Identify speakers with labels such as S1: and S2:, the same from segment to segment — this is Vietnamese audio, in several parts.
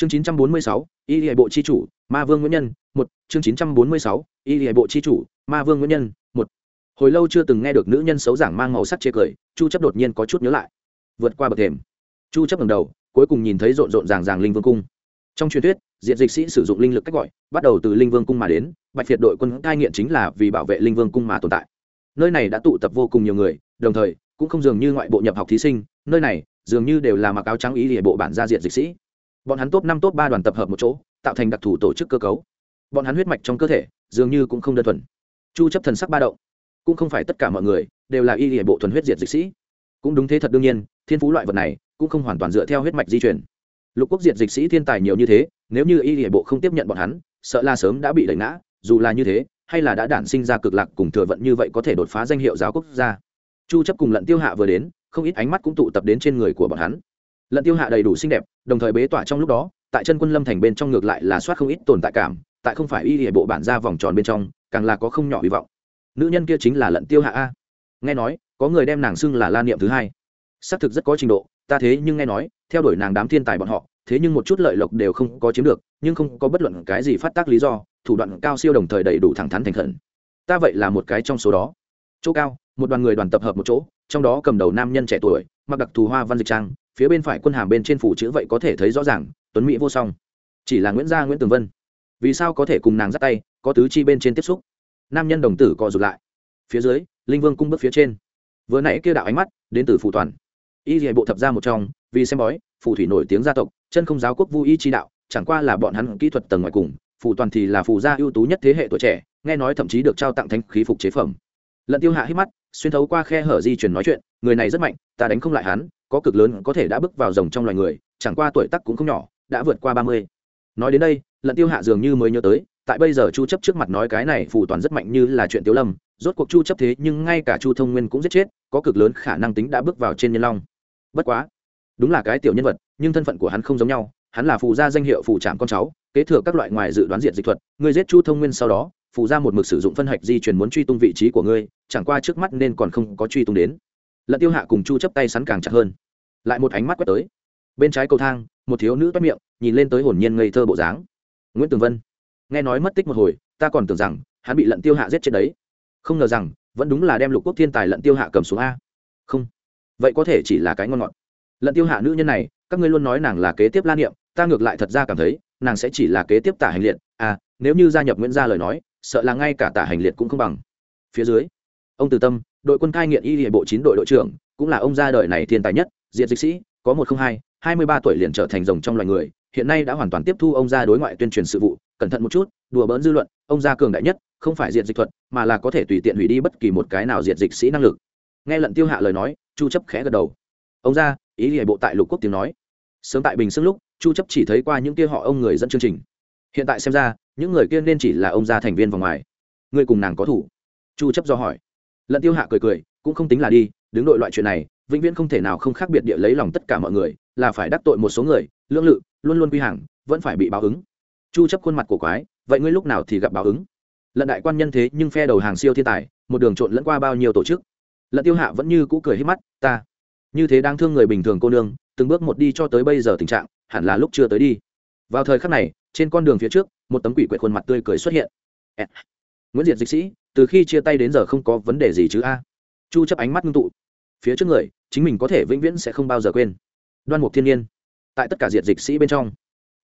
S1: chương 946, y hệ bộ chi chủ ma vương nguyễn nhân một. Chương 946, y hệ bộ chi chủ ma vương nguyễn nhân một. Hồi lâu chưa từng nghe được nữ nhân xấu giảng mang màu sắc chê cười chu chấp đột nhiên có chút nhớ lại. Vượt qua bậc thềm. Chu chấp ngẩng đầu cuối cùng nhìn thấy rộn rộn ràng ràng linh vương cung. Trong truyền thuyết diện dịch sĩ sử dụng linh lực cách gọi bắt đầu từ linh vương cung mà đến bạch việt đội quân cai nghiện chính là vì bảo vệ linh vương cung mà tồn tại. Nơi này đã tụ tập vô cùng nhiều người đồng thời cũng không dường như ngoại bộ nhập học thí sinh nơi này dường như đều là mặc áo trắng ý địa bộ bản gia diện dịch sĩ bọn hắn top năm, top ba đoàn tập hợp một chỗ, tạo thành đặc thù tổ chức cơ cấu. Bọn hắn huyết mạch trong cơ thể, dường như cũng không đơn thuần. Chu chấp thần sắc ba động. Cũng không phải tất cả mọi người đều là y hệ bộ thuần huyết diệt dịch sĩ. Cũng đúng thế thật đương nhiên, thiên phú loại vật này cũng không hoàn toàn dựa theo huyết mạch di chuyển lục quốc diệt dịch sĩ thiên tài nhiều như thế, nếu như y hệ bộ không tiếp nhận bọn hắn, sợ là sớm đã bị đẩy ngã, dù là như thế, hay là đã đản sinh ra cực lạc cùng thừa vận như vậy có thể đột phá danh hiệu giáo quốc gia. Chu chấp cùng lận tiêu hạ vừa đến, không ít ánh mắt cũng tụ tập đến trên người của bọn hắn lận tiêu hạ đầy đủ xinh đẹp, đồng thời bế tỏa trong lúc đó, tại chân quân lâm thành bên trong ngược lại là soát không ít tồn tại cảm, tại không phải y hệ bộ bản ra vòng tròn bên trong, càng là có không nhỏ hy vọng. Nữ nhân kia chính là lận tiêu hạ a. Nghe nói, có người đem nàng xưng là la niệm thứ hai. Xác thực rất có trình độ, ta thế nhưng nghe nói, theo đuổi nàng đám thiên tài bọn họ, thế nhưng một chút lợi lộc đều không có chiếm được, nhưng không có bất luận cái gì phát tác lý do, thủ đoạn cao siêu đồng thời đầy đủ thẳng thắn thành khẩn. Ta vậy là một cái trong số đó. Chỗ cao, một đoàn người đoàn tập hợp một chỗ, trong đó cầm đầu nam nhân trẻ tuổi, mặc đặc thù hoa văn dịch trang phía bên phải quân hàm bên trên phủ chữ vậy có thể thấy rõ ràng, tuấn mỹ vô song. Chỉ là nguyễn gia nguyễn tường vân. Vì sao có thể cùng nàng dắt tay, có tứ chi bên trên tiếp xúc? Nam nhân đồng tử co rụt lại. Phía dưới, linh vương cung bước phía trên. Vừa nãy kia đạo ánh mắt, đến từ phủ toàn. Y dạy bộ thập ra một trong, vì xem bói, phù thủy nổi tiếng gia tộc, chân không giáo quốc vu y chi đạo, chẳng qua là bọn hắn kỹ thuật tầng ngoài cùng, phù toàn thì là phù gia ưu tú nhất thế hệ tuổi trẻ, nghe nói thậm chí được trao tặng thanh khí phục chế phẩm. Lận tiêu hạ hít mắt, xuyên thấu qua khe hở di chuyển nói chuyện, người này rất mạnh, ta đánh không lại hắn có cực lớn có thể đã bước vào rồng trong loài người, chẳng qua tuổi tác cũng không nhỏ, đã vượt qua ba mươi. Nói đến đây, lận tiêu hạ dường như mới nhớ tới, tại bây giờ chu chấp trước mặt nói cái này phù toàn rất mạnh như là chuyện tiểu lâm, rốt cuộc chu chấp thế nhưng ngay cả chu thông nguyên cũng giết chết, có cực lớn khả năng tính đã bước vào trên nhân long. Bất quá, đúng là cái tiểu nhân vật, nhưng thân phận của hắn không giống nhau, hắn là phù gia danh hiệu phù trạm con cháu, kế thừa các loại ngoài dự đoán diện dịch thuật người giết chu thông nguyên sau đó, phù gia một mực sử dụng phân hạch di truyền muốn truy tung vị trí của ngươi, chẳng qua trước mắt nên còn không có truy tung đến. Lận tiêu hạ cùng chu chấp tay sắn càng chặt hơn lại một ánh mắt quét tới. Bên trái cầu thang, một thiếu nữ toét miệng, nhìn lên tới hồn nhiên ngây thơ bộ dáng. Nguyễn tường vân, nghe nói mất tích một hồi, ta còn tưởng rằng hắn bị lận tiêu hạ giết chết đấy. Không ngờ rằng, vẫn đúng là đem lục quốc thiên tài lận tiêu hạ cầm xuống a. Không, vậy có thể chỉ là cái ngon ngọt. Lận tiêu hạ nữ nhân này, các ngươi luôn nói nàng là kế tiếp la niệm, ta ngược lại thật ra cảm thấy, nàng sẽ chỉ là kế tiếp tả hành liệt. À nếu như gia nhập nguyễn gia lời nói, sợ là ngay cả tả hành liệt cũng không bằng. Phía dưới, ông từ tâm, đội quân cai nghiện y hệ bộ chín đội đội trưởng, cũng là ông gia đời này thiên tài nhất diệt dịch sĩ, có một không hai hai mươi ba tuổi liền trở thành rồng trong loài người, hiện nay đã hoàn toàn tiếp thu ông gia đối ngoại tuyên truyền sự vụ, cẩn thận một chút, đùa bỡn dư luận, ông gia cường đại nhất, không phải diệt dịch thuật, mà là có thể tùy tiện hủy đi bất kỳ một cái nào diệt dịch sĩ năng lực. Nghe lận tiêu hạ lời nói, chu chấp khẽ gật đầu. Ông gia, ý nghĩa bộ tại lục quốc tiếng nói. Sớm tại bình xương lúc, chu chấp chỉ thấy qua những kia họ ông người dẫn chương trình. Hiện tại xem ra, những người kia nên chỉ là ông gia thành viên vòng ngoài. Người cùng nàng có thủ? Chu chấp do hỏi. Lận tiêu hạ cười cười, cũng không tính là đi, đứng đội loại chuyện này vĩnh viễn không thể nào không khác biệt địa lấy lòng tất cả mọi người, là phải đắc tội một số người lương lự, luôn luôn quy hàng, vẫn phải bị báo ứng. Chu chấp khuôn mặt của quái, vậy ngươi lúc nào thì gặp báo ứng? Lận đại quan nhân thế nhưng phe đầu hàng siêu thiên tài, một đường trộn lẫn qua bao nhiêu tổ chức. Lận tiêu hạ vẫn như cũ cười hết mắt, ta. Như thế đang thương người bình thường cô nương, từng bước một đi cho tới bây giờ tình trạng, hẳn là lúc chưa tới đi. Vào thời khắc này, trên con đường phía trước, một tấm quỷ quyệt khuôn mặt tươi cười xuất hiện. Nguyễn diệt dịch sĩ, từ khi chia tay đến giờ không có vấn đề gì chứ a? Chu chấp ánh mắt ngưng tụ. Phía trước người chính mình có thể vĩnh viễn sẽ không bao giờ quên. Đoan mục thiên nhiên, tại tất cả diệt dịch sĩ bên trong,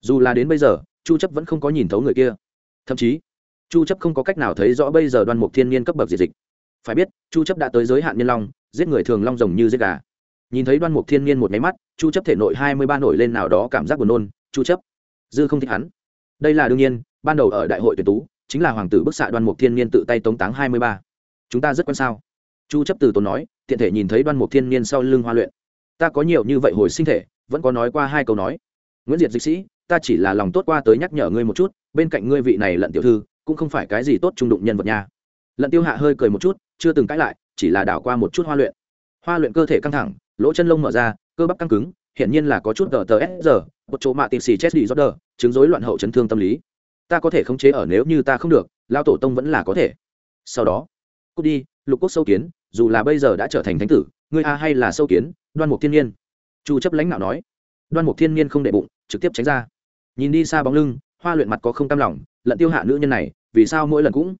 S1: dù là đến bây giờ, chu chấp vẫn không có nhìn thấu người kia. Thậm chí, chu chấp không có cách nào thấy rõ bây giờ đoan mục thiên nhiên cấp bậc diệt dịch. Phải biết, chu chấp đã tới giới hạn nhân long, giết người thường long rồng như giết gà. Nhìn thấy đoan mục thiên nhiên một máy mắt, chu chấp thể nội 23 nổi lên nào đó cảm giác buồn nôn. Chu chấp, dư không thích hắn. Đây là đương nhiên, ban đầu ở đại hội tuyển tú, chính là hoàng tử bức xạ đoan mục thiên nhiên tự tay tống táng 23. chúng ta rất quan sao? Chu chấp từ tốn nói, tiện thể nhìn thấy đoan mục thiên niên sau lưng hoa luyện. Ta có nhiều như vậy hồi sinh thể, vẫn có nói qua hai câu nói. Nguyễn diệt dịch sĩ, ta chỉ là lòng tốt qua tới nhắc nhở ngươi một chút, bên cạnh ngươi vị này lận tiểu thư, cũng không phải cái gì tốt trung đụng nhân vật nha. Lận tiêu hạ hơi cười một chút, chưa từng cãi lại, chỉ là đảo qua một chút hoa luyện. Hoa luyện cơ thể căng thẳng, lỗ chân lông mở ra, cơ bắp căng cứng, hiển nhiên là có chút tờ tờ s giờ một chỗ mạ tìm xì chết đi rót đờ, chứng rối loạn hậu chấn thương tâm lý. Ta có thể khống chế ở nếu như ta không được lao tổ tông vẫn là có thể. Sau đó, cút đi, lục quốc sâu kiến dù là bây giờ đã trở thành thánh tử, ngươi a hay là sâu kiến, đoan mục thiên nhiên. Chu chấp lãnh đạo nói. Đoan mục thiên nhiên không để bụng, trực tiếp tránh ra. Nhìn đi xa bóng lưng, hoa luyện mặt có không tam lòng, lận tiêu hạ nữ nhân này, vì sao mỗi lần cũng?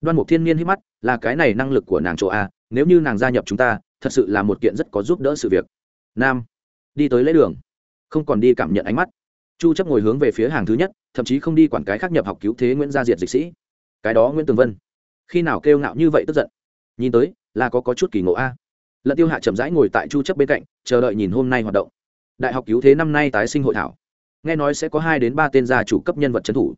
S1: Đoan mục thiên nhiên hít mắt, là cái này năng lực của nàng chỗ a, nếu như nàng gia nhập chúng ta, thật sự là một kiện rất có giúp đỡ sự việc. Nam, đi tới lễ đường. Không còn đi cảm nhận ánh mắt. Chu chấp ngồi hướng về phía hàng thứ nhất, thậm chí không đi quản cái khác nhập học cứu thế nguyễn gia diệt dịch sĩ. Cái đó nguyễn tường vân. Khi nào kêu ngạo như vậy tức giận? Nhìn tới là có có chút kỳ ngộ a. Lận tiêu hạ chậm rãi ngồi tại chu chấp bên cạnh, chờ đợi nhìn hôm nay hoạt động. Đại học cứu thế năm nay tái sinh hội thảo. Nghe nói sẽ có hai đến ba tên gia chủ cấp nhân vật trấn thủ.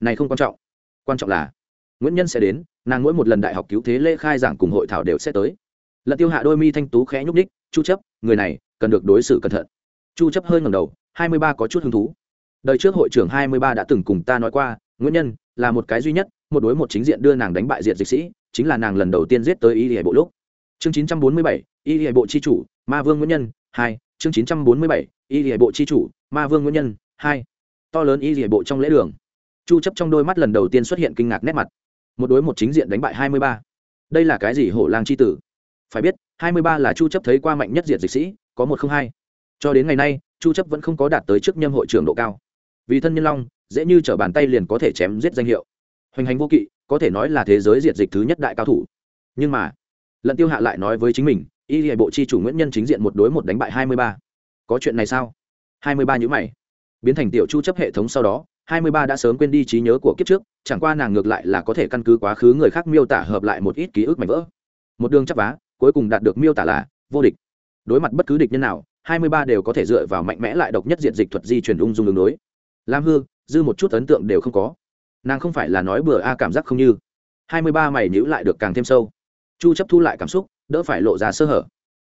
S1: Này không quan trọng. Quan trọng là, nguyễn nhân sẽ đến, nàng mỗi một lần đại học cứu thế lễ khai giảng cùng hội thảo đều sẽ tới. Lận tiêu hạ đôi mi thanh tú khẽ nhúc ních chu chấp, người này cần được đối xử cẩn thận. Chu chấp hơi ngẩng đầu 23 có chút hứng thú. Đời trước hội trưởng 23 đã từng cùng ta nói qua, nguyễn nhân là một cái duy nhất, một đối một chính diện đưa nàng đánh bại diệt dịch sĩ chính là nàng lần đầu tiên giết tới y hệ bộ lúc. Chương 947, y hệ bộ chi chủ ma vương nguyễn nhân hai. Chương 947, y hệ bộ chi chủ ma vương nguyễn nhân hai. To lớn y hệ bộ trong lễ đường. Chu chấp trong đôi mắt lần đầu tiên xuất hiện kinh ngạc nét mặt. Một đối một chính diện đánh bại 23. đây là cái gì hổ lang chi tử? Phải biết 23 là chu chấp thấy qua mạnh nhất diệt dịch sĩ có một không hai. Cho đến ngày nay chu chấp vẫn không có đạt tới chức nhâm hội trưởng độ cao. Vì thân nhân long dễ như trở bàn tay liền có thể chém giết danh hiệu. Hoành hành vô kỵ có thể nói là thế giới diệt dịch thứ nhất đại cao thủ. Nhưng mà, lận tiêu hạ lại nói với chính mình, y hệ bộ chi chủ nguyễn nhân chính diện một đối một đánh bại 23. có chuyện này sao? hai mươi ba nhữ mày. Biến thành tiểu chu chấp hệ thống sau đó 23 đã sớm quên đi trí nhớ của kiếp trước, chẳng qua nàng ngược lại là có thể căn cứ quá khứ người khác miêu tả hợp lại một ít ký ức mảnh vỡ. Một đường chấp vá, cuối cùng đạt được miêu tả là vô địch. Đối mặt bất cứ địch nhân nào 23 đều có thể dựa vào mạnh mẽ lại độc nhất diện dịch thuật di chuyển ung dung đường đối. Lam hư, dư một chút ấn tượng đều không có nàng không phải là nói bừa a cảm giác không như. 23 mày nhữ lại được càng thêm sâu. Chu chấp thu lại cảm xúc, đỡ phải lộ ra sơ hở.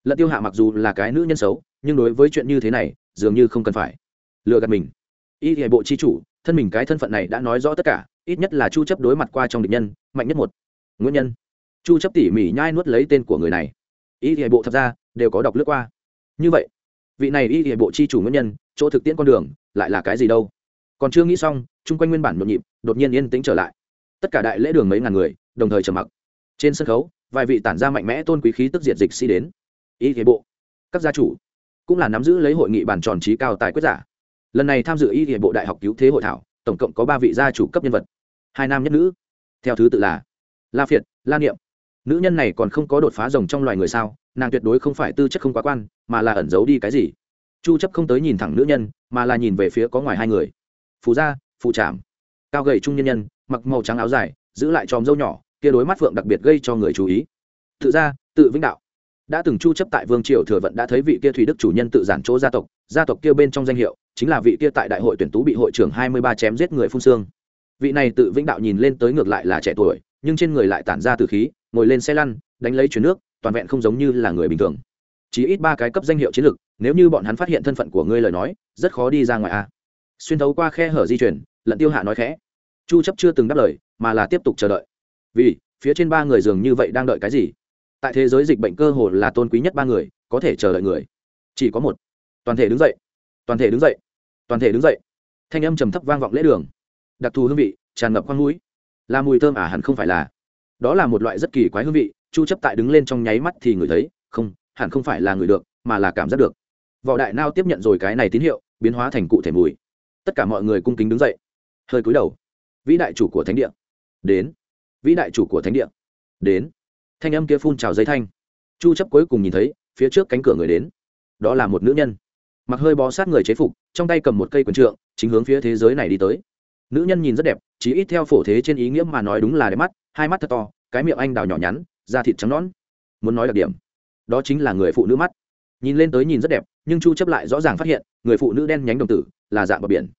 S1: Lận tiêu hạ mặc dù là cái nữ nhân xấu, nhưng đối với chuyện như thế này, dường như không cần phải. Lừa gạt mình. Y hệ bộ chi chủ, thân mình cái thân phận này đã nói rõ tất cả, ít nhất là chu chấp đối mặt qua trong địch nhân, mạnh nhất một. Nguyên nhân. Chu chấp tỉ mỉ nhai nuốt lấy tên của người này. Y hệ bộ thật ra, đều có đọc lướt qua. Như vậy, vị này y hệ bộ chi chủ nguyên nhân, chỗ thực tiễn con đường, lại là cái gì đâu? Còn chưa nghĩ xong chung quanh nguyên bản nhộn nhịp, đột nhiên yên tĩnh trở lại. Tất cả đại lễ đường mấy ngàn người, đồng thời trầm mặc. Trên sân khấu, vài vị tản ra mạnh mẽ tôn quý khí tức diệt dịch sĩ đến. Y thế bộ, các gia chủ, cũng là nắm giữ lấy hội nghị bàn tròn trí cao tài quyết giả. Lần này tham dự y thế bộ đại học cứu thế hội thảo, tổng cộng có ba vị gia chủ cấp nhân vật. Hai nam nhất nữ. Theo thứ tự là la phiệt, la niệm. Nữ nhân này còn không có đột phá rồng trong loài người sao? Nàng tuyệt đối không phải tư chất không quá quan, mà là ẩn giấu đi cái gì? Chu chấp không tới nhìn thẳng nữ nhân, mà là nhìn về phía có ngoài hai người. Phù gia Phụ trảm. Cao gầy trung nhân nhân, mặc màu trắng áo dài, giữ lại tròm dâu nhỏ, kia đối mắt phượng đặc biệt gây cho người chú ý. Tự ra tự vĩnh đạo. Đã từng chu chấp tại vương triều thừa vận đã thấy vị kia thủy đức chủ nhân tự giản chỗ gia tộc gia tộc kia bên trong danh hiệu, chính là vị kia tại đại hội tuyển tú bị hội trưởng 23 chém giết người phun xương. Vị này tự vĩnh đạo nhìn lên tới ngược lại là trẻ tuổi, nhưng trên người lại tản ra từ khí, ngồi lên xe lăn, đánh lấy chuyến nước, toàn vẹn không giống như là người bình thường. Chỉ ít ba cái cấp danh hiệu chiến lược, nếu như bọn hắn phát hiện thân phận của ngươi lời nói, rất khó đi ra ngoài a. Xuyên thấu qua khe hở di chuyển lận tiêu hạ nói khẽ. Chu chấp chưa từng đáp lời, mà là tiếp tục chờ đợi. Vì, phía trên ba người dường như vậy đang đợi cái gì? Tại thế giới dịch bệnh cơ hồ là tôn quý nhất ba người, có thể chờ đợi người. Chỉ có một. Toàn thể đứng dậy. Toàn thể đứng dậy. Toàn thể đứng dậy. Thanh âm trầm thấp vang vọng lễ đường. Đặc thù hương vị, tràn ngập khoang mũi. Là mùi thơm à hẳn không phải là. Đó là một loại rất kỳ quái hương vị, chu chấp tại đứng lên trong nháy mắt thì người thấy, không, hẳn không phải là người được, mà là cảm giác được. Võ đại nao tiếp nhận rồi cái này tín hiệu, biến hóa thành cụ thể mùi. Tất cả mọi người cung kính đứng dậy hơi cúi đầu. Vĩ đại chủ của thánh địa. Đến. Vĩ đại chủ của thánh địa. Đến. Thanh âm kia phun trào dây thanh. Chu chấp cuối cùng nhìn thấy, phía trước cánh cửa người đến. Đó là một nữ nhân. Mặc hơi bó sát người chế phục, trong tay cầm một cây quần trượng, chính hướng phía thế giới này đi tới. Nữ nhân nhìn rất đẹp, chỉ ít theo phổ thế trên ý nghĩa mà nói đúng là đẹp mắt, hai mắt thật to, cái miệng anh đào nhỏ nhắn, da thịt trắng nõn. Muốn nói đặc điểm, đó chính là người phụ nữ mắt. Nhìn lên tới nhìn rất đẹp, nhưng chu chấp lại rõ ràng phát hiện, người phụ nữ đen nhánh đồng tử là dạng bờ biển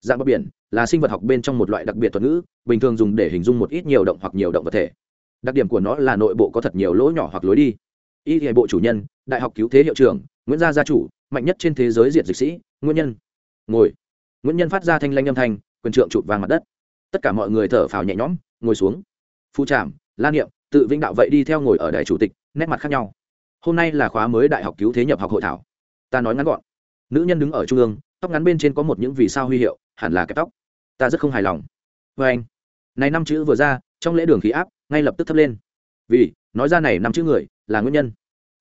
S1: dạng bờ biển là sinh vật học bên trong một loại đặc biệt thuật ngữ, bình thường dùng để hình dung một ít nhiều động hoặc nhiều động vật thể. Đặc điểm của nó là nội bộ có thật nhiều lỗ nhỏ hoặc lối đi. Y hệ bộ chủ nhân, đại học cứu thế hiệu trưởng, nguyễn gia gia chủ, mạnh nhất trên thế giới diện dịch sĩ, nguyên nhân. Ngồi. Nguyễn nhân phát ra thanh lanh âm thanh, quyền trượng chụp vàng mặt đất. Tất cả mọi người thở phào nhẹ nhõm, ngồi xuống. Phu trạm la niệm, tự vĩnh đạo vậy đi theo ngồi ở đại chủ tịch, nét mặt khác nhau. Hôm nay là khóa mới đại học cứu thế nhập học hội thảo. Ta nói ngắn gọn. Nữ nhân đứng ở trung ương, tóc ngắn bên trên có một những vì sao huy hiệu hẳn là kẹp tóc. Ta rất không hài lòng. Vê anh. Này năm chữ vừa ra, trong lễ đường khí áp, ngay lập tức thấp lên. Vì, nói ra này năm chữ người, là nguyên nhân.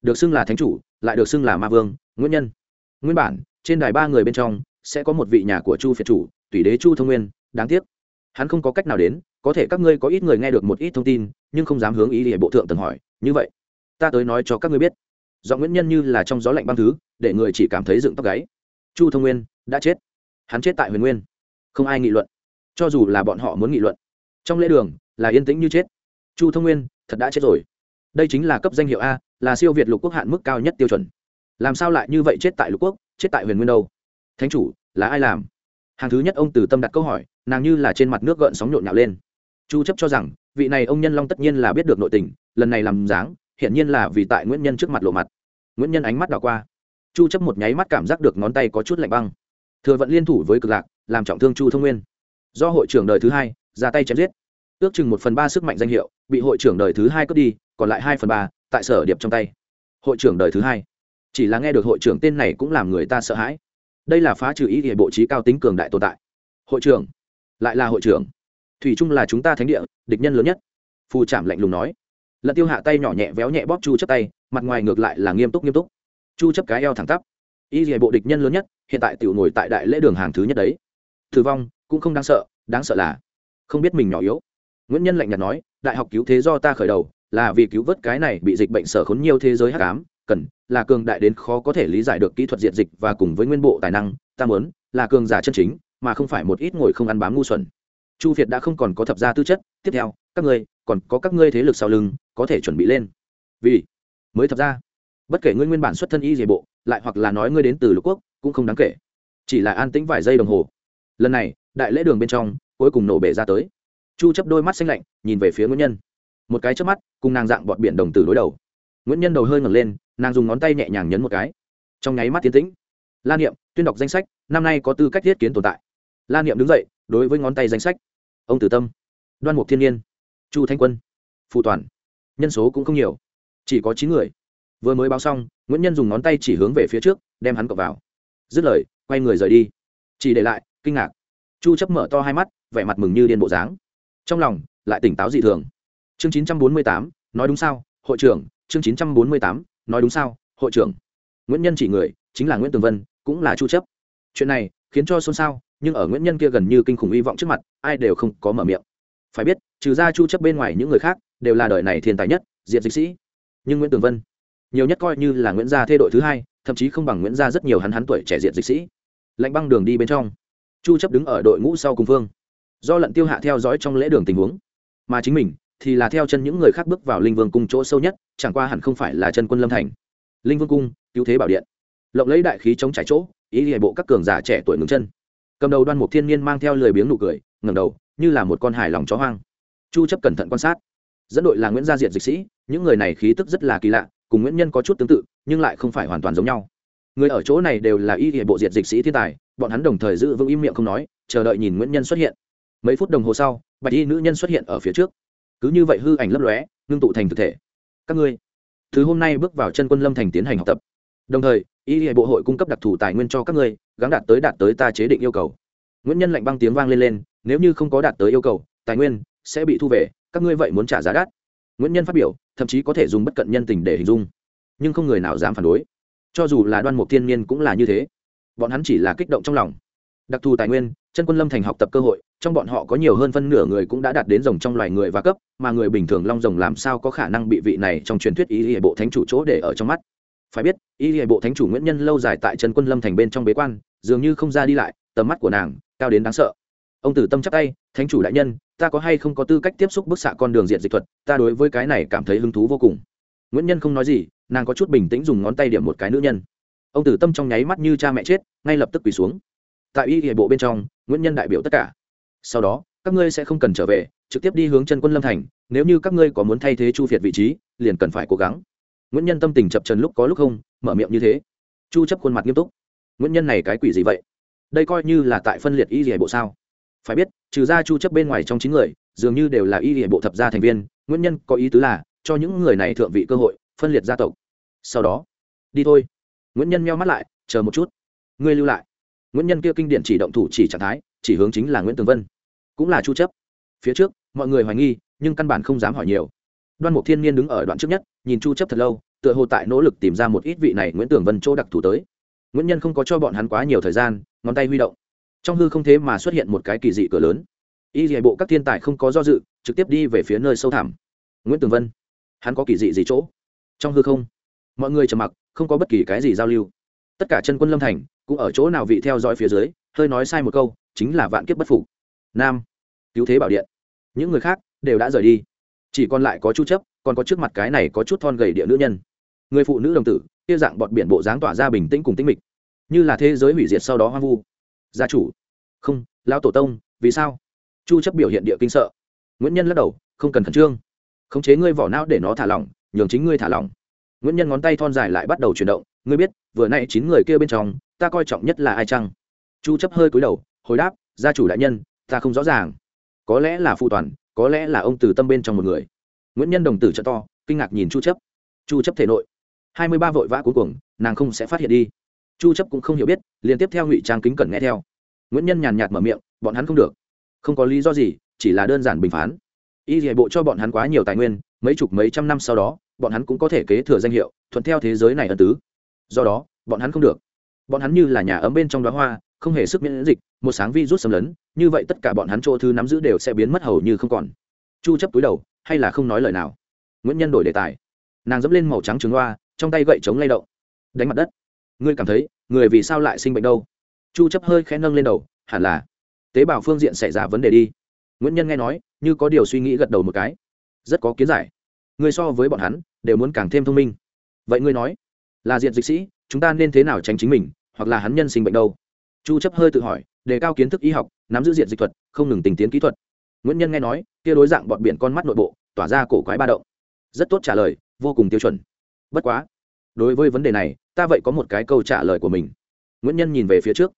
S1: Được xưng là thánh chủ, lại được xưng là ma vương, nguyên nhân. Nguyên bản, trên đài ba người bên trong, sẽ có một vị nhà của chu phiệt chủ, tùy đế chu thông nguyên, đáng tiếc. Hắn không có cách nào đến, có thể các ngươi có ít người nghe được một ít thông tin, nhưng không dám hướng ý địa bộ thượng tầng hỏi, như vậy. Ta tới nói cho các ngươi biết. Do nguyễn nhân như là trong gió lạnh băng thứ, để người chỉ cảm thấy dựng tóc gáy. Chu thông nguyên, đã chết hắn chết tại huyền nguyên. Không ai nghị luận. Cho dù là bọn họ muốn nghị luận, trong lễ đường là yên tĩnh như chết. Chu thông nguyên, thật đã chết rồi. Đây chính là cấp danh hiệu a, là siêu việt lục quốc hạn mức cao nhất tiêu chuẩn. Làm sao lại như vậy chết tại lục quốc, chết tại huyền nguyên đâu? Thánh chủ, là ai làm? Hàng thứ nhất ông từ tâm đặt câu hỏi, nàng như là trên mặt nước gợn sóng nhộn nhạo lên. Chu chấp cho rằng, vị này ông nhân long tất nhiên là biết được nội tình, lần này làm dáng hiện nhiên là vì tại nguyễn nhân trước mặt lộ mặt. Nguyễn nhân ánh mắt đảo qua. Chu chấp một nháy mắt cảm giác được ngón tay có chút lạnh băng thừa vận liên thủ với cực lạc, làm trọng thương chu thông nguyên. Do hội trưởng đời thứ hai, ra tay chém giết. Ước chừng một phần ba sức mạnh danh hiệu, bị hội trưởng đời thứ hai cướp đi, còn lại hai phần ba, tại sở điệp trong tay. Hội trưởng đời thứ hai. Chỉ là nghe được hội trưởng tên này cũng làm người ta sợ hãi. Đây là phá trừ ý địa bộ trí cao tính cường đại tồn tại. Hội trưởng. Lại là hội trưởng. Thủy trung là chúng ta thánh địa, địch nhân lớn nhất. Phù trảm lạnh lùng nói. Lận tiêu hạ tay nhỏ nhẹ véo nhẹ bóp chu chấp tay, mặt ngoài ngược lại là nghiêm túc nghiêm túc. Chu chấp cái eo thẳng tắp y dì bộ địch nhân lớn nhất, hiện tại tiểu ngồi tại đại lễ đường hàng thứ nhất đấy. Tử vong, cũng không đáng sợ đáng sợ là không biết mình nhỏ yếu. Nguyễn nhân lạnh nhạt nói, đại học cứu thế do ta khởi đầu, là vì cứu vớt cái này bị dịch bệnh sở khốn nhiều thế giới hắc ám, cần, là cường đại đến khó có thể lý giải được kỹ thuật diệt dịch và cùng với nguyên bộ tài năng, ta muốn, là cường giả chân chính, mà không phải một ít ngồi không ăn bám ngu xuẩn. Chu việt đã không còn có thập gia tư chất, tiếp theo, các ngươi, còn có các ngươi thế lực sau lưng, có thể chuẩn bị lên. Vì, mới thập gia bất kể ngươi nguyên bản xuất thân y dề bộ, lại hoặc là nói ngươi đến từ lục quốc, cũng không đáng kể. Chỉ là an tĩnh vài giây đồng hồ. Lần này, đại lễ đường bên trong, cuối cùng nổ bể ra tới. Chu chấp đôi mắt xanh lạnh, nhìn về phía nguyễn nhân. Một cái chớp mắt, cùng nàng dạng bọt biển đồng tử đối đầu. Nguyễn nhân đầu hơi ngẩng lên, nàng dùng ngón tay nhẹ nhàng nhấn một cái. Trong nháy mắt tiến tĩnh. La niệm, tuyên đọc danh sách, năm nay có tư cách thiết kiến tồn tại. La niệm đứng dậy, đối với ngón tay danh sách. Ông tử tâm, đoan mục thiên nhiên, chu thanh quân, phù toàn. Nhân số cũng không nhiều, chỉ có chín người vừa mới báo xong nguyễn nhân dùng ngón tay chỉ hướng về phía trước đem hắn cọc vào. Dứt lời quay người rời đi. Chỉ để lại kinh ngạc. Chu chấp mở to hai mắt vẻ mặt mừng như điên bộ dáng. Trong lòng lại tỉnh táo dị thường. Chương 948, nói đúng sao hội trưởng. Chương 948, nói đúng sao hội trưởng. Nguyễn nhân chỉ người chính là nguyễn tường vân cũng là chu chấp. Chuyện này khiến cho xôn xao nhưng ở nguyễn nhân kia gần như kinh khủng hy vọng trước mặt ai đều không có mở miệng. Phải biết trừ ra chu chấp bên ngoài những người khác đều là đời này thiên tài nhất diệt dịch sĩ. Nhưng nguyễn tường vân nhiều nhất coi như là nguyễn gia thê đội thứ hai, thậm chí không bằng nguyễn gia rất nhiều hắn hắn tuổi trẻ diện dịch sĩ. Lạnh băng đường đi bên trong, chu chấp đứng ở đội ngũ sau cùng phương, do lận tiêu hạ theo dõi trong lễ đường tình huống. Mà chính mình thì là theo chân những người khác bước vào linh vương cung chỗ sâu nhất, chẳng qua hẳn không phải là chân quân lâm thành. Linh vương cung, cứu thế bảo điện. Lộng lấy đại khí chống trải chỗ, ý hệ bộ các cường giả trẻ tuổi ngừng chân. Cầm đầu đoan mục thiên niên mang theo lười biếng nụ cười, ngẩng đầu, như là một con hài lòng chó hoang. Chu chấp cẩn thận quan sát dẫn đội là nguyễn gia diệt dịch sĩ những người này khí tức rất là kỳ lạ cùng nguyễn nhân có chút tương tự nhưng lại không phải hoàn toàn giống nhau người ở chỗ này đều là y hệ bộ diệt dịch sĩ thiên tài bọn hắn đồng thời giữ vững im miệng không nói chờ đợi nhìn nguyễn nhân xuất hiện mấy phút đồng hồ sau bạch y nữ nhân xuất hiện ở phía trước cứ như vậy hư ảnh lấp lóe ngưng tụ thành thực thể các ngươi thứ hôm nay bước vào chân quân lâm thành tiến hành học tập đồng thời y hệ bộ hội cung cấp đặc thù tài nguyên cho các ngươi gắn đạt tới đạt tới ta chế định yêu cầu nguyễn nhân lạnh băng tiếng vang lên lên nếu như không có đạt tới yêu cầu tài nguyên sẽ bị thu về các ngươi vậy muốn trả giá đắt. Nguyễn nhân phát biểu, thậm chí có thể dùng bất cận nhân tình để hình dung. Nhưng không người nào dám phản đối. Cho dù là đoan mục thiên niên cũng là như thế. Bọn hắn chỉ là kích động trong lòng. Đặc thù tài nguyên, chân quân lâm thành học tập cơ hội, trong bọn họ có nhiều hơn phân nửa người cũng đã đạt đến rồng trong loài người và cấp, mà người bình thường long rồng làm sao có khả năng bị vị này trong truyền thuyết ý hệ bộ thánh chủ chỗ để ở trong mắt? Phải biết ý hệ bộ thánh chủ nguyễn nhân lâu dài tại chân quân lâm thành bên trong bế quan, dường như không ra đi lại, tầm mắt của nàng cao đến đáng sợ. Ông tử tâm chắc tay, thánh chủ đại nhân ta có hay không có tư cách tiếp xúc bức xạ con đường diện dịch thuật, ta đối với cái này cảm thấy hứng thú vô cùng. Nguyễn nhân không nói gì, nàng có chút bình tĩnh dùng ngón tay điểm một cái nữ nhân. Ông tử tâm trong nháy mắt như cha mẹ chết, ngay lập tức quỳ xuống. Tại y hệ bộ bên trong, nguyễn nhân đại biểu tất cả. Sau đó, các ngươi sẽ không cần trở về, trực tiếp đi hướng chân quân lâm thành, nếu như các ngươi có muốn thay thế chu việt vị trí, liền cần phải cố gắng. Nguyễn nhân tâm tình chập trần lúc có lúc không, mở miệng như thế. Chu chấp khuôn mặt nghiêm túc. Nguyễn nhân này cái quỷ gì vậy? Đây coi như là tại phân liệt y hệ bộ sao? Phải biết, trừ ra chu chấp bên ngoài trong chín người, dường như đều là y hệ bộ thập gia thành viên, nguyên nhân có ý tứ là, cho những người này thượng vị cơ hội, phân liệt gia tộc. Sau đó, đi thôi. Nguyễn nhân meo mắt lại, chờ một chút. Ngươi lưu lại. Nguyễn nhân kia kinh điển chỉ động thủ chỉ trạng thái, chỉ hướng chính là nguyễn tường vân. Cũng là chu chấp. Phía trước, mọi người hoài nghi, nhưng căn bản không dám hỏi nhiều. Đoan mục thiên niên đứng ở đoạn trước nhất, nhìn chu chấp thật lâu, tựa hồ tại nỗ lực tìm ra một ít vị này nguyễn tường vân chỗ đặc thủ tới. Nguyễn nhân không có cho bọn hắn quá nhiều thời gian, ngón tay huy động trong hư không thế mà xuất hiện một cái kỳ dị cửa lớn. Y dạy bộ các thiên tài không có do dự, trực tiếp đi về phía nơi sâu thẳm. Nguyễn tường vân, hắn có kỳ dị gì chỗ? Trong hư không, mọi người trầm mặc, không có bất kỳ cái gì giao lưu. Tất cả chân quân lâm thành cũng ở chỗ nào vị theo dõi phía dưới, hơi nói sai một câu, chính là vạn kiếp bất phục. Nam, cứu thế bảo điện. Những người khác đều đã rời đi. Chỉ còn lại có chu chấp, còn có trước mặt cái này có chút thon gầy địa nữ nhân. Người phụ nữ đồng tử, kia dạng bọt biển bộ dáng tỏa ra bình tĩnh cùng tĩnh mịch. Như là thế giới hủy diệt sau đó hoang vu gia chủ. Không, lão tổ tông, vì sao? Chu chấp biểu hiện địa kinh sợ. Nguyễn nhân lắc đầu, không cần khẩn trương. Khống chế ngươi vỏ não để nó thả lỏng, nhường chính ngươi thả lỏng. Nguyễn nhân ngón tay thon dài lại bắt đầu chuyển động, ngươi biết, vừa nãy chín người kia bên trong, ta coi trọng nhất là ai chăng? Chu chấp hơi cúi đầu, hồi đáp, gia chủ đại nhân, ta không rõ ràng. Có lẽ là phụ toàn, có lẽ là ông từ tâm bên trong một người. Nguyễn nhân đồng tử trợ to, kinh ngạc nhìn chu chấp. Chu chấp thể nội. Hai mươi ba vội vã cuối cùng nàng không sẽ phát hiện đi chu chấp cũng không hiểu biết liền tiếp theo ngụy trang kính cẩn nghe theo. Nguyễn nhân nhàn nhạt mở miệng, bọn hắn không được. Không có lý do gì, chỉ là đơn giản bình phán. Y hệ bộ cho bọn hắn quá nhiều tài nguyên, mấy chục mấy trăm năm sau đó, bọn hắn cũng có thể kế thừa danh hiệu, thuận theo thế giới này ân tứ. Do đó, bọn hắn không được. Bọn hắn như là nhà ấm bên trong đóa hoa, không hề sức miễn dịch, một sáng vi rút xâm lấn, như vậy tất cả bọn hắn chỗ thư nắm giữ đều sẽ biến mất hầu như không còn. Chu chấp túi đầu, hay là không nói lời nào. Nguyễn nhân đổi đề tài. Nàng dẫm lên màu trắng trứng hoa, trong tay gậy chống lay động. Đánh mặt đất ngươi cảm thấy, người vì sao lại sinh bệnh đâu? Chu chấp hơi khẽ nâng lên đầu, hẳn là, tế bào phương diện xảy ra vấn đề đi. Nguyễn nhân nghe nói, như có điều suy nghĩ gật đầu một cái. Rất có kiến giải. Ngươi so với bọn hắn, đều muốn càng thêm thông minh. Vậy ngươi nói, là diện dịch sĩ, chúng ta nên thế nào tránh chính mình, hoặc là hắn nhân sinh bệnh đâu? Chu chấp hơi tự hỏi, đề cao kiến thức y học, nắm giữ diện dịch thuật, không ngừng tình tiến kỹ thuật. Nguyễn nhân nghe nói, kia đối dạng bọn biển con mắt nội bộ, tỏa ra cổ quái ba động. Rất tốt trả lời, vô cùng tiêu chuẩn. Bất quá đối với vấn đề này, ta vậy có một cái câu trả lời của mình. Nguyễn nhân nhìn về phía trước.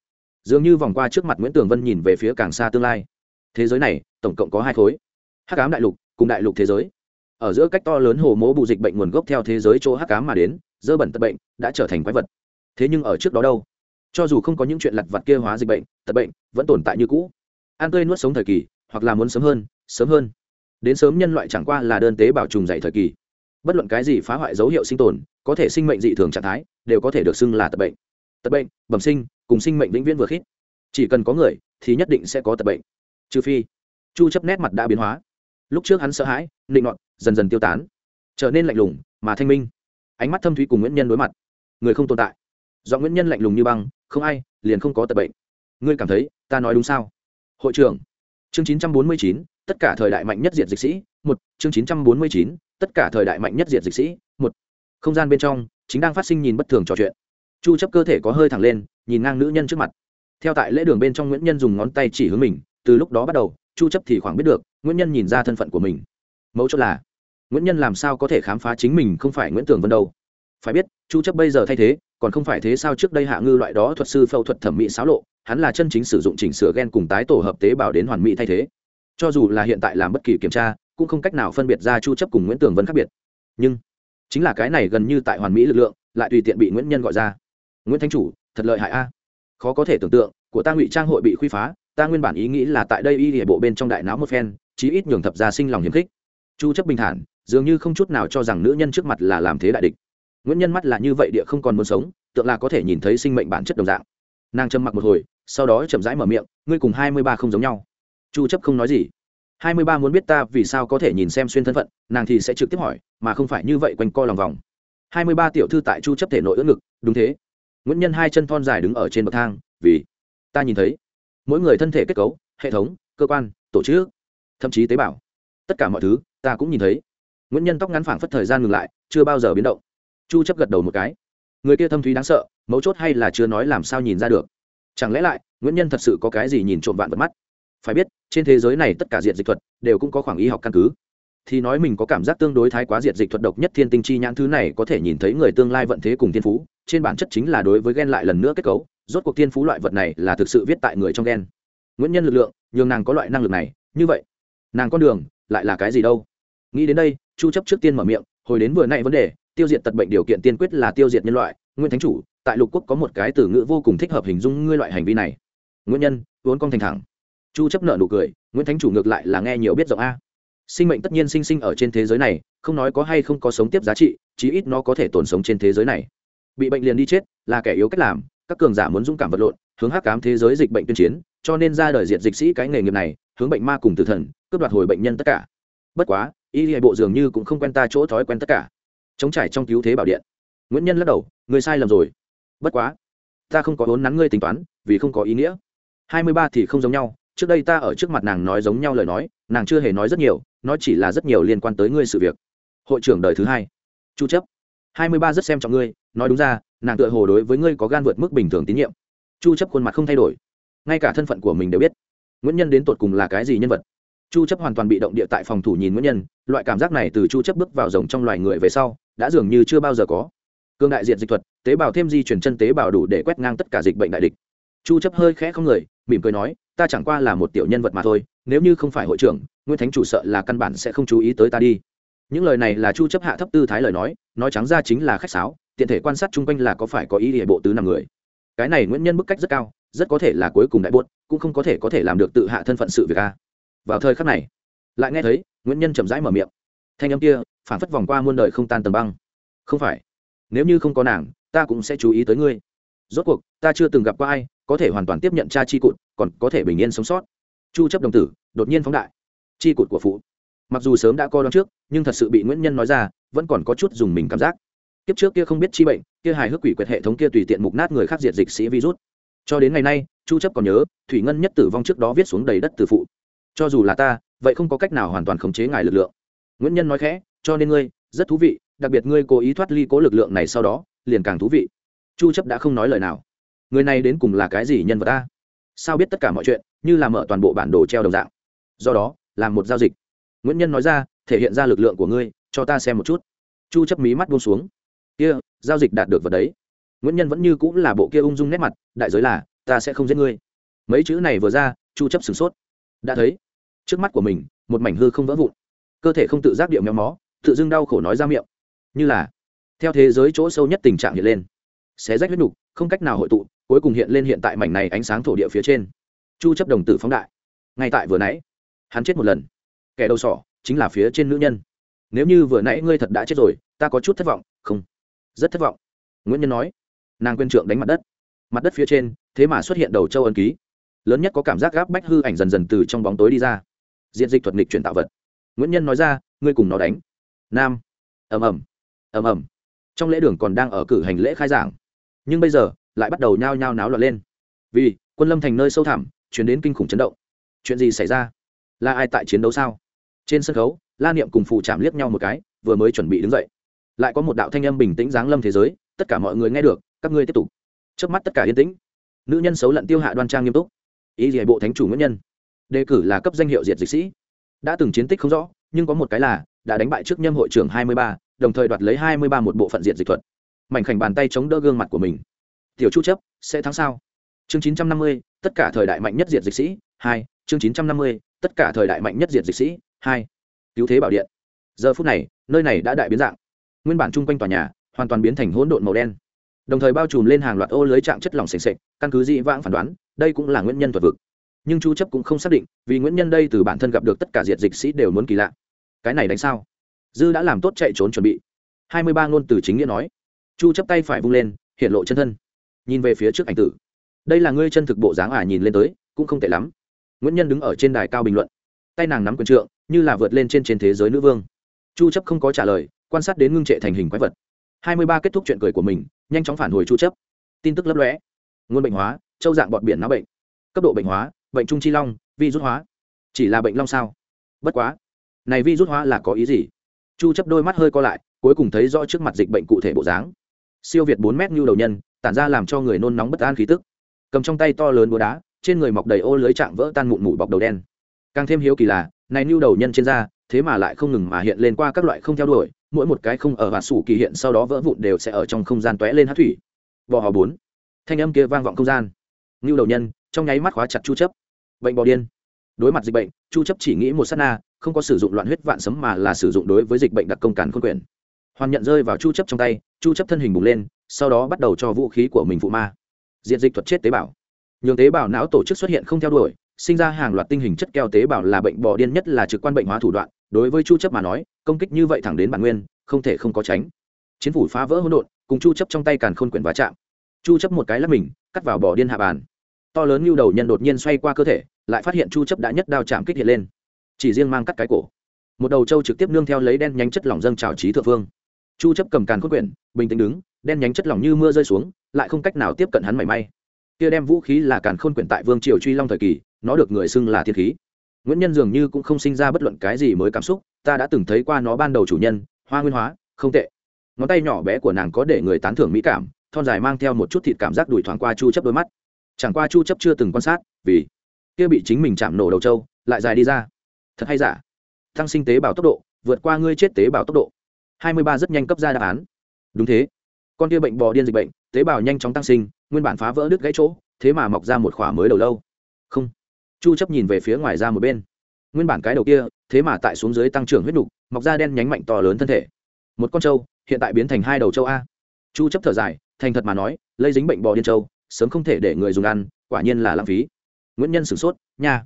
S1: Dường như vòng qua trước mặt nguyễn tường vân nhìn về phía càng xa tương lai. Thế giới này, tổng cộng có hai khối. Hắc ám đại lục cùng đại lục thế giới. Ở giữa cách to lớn hồ mố bù dịch bệnh nguồn gốc theo thế giới chỗ hắc ám mà đến, dơ bẩn tật bệnh đã trở thành quái vật. Thế nhưng ở trước đó đâu? Cho dù không có những chuyện lặt vặt kia hóa dịch bệnh, tật bệnh, vẫn tồn tại như cũ. An tươi nuốt sống thời kỳ, hoặc là muốn sớm hơn sớm hơn. Đến sớm nhân loại chẳng qua là đơn tế bào trùng dày thời kỳ bất luận cái gì phá hoại dấu hiệu sinh tồn có thể sinh mệnh dị thường trạng thái đều có thể được xưng là tật bệnh. Tật bệnh bẩm sinh cùng sinh mệnh vĩnh viễn vừa khít. Chỉ cần có người thì nhất định sẽ có tật bệnh. Trừ phi chu chấp nét mặt đã biến hóa. Lúc trước hắn sợ hãi nịnh nọt dần dần tiêu tán. Trở nên lạnh lùng mà thanh minh. Ánh mắt thâm thúy cùng nguyễn nhân đối mặt. Người không tồn tại. Do nguyễn nhân lạnh lùng như băng không ai liền không có tật bệnh. Ngươi cảm thấy ta nói đúng sao? Hội trưởng. Chương 949, tất cả thời đại mạnh nhất diệt dịch sĩ. Một chương 949, tất cả thời đại mạnh nhất diệt dịch sĩ, một, không gian bên trong, chính đang phát sinh nhìn bất thường trò chuyện. Chu chấp cơ thể có hơi thẳng lên, nhìn ngang nữ nhân trước mặt. Theo tại lễ đường bên trong nguyễn nhân dùng ngón tay chỉ hướng mình, từ lúc đó bắt đầu, chu chấp thì khoảng biết được, nguyễn nhân nhìn ra thân phận của mình. Mẫu chốt là, nguyễn nhân làm sao có thể khám phá chính mình không phải nguyễn tường vân đâu. Phải biết, chu chấp bây giờ thay thế, còn không phải thế sao trước đây hạ ngư loại đó thuật sư phẫu thuật thẩm mỹ xáo lộ, hắn là chân chính sử dụng chỉnh sửa gen cùng tái tổ hợp tế bào đến hoàn mỹ thay thế cho dù là hiện tại làm bất kỳ kiểm tra, cũng không cách nào phân biệt ra chu chấp cùng nguyễn tường vân khác biệt. Nhưng, chính là cái này gần như tại hoàn mỹ lực lượng, lại tùy tiện bị nguyễn nhân gọi ra. Nguyễn thanh chủ, thật lợi hại a. Khó có thể tưởng tượng, của ta ngụy trang hội bị khuy phá, ta nguyên bản ý nghĩ là tại đây y hệ bộ bên trong đại não một phen, chí ít nhường thập gia sinh lòng hiếm khích. Chu chấp bình thản, dường như không chút nào cho rằng nữ nhân trước mặt là làm thế đại địch. Nguyễn nhân mắt là như vậy địa không còn muốn sống, tượng là có thể nhìn thấy sinh mệnh bản chất đồng dạng. Nàng trầm mặc một hồi, sau đó chậm rãi mở miệng, ngươi cùng hai mươi ba không giống nhau chu chấp không nói gì. Hai mươi ba muốn biết ta vì sao có thể nhìn xem xuyên thân phận, nàng thì sẽ trực tiếp hỏi, mà không phải như vậy quanh co lòng vòng. Hai mươi ba tiểu thư tại chu chấp thể nội ưỡn ngực, đúng thế. Nguyễn nhân hai chân thon dài đứng ở trên bậc thang, vì ta nhìn thấy. Mỗi người thân thể kết cấu, hệ thống, cơ quan, tổ chức, thậm chí tế bào. Tất cả mọi thứ, ta cũng nhìn thấy. Nguyễn nhân tóc ngắn phảng phất thời gian ngừng lại, chưa bao giờ biến động. Chu chấp gật đầu một cái. Người kia thâm thúy đáng sợ, mấu chốt hay là chưa nói làm sao nhìn ra được? Chẳng lẽ lại, nguyễn nhân thật sự có cái gì nhìn trộm vạn vật mắt? Phải biết trên thế giới này tất cả diện dịch thuật đều cũng có khoảng y học căn cứ. Thì nói mình có cảm giác tương đối thái quá diệt dịch thuật độc nhất thiên tinh chi nhãn thứ này có thể nhìn thấy người tương lai vận thế cùng thiên phú, trên bản chất chính là đối với ghen lại lần nữa kết cấu, rốt cuộc thiên phú loại vật này là thực sự viết tại người trong gen. Nguyễn nhân lực lượng, nhường nàng có loại năng lực này, như vậy. Nàng con đường, lại là cái gì đâu? Nghĩ đến đây, chu chấp trước tiên mở miệng, hồi đến vừa nãy vấn đề, tiêu diệt tật bệnh điều kiện tiên quyết là tiêu diệt nhân loại, nguyên thánh chủ, tại lục quốc có một cái từ ngữ vô cùng thích hợp hình dung ngươi loại hành vi này. Nguyên nhân, vốn con thành thẳng chu chấp nợ nụ cười, nguyễn thánh chủ ngược lại là nghe nhiều biết rộng a. Sinh mệnh tất nhiên sinh sinh ở trên thế giới này, không nói có hay không có sống tiếp giá trị, chí ít nó có thể tồn sống trên thế giới này. Bị bệnh liền đi chết, là kẻ yếu cách làm, các cường giả muốn dũng cảm vật lộn, hướng hắc cám thế giới dịch bệnh tuyên chiến, cho nên ra đời diệt dịch sĩ cái nghề nghiệp này, hướng bệnh ma cùng tử thần, cướp đoạt hồi bệnh nhân tất cả. Bất quá, y hệ bộ dường như cũng không quen ta chỗ thói quen tất cả. Chống trải trong cứu thế bảo điện. Nguyễn nhân lắc đầu, người sai lầm rồi. Bất quá, ta không có vốn nắn ngươi tính toán, vì không có ý nghĩa. Hai mươi ba thì không giống nhau trước đây ta ở trước mặt nàng nói giống nhau lời nói, nàng chưa hề nói rất nhiều, nó chỉ là rất nhiều liên quan tới ngươi sự việc. Hội trưởng đời thứ hai. Chu chấp. Hai mươi ba rất xem trọng ngươi, nói đúng ra, nàng tựa hồ đối với ngươi có gan vượt mức bình thường tín nhiệm. Chu chấp khuôn mặt không thay đổi. Ngay cả thân phận của mình đều biết. Nguyễn nhân đến tột cùng là cái gì nhân vật? Chu chấp hoàn toàn bị động địa tại phòng thủ nhìn nguyễn nhân, loại cảm giác này từ chu chấp bước vào rồng trong loài người về sau, đã dường như chưa bao giờ có. Cương đại diện dịch thuật, tế bào thêm di chuyển chân tế bào đủ để quét ngang tất cả dịch bệnh đại địch. Chu chấp hơi khẽ không người mỉm cười nói, ta chẳng qua là một tiểu nhân vật mà thôi, nếu như không phải hội trưởng nguyễn thánh chủ sợ là căn bản sẽ không chú ý tới ta đi. Những lời này là chu chấp hạ thấp tư thái lời nói nói trắng ra chính là khách sáo, tiện thể quan sát chung quanh là có phải có ý địa bộ tứ năm người. Cái này nguyễn nhân bức cách rất cao, rất có thể là cuối cùng đại buốt cũng không có thể có thể làm được tự hạ thân phận sự việc a. Vào thời khắc này, lại nghe thấy nguyễn nhân chậm rãi mở miệng. Thanh âm kia phản phất vòng qua muôn đời không tan tầng băng. Không phải, nếu như không có nàng, ta cũng sẽ chú ý tới ngươi. Rốt cuộc, ta chưa từng gặp qua ai có thể hoàn toàn tiếp nhận cha chi cụt, còn có thể bình yên sống sót. Chu chấp đồng tử, đột nhiên phóng đại. Chi cụt của phụ. Mặc dù sớm đã coi đoán trước, nhưng thật sự bị nguyễn nhân nói ra, vẫn còn có chút dùng mình cảm giác. Kiếp trước kia không biết chi bệnh, kia hài hước quỷ quyệt hệ thống kia tùy tiện mục nát người khác diệt dịch sĩ virus. Cho đến ngày nay, chu chấp còn nhớ, thủy ngân nhất tử vong trước đó viết xuống đầy đất từ phụ. Cho dù là ta, vậy không có cách nào hoàn toàn khống chế ngài lực lượng. Nguyễn nhân nói khẽ, cho nên ngươi, rất thú vị, đặc biệt ngươi cố ý thoát ly cố lực lượng này sau đó, liền càng thú vị. Chu chấp đã không nói lời nào người này đến cùng là cái gì nhân vật ta? Sao biết tất cả mọi chuyện, như là mở toàn bộ bản đồ treo đồng dạng? Do đó, làm một giao dịch. Nguyễn nhân nói ra, thể hiện ra lực lượng của ngươi, cho ta xem một chút. Chu chấp mí mắt buông xuống. Kia, giao dịch đạt được vật đấy. Nguyễn nhân vẫn như cũng là bộ kia ung dung nét mặt, đại giới là, ta sẽ không giết ngươi. Mấy chữ này vừa ra, chu chấp sửng sốt. Đã thấy, trước mắt của mình, một mảnh hư không vỡ vụn. Cơ thể không tự giác điệu méo mó, tự dưng đau khổ nói ra miệng. Như là, theo thế giới chỗ sâu nhất tình trạng hiện lên xé rách huyết nục, không cách nào hội tụ, cuối cùng hiện lên hiện tại mảnh này ánh sáng thổ địa phía trên. Chu chấp đồng tử phóng đại. Ngay tại vừa nãy, hắn chết một lần. Kẻ đầu sỏ chính là phía trên nữ nhân. Nếu như vừa nãy ngươi thật đã chết rồi, ta có chút thất vọng. Không, rất thất vọng. Nguyễn nhân nói, nàng quên trượng đánh mặt đất. Mặt đất phía trên, thế mà xuất hiện đầu châu ân ký. Lớn nhất có cảm giác gáp bách hư ảnh dần dần từ trong bóng tối đi ra. Diện dịch thuật nghịch chuyển tạo vật. Nguyễn nhân nói ra, ngươi cùng nó đánh. Nam. Ầm ầm. Ầm ầm. Trong lễ đường còn đang ở cử hành lễ khai giảng nhưng bây giờ lại bắt đầu nhao nhao náo loạn lên. Vì quân lâm thành nơi sâu thẳm, chuyển đến kinh khủng chấn động. Chuyện gì xảy ra? Là ai tại chiến đấu sao? Trên sân khấu, la niệm cùng phụ chạm liếc nhau một cái, vừa mới chuẩn bị đứng dậy. Lại có một đạo thanh âm bình tĩnh giáng lâm thế giới, tất cả mọi người nghe được, các ngươi tiếp tục. Trước mắt tất cả yên tĩnh. Nữ nhân xấu lận tiêu hạ đoan trang nghiêm túc. Ý gì bộ thánh chủ nguyễn nhân? Đề cử là cấp danh hiệu diệt dịch sĩ. Đã từng chiến tích không rõ, nhưng có một cái là đã đánh bại trước nhâm hội trưởng hai mươi ba, đồng thời đoạt lấy hai mươi ba một bộ phận diện dịch thuật mảnh khảnh bàn tay chống đỡ gương mặt của mình. Tiểu chu chấp, sẽ thắng sao? Chương chín trăm năm mươi, tất cả thời đại mạnh nhất diệt dịch sĩ, hai. Chương chín trăm năm mươi, tất cả thời đại mạnh nhất diệt dịch sĩ, hai. Cứu thế bảo điện. Giờ phút này, nơi này đã đại biến dạng. Nguyên bản chung quanh tòa nhà, hoàn toàn biến thành hỗn độn màu đen. Đồng thời bao trùm lên hàng loạt ô lưới trạng chất lỏng sền sệt, căn cứ dị vãng phản đoán, đây cũng là nguyên nhân thuật vực. Nhưng chu chấp cũng không xác định, vì nguyên nhân đây từ bản thân gặp được tất cả diệt dịch sĩ đều muốn kỳ lạ. Cái này đánh sao? Dư đã làm tốt chạy trốn chuẩn bị. 23 ngôn từ chính nghĩa nói chu chấp tay phải vung lên, hiện lộ chân thân. Nhìn về phía trước ảnh tử. Đây là ngươi chân thực bộ dáng à nhìn lên tới, cũng không tệ lắm. Nguyễn nhân đứng ở trên đài cao bình luận. Tay nàng nắm quyền trượng, như là vượt lên trên trên thế giới nữ vương. Chu chấp không có trả lời, quan sát đến ngưng trệ thành hình quái vật. 23 kết thúc chuyện cười của mình, nhanh chóng phản hồi chu chấp. Tin tức lấp lóe. Nguồn bệnh hóa, châu dạng bọt biển não bệnh. Cấp độ bệnh hóa, bệnh trung chi long vi rút hóa. Chỉ là bệnh long sao? Bất quá, này vi rút hóa là có ý gì? Chu chấp đôi mắt hơi co lại, cuối cùng thấy rõ trước mặt dịch bệnh cụ thể bộ dáng siêu việt 4 mét như đầu nhân, tản ra làm cho người nôn nóng bất an khí tức. Cầm trong tay to lớn búa đá, trên người mọc đầy ô lưới chạm vỡ tan mụn mủ bọc đầu đen. Càng thêm hiếu kỳ là, này như đầu nhân trên da, thế mà lại không ngừng mà hiện lên qua các loại không theo đuổi, mỗi một cái không ở và sủ kỳ hiện sau đó vỡ vụn đều sẽ ở trong không gian tóe lên hát thủy. Bò hò bốn. Thanh âm kia vang vọng không gian. Ngưu đầu nhân, trong nháy mắt khóa chặt chu chấp. Bệnh bò điên. Đối mặt dịch bệnh, chu chấp chỉ nghĩ một sát na, không có sử dụng loạn huyết vạn sấm mà là sử dụng đối với dịch bệnh đặc công cản khôn quyền hoàn nhận rơi vào chu chấp trong tay, chu chấp thân hình bùng lên, sau đó bắt đầu cho vũ khí của mình phụ ma. Diện dịch thuật chết tế bào. Nhường tế bào não tổ chức xuất hiện không theo đuổi, sinh ra hàng loạt tinh hình chất keo tế bào là bệnh bò điên nhất là trực quan bệnh hóa thủ đoạn, đối với chu chấp mà nói, công kích như vậy thẳng đến bản nguyên, không thể không có tránh. Chiến phủ phá vỡ hỗn độn, cùng chu chấp trong tay càn khôn quyển va chạm. Chu chấp một cái lắc mình, cắt vào bò điên hạ bàn. To lớn như đầu nhân đột nhiên xoay qua cơ thể, lại phát hiện chu chấp đã nhất đao chạm kích hiện lên. Chỉ riêng mang cắt cái cổ. Một đầu trâu trực tiếp nương theo lấy đen nhánh chất lỏng dâng trào trí thượng phương chu chấp cầm càn khôn quyển, bình tĩnh đứng, đen nhánh chất lỏng như mưa rơi xuống, lại không cách nào tiếp cận hắn mảy may. Kia đem vũ khí là càn khôn quyển tại vương triều truy long thời kỳ, nó được người xưng là thiên khí. Nguyễn nhân dường như cũng không sinh ra bất luận cái gì mới cảm xúc, ta đã từng thấy qua nó ban đầu chủ nhân, hoa nguyên hóa, không tệ. Ngón tay nhỏ bé của nàng có để người tán thưởng mỹ cảm, thon dài mang theo một chút thịt cảm giác đùi thoáng qua chu chấp đôi mắt. Chẳng qua chu chấp chưa từng quan sát, vì kia bị chính mình chạm nổ đầu trâu, lại dài đi ra. Thật hay giả? Tăng sinh tế bào tốc độ, vượt qua ngươi chết tế bào tốc độ. 23 rất nhanh cấp ra đáp án. Đúng thế. Con kia bệnh bò điên dịch bệnh, tế bào nhanh chóng tăng sinh, nguyên bản phá vỡ đứt gãy chỗ, thế mà mọc ra một khỏa mới đầu lâu. Không. Chu chấp nhìn về phía ngoài ra một bên. Nguyên bản cái đầu kia, thế mà tại xuống dưới tăng trưởng huyết nục, mọc ra đen nhánh mạnh to lớn thân thể. Một con trâu, hiện tại biến thành hai đầu trâu a. Chu chấp thở dài, thành thật mà nói, lây dính bệnh bò điên trâu, sớm không thể để người dùng ăn, quả nhiên là lãng phí. Nguyễn nhân sửng sốt, nha.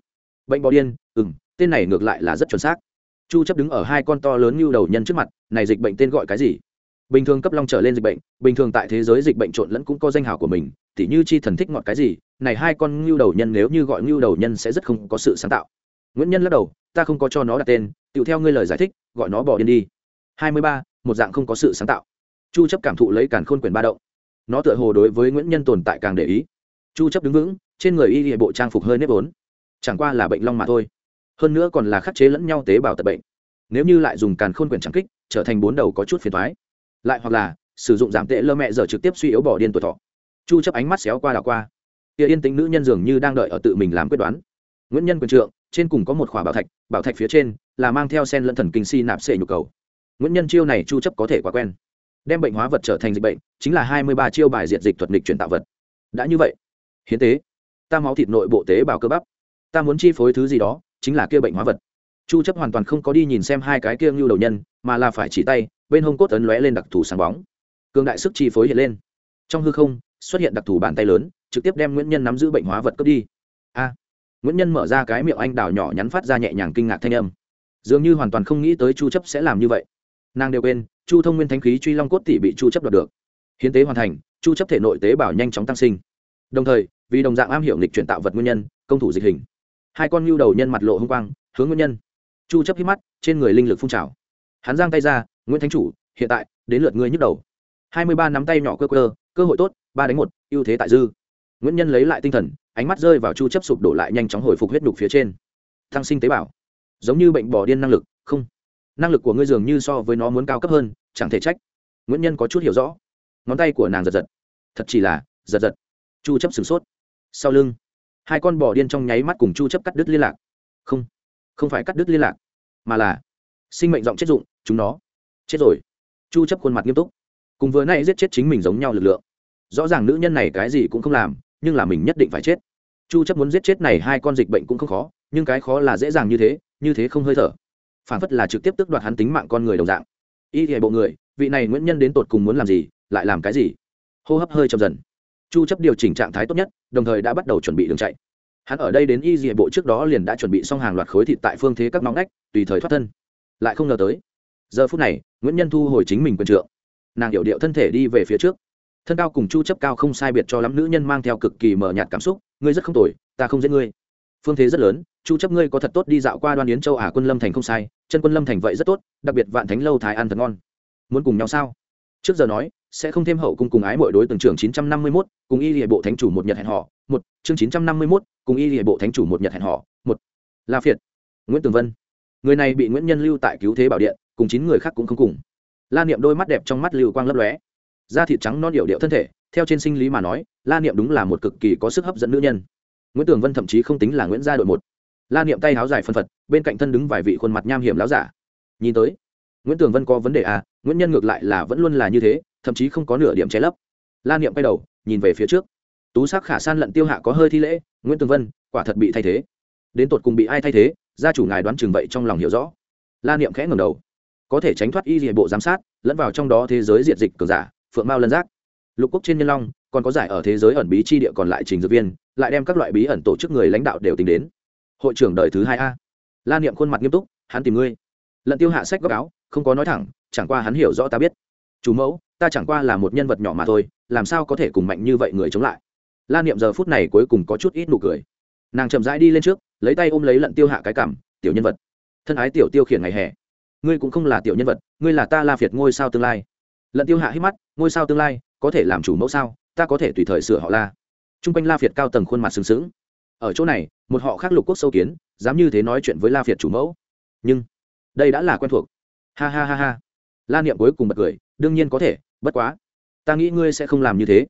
S1: Bệnh bò điên, ừm, tên này ngược lại là rất chuẩn xác chu chấp đứng ở hai con to lớn như đầu nhân trước mặt, này dịch bệnh tên gọi cái gì? Bình thường cấp long trở lên dịch bệnh, bình thường tại thế giới dịch bệnh trộn lẫn cũng có danh hào của mình, tỉ như chi thần thích ngọt cái gì, này hai con ngưu đầu nhân nếu như gọi ngưu đầu nhân sẽ rất không có sự sáng tạo. Nguyễn nhân lắc đầu, ta không có cho nó đặt tên tự theo ngươi lời giải thích, gọi nó bỏ điên đi. Hai mươi ba, một dạng không có sự sáng tạo. Chu chấp cảm thụ lấy càn khôn quyền ba động. Nó tựa hồ đối với nguyễn nhân tồn tại càng để ý. Chu chấp đứng vững, trên người y bộ trang phục hơi nếp vốn. Chẳng qua là bệnh long mà thôi hơn nữa còn là khắc chế lẫn nhau tế bào tật bệnh. Nếu như lại dùng càn khôn quyền trắng kích, trở thành bốn đầu có chút phiền toái. Lại hoặc là, sử dụng giảm tệ lơ mẹ giờ trực tiếp suy yếu bỏ điên tuổi thọ. Chu chấp ánh mắt xéo qua đảo qua. Kia yên tĩnh nữ nhân dường như đang đợi ở tự mình làm quyết đoán. Nguyễn nhân quyền trượng, trên cùng có một khỏa bảo thạch bảo thạch phía trên là mang theo sen lẫn thần kinh si nạp sệ nhu cầu. Nguyễn nhân chiêu này chu chấp có thể quá quen. Đem bệnh hóa vật trở thành dịch bệnh, chính là 23 chiêu bài diệt dịch thuật nghịch chuyển tạo vật. Đã như vậy. Hiến tế. Ta máu thịt nội bộ tế bào cơ bắp. Ta muốn chi phối thứ gì đó chính là kia bệnh hóa vật. Chu chấp hoàn toàn không có đi nhìn xem hai cái kia như đầu nhân, mà là phải chỉ tay, bên hông cốt ấn lóe lên đặc thù sáng bóng. Cường đại sức chi phối hiện lên. Trong hư không, xuất hiện đặc thù bàn tay lớn, trực tiếp đem nguyễn nhân nắm giữ bệnh hóa vật cướp đi. A! Nguyễn nhân mở ra cái miệng anh đào nhỏ nhắn phát ra nhẹ nhàng kinh ngạc thanh âm. Dường như hoàn toàn không nghĩ tới chu chấp sẽ làm như vậy. Nàng đều quên, chu thông nguyên thánh khí truy long cốt tỷ bị chu chấp đoạt được. Hiến tế hoàn thành, chu chấp thể nội tế bào nhanh chóng tăng sinh. Đồng thời, vì đồng dạng am hiểu lịch chuyển tạo vật nguyên nhân, công thủ dịch hình hai con nhu đầu nhân mặt lộ hung quang, hướng nguyên nhân. Chu chấp hít mắt, trên người linh lực phun trào. Hắn giang tay ra, nguyễn thánh chủ, hiện tại, đến lượt ngươi nhức đầu. 23 nắm tay nhỏ cơ cơ cơ hội tốt, ba đánh một, ưu thế tại dư. Nguyễn nhân lấy lại tinh thần, ánh mắt rơi vào chu chấp sụp đổ lại nhanh chóng hồi phục huyết đục phía trên. Tăng sinh tế bào. Giống như bệnh bò điên năng lực, không, năng lực của ngươi dường như so với nó muốn cao cấp hơn, chẳng thể trách. Nguyễn nhân có chút hiểu rõ. Ngón tay của nàng giật giật. Thật chỉ là giật giật. Chu chấp sửng sốt. Sau lưng hai con bò điên trong nháy mắt cùng chu chấp cắt đứt liên lạc. Không không phải cắt đứt liên lạc, mà là sinh mệnh giọng chết dụng, chúng nó. Chết rồi. Chu chấp khuôn mặt nghiêm túc. Cùng vừa nay giết chết chính mình giống nhau lực lượng. Rõ ràng nữ nhân này cái gì cũng không làm, nhưng là mình nhất định phải chết. Chu chấp muốn giết chết này hai con dịch bệnh cũng không khó, nhưng cái khó là dễ dàng như thế như thế không hơi thở. Phản phất là trực tiếp tước đoạt hắn tính mạng con người đồng dạng. Y hệ bộ người, vị này nguyễn nhân đến tột cùng muốn làm gì, lại làm cái gì? Hô hấp hơi chậm dần chu chấp điều chỉnh trạng thái tốt nhất, đồng thời đã bắt đầu chuẩn bị đường chạy. Hắn ở đây đến y Dìa bộ trước đó liền đã chuẩn bị xong hàng loạt khối thịt tại phương thế các nóng ngách, tùy thời thoát thân. Lại không ngờ tới, giờ phút này, nguyễn nhân thu hồi chính mình quân trượng. Nàng hiểu điệu thân thể đi về phía trước. Thân cao cùng chu chấp cao không sai biệt cho lắm, nữ nhân mang theo cực kỳ mờ nhạt cảm xúc, ngươi rất không tồi, ta không giết ngươi. Phương thế rất lớn, chu chấp ngươi có thật tốt đi dạo qua đoan yến châu à quân lâm thành không sai, chân quân lâm thành vậy rất tốt, đặc biệt vạn thánh lâu thái ăn thật ngon. Muốn cùng nhau sao? Trước giờ nói sẽ không thêm hậu cung cùng ái mọi đối từng trưởng 951, cùng y lìa bộ thánh chủ một nhật hẹn họ một chương 951, cùng y lìa bộ thánh chủ một nhật hẹn họ một. La phiệt nguyễn tường vân. Người này bị nguyễn nhân lưu tại cứu thế bảo điện cùng chín người khác cũng không cùng. La niệm đôi mắt đẹp trong mắt lưu quang lấp lóe. Da thịt trắng non điệu điệu thân thể theo trên sinh lý mà nói la niệm đúng là một cực kỳ có sức hấp dẫn nữ nhân. Nguyễn tường vân thậm chí không tính là nguyễn gia đội một. La niệm tay háo dài phân phật bên cạnh thân đứng vài vị khuôn mặt nham hiểm láo giả. Nhìn tới nguyễn tường vân có vấn đề à nguyễn nhân ngược lại là vẫn luôn là như thế thậm chí không có nửa điểm che lấp. La niệm quay đầu, nhìn về phía trước. Tú sắc khả san lận tiêu hạ có hơi thi lễ, nguyễn tường vân, quả thật bị thay thế. Đến tột cùng bị ai thay thế, gia chủ ngài đoán chừng vậy trong lòng hiểu rõ. La niệm khẽ ngầm đầu. Có thể tránh thoát y địa bộ giám sát, lẫn vào trong đó thế giới diệt dịch cường giả, phượng mao lân giác. Lục quốc trên nhân long, còn có giải ở thế giới ẩn bí chi địa còn lại trình dược viên, lại đem các loại bí ẩn tổ chức người lãnh đạo đều tính đến. Hội trưởng đời thứ hai a. La niệm khuôn mặt nghiêm túc, hắn tìm ngươi. Lận tiêu hạ sách góc áo, không có nói thẳng, chẳng qua hắn hiểu rõ ta biết chủ mẫu, ta chẳng qua là một nhân vật nhỏ mà thôi, làm sao có thể cùng mạnh như vậy người chống lại? La niệm giờ phút này cuối cùng có chút ít nụ cười. Nàng chậm rãi đi lên trước, lấy tay ôm lấy lận tiêu hạ cái cảm tiểu nhân vật, thân ái tiểu tiêu khiển ngày hè, ngươi cũng không là tiểu nhân vật, ngươi là ta la việt ngôi sao tương lai. Lận tiêu hạ hít mắt, ngôi sao tương lai, có thể làm chủ mẫu sao? Ta có thể tùy thời sửa họ la. T r u n g quanh la việt cao tầng khuôn mặt sừng sững. Ở chỗ này, một họ khác lục quốc sâu kiến, dám như thế nói chuyện với la việt chủ mẫu. Nhưng, đây đã là quen thuộc. Ha ha ha ha. La niệm cuối cùng bật cười đương nhiên có thể, bất quá. Ta nghĩ ngươi sẽ không làm như thế.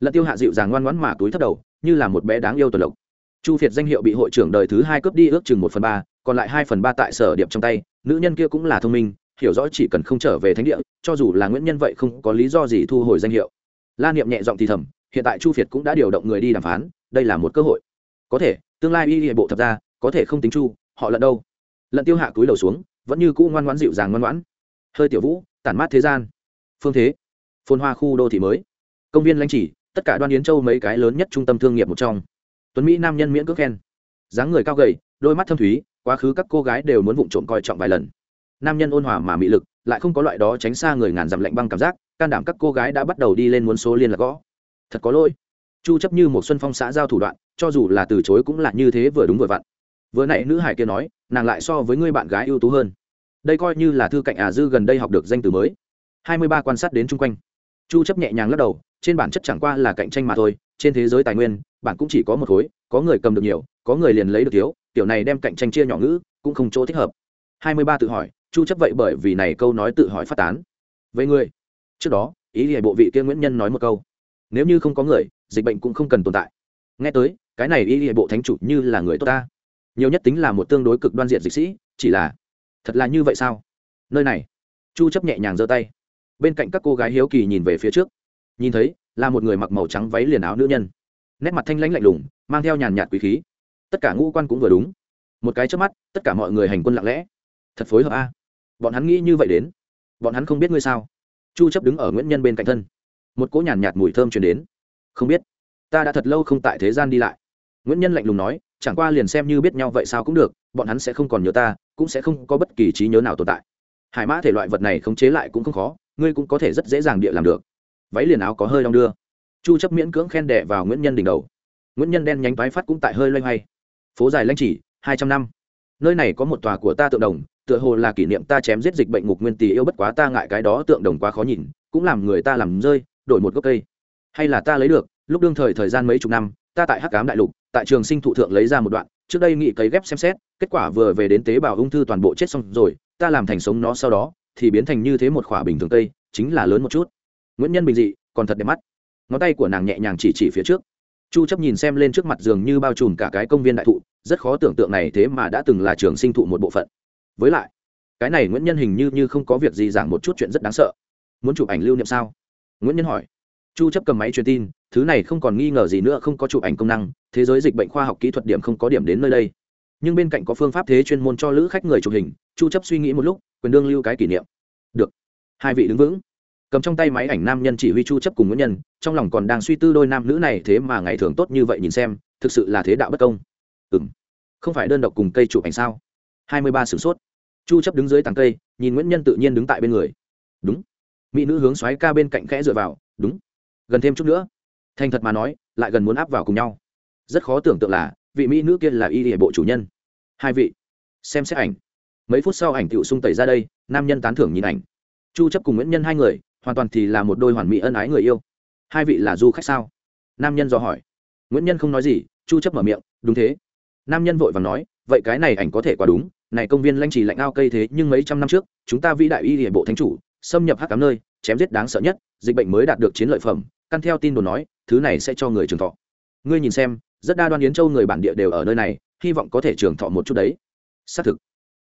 S1: Lận tiêu hạ dịu dàng ngoan ngoãn mà túi thấp đầu, như là một bé đáng yêu tuần lộc. Chu việt danh hiệu bị hội trưởng đời thứ hai cướp đi ước chừng một phần ba, còn lại hai phần ba tại sở điệp trong tay. Nữ nhân kia cũng là thông minh, hiểu rõ chỉ cần không trở về thánh địa, cho dù là nguyễn nhân vậy không có lý do gì thu hồi danh hiệu. La niệm nhẹ giọng thì thầm, hiện tại chu việt cũng đã điều động người đi đàm phán, đây là một cơ hội. Có thể, tương lai y hệ bộ thập ra có thể không tính chu, họ lận đâu? Lận tiêu hạ cúi đầu xuống, vẫn như cũ ngoan ngoãn dịu dàng ngoan ngoãn. Hơi tiểu vũ, tản mát thế gian phương thế phôn hoa khu đô thị mới. Công viên lãnh chỉ, tất cả đoan yến châu mấy cái lớn nhất trung tâm thương nghiệp một trong. Tuấn mỹ nam nhân miễn cước khen. Dáng người cao gầy, đôi mắt thâm thúy, quá khứ các cô gái đều muốn vụng trộm coi trọng vài lần. Nam nhân ôn hòa mà mị lực, lại không có loại đó tránh xa người ngàn dặm lạnh băng cảm giác, can đảm các cô gái đã bắt đầu đi lên muốn số liên lạc gõ. Thật có lỗi. Chu chấp như một xuân phong xã giao thủ đoạn, cho dù là từ chối cũng là như thế vừa đúng vừa vặn. Vừa nãy nữ hải kia nói, nàng lại so với người bạn gái ưu tú hơn. Đây coi như là thư cạnh à dư gần đây học được danh từ mới. 23 quan sát đến chung quanh. Chu chấp nhẹ nhàng lắc đầu, trên bản chất chẳng qua là cạnh tranh mà thôi, trên thế giới tài nguyên bạn cũng chỉ có một khối, có người cầm được nhiều, có người liền lấy được thiếu, tiểu này đem cạnh tranh chia nhỏ ngữ, cũng không chỗ thích hợp. 23 tự hỏi, chu chấp vậy bởi vì này câu nói tự hỏi phát tán. Với người trước đó, ý hệ bộ vị kia nguyễn nhân nói một câu, nếu như không có người, dịch bệnh cũng không cần tồn tại. Nghe tới, cái này ý hệ bộ thánh chủ như là người tốt ta. Nhiều nhất tính là một tương đối cực đoan diện dịch sĩ, chỉ là, thật là như vậy sao? Nơi này, chu chấp nhẹ nhàng giơ tay bên cạnh các cô gái hiếu kỳ nhìn về phía trước. Nhìn thấy là một người mặc màu trắng váy liền áo nữ nhân. Nét mặt thanh lãnh lạnh lùng mang theo nhàn nhạt quý khí. Tất cả ngũ quan cũng vừa đúng. Một cái trước mắt tất cả mọi người hành quân lặng lẽ. Thật phối hợp a. Bọn hắn nghĩ như vậy đến. Bọn hắn không biết ngươi sao. Chu chấp đứng ở nguyễn nhân bên cạnh thân. Một cỗ nhàn nhạt, mùi thơm truyền đến. Không biết ta đã thật lâu không tại thế gian đi lại. Nguyễn nhân lạnh lùng nói chẳng qua liền xem như biết nhau vậy sao cũng được bọn hắn sẽ không còn nhớ ta cũng sẽ không có bất kỳ trí nhớ nào tồn tại. Hải mã thể loại vật này khống chế lại cũng không khó ngươi cũng có thể rất dễ dàng địa làm được. Váy liền áo có hơi đong đưa. Chu chấp miễn cưỡng khen đẻ vào nguyễn nhân đỉnh đầu. Nguyễn nhân đen nhánh toái phát cũng tại hơi loay hoay. Phố dài lanh chỉ, hai trăm năm. Nơi này có một tòa của ta tượng đồng, tựa hồ là kỷ niệm ta chém giết dịch bệnh ngục nguyên tỷ yêu bất quá ta ngại cái đó tượng đồng quá khó nhìn, cũng làm người ta làm rơi, đổi một gốc cây. Hay là ta lấy được, lúc đương thời thời gian mấy chục năm, ta tại hắc cám đại lục, tại trường sinh thụ thượng lấy ra một đoạn, trước đây nghị cấy ghép xem xét, kết quả vừa về đến tế bào ung thư toàn bộ chết xong rồi, ta làm thành sống nó sau đó thì biến thành như thế một khỏa bình thường tây, chính là lớn một chút. Nguyễn nhân bình dị còn thật đẹp mắt. Ngón tay của nàng nhẹ nhàng chỉ chỉ phía trước. Chu chấp nhìn xem lên trước mặt giường như bao trùm cả cái công viên đại thụ rất khó tưởng tượng này thế mà đã từng là trường sinh thụ một bộ phận. Với lại cái này nguyễn nhân hình như như không có việc gì giảng một chút chuyện rất đáng sợ. Muốn chụp ảnh lưu niệm sao? Nguyễn nhân hỏi. Chu chấp cầm máy truyền tin thứ này không còn nghi ngờ gì nữa không có chụp ảnh công năng thế giới dịch bệnh khoa học kỹ thuật điểm không có điểm đến nơi đây nhưng bên cạnh có phương pháp thế chuyên môn cho lữ khách người chụp hình, chu chấp suy nghĩ một lúc, quyền đương lưu cái kỷ niệm. Được. Hai vị đứng vững. Cầm trong tay máy ảnh nam nhân chỉ huy chu chấp cùng nguyễn nhân, trong lòng còn đang suy tư đôi nam nữ này thế mà ngày thường tốt như vậy nhìn xem, thực sự là thế đạo bất công. Ừm. Không phải đơn độc cùng cây chụp ảnh sao? 23 sửng sốt. Chu chấp đứng dưới tàng cây, nhìn nguyễn nhân tự nhiên đứng tại bên người. Đúng. Mỹ nữ hướng xoáy ca bên cạnh khẽ dựa vào, đúng. Gần thêm chút nữa. Thành thật mà nói, lại gần muốn áp vào cùng nhau. Rất khó tưởng tượng là vị mỹ nữ kia là y hệ bộ chủ nhân. Hai vị, xem xét ảnh. Mấy phút sau ảnh tựu sung tẩy ra đây, nam nhân tán thưởng nhìn ảnh. Chu chấp cùng nguyễn nhân hai người, hoàn toàn thì là một đôi hoàn mỹ ân ái người yêu. Hai vị là du khách sao? Nam nhân dò hỏi. Nguyễn nhân không nói gì, chu chấp mở miệng, đúng thế. Nam nhân vội vàng nói, vậy cái này ảnh có thể quá đúng, này công viên lanh trì lạnh ao cây thế nhưng mấy trăm năm trước, chúng ta vĩ đại y địa bộ thánh chủ, xâm nhập hắc cám nơi, chém giết đáng sợ nhất, dịch bệnh mới đạt được chiến lợi phẩm, căn theo tin đồn nói, thứ này sẽ cho người trường thọ. Ngươi nhìn xem rất đa đoan yến châu người bản địa đều ở nơi này, hy vọng có thể trường thọ một chút đấy. Xác thực.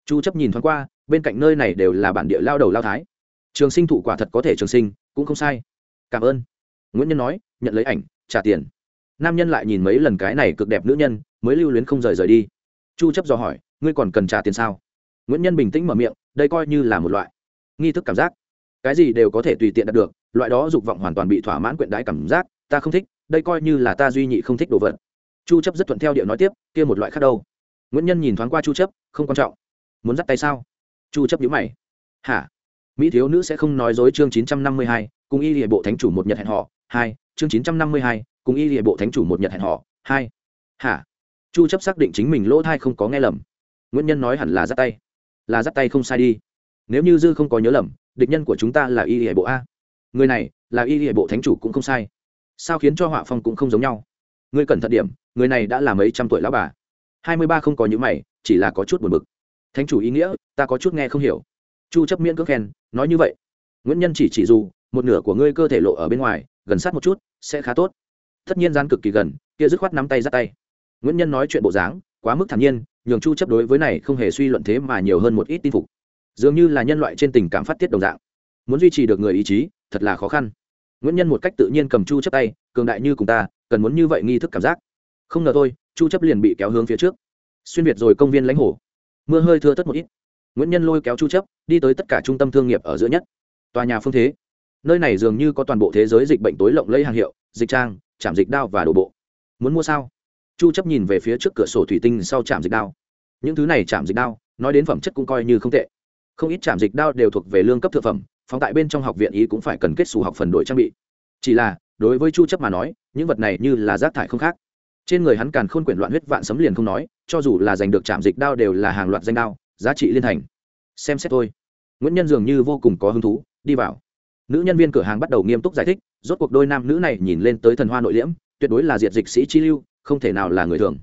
S1: Chu chấp nhìn thoáng qua, bên cạnh nơi này đều là bản địa lao đầu lao thái. Trường sinh thụ quả thật có thể trường sinh, cũng không sai. Cảm ơn. Nguyễn nhân nói, nhận lấy ảnh, trả tiền. Nam nhân lại nhìn mấy lần cái này cực đẹp nữ nhân, mới lưu luyến không rời rời đi. Chu chấp dò hỏi, ngươi còn cần trả tiền sao? Nguyễn nhân bình tĩnh mở miệng, đây coi như là một loại nghi thức cảm giác. Cái gì đều có thể tùy tiện đạt được, loại đó dục vọng hoàn toàn bị thỏa mãn quyện đái cảm giác, ta không thích, đây coi như là ta duy nhị không thích đồ vật chu chấp rất thuận theo điệu nói tiếp kia một loại khác đâu? Nguyễn nhân nhìn thoáng qua chu chấp không quan trọng. Muốn dắt tay sao? Chu chấp nhíu mày. Hả? Mỹ thiếu nữ sẽ không nói dối chương 952, cùng y hệ bộ thánh chủ một nhật hẹn họ hai chương chín trăm năm mươi hai cùng y địa bộ thánh chủ một nhật hẹn họ hai. Hả? Chu chấp xác định chính mình lỗ thai không có nghe lầm. Nguyễn nhân nói hẳn là dắt tay. Là dắt tay không sai đi. Nếu như dư không có nhớ lầm địch nhân của chúng ta là y địa bộ a. Người này là y địa bộ thánh chủ cũng không sai. Sao khiến cho họa phong cũng không giống nhau? Ngươi cẩn thận điểm, người này đã là mấy trăm tuổi lão bà. Hai mươi ba không có những mày, chỉ là có chút buồn bực. Thánh chủ ý nghĩa, ta có chút nghe không hiểu. Chu chấp miễn cưỡng khen, nói như vậy. Nguyễn nhân chỉ chỉ dù, một nửa của ngươi cơ thể lộ ở bên ngoài, gần sát một chút, sẽ khá tốt. Tất nhiên gian cực kỳ gần, kia dứt khoát nắm tay ra tay. Nguyễn nhân nói chuyện bộ dáng, quá mức thản nhiên, nhường chu chấp đối với này không hề suy luận thế mà nhiều hơn một ít tin phục. Dường như là nhân loại trên tình cảm phát tiết đồng dạng. Muốn duy trì được người ý chí, thật là khó khăn nguyễn nhân một cách tự nhiên cầm chu chấp tay, cường đại như cùng ta, cần muốn như vậy nghi thức cảm giác. Không ngờ thôi, chu chấp liền bị kéo hướng phía trước. Xuyên việt rồi công viên lãnh hồ mưa hơi thưa tất một ít. Nguyễn nhân lôi kéo chu chấp, đi tới tất cả trung tâm thương nghiệp ở giữa nhất. Tòa nhà phương thế. Nơi này dường như có toàn bộ thế giới dịch bệnh tối lộng lẫy hàng hiệu, dịch trang chạm dịch đao và đồ bộ. Muốn mua sao? Chu chấp nhìn về phía trước cửa sổ thủy tinh sau chạm dịch đao. Những thứ này chạm dịch đao, nói đến phẩm chất cũng coi như không tệ. Không ít chạm dịch đao đều thuộc về lương cấp thượng phẩm phóng tại bên trong học viện ý cũng phải cần kết xù học phần đổi trang bị. Chỉ là, đối với chu chấp mà nói, những vật này như là rác thải không khác. Trên người hắn càn khôn quyển loạn huyết vạn sấm liền không nói, cho dù là giành được chạm dịch đao đều là hàng loạt danh đao, giá trị liên thành. Xem xét thôi. Nguyễn nhân dường như vô cùng có hứng thú, đi vào. Nữ nhân viên cửa hàng bắt đầu nghiêm túc giải thích, rốt cuộc đôi nam nữ này nhìn lên tới thần hoa nội liễm, tuyệt đối là diệt dịch sĩ chi lưu, không thể nào là người thường.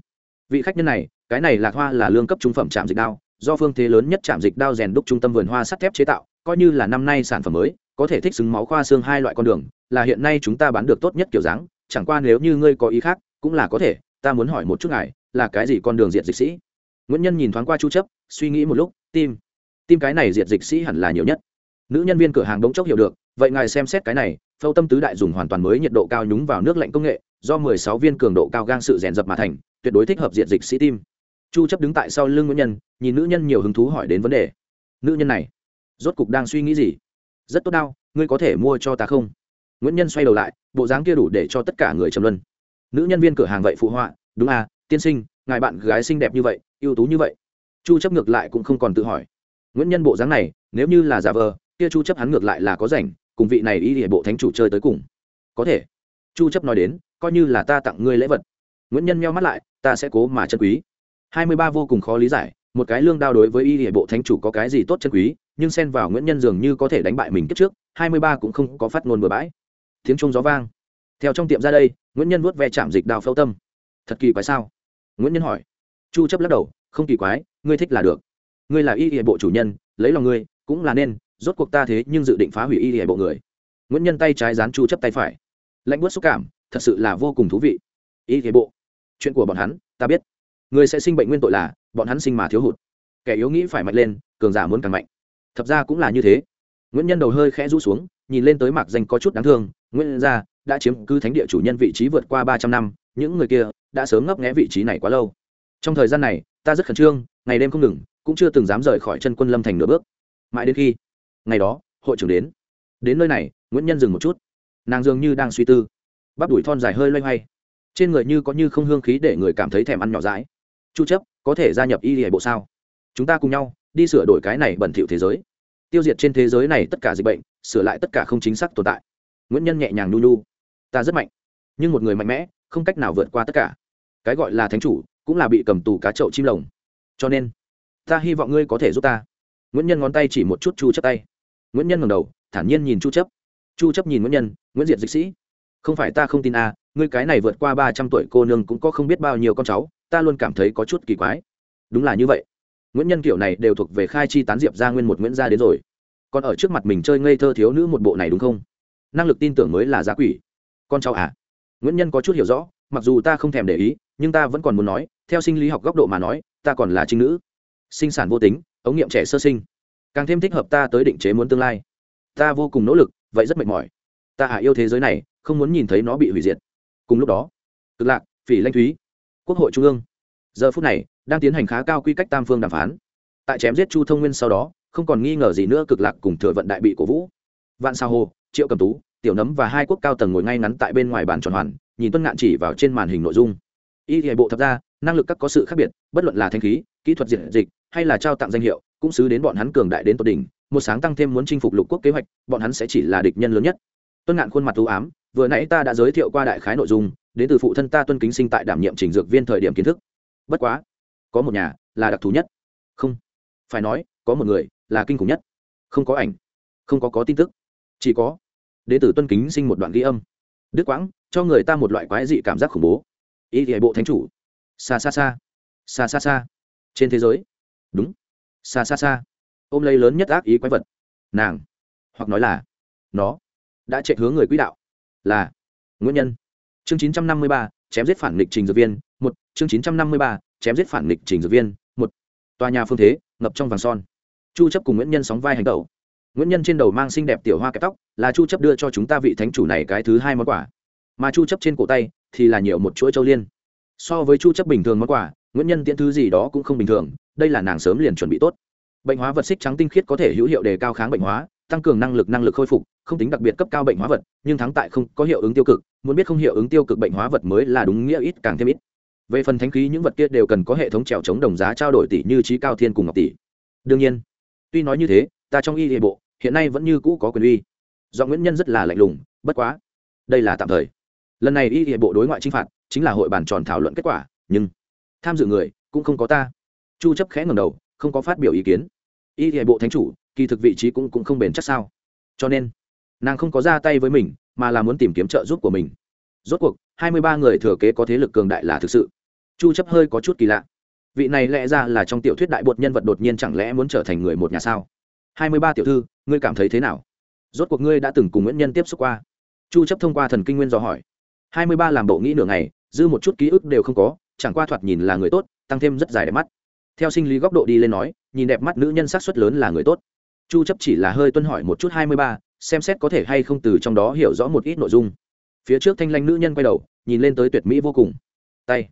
S1: Vị khách nhân này, cái này lạc hoa là lương cấp trung phẩm trạm dịch đao, do phương thế lớn nhất trạm dịch đao rèn đúc trung tâm vườn hoa sắt thép chế tạo coi như là năm nay sản phẩm mới, có thể thích xứng máu khoa xương hai loại con đường, là hiện nay chúng ta bán được tốt nhất kiểu dáng, chẳng qua nếu như ngươi có ý khác, cũng là có thể, ta muốn hỏi một chút ngài, là cái gì con đường diệt dịch sĩ? Nguyễn nhân nhìn thoáng qua chu chấp, suy nghĩ một lúc, tim tim cái này diệt dịch sĩ hẳn là nhiều nhất. Nữ nhân viên cửa hàng đống chốc hiểu được, vậy ngài xem xét cái này phâu tâm tứ đại dùng hoàn toàn mới nhiệt độ cao nhúng vào nước lạnh công nghệ, do 16 viên cường độ cao gang sự rèn dập mà thành, tuyệt đối thích hợp diệt dịch sĩ tim. Chu chấp đứng tại sau lưng nguyễn nhân, nhìn nữ nhân nhiều hứng thú hỏi đến vấn đề. Nữ nhân này rốt cục đang suy nghĩ gì? Rất tốt đau, ngươi có thể mua cho ta không? Nguyễn nhân xoay đầu lại, bộ dáng kia đủ để cho tất cả người trầm luân. Nữ nhân viên cửa hàng vậy phụ họa, đúng à tiên sinh, ngài bạn gái xinh đẹp như vậy, ưu tú như vậy. Chu chấp ngược lại cũng không còn tự hỏi. Nguyễn nhân bộ dáng này, nếu như là giả vờ, kia chu chấp hắn ngược lại là có rảnh, cùng vị này y địa bộ thánh chủ chơi tới cùng. Có thể. Chu chấp nói đến, coi như là ta tặng ngươi lễ vật. Nguyễn nhân meo mắt lại, ta sẽ cố mà chân quý. 23 vô cùng khó lý giải một cái lương đao đối với y hệ bộ thánh chủ có cái gì tốt chân quý, nhưng xen vào nguyễn nhân dường như có thể đánh bại mình kiếp trước 23 cũng không có phát ngôn bừa bãi. Tiếng trung gió vang. Theo trong tiệm ra đây, nguyễn nhân vuốt ve chạm dịch đào phâu tâm. Thật kỳ quái sao? Nguyễn nhân hỏi. Chu chấp lắc đầu, không kỳ quái, ngươi thích là được. Ngươi là y hệ bộ chủ nhân, lấy lòng ngươi, cũng là nên, rốt cuộc ta thế nhưng dự định phá hủy y hệ bộ người. Nguyễn nhân tay trái dán chu chấp tay phải. Lạnh bớt xúc cảm, thật sự là vô cùng thú vị. Y địa bộ. Chuyện của bọn hắn, ta biết người sẽ sinh bệnh nguyên tội là, bọn hắn sinh mà thiếu hụt. Kẻ yếu nghĩ phải mạnh lên, cường giả muốn càng mạnh. Thật ra cũng là như thế. Nguyễn nhân đầu hơi khẽ rũ xuống, nhìn lên tới mạc danh có chút đáng thương. Nguyễn gia đã chiếm cứ thánh địa chủ nhân vị trí vượt qua ba trăm năm, những người kia đã sớm ngấp nghé vị trí này quá lâu. Trong thời gian này, ta rất khẩn trương, ngày đêm không ngừng, cũng chưa từng dám rời khỏi chân quân lâm thành nửa bước. Mãi đến khi ngày đó, hội trưởng đến. Đến nơi này, nguyễn nhân dừng một chút. Nàng dường như đang suy tư. Bắp đùi thon dài hơi loay hoay. Trên người như có như không hương khí để người cảm thấy thèm ăn nhỏ dãi chu chấp, có thể gia nhập y hệ bộ sao? Chúng ta cùng nhau, đi sửa đổi cái này bẩn thỉu thế giới. Tiêu diệt trên thế giới này tất cả dịch bệnh, sửa lại tất cả không chính xác tồn tại. Nguyễn nhân nhẹ nhàng nu nu ta rất mạnh. Nhưng một người mạnh mẽ, không cách nào vượt qua tất cả. Cái gọi là thánh chủ, cũng là bị cầm tù cá chậu chim lồng. Cho nên, ta hy vọng ngươi có thể giúp ta. Nguyễn nhân ngón tay chỉ một chút chu chấp tay. Nguyễn nhân ngẩng đầu, thản nhiên nhìn chu chấp. Chu chấp nhìn nguyễn nhân, nguyễn diệt dịch sĩ. Không phải ta không tin à ngươi cái này vượt qua 300 tuổi cô nương cũng có không biết bao nhiêu con cháu ta luôn cảm thấy có chút kỳ quái. Đúng là như vậy. Nguyễn nhân kiểu này đều thuộc về khai chi tán diệp gia nguyên một nguyễn gia đến rồi. Còn ở trước mặt mình chơi ngây thơ thiếu nữ một bộ này đúng không? Năng lực tin tưởng mới là giá quỷ. Con cháu à? Nguyễn nhân có chút hiểu rõ, mặc dù ta không thèm để ý, nhưng ta vẫn còn muốn nói, theo sinh lý học góc độ mà nói, ta còn là trinh nữ. Sinh sản vô tính, ống nghiệm trẻ sơ sinh. Càng thêm thích hợp ta tới định chế muốn tương lai. Ta vô cùng nỗ lực, vậy rất mệt mỏi. Ta à yêu thế giới này, không muốn nhìn thấy nó bị hủy diệt. Cùng lúc đó, cực lạc, phỉ lanh thúy quốc hội trung ương. Giờ phút này, đang tiến hành khá cao quy cách tam phương đàm phán. Tại chém giết chu thông nguyên sau đó, không còn nghi ngờ gì nữa cực lạc cùng thừa vận đại bị cổ vũ. Vạn sao hồ, triệu cầm tú, tiểu nấm và hai quốc cao tầng ngồi ngay ngắn tại bên ngoài bàn tròn hoàn, nhìn tuân ngạn chỉ vào trên màn hình nội dung. Y hệ bộ thập ra, năng lực các có sự khác biệt, bất luận là thanh khí, kỹ thuật diện dịch, hay là trao tặng danh hiệu, cũng xứ đến bọn hắn cường đại đến tột đỉnh, một sáng tăng thêm muốn chinh phục lục quốc kế hoạch, bọn hắn sẽ chỉ là địch nhân lớn nhất. Tuân ngạn khuôn mặt u ám, vừa nãy ta đã giới thiệu qua đại khái nội dung đến từ phụ thân ta tuân kính sinh tại đảm nhiệm trình dược viên thời điểm kiến thức. Bất quá, có một nhà là đặc thù nhất. Không, phải nói, có một người là kinh khủng nhất. Không có ảnh, không có có tin tức, chỉ có đến từ tuân kính sinh một đoạn ghi âm. Đức quãng, cho người ta một loại quái dị cảm giác khủng bố. Ý thì bộ thánh chủ. Xa xa xa xa xa xa trên thế giới. Đúng. Xa xa xa ôm lấy lớn nhất ác ý quái vật. Nàng, hoặc nói là, nó đã chạy hướng người quỹ đạo, là nguyên nhân chương 953, chém giết phản nghịch trình dược viên một. Chương 953, chém giết phản nghịch trình dược viên một. Tòa nhà phương thế ngập trong vàng son. Chu chấp cùng nguyễn nhân sóng vai hành tẩu. Nguyễn nhân trên đầu mang xinh đẹp tiểu hoa kẹp tóc là chu chấp đưa cho chúng ta vị thánh chủ này cái thứ hai món quà. Mà chu chấp trên cổ tay thì là nhiều một chuỗi châu liên. So với chu chấp bình thường món quà nguyễn nhân tiễn thứ gì đó cũng không bình thường đây là nàng sớm liền chuẩn bị tốt. Bệnh hóa vật xích trắng tinh khiết có thể hữu hiệu đề cao kháng bệnh hóa tăng cường năng lực năng lực khôi phục, không tính đặc biệt cấp cao bệnh hóa vật, nhưng thắng tại không có hiệu ứng tiêu cực, muốn biết không hiệu ứng tiêu cực bệnh hóa vật mới là đúng nghĩa ít càng thêm ít. Về phần thánh khí, những vật kia đều cần có hệ thống trèo chống đồng giá trao đổi tỷ như trí cao thiên cùng ngọc tỷ. Đương nhiên, tuy nói như thế, ta trong y địa bộ, hiện nay vẫn như cũ có quyền uy. Do nguyễn nhân rất là lạnh lùng, bất quá, đây là tạm thời. Lần này y địa bộ đối ngoại chinh phạt, chính là hội bàn tròn thảo luận kết quả, nhưng tham dự người cũng không có ta. Chu chấp khẽ ngầm đầu, không có phát biểu ý kiến. Y địa bộ thánh chủ kỳ thực vị trí cũng cũng không bền chắc sao. Cho nên, nàng không có ra tay với mình, mà là muốn tìm kiếm trợ giúp của mình. Rốt cuộc, hai mươi ba người thừa kế có thế lực cường đại là thực sự. Chu chấp hơi có chút kỳ lạ. Vị này lẽ ra là trong tiểu thuyết đại bột nhân vật đột nhiên chẳng lẽ muốn trở thành người một nhà sao? hai mươi ba tiểu thư, ngươi cảm thấy thế nào? Rốt cuộc ngươi đã từng cùng nguyễn nhân tiếp xúc qua. Chu chấp thông qua thần kinh nguyên dò hỏi. hai mươi ba làm bộ nghĩ nửa ngày, dư một chút ký ức đều không có, chẳng qua thoạt nhìn là người tốt, tăng thêm rất dài đẹp mắt. Theo sinh lý góc độ đi lên nói, nhìn đẹp mắt nữ nhân xác suất lớn là người tốt chu chấp chỉ là hơi tuân hỏi một chút hai mươi ba, xem xét có thể hay không từ trong đó hiểu rõ một ít nội dung. Phía trước thanh lanh nữ nhân quay đầu, nhìn lên tới tuyệt mỹ vô cùng. Tay.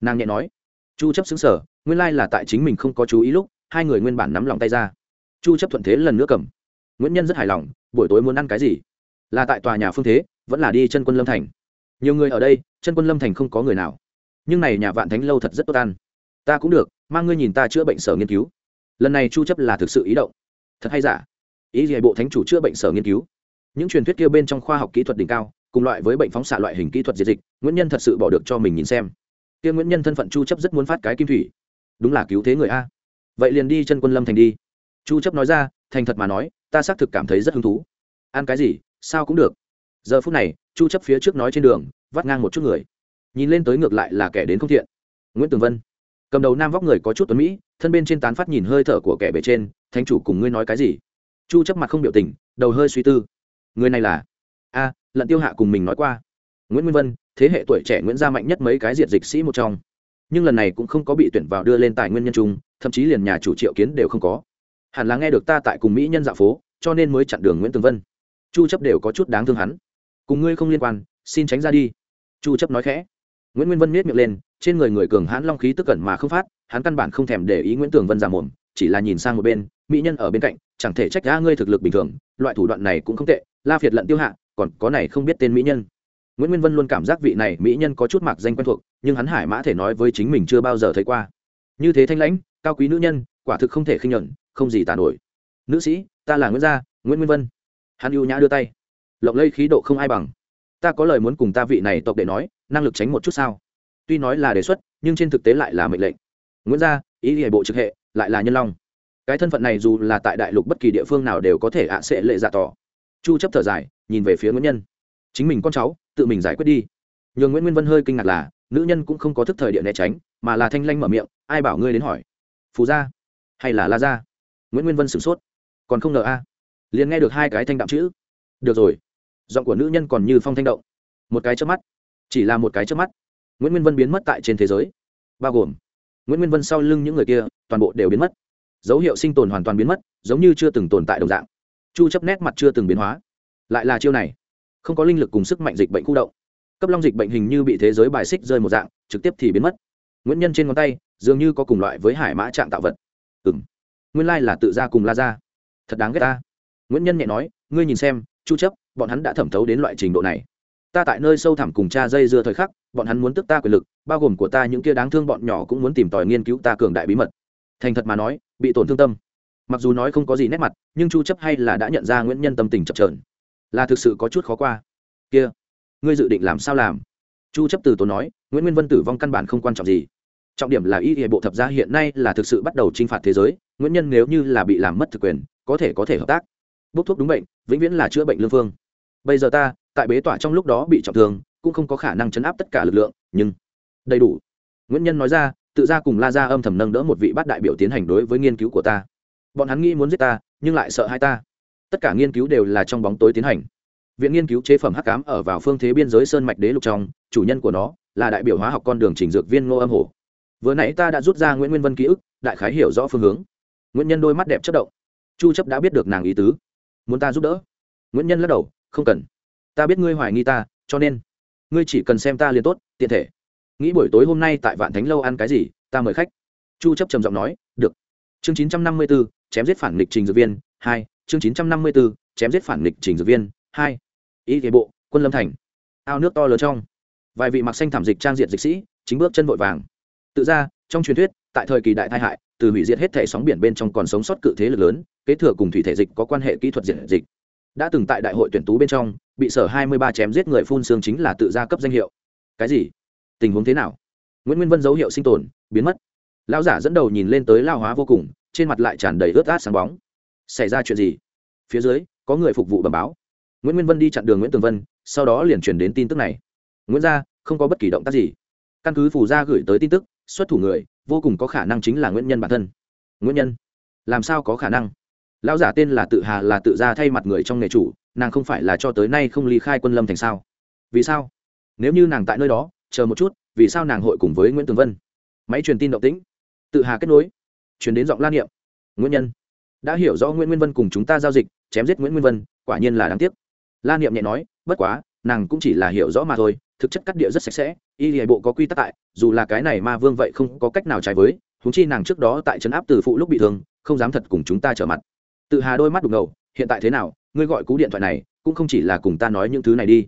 S1: Nàng nhẹ nói. Chu chấp xứng sở nguyên lai là tại chính mình không có chú ý lúc, hai người nguyên bản nắm lòng tay ra. Chu chấp thuận thế lần nữa cầm. Nguyễn nhân rất hài lòng, buổi tối muốn ăn cái gì? Là tại tòa nhà phương thế, vẫn là đi chân quân lâm thành? Nhiều người ở đây, chân quân lâm thành không có người nào. Nhưng này nhà vạn thánh lâu thật rất tốt ăn. Ta cũng được, mang ngươi nhìn ta chữa bệnh sở nghiên cứu. Lần này chu chấp là thực sự ý động thật hay giả? Ý gì bộ thánh chủ chữa bệnh sở nghiên cứu? Những truyền thuyết kia bên trong khoa học kỹ thuật đỉnh cao, cùng loại với bệnh phóng xạ loại hình kỹ thuật diệt dịch, nguyễn nhân thật sự bỏ được cho mình nhìn xem. Kia nguyễn nhân thân phận chu chấp rất muốn phát cái kim thủy. Đúng là cứu thế người a. Vậy liền đi chân quân lâm thành đi. Chu chấp nói ra, thành thật mà nói, ta xác thực cảm thấy rất hứng thú. Ăn cái gì, sao cũng được. Giờ phút này, chu chấp phía trước nói trên đường, vắt ngang một chút người. Nhìn lên tới ngược lại là kẻ đến không thiện. Nguyễn tường vân. Cầm đầu nam vóc người có chút tuấn mỹ thân bên trên tán phát nhìn hơi thở của kẻ bề trên, thánh chủ cùng ngươi nói cái gì? Chu chấp mặt không biểu tình, đầu hơi suy tư. Người này là? A, lận tiêu hạ cùng mình nói qua. Nguyễn nguyên vân, thế hệ tuổi trẻ nguyễn gia mạnh nhất mấy cái diện dịch sĩ một trong. Nhưng lần này cũng không có bị tuyển vào đưa lên tài nguyên nhân trung, thậm chí liền nhà chủ triệu kiến đều không có. Hẳn là nghe được ta tại cùng mỹ nhân dạ phố, cho nên mới chặn đường nguyễn tường vân. Chu chấp đều có chút đáng thương hắn. Cùng ngươi không liên quan, xin tránh ra đi. Chu chấp nói khẽ. Nguyễn nguyên vân miết miệng lên, trên người người cường hãn long khí tức cẩn mà không phát hắn căn bản không thèm để ý nguyễn tường vân ra mồm, chỉ là nhìn sang một bên, mỹ nhân ở bên cạnh, chẳng thể trách ra ngươi thực lực bình thường, loại thủ đoạn này cũng không tệ, la phiệt lận tiêu hạ, còn có này không biết tên mỹ nhân. Nguyễn nguyên vân luôn cảm giác vị này mỹ nhân có chút mạc danh quen thuộc, nhưng hắn hải mã thể nói với chính mình chưa bao giờ thấy qua. Như thế thanh lãnh, cao quý nữ nhân, quả thực không thể khinh nhận không gì tàn nổi. Nữ sĩ, ta là nguyễn gia, nguyễn nguyên vân. Hắn ưu nhã đưa tay. Lộng lây khí độ không ai bằng. Ta có lời muốn cùng ta vị này tộc để nói, năng lực tránh một chút sao? Tuy nói là đề xuất, nhưng trên thực tế lại là mệnh lệnh nguyễn gia, ý hệ bộ trực hệ, lại là nhân long. Cái thân phận này dù là tại đại lục bất kỳ địa phương nào đều có thể ạ sẽ lệ dạ tỏ. Chu chấp thở dài, nhìn về phía nguyễn nhân. Chính mình con cháu, tự mình giải quyết đi. Nhường nguyễn nguyên vân hơi kinh ngạc là, nữ nhân cũng không có thức thời địa né tránh, mà là thanh lanh mở miệng, ai bảo ngươi đến hỏi? Phù gia hay là la gia? Nguyễn nguyên vân sửng sốt. Còn không ngờ a, liền nghe được hai cái thanh đạm chữ. Được rồi. Giọng của nữ nhân còn như phong thanh động. Một cái trước mắt, chỉ là một cái trước mắt, nguyễn nguyên vân biến mất tại trên thế giới, bao gồm nguyễn nguyên vân sau lưng những người kia toàn bộ đều biến mất dấu hiệu sinh tồn hoàn toàn biến mất giống như chưa từng tồn tại đồng dạng chu chấp nét mặt chưa từng biến hóa lại là chiêu này không có linh lực cùng sức mạnh dịch bệnh khu động cấp long dịch bệnh hình như bị thế giới bài xích rơi một dạng trực tiếp thì biến mất nguyễn nhân trên ngón tay dường như có cùng loại với hải mã trạng tạo vật ừng nguyên lai là tự ra cùng la ra thật đáng ghét ta nguyễn nhân nhẹ nói ngươi nhìn xem chu chấp bọn hắn đã thẩm thấu đến loại trình độ này ta tại nơi sâu thẳm cùng cha dây dưa thời khắc, bọn hắn muốn tức ta quyền lực, bao gồm của ta những kia đáng thương bọn nhỏ cũng muốn tìm tòi nghiên cứu ta cường đại bí mật. Thành thật mà nói, bị tổn thương tâm. Mặc dù nói không có gì nét mặt, nhưng chu chấp hay là đã nhận ra nguyễn nhân tâm tình chập chờn. Là thực sự có chút khó qua. Kia, ngươi dự định làm sao làm? Chu chấp từ tốn nói, nguyễn nguyên vân tử vong căn bản không quan trọng gì. Trọng điểm là y hệ bộ thập gia hiện nay là thực sự bắt đầu chinh phạt thế giới nguyên nhân nếu như là bị làm mất thực quyền, có thể có thể hợp tác. Bốc thuốc đúng bệnh, vĩnh viễn là chữa bệnh lương phương bây giờ ta, tại bế tỏa trong lúc đó bị trọng thương, cũng không có khả năng chấn áp tất cả lực lượng, nhưng đầy đủ. Nguyễn nhân nói ra, tự ra cùng la ra âm thầm nâng đỡ một vị bát đại biểu tiến hành đối với nghiên cứu của ta. Bọn hắn nghĩ muốn giết ta, nhưng lại sợ hai ta. Tất cả nghiên cứu đều là trong bóng tối tiến hành. Viện nghiên cứu chế phẩm hắc cám ở vào phương thế biên giới sơn mạch đế lục trong, chủ nhân của nó là đại biểu hóa học con đường trình dược viên ngô âm hổ. Vừa nãy ta đã rút ra nguyễn nguyên vân ký ức, đại khái hiểu rõ phương hướng. Nguyễn nhân đôi mắt đẹp chất động. Chu chấp đã biết được nàng ý tứ. Muốn ta giúp đỡ? Nguyễn nhân lắc đầu không cần. Ta biết ngươi hoài nghi ta cho nên ngươi chỉ cần xem ta liền tốt tiện thể. Nghĩ buổi tối hôm nay tại vạn thánh lâu ăn cái gì ta mời khách. Chu chấp trầm giọng nói được. Chương 954, chém giết phản nghịch trình dược viên hai. Chương 954, chém giết phản nghịch trình dược viên hai. Y thế bộ quân lâm thành. Ao nước to lớn trong. Vài vị mặc xanh thảm dịch trang diện dịch sĩ chính bước chân vội vàng. Tự ra trong truyền thuyết tại thời kỳ đại tai hại từ hủy diệt hết thể sóng biển bên trong còn sống sót cự thế lực lớn kế thừa cùng thủy thể dịch có quan hệ kỹ thuật diệt dịch đã từng tại đại hội tuyển tú bên trong, bị sở hai mươi ba chém giết người phun xương chính là tự gia cấp danh hiệu. Cái gì? Tình huống thế nào? Nguyễn nguyên vân dấu hiệu sinh tồn, biến mất. Lão giả dẫn đầu nhìn lên tới lao hóa vô cùng, trên mặt lại tràn đầy ướt át sáng bóng. Xảy ra chuyện gì? Phía dưới, có người phục vụ bẩm báo. Nguyễn nguyên vân đi chặn đường nguyễn tường vân, sau đó liền truyền đến tin tức này. Nguyễn gia, không có bất kỳ động tác gì. Căn cứ phủ gia gửi tới tin tức, xuất thủ người, vô cùng có khả năng chính là nguyễn nhân bản thân. Nguyễn nhân, làm sao có khả năng? Lão giả tên là tự hà là tự ra thay mặt người trong nghề chủ, nàng không phải là cho tới nay không ly khai quân lâm thành sao? Vì sao? Nếu như nàng tại nơi đó, chờ một chút, vì sao nàng hội cùng với nguyễn tường vân? Máy truyền tin động tĩnh. Tự hà kết nối. Chuyển đến giọng lan niệm. Nguyễn nhân. Đã hiểu rõ nguyễn nguyên vân cùng chúng ta giao dịch, chém giết nguyễn nguyên vân, quả nhiên là đáng tiếc. Lan niệm nhẹ nói, bất quá, nàng cũng chỉ là hiểu rõ mà thôi, thực chất cắt địa rất sạch sẽ, y hệ bộ có quy tắc tại, dù là cái này ma vương vậy không có cách nào trái với húng chi nàng trước đó tại trấn áp từ phụ lúc bị thương, không dám thật cùng chúng ta trở mặt tự hà đôi mắt đục ngầu, hiện tại thế nào, ngươi gọi cú điện thoại này, cũng không chỉ là cùng ta nói những thứ này đi.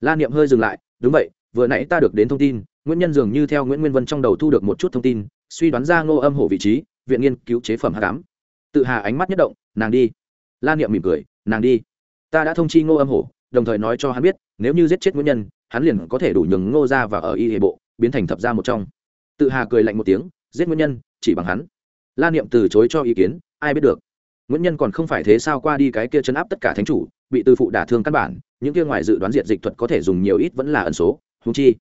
S1: La niệm hơi dừng lại, đúng vậy, vừa nãy ta được đến thông tin, nguyễn nhân dường như theo nguyễn nguyên vân trong đầu thu được một chút thông tin, suy đoán ra ngô âm hổ vị trí, viện nghiên cứu chế phẩm h tám tự hà ánh mắt nhất động, nàng đi. La niệm mỉm cười, nàng đi. Ta đã thông chi ngô âm hổ, đồng thời nói cho hắn biết, nếu như giết chết nguyễn nhân, hắn liền có thể đủ nhường ngô ra và ở y hệ bộ, biến thành thập ra một trong. Tự hà cười lạnh một tiếng, giết nguyễn nhân, chỉ bằng hắn. La niệm từ chối cho ý kiến, ai biết được nguyễn nhân còn không phải thế sao qua đi cái kia chấn áp tất cả thánh chủ, bị tư phụ đả thương căn bản, những kia ngoài dự đoán diện dịch thuật có thể dùng nhiều ít vẫn là ẩn số húng chi,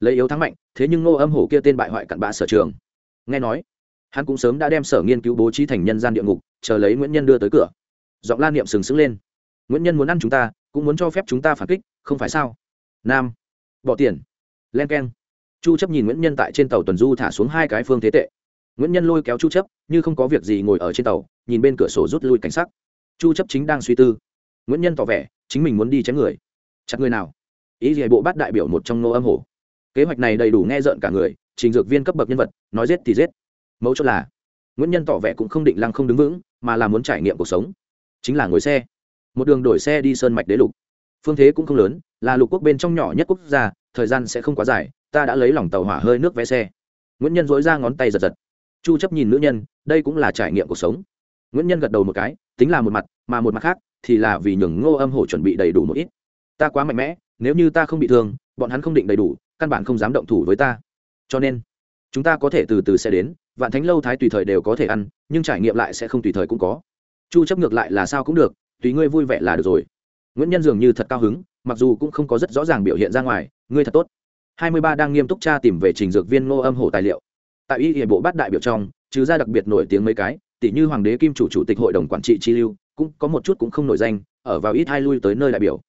S1: lấy yếu thắng mạnh, thế nhưng ngô âm hổ kia tên bại hoại cặn bã sở trường. Nghe nói, hắn cũng sớm đã đem sở nghiên cứu bố trí thành nhân gian địa ngục, chờ lấy nguyễn nhân đưa tới cửa. Giọng la niệm sừng sững lên. Nguyễn nhân muốn ăn chúng ta, cũng muốn cho phép chúng ta phản kích, không phải sao? Nam, bỏ tiền. Len k e n chu chấp nhìn nguyễn nhân tại trên tàu tuần du thả xuống hai cái phương thế tệ nguyễn nhân lôi kéo chu chấp, như không có việc gì ngồi ở trên tàu, nhìn bên cửa sổ rút lui cảnh sắc. Chu chấp chính đang suy tư. Nguyễn nhân tỏ vẻ, chính mình muốn đi chém người. Chặt người nào? Ý gì bộ bát đại biểu một trong nô âm hổ kế hoạch này đầy đủ nghe rợn cả người, trình dược viên cấp bậc nhân vật, nói giết thì giết. Mấu chốt là, nguyễn nhân tỏ vẻ cũng không định lăng không đứng vững, mà là muốn trải nghiệm cuộc sống. Chính là ngồi xe. Một đường đổi xe đi sơn mạch đế lục. Phương thế cũng không lớn, là lục quốc bên trong nhỏ nhất quốc gia, thời gian sẽ không quá dài, ta đã lấy lòng tàu hỏa hơi nước vé xe. Nguyễn nhân dối ra ngón tay giật giật chu chấp nhìn nữ nhân, đây cũng là trải nghiệm cuộc sống. Nguyễn nhân gật đầu một cái, tính là một mặt, mà một mặt khác thì là vì nhường ngô âm hổ chuẩn bị đầy đủ một ít. Ta quá mạnh mẽ, nếu như ta không bị thương, bọn hắn không định đầy đủ, căn bản không dám động thủ với ta. Cho nên, chúng ta có thể từ từ sẽ đến, vạn thánh lâu thái tùy thời đều có thể ăn, nhưng trải nghiệm lại sẽ không tùy thời cũng có. Chu chấp ngược lại là sao cũng được, tùy ngươi vui vẻ là được rồi. Nguyễn nhân dường như thật cao hứng, mặc dù cũng không có rất rõ ràng biểu hiện ra ngoài, ngươi thật tốt. 23 đang nghiêm túc tra tìm về trình dược viên ngô âm hổ tài liệu tại y hiệp bộ bát đại biểu trong, trừ ra đặc biệt nổi tiếng mấy cái tỷ như hoàng đế kim chủ chủ tịch hội đồng quản trị chi lưu, cũng có một chút cũng không nổi danh, ở vào ít hai lui tới nơi đại biểu.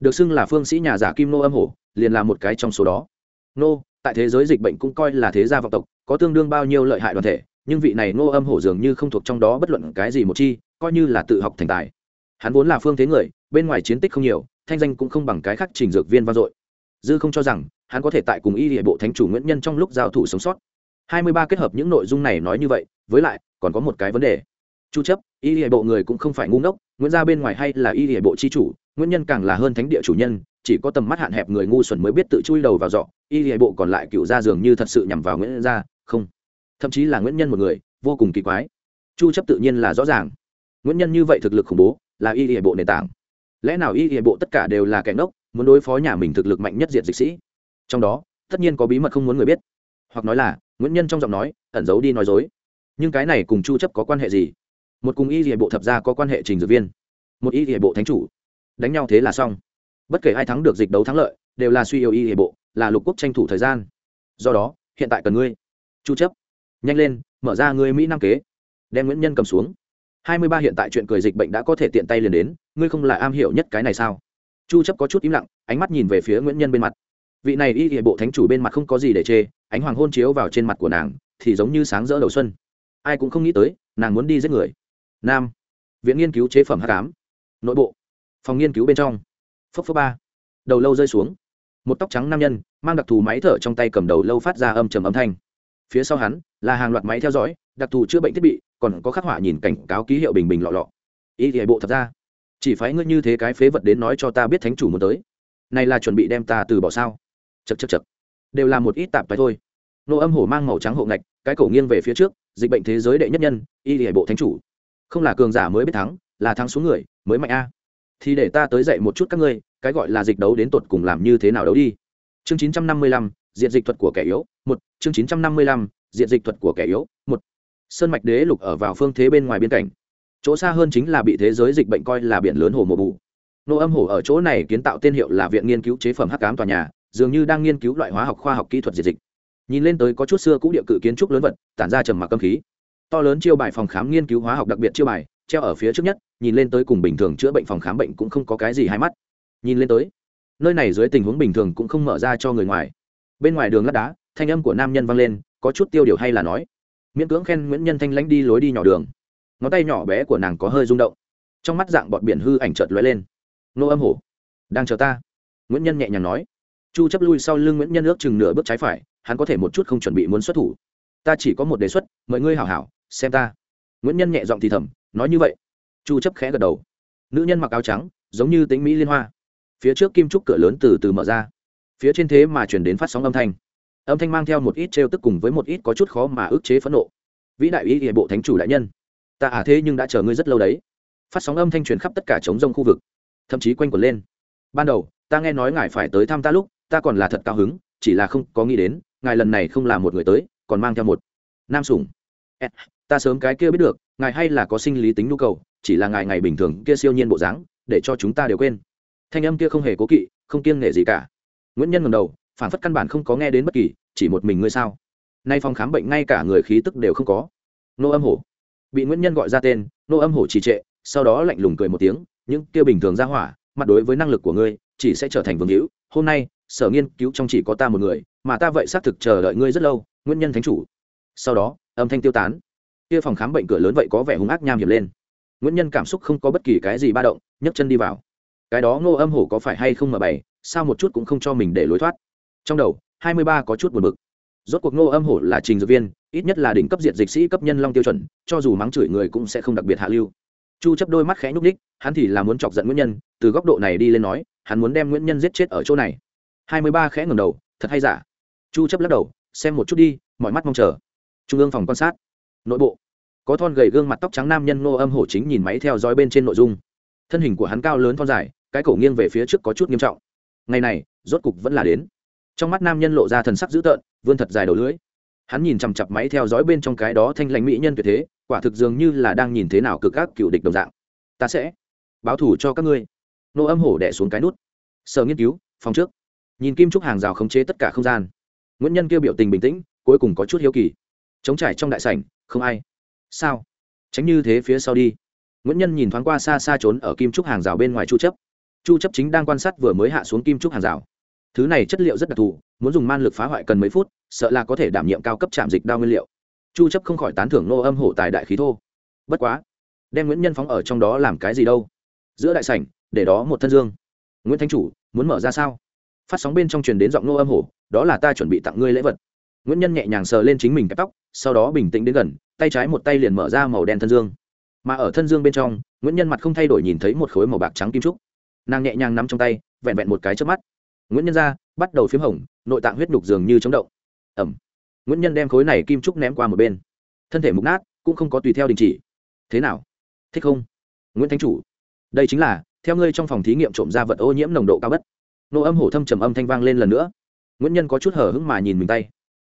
S1: Được xưng là phương sĩ nhà giả kim nô âm hổ, liền là một cái trong số đó. Nô, tại thế giới dịch bệnh cũng coi là thế gia vọng tộc, có tương đương bao nhiêu lợi hại đoàn thể, nhưng vị này nô âm hổ dường như không thuộc trong đó bất luận cái gì một chi, coi như là tự học thành tài. Hắn vốn là phương thế người, bên ngoài chiến tích không nhiều, thanh danh cũng không bằng cái khác trình dược viên vang dội. Dư không cho rằng, hắn có thể tại cùng y địa bộ thánh chủ nguyễn nhân trong lúc giao thủ sống sót hai mươi ba kết hợp những nội dung này nói như vậy, với lại, còn có một cái vấn đề. Chu chấp, y địa bộ người cũng không phải ngu ngốc nguyễn gia bên ngoài hay là y địa bộ chi chủ, nguyên nhân càng là hơn thánh địa chủ nhân, chỉ có tầm mắt hạn hẹp người ngu xuẩn mới biết tự chui đầu vào dọ, y địa bộ còn lại cựu gia dường như thật sự nhằm vào nguyễn gia, không. Thậm chí là nguyễn nhân một người, vô cùng kỳ quái. Chu chấp tự nhiên là rõ ràng. Nguyễn nhân như vậy thực lực khủng bố, là y địa bộ nền tảng. Lẽ nào y địa bộ tất cả đều là kẻ ngốc, muốn đối phó nhà mình thực lực mạnh nhất diệt dịch sĩ? Trong đó, tất nhiên có bí mật không muốn người biết hoặc nói là, nguyễn nhân trong giọng nói, ẩn giấu đi nói dối. Nhưng cái này cùng chu chấp có quan hệ gì? Một cùng y địa bộ thập gia có quan hệ trình dược viên. Một y địa bộ thánh chủ. Đánh nhau thế là xong. Bất kể ai thắng được dịch đấu thắng lợi, đều là suy yếu y địa bộ, là lục quốc tranh thủ thời gian. Do đó, hiện tại cần ngươi. Chu chấp. Nhanh lên, mở ra ngươi mỹ nam kế. Đem nguyễn nhân cầm xuống. 23 hiện tại chuyện cười dịch bệnh đã có thể tiện tay liền đến, ngươi không là am hiểu nhất cái này sao? Chu chấp có chút im lặng, ánh mắt nhìn về phía nguyễn nhân bên mặt vị này y địa bộ thánh chủ bên mặt không có gì để chê, ánh hoàng hôn chiếu vào trên mặt của nàng, thì giống như sáng rỡ đầu xuân. Ai cũng không nghĩ tới, nàng muốn đi giết người. Nam. Viện nghiên cứu chế phẩm h tám nội bộ. Phòng nghiên cứu bên trong. Phốc phốc ba. Đầu lâu rơi xuống. Một tóc trắng nam nhân, mang đặc thù máy thở trong tay cầm đầu lâu phát ra âm trầm âm thanh. Phía sau hắn, là hàng loạt máy theo dõi, đặc thù chữa bệnh thiết bị, còn có khắc họa nhìn cảnh cáo ký hiệu bình bình lọ lọ. Ý thì bộ thật ra. Chỉ phải ngươi như thế cái phế vật đến nói cho ta biết thánh chủ muốn tới. Này là chuẩn bị đem ta từ bỏ sao? Chật chật chật. Đều là một ít tạp bài thôi. Nô âm hổ mang màu trắng hộ ngạch cái cổ nghiêng về phía trước dịch bệnh thế giới đệ nhất nhân y hệ bộ thánh chủ. Không là cường giả mới biết thắng là thắng xuống người mới mạnh a. Thì để ta tới dạy một chút các ngươi cái gọi là dịch đấu đến tột cùng làm như thế nào đấu đi. Chương 955, diện dịch thuật của kẻ yếu một. Chương 955, diện dịch thuật của kẻ yếu một. Sơn mạch đế lục ở vào phương thế bên ngoài biên cảnh. Chỗ xa hơn chính là bị thế giới dịch bệnh coi là biển lớn hồ mộ bù. Nô âm hồ ở chỗ này kiến tạo tên hiệu là viện nghiên cứu chế phẩm hắc cám tòa nhà dường như đang nghiên cứu loại hóa học khoa học kỹ thuật diệt dịch. Nhìn lên tới có chút xưa cũ địa cự kiến trúc lớn vật, tản ra trầm mặc âm khí. To lớn chiêu bài phòng khám nghiên cứu hóa học đặc biệt chiêu bài, treo ở phía trước nhất, nhìn lên tới cùng bình thường chữa bệnh phòng khám bệnh cũng không có cái gì hai mắt. Nhìn lên tới, nơi này dưới tình huống bình thường cũng không mở ra cho người ngoài. Bên ngoài đường lát đá, thanh âm của nam nhân vang lên, có chút tiêu điều hay là nói. Miễn cưỡng khen nguyễn nhân thanh lãnh đi lối đi nhỏ đường. Ngón tay nhỏ bé của nàng có hơi rung động. Trong mắt dạng bọt biển hư ảnh chợt lóe lên. Nô âm hổ, đang chờ ta. Nguyễn nhân nhẹ nhàng nói chu chấp lui sau lưng nguyễn nhân ước chừng nửa bước trái phải, hắn có thể một chút không chuẩn bị muốn xuất thủ. Ta chỉ có một đề xuất, mời ngươi hảo hảo, xem ta. Nguyễn nhân nhẹ giọng thì thầm, nói như vậy. Chu chấp khẽ gật đầu. Nữ nhân mặc áo trắng, giống như tính mỹ liên hoa. Phía trước kim trúc cửa lớn từ từ mở ra. Phía trên thế mà truyền đến phát sóng âm thanh. Âm thanh mang theo một ít trêu tức cùng với một ít có chút khó mà ức chế phẫn nộ. Vĩ đại ý địa bộ thánh chủ đại nhân. Ta à thế nhưng đã chờ ngươi rất lâu đấy. Phát sóng âm thanh truyền khắp tất cả trống rông khu vực, thậm chí quanh quẩn lên. Ban đầu, ta nghe nói ngài phải tới thăm ta lúc ta còn là thật cao hứng, chỉ là không có nghĩ đến, ngài lần này không là một người tới, còn mang theo một nam sủng. Eh, ta sớm cái kia biết được, ngài hay là có sinh lý tính nhu cầu, chỉ là ngài ngày bình thường kia siêu nhiên bộ dáng, để cho chúng ta đều quên. Thanh âm kia không hề cố kỵ, không kiêng nể gì cả. Nguyễn nhân ngầm đầu phản phất căn bản không có nghe đến bất kỳ, chỉ một mình ngươi sao? Nay phòng khám bệnh ngay cả người khí tức đều không có. Nô âm hổ. Bị nguyễn nhân gọi ra tên, nô âm hổ trì trệ, sau đó lạnh lùng cười một tiếng, những kia bình thường ra hỏa, mặt đối với năng lực của ngươi, chỉ sẽ trở thành vương hữu. Hôm nay sở nghiên cứu trong chỉ có ta một người, mà ta vậy xác thực chờ đợi ngươi rất lâu, nguyên nhân thánh chủ. Sau đó, âm thanh tiêu tán. Kia phòng khám bệnh cửa lớn vậy có vẻ hung ác nham hiểm lên. Nguyễn nhân cảm xúc không có bất kỳ cái gì ba động, nhấc chân đi vào. Cái đó ngô âm hổ có phải hay không mà bày, sao một chút cũng không cho mình để lối thoát. Trong đầu, hai mươi ba có chút buồn bực. Rốt cuộc ngô âm hổ là trình dược viên, ít nhất là đỉnh cấp diệt dịch sĩ cấp nhân long tiêu chuẩn, cho dù mắng chửi người cũng sẽ không đặc biệt hạ lưu. Chu chấp đôi mắt khẽ nhúc ních hắn thì là muốn chọc giận nguyễn nhân, từ góc độ này đi lên nói, hắn muốn đem nguyễn nhân giết chết ở chỗ này hai mươi ba khẽ ngầm đầu, thật hay giả? Chu chấp lắc đầu, xem một chút đi, mọi mắt mong chờ. Trung ương phòng quan sát. Nội bộ. Có thon gầy gương mặt tóc trắng nam nhân nô âm hổ chính nhìn máy theo dõi bên trên nội dung. Thân hình của hắn cao lớn thon dài, cái cổ nghiêng về phía trước có chút nghiêm trọng. Ngày này, rốt cục vẫn là đến. Trong mắt nam nhân lộ ra thần sắc dữ tợn, vươn thật dài đầu lưỡi. Hắn nhìn chằm chặp máy theo dõi bên trong cái đó thanh lãnh mỹ nhân tuyệt thế, quả thực dường như là đang nhìn thế nào cực các cựu địch đồng dạng. Ta sẽ báo thủ cho các ngươi. Nô âm hổ đẻ xuống cái nút. Sở nghiên cứu, phòng trước nhìn kim trúc hàng rào khống chế tất cả không gian. Nguyễn nhân kêu biểu tình bình tĩnh, cuối cùng có chút hiếu kỳ. Chống trải trong đại sảnh, không ai. Sao? Tránh như thế phía sau đi. Nguyễn nhân nhìn thoáng qua xa xa trốn ở kim trúc hàng rào bên ngoài chu chấp. Chu chấp chính đang quan sát vừa mới hạ xuống kim trúc hàng rào. Thứ này chất liệu rất đặc thù, muốn dùng man lực phá hoại cần mấy phút, sợ là có thể đảm nhiệm cao cấp chạm dịch đao nguyên liệu. Chu chấp không khỏi tán thưởng nô âm hổ tài đại khí thô. Bất quá, đem nguyễn nhân phóng ở trong đó làm cái gì đâu? Giữa đại sảnh, để đó một thân dương. Nguyễn thanh chủ, muốn mở ra sao? Phát sóng bên trong truyền đến giọng nô âm hổ, đó là ta chuẩn bị tặng ngươi lễ vật. Nguyễn nhân nhẹ nhàng sờ lên chính mình cái tóc, sau đó bình tĩnh đến gần, tay trái một tay liền mở ra màu đen thân dương. Mà ở thân dương bên trong, nguyễn nhân mặt không thay đổi nhìn thấy một khối màu bạc trắng kim trúc. Nàng nhẹ nhàng nắm trong tay, vẹn vẹn một cái trước mắt. Nguyễn nhân ra, bắt đầu p h í m hồng, nội tạng huyết đục dường như chống động. Ẩm. Nguyễn nhân đem khối này kim trúc ném qua một bên. Thân thể mục nát, cũng không có tùy theo đình chỉ. Thế nào? Thích không? Nguyễn thánh chủ. Đây chính là, theo ngươi trong phòng thí nghiệm trộm ra vật ô nhiễm nồng độ cao bất nô âm hổ thâm trầm âm thanh vang lên lần nữa. Nguyễn nhân có chút hở hững mà nhìn mình tay.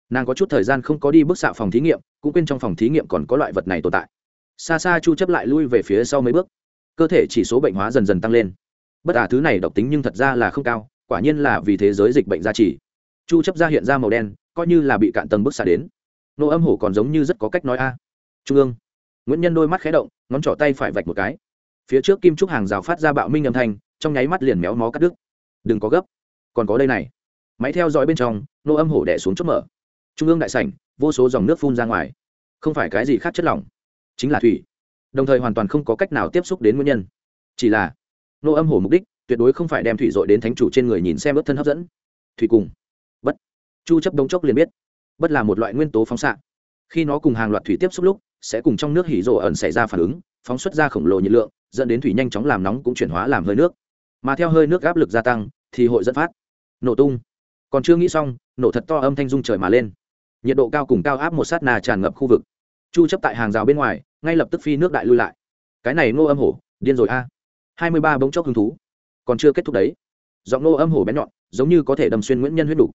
S1: Nàng có chút thời gian không có đi bước xạ phòng thí nghiệm, cũng quên trong phòng thí nghiệm còn có loại vật này tồn tại. Xa xa chu chấp lại lui về phía sau mấy bước. Cơ thể chỉ số bệnh hóa dần dần tăng lên. Bất à thứ này độc tính nhưng thật ra là không cao, quả nhiên là vì thế giới dịch bệnh gia trì. Chu chấp ra hiện ra màu đen, coi như là bị cạn tầng bức xạ đến. Nô âm hổ còn giống như rất có cách nói a. Trung ương. Nguyễn nhân đôi mắt khé động, ngón trỏ tay phải vạch một cái. Phía trước kim trúc hàng rào phát ra bạo minh âm thanh, trong nháy mắt liền méo mó cắt đứt đừng có gấp. Còn có đây này. Máy theo dõi bên trong, nô âm hổ đẻ xuống chốt mở. Trung ương đại sảnh, vô số dòng nước phun ra ngoài. Không phải cái gì khác chất lỏng, chính là thủy. Đồng thời hoàn toàn không có cách nào tiếp xúc đến nguyên nhân. Chỉ là, nô âm hổ mục đích, tuyệt đối không phải đem thủy dội đến thánh chủ trên người nhìn xem ớt thân hấp dẫn. Thủy cùng, bất. Chu chấp đống chốc liền biết, bất là một loại nguyên tố phóng xạ. Khi nó cùng hàng loạt thủy tiếp xúc lúc, sẽ cùng trong nước hỉ rộ ẩn xảy ra phản ứng, phóng xuất ra khổng lồ nhiệt lượng, dẫn đến thủy nhanh chóng làm nóng cũng chuyển hóa làm hơi nước. Mà theo hơi nước áp lực gia tăng thì hội dẫn phát. Nổ tung. Còn chưa nghĩ xong, nổ thật to âm thanh dung trời mà lên. Nhiệt độ cao cùng cao áp một sát nà tràn ngập khu vực. Chu chấp tại hàng rào bên ngoài, ngay lập tức phi nước đại lui lại. Cái này ngô âm hổ, điên rồi a. Hai mươi ba bỗng chốc hứng thú. Còn chưa kết thúc đấy. Giọng ngô âm hổ bén nhọn, giống như có thể đâm xuyên nguyễn nhân huyết đủ.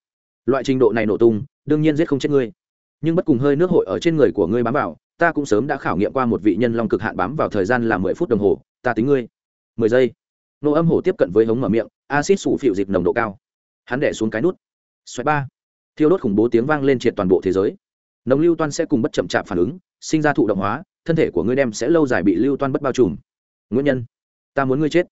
S1: Loại trình độ này nổ tung, đương nhiên giết không chết ngươi. Nhưng bất cùng hơi nước hội ở trên người của ngươi bám vào, ta cũng sớm đã khảo nghiệm qua một vị nhân long cực hạn bám vào thời gian là mười phút đồng hồ, ta tính ngươi. Mười giây nô âm hổ tiếp cận với hống mở miệng acid sủ phịu dịp nồng độ cao. Hắn đẻ xuống cái nút. Xoáy ba. Thiêu đốt khủng bố tiếng vang lên triệt toàn bộ thế giới. Nồng lưu toan sẽ cùng bất chậm chạp phản ứng sinh ra thụ động hóa thân thể của ngươi đem sẽ lâu dài bị lưu toan bất bao trùm. Nguyên nhân. Ta muốn ngươi chết.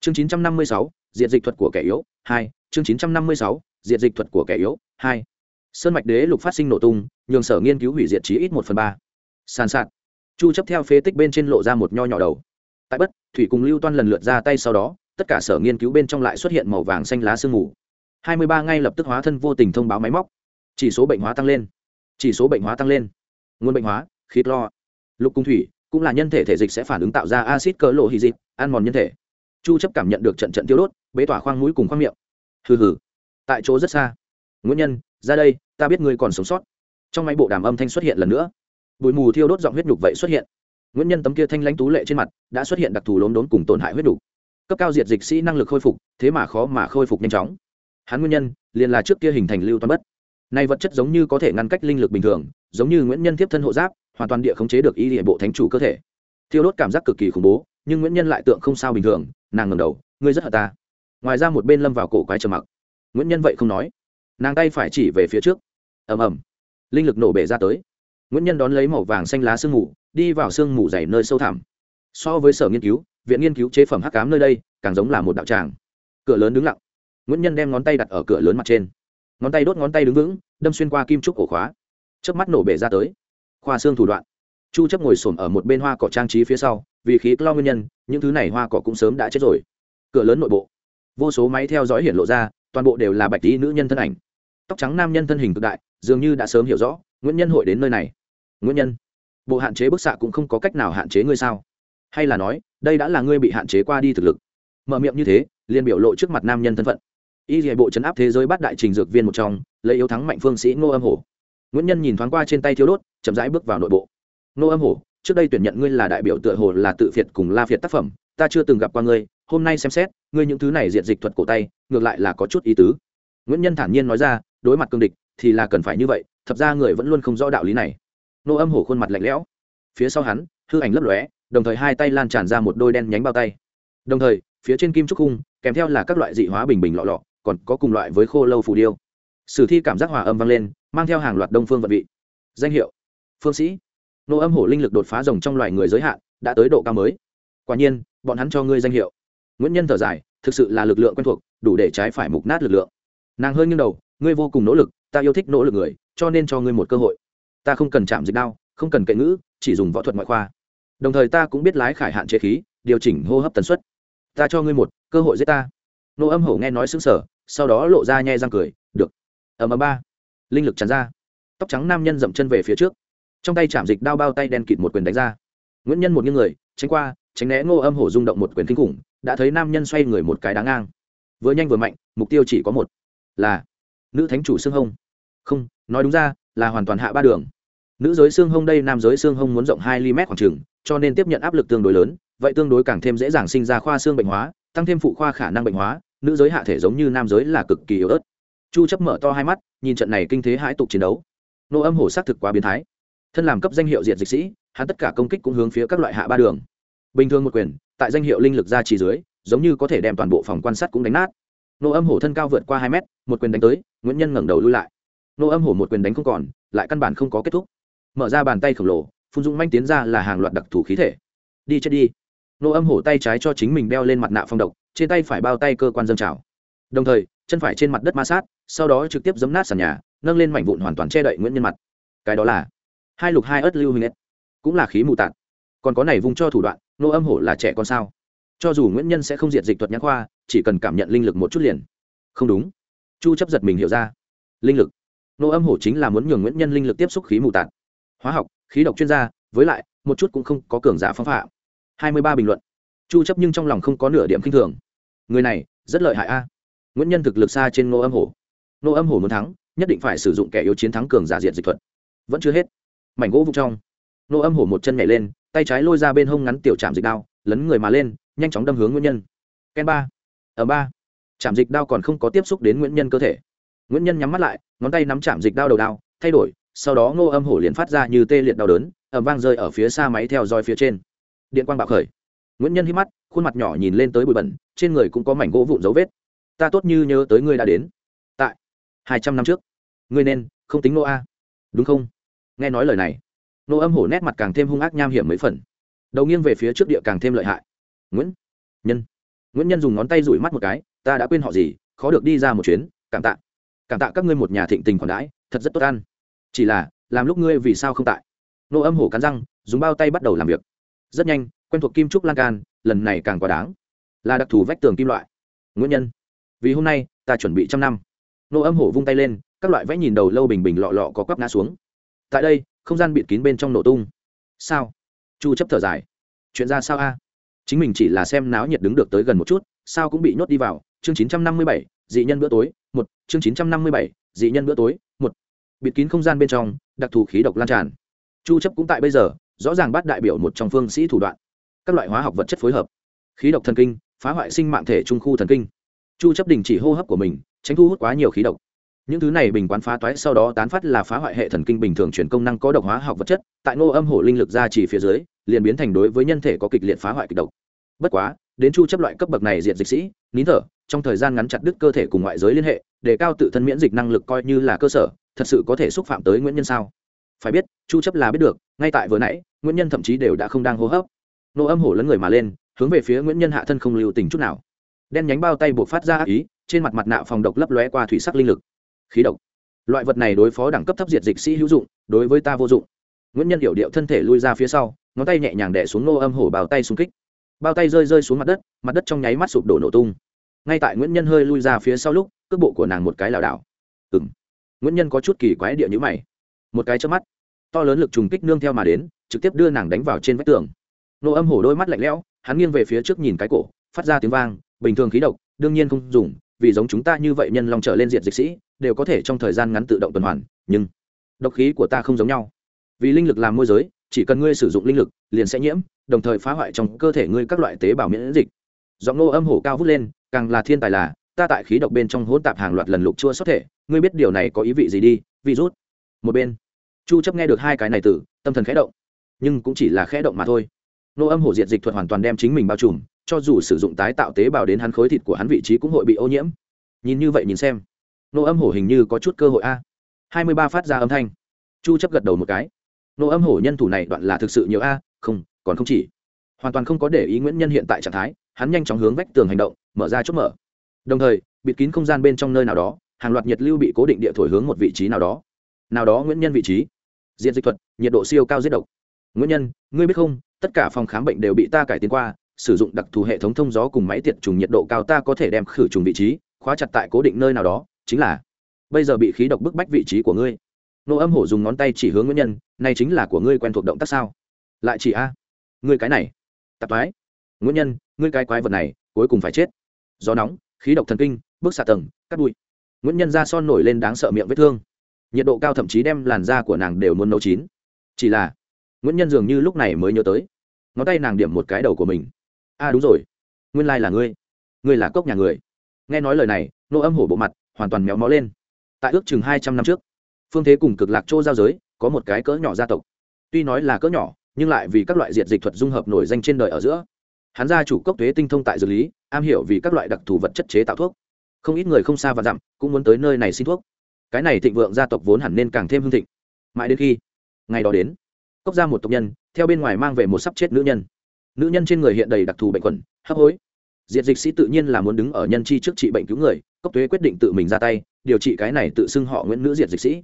S1: Chương 956, diệt dịch thuật của kẻ yếu hai. Chương 956, diệt dịch thuật của kẻ yếu hai. Sơn mạch đế lục phát sinh nổ tung nhường sở nghiên cứu hủy diệt chí ít một phần ba. Sàn sạt. Chu chấp theo phế tích bên trên lộ ra một nho nhỏ đầu tại bất, thủy cùng lưu toan lần lượt ra tay sau đó, tất cả sở nghiên cứu bên trong lại xuất hiện màu vàng xanh lá sương mù. 23 ngay lập tức hóa thân vô tình thông báo máy móc. Chỉ số bệnh hóa tăng lên. Chỉ số bệnh hóa tăng lên. Nguồn bệnh hóa, khí lo. Lục cung thủy, cũng là nhân thể thể dịch sẽ phản ứng tạo ra acid cỡ lộ hy dịch, ăn mòn nhân thể. Chu chấp cảm nhận được trận trận tiêu đốt, bế tỏa khoang mũi cùng khoang miệng. Hừ hừ. Tại chỗ rất xa. Nguyên nhân, ra đây, ta biết ngươi còn sống sót. Trong máy bộ đàm âm thanh xuất hiện lần nữa. Bụi mù thiêu đốt giọng huyết nhục vậy xuất hiện nguyên nhân tấm kia thanh lãnh tú lệ trên mặt đã xuất hiện đặc thù lốm đốn cùng tổn hại huyết đủ. Cấp cao diệt dịch sĩ năng lực khôi phục, thế mà khó mà khôi phục nhanh chóng. Hắn nguyên nhân liền là trước kia hình thành lưu toan bất. Nay vật chất giống như có thể ngăn cách linh lực bình thường, giống như nguyễn nhân tiếp thân hộ giáp, hoàn toàn địa khống chế được y địa bộ thánh chủ cơ thể. Thiêu đốt cảm giác cực kỳ khủng bố, nhưng nguyễn nhân lại tượng không sao bình thường, nàng ngầm đầu, ngươi rất hận ta. Ngoài ra một bên lâm vào cổ quái trầm mặc. Nguyễn nhân vậy không nói. Nàng tay phải chỉ về phía trước. Ầm ầm. Linh lực nổ bể ra tới nguyễn nhân đón lấy màu vàng xanh lá sương mù, đi vào sương mù dày nơi sâu thẳm. So với sở nghiên cứu, viện nghiên cứu chế phẩm hắc cám nơi đây, càng giống là một đạo tràng. Cửa lớn đứng lặng. Nguyễn nhân đem ngón tay đặt ở cửa lớn mặt trên. Ngón tay đốt ngón tay đứng vững, đâm xuyên qua kim trúc ổ khóa. Chớp mắt nổ bể ra tới. Khoa xương thủ đoạn. Chu chấp ngồi xổm ở một bên hoa cỏ trang trí phía sau, vì khí clo nguyên nhân, những thứ này hoa cỏ cũng sớm đã chết rồi. Cửa lớn nội bộ. Vô số máy theo dõi hiển lộ ra, toàn bộ đều là bạch tí nữ nhân thân ảnh. Tóc trắng nam nhân thân hình cực đại, dường như đã sớm hiểu rõ, Nguyễn nhân hội đến nơi này nguyên nhân, bộ hạn chế bức xạ cũng không có cách nào hạn chế ngươi sao? Hay là nói, đây đã là ngươi bị hạn chế qua đi thực lực? Mở miệng như thế, liền biểu lộ trước mặt nam nhân thân phận. Y hệ bộ chấn áp thế giới bắt đại trình dược viên một trong, lấy yếu thắng mạnh phương sĩ ngô âm hổ. Nguyễn nhân nhìn thoáng qua trên tay thiếu đốt, chậm rãi bước vào nội bộ. Ngô âm hổ, trước đây tuyển nhận ngươi là đại biểu tựa hồ là tự phiệt cùng la phiệt tác phẩm, ta chưa từng gặp qua ngươi, hôm nay xem xét, ngươi những thứ này diệt dịch thuật cổ tay, ngược lại là có chút ý tứ. Nguyễn nhân thản nhiên nói ra, đối mặt cương địch thì là cần phải như vậy, thật ra người vẫn luôn không rõ đạo lý này nô âm hổ khuôn mặt lạnh lẽo. Phía sau hắn, hư ảnh lấp lóe, đồng thời hai tay lan tràn ra một đôi đen nhánh bao tay. Đồng thời, phía trên kim trúc khung, kèm theo là các loại dị hóa bình bình lọ lọ, còn có cùng loại với khô lâu phù điêu. Sử thi cảm giác hòa âm vang lên, mang theo hàng loạt đông phương vật vị. Danh hiệu, phương sĩ. Nô âm hổ linh lực đột phá rồng trong loài người giới hạn, đã tới độ cao mới. Quả nhiên, bọn hắn cho ngươi danh hiệu. Nguyễn nhân thở dài, thực sự là lực lượng quen thuộc, đủ để trái phải mục nát lực lượng. Nàng hơi nghiêng đầu, ngươi vô cùng nỗ lực, ta yêu thích nỗ lực người, cho nên cho ngươi một cơ hội ta không cần chạm dịch đao, không cần kệ ngữ, chỉ dùng võ thuật ngoại khoa. Đồng thời ta cũng biết lái khải hạn chế khí, điều chỉnh hô hấp tần suất. Ta cho ngươi một cơ hội giết ta. Nô âm hổ nghe nói xứng sở sau đó lộ ra nhe răng cười, được. Ầm ầm ba. Linh lực tràn ra. Tóc trắng nam nhân dậm chân về phía trước. Trong tay chạm dịch đao bao tay đen kịt một quyền đánh ra. Nguyễn nhân một những người, tránh qua, tránh né ngô âm hổ rung động một quyền kinh khủng, đã thấy nam nhân xoay người một cái đáng ngang. Vừa nhanh vừa mạnh, mục tiêu chỉ có một, là nữ thánh chủ xương hông không, nói đúng ra, là hoàn toàn hạ ba đường nữ giới xương hông đây, nam giới xương hông muốn rộng hai mm mét khoảng trừng cho nên tiếp nhận áp lực tương đối lớn, vậy tương đối càng thêm dễ dàng sinh ra khoa xương bệnh hóa, tăng thêm phụ khoa khả năng bệnh hóa, nữ giới hạ thể giống như nam giới là cực kỳ yếu ớt. Chu chấp mở to hai mắt, nhìn trận này kinh thế hãi tục chiến đấu. Nô âm hổ sát thực quá biến thái. Thân làm cấp danh hiệu diệt dịch sĩ, hắn tất cả công kích cũng hướng phía các loại hạ ba đường. Bình thường một quyền, tại danh hiệu linh lực ra chỉ dưới, giống như có thể đem toàn bộ phòng quan sát cũng đánh nát. Nô âm hổ thân cao vượt qua hai mét, một quyền đánh tới, nguyễn nhân ngẩng đầu lui lại. Nô âm hổ một quyền đánh không còn, lại căn bản không có kết thúc mở ra bàn tay khổng lồ, phun dũng manh tiến ra là hàng loạt đặc thù khí thể. Đi chết đi. Nô âm hổ tay trái cho chính mình đeo lên mặt nạ phong độc, trên tay phải bao tay cơ quan dâng trào. Đồng thời, chân phải trên mặt đất ma sát, sau đó trực tiếp giấm nát sàn nhà, nâng lên mảnh vụn hoàn toàn che đậy nguyễn nhân mặt. Cái đó là hai lục hai ớt lưu hình ết. Cũng là khí mù tạt. Còn có này vùng cho thủ đoạn, nô âm hổ là trẻ con sao? Cho dù nguyễn nhân sẽ không diệt dịch thuật nhãn khoa, chỉ cần cảm nhận linh lực một chút liền. Không đúng. Chu chấp giật mình hiểu ra. Linh lực. Nô âm hổ chính là muốn nhường nguyễn nhân linh lực tiếp xúc khí mù tạt hóa học, khí độc chuyên gia, với lại, một chút cũng không có cường giả phóng phạm. 23 bình luận. Chu chấp nhưng trong lòng không có nửa điểm kinh thường. Người này, rất lợi hại a. Nguyễn nhân thực lực xa trên nô âm hổ. Nô âm hổ muốn thắng, nhất định phải sử dụng kẻ yếu chiến thắng cường giả diện dịch thuật. Vẫn chưa hết. Mảnh gỗ vung trong. Nô âm hổ một chân nhảy lên, tay trái lôi ra bên hông ngắn tiểu chạm dịch đao, lấn người mà lên, nhanh chóng đâm hướng nguyễn nhân. Ken ba. Ở ba. Chạm dịch đao còn không có tiếp xúc đến nguyễn nhân cơ thể. Nguyễn nhân nhắm mắt lại, ngón tay nắm chạm dịch đao đầu đao, thay đổi sau đó ngô âm hổ liền phát ra như tê liệt đau đớn ẩm vang rơi ở phía xa máy theo dõi phía trên. Điện quang bạo khởi. Nguyễn nhân hít mắt, khuôn mặt nhỏ nhìn lên tới bụi bẩn, trên người cũng có mảnh gỗ vụn dấu vết. Ta tốt như nhớ tới ngươi đã đến. Tại hai trăm năm trước. Ngươi nên, không tính nô a. Đúng không? Nghe nói lời này nô âm hổ nét mặt càng thêm hung ác nham hiểm mấy phần. Đầu nghiêng về phía trước địa càng thêm lợi hại. Nguyễn nhân. Nguyễn nhân dùng ngón tay rủi mắt một cái, ta đã quên họ gì, khó được đi ra một chuyến. Cảm tạ. Cảm tạ các ngươi một nhà thịnh tình khoản đãi, thật rất tốt ăn chỉ là làm lúc ngươi vì sao không tại? Nô âm hổ cắn răng dùng bao tay bắt đầu làm việc. Rất nhanh quen thuộc kim trúc lan can lần này càng quá đáng. Là đặc thù vách tường kim loại. Nguyên nhân? Vì hôm nay ta chuẩn bị trăm năm. Nô âm hổ vung tay lên các loại vẽ nhìn đầu lâu bình bình lọ lọ có quắp ngã xuống. Tại đây không gian bịt kín bên trong nổ tung. Sao? Chu chấp thở dài. Chuyện ra sao a? Chính mình chỉ là xem náo nhiệt đứng được tới gần một chút sao cũng bị nhốt đi vào. Chương 957, dị nhân bữa tối một. Chương 957, dị nhân bữa tối một bịt kín không gian bên trong, đặc thù khí độc lan tràn. Chu chấp cũng tại bây giờ, rõ ràng bắt đại biểu một trong phương sĩ thủ đoạn. Các loại hóa học vật chất phối hợp. Khí độc thần kinh, phá hoại sinh mạng thể trung khu thần kinh. Chu chấp đình chỉ hô hấp của mình, tránh thu hút quá nhiều khí độc. Những thứ này bình quán phá toái sau đó tán phát là phá hoại hệ thần kinh bình thường chuyển công năng có độc hóa học vật chất, tại ngô âm hổ linh lực ra chỉ phía dưới, liền biến thành đối với nhân thể có kịch liệt phá hoại kịch độc. Bất quá, đến chu chấp loại cấp bậc này diện dịch sĩ, nín thở, trong thời gian ngắn chặt đứt cơ thể cùng ngoại giới liên hệ, để cao tự thân miễn dịch năng lực coi như là cơ sở thật sự có thể xúc phạm tới nguyễn nhân sao? Phải biết, chu chấp là biết được, ngay tại vừa nãy, nguyễn nhân thậm chí đều đã không đang hô hấp. Nô âm hổ lấn người mà lên, hướng về phía nguyễn nhân hạ thân không lưu tình chút nào. Đen nhánh bao tay buộc phát ra ác ý, trên mặt mặt nạ phòng độc lấp lóe qua thủy sắc linh lực. Khí độc. Loại vật này đối phó đẳng cấp thấp diệt dịch sĩ hữu dụng, đối với ta vô dụng. Nguyễn nhân hiểu điệu thân thể lui ra phía sau, ngón tay nhẹ nhàng đẻ xuống nô âm hổ bao tay xung kích. Bao tay rơi rơi xuống mặt đất mặt đất trong nháy mắt sụp đổ nổ tung. Ngay tại nguyễn nhân hơi lui ra phía sau lúc, cước bộ của nàng một cái lảo đảo. Ừng nguyễn nhân có chút kỳ quái địa nhữ mày. Một cái trước mắt, to lớn lực trùng kích nương theo mà đến, trực tiếp đưa nàng đánh vào trên vách tường. Nô âm hổ đôi mắt lạnh lẽo, hắn nghiêng về phía trước nhìn cái cổ, phát ra tiếng vang, bình thường khí độc, đương nhiên không dùng, vì giống chúng ta như vậy nhân lòng trở lên diện dịch sĩ, đều có thể trong thời gian ngắn tự động tuần hoàn, nhưng độc khí của ta không giống nhau. Vì linh lực làm môi giới, chỉ cần ngươi sử dụng linh lực, liền sẽ nhiễm, đồng thời phá hoại trong cơ thể ngươi các loại tế bào miễn dịch. Giọng nô âm hổ cao vút lên, càng là thiên tài là, ta tại khí độc bên trong hỗn tạp hàng loạt lần lục chua xuất thể ngươi biết điều này có ý vị gì đi, vị rút. Một bên, chu chấp nghe được hai cái này từ, tâm thần khẽ động. Nhưng cũng chỉ là khẽ động mà thôi. Nô âm hổ diệt dịch thuật hoàn toàn đem chính mình bao trùm, cho dù sử dụng tái tạo tế bào đến hắn khối thịt của hắn vị trí cũng hội bị ô nhiễm. Nhìn như vậy nhìn xem, nô âm hổ hình như có chút cơ hội a. Hai mươi ba phát ra âm thanh. Chu chấp gật đầu một cái. Nô âm hổ nhân thủ này đoạn là thực sự nhiều a, không, còn không chỉ. Hoàn toàn không có để ý nguyễn nhân hiện tại trạng thái, hắn nhanh chóng hướng vách tường hành động, mở ra chốt mở. Đồng thời, bịt kín không gian bên trong nơi nào đó hàng loạt nhiệt lưu bị cố định địa thổi hướng một vị trí nào đó. Nào đó nguyên nhân vị trí. Diện dịch thuật, nhiệt độ siêu cao giết độc. Nguyên nhân, ngươi biết không? Tất cả phòng khám bệnh đều bị ta cải tiến qua, sử dụng đặc thù hệ thống thông gió cùng máy tiệt trùng nhiệt độ cao ta có thể đem khử trùng vị trí, khóa chặt tại cố định nơi nào đó, chính là, bây giờ bị khí độc bức bách vị trí của ngươi. Nô âm hổ dùng ngón tay chỉ hướng nguyên nhân, này chính là của ngươi quen thuộc động tác sao? Lại chỉ a, ngươi cái này, tạp mái Nguyên nhân, ngươi cái quái vật này, cuối cùng phải chết. Gió nóng, khí độc thần kinh, bức xạ tầng, cắt bụi nguyễn nhân da son nổi lên đáng sợ miệng vết thương. Nhiệt độ cao thậm chí đem làn da của nàng đều muốn nấu chín. Chỉ là, nguyễn nhân dường như lúc này mới nhớ tới, ngón tay nàng điểm một cái đầu của mình. A à đúng rồi. Nguyên lai là ngươi. Ngươi là cốc nhà người. Nghe nói lời này, nô âm hổ bộ mặt hoàn toàn méo mó lên. Tại ước chừng hai trăm năm trước, phương thế cùng cực lạc châu giao giới, có một cái cỡ nhỏ gia tộc. Tuy nói là cỡ nhỏ, nhưng lại vì các loại diệt dịch thuật dung hợp nổi danh trên đời ở giữa. Hắn gia chủ cốc thuế tinh thông tại dược lý, am hiểu vì các loại đặc thù vật chất chế tạo thuốc không ít người không xa và dặm cũng muốn tới nơi này xin thuốc. Cái này thịnh vượng gia tộc vốn hẳn nên càng thêm hương thịnh. Mãi đến khi ngày đó đến, cốc ra một tộc nhân, theo bên ngoài mang về một sắp chết nữ nhân. Nữ nhân trên người hiện đầy đặc thù bệnh quẩn hấp hối. Diệt dịch sĩ tự nhiên là muốn đứng ở nhân chi trước trị bệnh cứu người, cốc thuế quyết định tự mình ra tay, điều trị cái này tự xưng họ nguyễn nữ diệt dịch sĩ.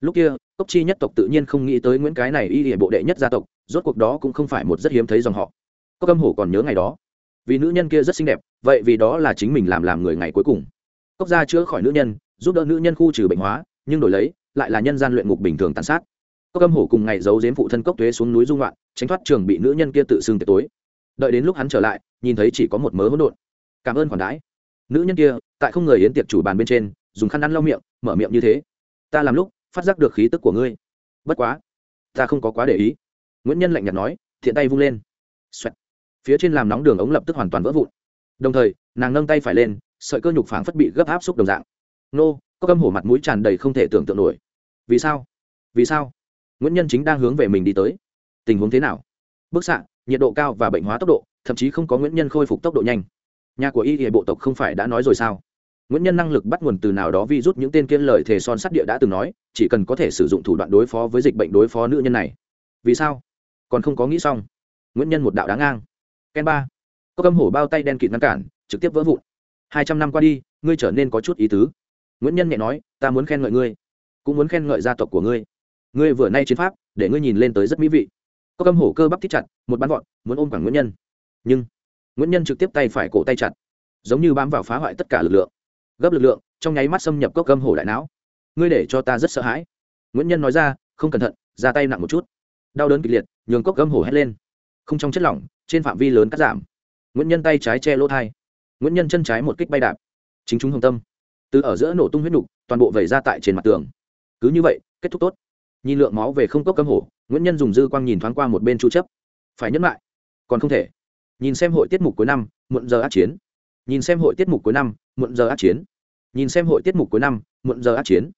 S1: Lúc kia, cốc chi nhất tộc tự nhiên không nghĩ tới nguyễn cái này y hệ bộ đệ nhất gia tộc, rốt cuộc đó cũng không phải một rất hiếm thấy dòng họ. Cốc âm hổ còn nhớ ngày đó. Vì nữ nhân kia rất xinh đẹp, vậy vì đó là chính mình làm làm người ngày cuối cùng cốc gia chữa khỏi nữ nhân, giúp đỡ nữ nhân khu trừ bệnh hóa, nhưng đổi lấy, lại là nhân gian luyện ngục bình thường tàn sát. Cốc âm hổ cùng ngày giấu giếm phụ thân cốc thuế xuống núi dung loạn, tránh thoát trường bị nữ nhân kia tự xưng tiệc tối. Đợi đến lúc hắn trở lại, nhìn thấy chỉ có một mớ hỗn độn. Cảm ơn khoản đãi. Nữ nhân kia, tại không người yến tiệc chủ bàn bên trên, dùng khăn ăn lau miệng, mở miệng như thế. Ta làm lúc, phát giác được khí tức của ngươi. Bất quá, ta không có quá để ý. Nguyễn nhân lạnh nhạt nói, thiện tay vung lên. Xoẹt. phía trên làm nóng đường ống lập tức hoàn toàn vỡ vụn. Đồng thời, nàng nâng tay phải lên sợi cơ nhục phảng phất bị gấp áp xúc đồng dạng. Nô, có câm hổ mặt mũi tràn đầy không thể tưởng tượng nổi. Vì sao? Vì sao? Nguyễn nhân chính đang hướng về mình đi tới. Tình huống thế nào? Bức xạ, nhiệt độ cao và bệnh hóa tốc độ, thậm chí không có nguyễn nhân khôi phục tốc độ nhanh. Nhà của y hệ bộ tộc không phải đã nói rồi sao? Nguyễn nhân năng lực bắt nguồn từ nào đó vi rút những tên kiên lời thề son sắt địa đã từng nói, chỉ cần có thể sử dụng thủ đoạn đối phó với dịch bệnh đối phó nữ nhân này. Vì sao? Còn không có nghĩ xong. Nguyễn nhân một đạo đáng ngang. Ken ba. Có câm hổ bao tay đen kịt ngăn cản, trực tiếp vỡ vụn hai trăm năm qua đi, ngươi trở nên có chút ý tứ. Nguyễn nhân nhẹ nói, ta muốn khen ngợi ngươi, cũng muốn khen ngợi gia tộc của ngươi. Ngươi vừa nay chiến pháp, để ngươi nhìn lên tới rất mỹ vị. Có câm hổ cơ bắp thích chặt, một bắn vọt, muốn ôm quẳng nguyễn nhân. Nhưng, nguyễn nhân trực tiếp tay phải cổ tay chặt, giống như bám vào phá hoại tất cả lực lượng. Gấp lực lượng, trong nháy mắt xâm nhập cốc câm hổ đại não. Ngươi để cho ta rất sợ hãi. Nguyễn nhân nói ra, không cẩn thận, ra tay nặng một chút. Đau đớn kịch liệt, nhường cốc câm hổ hét lên. Không trong chất lỏng, trên phạm vi lớn cắt giảm. Nguyễn nhân tay trái che lỗ thai nguyễn nhân chân trái một kích bay đạp chính chúng hồng tâm từ ở giữa nổ tung huyết nục toàn bộ vẩy ra tại trên mặt tường cứ như vậy kết thúc tốt nhìn lượng máu về không cốc cấm hổ nguyễn nhân dùng dư quang nhìn thoáng qua một bên chu chấp phải nhấn lại còn không thể nhìn xem hội tiết mục cuối năm muộn giờ ác chiến nhìn xem hội tiết mục cuối năm muộn giờ ác chiến nhìn xem hội tiết mục cuối năm muộn giờ ác chiến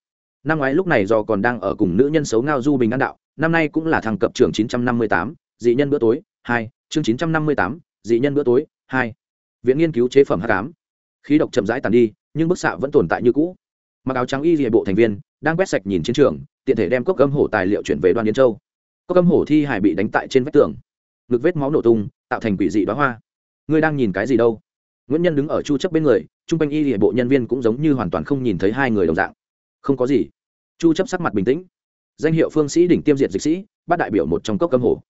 S1: năm ngoái lúc này do còn đang ở cùng nữ nhân xấu ngao du bình an đạo năm nay cũng là thằng cập trưởng 958, dị nhân bữa tối hai chương 958, dị nhân bữa tối hai viện nghiên cứu chế phẩm h tám khí độc chậm rãi tàn đi, nhưng bức xạ vẫn tồn tại như cũ. Mặc áo trắng y địa bộ thành viên, đang quét sạch nhìn chiến trường, tiện thể đem cốc âm hổ tài liệu chuyển về đoan yên châu. Cốc âm hổ thi hải bị đánh tại trên vách tường. Ngực vết máu nổ tung, tạo thành quỷ dị đoá hoa. Ngươi đang nhìn cái gì đâu? Nguyễn nhân đứng ở chu chấp bên người, trung quanh y địa bộ nhân viên cũng giống như hoàn toàn không nhìn thấy hai người đồng dạng. Không có gì. Chu chấp sắc mặt bình tĩnh. Danh hiệu phương sĩ đỉnh tiêm diệt dịch sĩ, bắt đại biểu một trong cốc cấm hổ.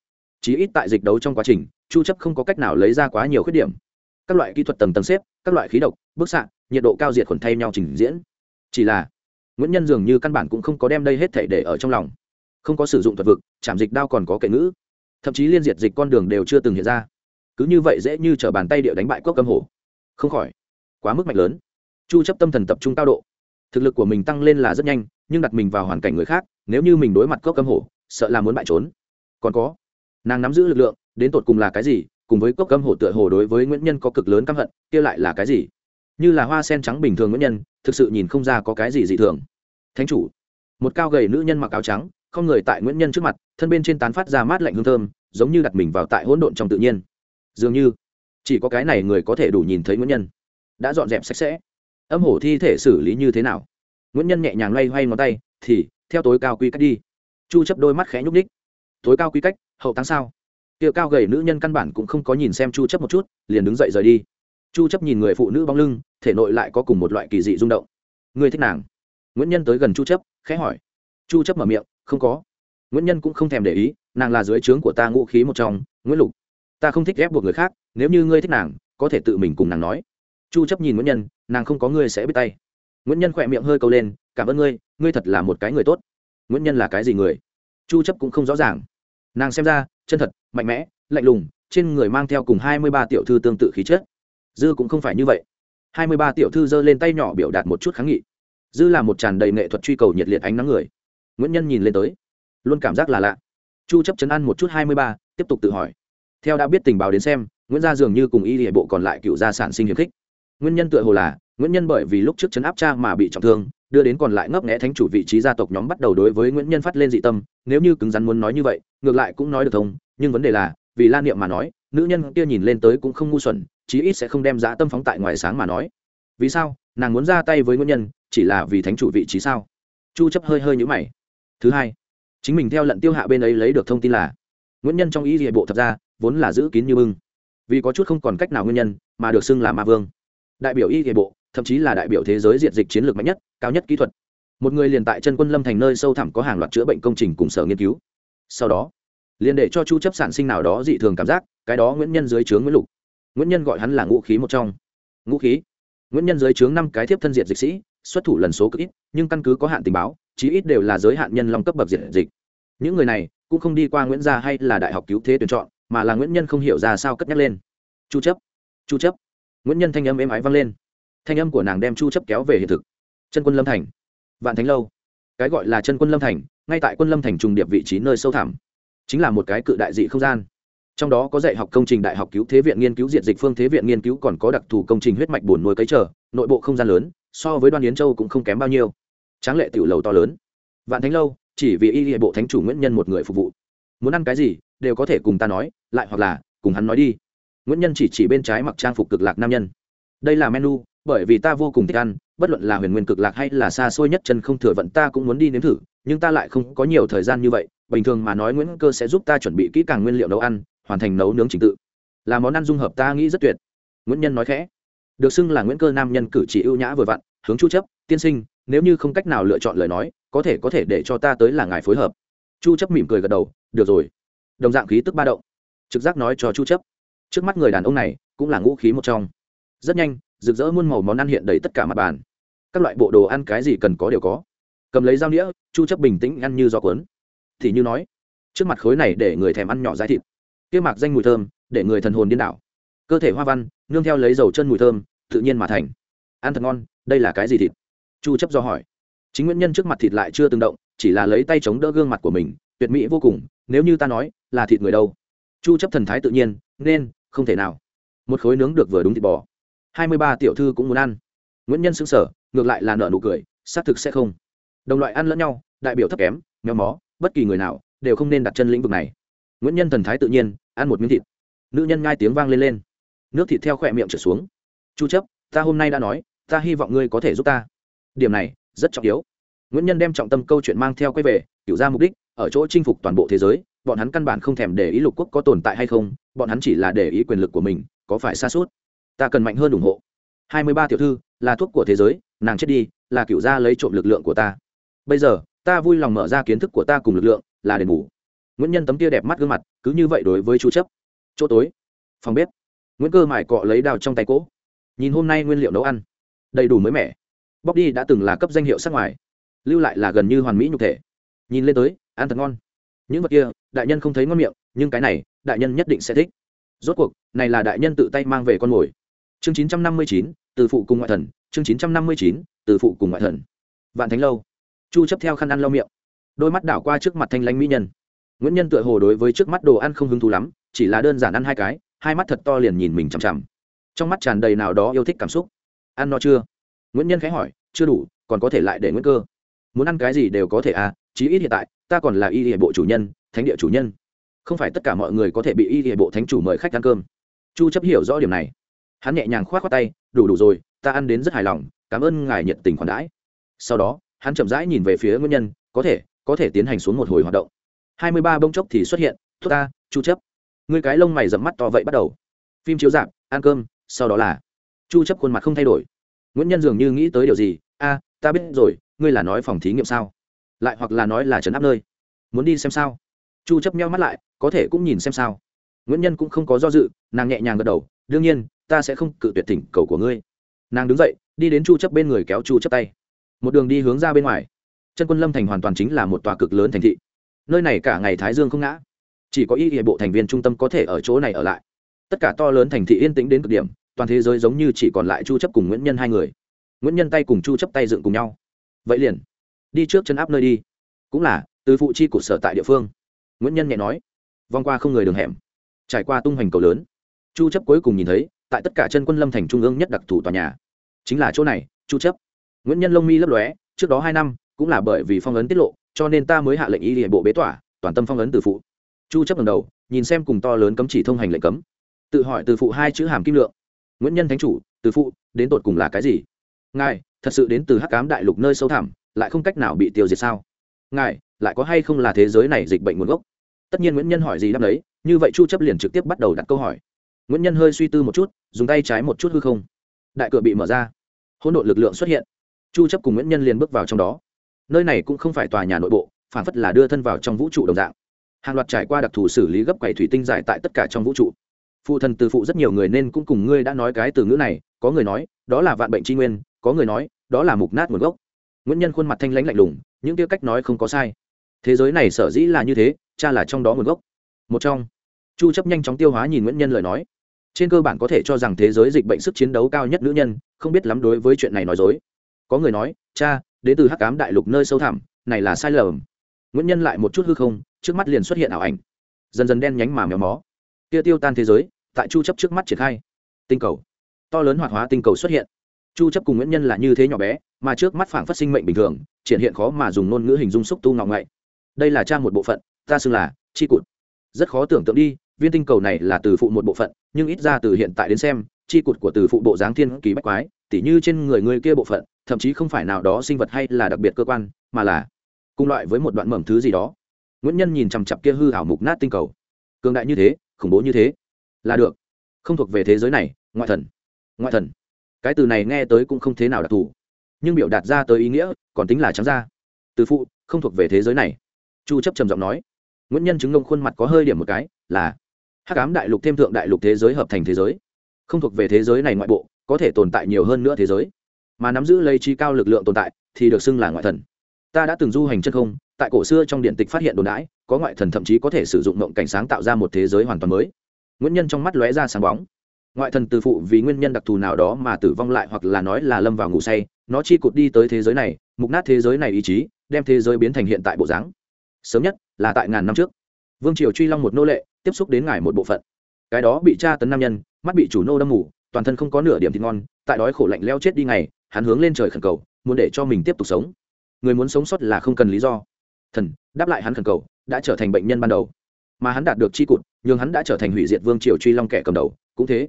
S1: Chí ít tại dịch đấu trong quá trình, chu chấp không có cách nào lấy ra quá nhiều khuyết điểm các loại kỹ thuật tầng tầng xếp, các loại khí độc, bức xạ, nhiệt độ cao diệt khuẩn thay nhau trình diễn. Chỉ là, nguyễn nhân dường như căn bản cũng không có đem đây hết thể để ở trong lòng. Không có sử dụng thuật vực, chạm dịch đao còn có kệ ngữ. Thậm chí liên diệt dịch con đường đều chưa từng hiện ra. Cứ như vậy dễ như t bàn tay điệu đánh bại cốc cấm hổ. Không khỏi, quá mức mạnh lớn. Chu chấp tâm thần tập trung cao độ. Thực lực của mình tăng lên là rất nhanh, nhưng đặt mình vào hoàn cảnh người khác, nếu như mình đối mặt cốc cấm hổ, sợ là muốn bại trốn. Còn có, nàng nắm giữ lực lượng, đến tột cùng là cái gì cùng với cốc cấm hổ tựa hồ đối với nguyễn nhân có cực lớn căm hận, kia lại là cái gì? Như là hoa sen trắng bình thường nguyễn nhân, thực sự nhìn không ra có cái gì dị thường. Thánh chủ, một cao gầy nữ nhân mặc áo trắng, không người tại nguyễn nhân trước mặt, thân bên trên tán phát ra mát lạnh hương thơm, giống như đặt mình vào tại hỗn độn trong tự nhiên. Dường như, chỉ có cái này người có thể đủ nhìn thấy nguyễn nhân. Đã dọn dẹp sạch sẽ. Âm hổ thi thể xử lý như thế nào? Nguyễn nhân nhẹ nhàng loay hoay ngón tay, thì, theo tối cao quy cách đi. Chu chấp đôi mắt khẽ nhúc ních tối cao quy cách, hậu tháng sao? Tiệu cao gầy nữ nhân căn bản cũng không có nhìn xem chu chấp một chút, liền đứng dậy rời đi. Chu chấp nhìn người phụ nữ bóng lưng, thể nội lại có cùng một loại kỳ dị rung động. Người thích nàng? Nguyễn nhân tới gần chu chấp, khẽ hỏi. Chu chấp mở miệng, không có. Nguyễn nhân cũng không thèm để ý, nàng là dưới trướng của ta ngũ khí một trong, nguyễn lục. Ta không thích ép buộc người khác, nếu như ngươi thích nàng, có thể tự mình cùng nàng nói. Chu chấp nhìn nguyễn nhân, nàng không có ngươi sẽ biết tay. Nguyễn nhân khỏe miệng hơi câu lên, cảm ơn ngươi ngươi thật là một cái người tốt. Nguyễn nhân là cái gì người? Chu chấp cũng không rõ ràng nàng xem ra chân thật mạnh mẽ lạnh lùng trên người mang theo cùng 23 tiểu thư tương tự khí chất. Dư cũng không phải như vậy. 23 tiểu thư giơ lên tay nhỏ biểu đạt một chút kháng nghị. Dư là một tràn đầy nghệ thuật truy cầu nhiệt liệt ánh nắng người. Nguyễn nhân nhìn lên tới luôn cảm giác là lạ. Chu chấp chấn ăn một chút 23, tiếp tục tự hỏi. Theo đã biết tình báo đến xem nguyễn gia dường như cùng y địa bộ còn lại cựu gia sản sinh hiệp khích. Nguyên nhân tựa hồ là nguyễn nhân bởi vì lúc trước chấn áp cha mà bị trọng thương đưa đến còn lại ngấp nghẽ thánh chủ vị trí gia tộc nhóm bắt đầu đối với nguyễn nhân phát lên dị tâm, nếu như cứng rắn muốn nói như vậy, ngược lại cũng nói được thông, nhưng vấn đề là, vì la niệm mà nói, nữ nhân kia nhìn lên tới cũng không ngu xuẩn, chí ít sẽ không đem giá tâm phóng tại ngoài sáng mà nói. Vì sao? Nàng muốn ra tay với nguyên nhân, chỉ là vì thánh chủ vị trí sao? Chu chấp hơi hơi nhũ mày. Thứ hai, chính mình theo lận tiêu hạ bên ấy lấy được thông tin là, nguyễn nhân trong ý địa bộ thật ra, vốn là giữ kín như bưng. Vì có chút không còn cách nào nguyên nhân, mà được xưng là ma vương. Đại biểu y địa bộ thậm chí là đại biểu thế giới diện dịch chiến lược mạnh nhất, cao nhất kỹ thuật. Một người liền tại chân quân lâm thành nơi sâu thẳm có hàng loạt chữa bệnh công trình cùng sở nghiên cứu. Sau đó, liền để cho chu chấp sản sinh nào đó dị thường cảm giác, cái đó nguyễn nhân dưới trướng nguyễn lục. Nguyễn nhân gọi hắn là ngũ khí một trong. Ngũ khí? Nguyễn nhân dưới trướng năm cái thiếp thân diệt dịch sĩ, xuất thủ lần số cực ít, nhưng căn cứ có hạn tình báo, chí ít đều là giới hạn nhân long cấp bậc diệt dịch. Những người này cũng không đi qua nguyễn gia hay là đại học cứu thế tuyển chọn, mà là nguyễn nhân không hiểu ra sao cất nhắc lên. Chu chấp chu chấp. Nguyễn nhân thanh âm êm ái vang lên thanh âm của nàng đem chu chấp kéo về hiện thực. Chân quân lâm thành. Vạn thánh lâu. Cái gọi là chân quân lâm thành, ngay tại quân lâm thành trùng điệp vị trí nơi sâu thẳm. Chính là một cái cự đại dị không gian. Trong đó có dạy học công trình đại học cứu thế viện nghiên cứu diện dịch phương thế viện nghiên cứu còn có đặc thù công trình huyết mạch bổn nuôi cấy trở nội bộ không gian lớn, so với đoan yến châu cũng không kém bao nhiêu. Tráng lệ tiểu lầu to lớn. Vạn thánh lâu, chỉ vì y hệ bộ thánh chủ nguyễn nhân một người phục vụ. Muốn ăn cái gì, đều có thể cùng ta nói, lại hoặc là, cùng hắn nói đi. Nguyễn nhân chỉ chỉ bên trái mặc trang phục cực lạc nam nhân. Đây là menu bởi vì ta vô cùng thích ăn, bất luận là huyền nguyên cực lạc hay là xa xôi nhất chân không thừa vận, ta cũng muốn đi nếm thử, nhưng ta lại không có nhiều thời gian như vậy. Bình thường mà nói nguyễn cơ sẽ giúp ta chuẩn bị kỹ càng nguyên liệu nấu ăn, hoàn thành nấu nướng trình tự. Là món ăn dung hợp ta nghĩ rất tuyệt. Nguyễn nhân nói khẽ. Được xưng là nguyễn cơ nam nhân cử chỉ ưu nhã vừa vặn, hướng chu chấp, tiên sinh, nếu như không cách nào lựa chọn lời nói, có thể có thể để cho ta tới là ngài phối hợp. Chu chấp mỉm cười gật đầu, được rồi. Đồng dạng khí tức ba động. Trực giác nói cho chu chấp. Trước mắt người đàn ông này cũng là ngũ khí một trong. Rất nhanh rực rỡ muôn màu món ăn hiện đầy tất cả mặt bàn. Các loại bộ đồ ăn cái gì cần có đều có. Cầm lấy dao đĩa chu chấp bình tĩnh ăn như gió cuốn. Thì như nói, trước mặt khối này để người thèm ăn nhỏ dai thịt. Kia mạc danh mùi thơm, để người thần hồn điên đảo. Cơ thể hoa văn, nương theo lấy dầu chân mùi thơm, tự nhiên mà thành. Ăn thật ngon, đây là cái gì thịt? Chu chấp do hỏi. Chính nguyên nhân trước mặt thịt lại chưa từng động, chỉ là lấy tay chống đỡ gương mặt của mình, tuyệt mỹ vô cùng, nếu như ta nói, là thịt người đâu? Chu chấp thần thái tự nhiên, nên, không thể nào. Một khối nướng được vừa đúng thịt bò. 23 tiểu thư cũng muốn ăn. Nguyễn nhân sững sờ, ngược lại là nợ nụ cười, xác thực sẽ không. Đồng loại ăn lẫn nhau, đại biểu thấp kém, méo mó, bất kỳ người nào đều không nên đặt chân lĩnh vực này. Nguyễn nhân thần thái tự nhiên, ăn một miếng thịt. Nữ nhân ngai tiếng vang lên lên. Nước thịt theo khỏe miệng trở xuống. Chu chấp, ta hôm nay đã nói, ta hy vọng ngươi có thể giúp ta. Điểm này, rất trọng yếu. Nguyễn nhân đem trọng tâm câu chuyện mang theo quay về, hiểu ra mục đích, ở chỗ chinh phục toàn bộ thế giới, bọn hắn căn bản không thèm để ý lục quốc có tồn tại hay không, bọn hắn chỉ là để ý quyền lực của mình, có phải xa suốt ta cần mạnh hơn ủng hộ. Hai mươi ba tiểu thư, là thuốc của thế giới, nàng chết đi, là cựu gia lấy trộm lực lượng của ta. Bây giờ, ta vui lòng mở ra kiến thức của ta cùng lực lượng, là đền bù. Nguyễn nhân tấm kia đẹp mắt gương mặt, cứ như vậy đối với chú chấp. Chỗ tối. Phòng bếp. Nguyễn cơ mải cọ lấy đào trong tay cỗ. Nhìn hôm nay nguyên liệu nấu ăn. Đầy đủ mới mẻ. Bóc đi đã từng là cấp danh hiệu sắc ngoài. Lưu lại là gần như hoàn mỹ nhục thể. Nhìn lên tới, ăn thật ngon. Những vật kia, đại nhân không thấy ngon miệng, nhưng cái này, đại nhân nhất định sẽ thích. Rốt cuộc, này là đại nhân tự tay mang về con mồi chương 959, từ phụ cùng ngoại thần. Chương 959, từ phụ cùng ngoại thần. Vạn thánh lâu. Chu chấp theo khăn ăn lau miệng. Đôi mắt đảo qua trước mặt thanh lãnh mỹ nhân. Nguyễn nhân tựa hồ đối với trước mắt đồ ăn không hứng thú lắm chỉ là đơn giản ăn hai cái hai mắt thật to liền nhìn mình chằm chằm. Trong mắt tràn đầy nào đó yêu thích cảm xúc. Ăn no chưa? Nguyễn nhân khẽ hỏi chưa đủ còn có thể lại để nguyễn cơ. Muốn ăn cái gì đều có thể à chí ít hiện tại ta còn là y hệ bộ chủ nhân thánh địa chủ nhân. Không phải tất cả mọi người có thể bị y hệ bộ thánh chủ mời khách ăn cơm. Chu chấp hiểu rõ điểm này hắn nhẹ nhàng khoát qua tay, đủ đủ rồi, ta ăn đến rất hài lòng, cảm ơn ngài nhiệt tình khoản đãi. Sau đó, hắn chậm rãi nhìn về phía nguyên nhân, có thể có thể tiến hành xuống một hồi hoạt động. 23 bông chốc thì xuất hiện thuốc ta, chu chấp. Ngươi cái lông mày rậm mắt to vậy bắt đầu. Phim chiếu dạp ăn cơm, sau đó là chu chấp khuôn mặt không thay đổi. Nguyễn nhân dường như nghĩ tới điều gì, a, ta biết rồi, ngươi là nói phòng thí nghiệm sao? Lại hoặc là nói là trấn áp nơi. Muốn đi xem sao? Chu chấp meo mắt lại, có thể cũng nhìn xem sao. Nguyễn nhân cũng không có do dự, nàng nhẹ nhàng gật đầu, đương nhiên ta sẽ không cự tuyệt thỉnh cầu của ngươi. Nàng đứng dậy, đi đến chu chấp bên người kéo chu chấp tay. Một đường đi hướng ra bên ngoài. Chân quân lâm thành hoàn toàn chính là một tòa cực lớn thành thị. Nơi này cả ngày thái dương không ngã. Chỉ có y hệ bộ thành viên trung tâm có thể ở chỗ này ở lại. Tất cả to lớn thành thị yên tĩnh đến cực điểm, toàn thế giới giống như chỉ còn lại chu chấp cùng nguyễn nhân hai người. Nguyễn nhân tay cùng chu chấp tay dựng cùng nhau. Vậy liền, đi trước chân áp nơi đi. Cũng là, từ phụ chi của sở tại địa phương. Nguyễn nhân nhẹ nói. Vòng qua không người đường hẻm. Trải qua tung hoành cầu lớn. Chu chấp cuối cùng nhìn thấy tại tất cả chân quân lâm thành trung ương nhất đặc thù tòa nhà. Chính là chỗ này, chu chấp. Nguyễn nhân lông mi lấp lóe, trước đó hai năm cũng là bởi vì phong ấn tiết lộ, cho nên ta mới hạ lệnh y liệt bộ bế tỏa, toàn tâm phong ấn từ phụ. Chu chấp lần đầu, nhìn xem cùng to lớn cấm chỉ thông hành lệnh cấm. Tự hỏi từ phụ hai chữ hàm kim lượng. Nguyễn nhân thánh chủ, từ phụ, đến tột cùng là cái gì? Ngài, thật sự đến từ hắc ám đại lục nơi sâu thẳm, lại không cách nào bị tiêu diệt sao? Ngài, lại có hay không là thế giới này dịch bệnh nguồn gốc? Tất nhiên nguyễn nhân hỏi gì đáp đấy, như vậy chu chấp liền trực tiếp bắt đầu đặt câu hỏi nguyễn nhân hơi suy tư một chút, dùng tay trái một chút hư không. Đại cửa bị mở ra. Hỗn độn lực lượng xuất hiện. Chu chấp cùng nguyễn nhân liền bước vào trong đó. Nơi này cũng không phải tòa nhà nội bộ, phản phất là đưa thân vào trong vũ trụ đồng dạng. Hàng loạt trải qua đặc thù xử lý gấp quầy thủy tinh giải tại tất cả trong vũ trụ. Phụ thần từ phụ rất nhiều người nên cũng cùng ngươi đã nói cái từ ngữ này, có người nói, đó là vạn bệnh tri nguyên, có người nói, đó là mục nát nguồn gốc. Nguyễn nhân khuôn mặt thanh lãnh lạnh lùng, những tiêu cách nói không có sai. Thế giới này sở dĩ là như thế, cha là trong đó nguồn gốc. Một trong. Chu chấp nhanh chóng tiêu hóa nhìn nguyễn nhân lời nói trên cơ bản có thể cho rằng thế giới dịch bệnh sức chiến đấu cao nhất nữ nhân, không biết lắm đối với chuyện này nói dối. Có người nói, cha, đến từ hắc cám đại lục nơi sâu thẳm, này là sai lầm. Nguyễn nhân lại một chút hư không, trước mắt liền xuất hiện ảo ảnh. Dần dần đen nhánh mà méo mó. Tia tiêu tan thế giới, tại chu chấp trước mắt triển khai. Tinh cầu. To lớn hoạt hóa tinh cầu xuất hiện. Chu chấp cùng nguyễn nhân là như thế nhỏ bé, mà trước mắt phảng phát sinh mệnh bình thường, triển hiện khó mà dùng ngôn ngữ hình dung xúc tu ngọng ngậy đây là cha một bộ phận, ta xưng là chi cụt. Rất khó tưởng tượng đi, viên tinh cầu này là từ phụ một bộ phận nhưng ít ra từ hiện tại đến xem, chi cụt của từ phụ bộ dáng thiên kỳ bách quái, tỉ như trên người người kia bộ phận, thậm chí không phải nào đó sinh vật hay là đặc biệt cơ quan, mà là cùng loại với một đoạn mầm thứ gì đó. Nguyễn nhân nhìn chằm chặp kia hư hảo mục nát tinh cầu. Cường đại như thế, khủng bố như thế, là được. Không thuộc về thế giới này, ngoại thần. Ngoại thần. Cái từ này nghe tới cũng không thế nào đặc thù, nhưng biểu đạt ra tới ý nghĩa, còn tính là trắng ra. Từ phụ, không thuộc về thế giới này. Chu chấp trầm giọng nói. Nguyễn nhân chứng nông khuôn mặt có hơi điểm một cái, là hắc ám đại lục thêm thượng đại lục thế giới hợp thành thế giới. Không thuộc về thế giới này ngoại bộ, có thể tồn tại nhiều hơn nữa thế giới. Mà nắm giữ lấy trí cao lực lượng tồn tại, thì được xưng là ngoại thần. Ta đã từng du hành chân không, tại cổ xưa trong điện tịch phát hiện đồn đãi, có ngoại thần thậm chí có thể sử dụng mộng cảnh sáng tạo ra một thế giới hoàn toàn mới. Nguyên nhân trong mắt lóe ra sáng bóng. Ngoại thần từ phụ vì nguyên nhân đặc thù nào đó mà tử vong lại hoặc là nói là lâm vào ngủ say, nó chi cụt đi tới thế giới này, mục nát thế giới này ý chí, đem thế giới biến thành hiện tại bộ dáng. Sớm nhất là tại ngàn năm trước, vương triều truy long một nô lệ tiếp xúc đến ngài một bộ phận. Cái đó bị tra tấn nam nhân, mắt bị chủ nô đâm mù, toàn thân không có nửa điểm thịt ngon, tại đói khổ lạnh leo chết đi ngày, hắn hướng lên trời khẩn cầu, muốn để cho mình tiếp tục sống. Người muốn sống sót là không cần lý do. Thần, đáp lại hắn khẩn cầu, đã trở thành bệnh nhân ban đầu. Mà hắn đạt được chi cụt nhưng hắn đã trở thành hủy diệt vương triều truy long kẻ cầm đầu, cũng thế.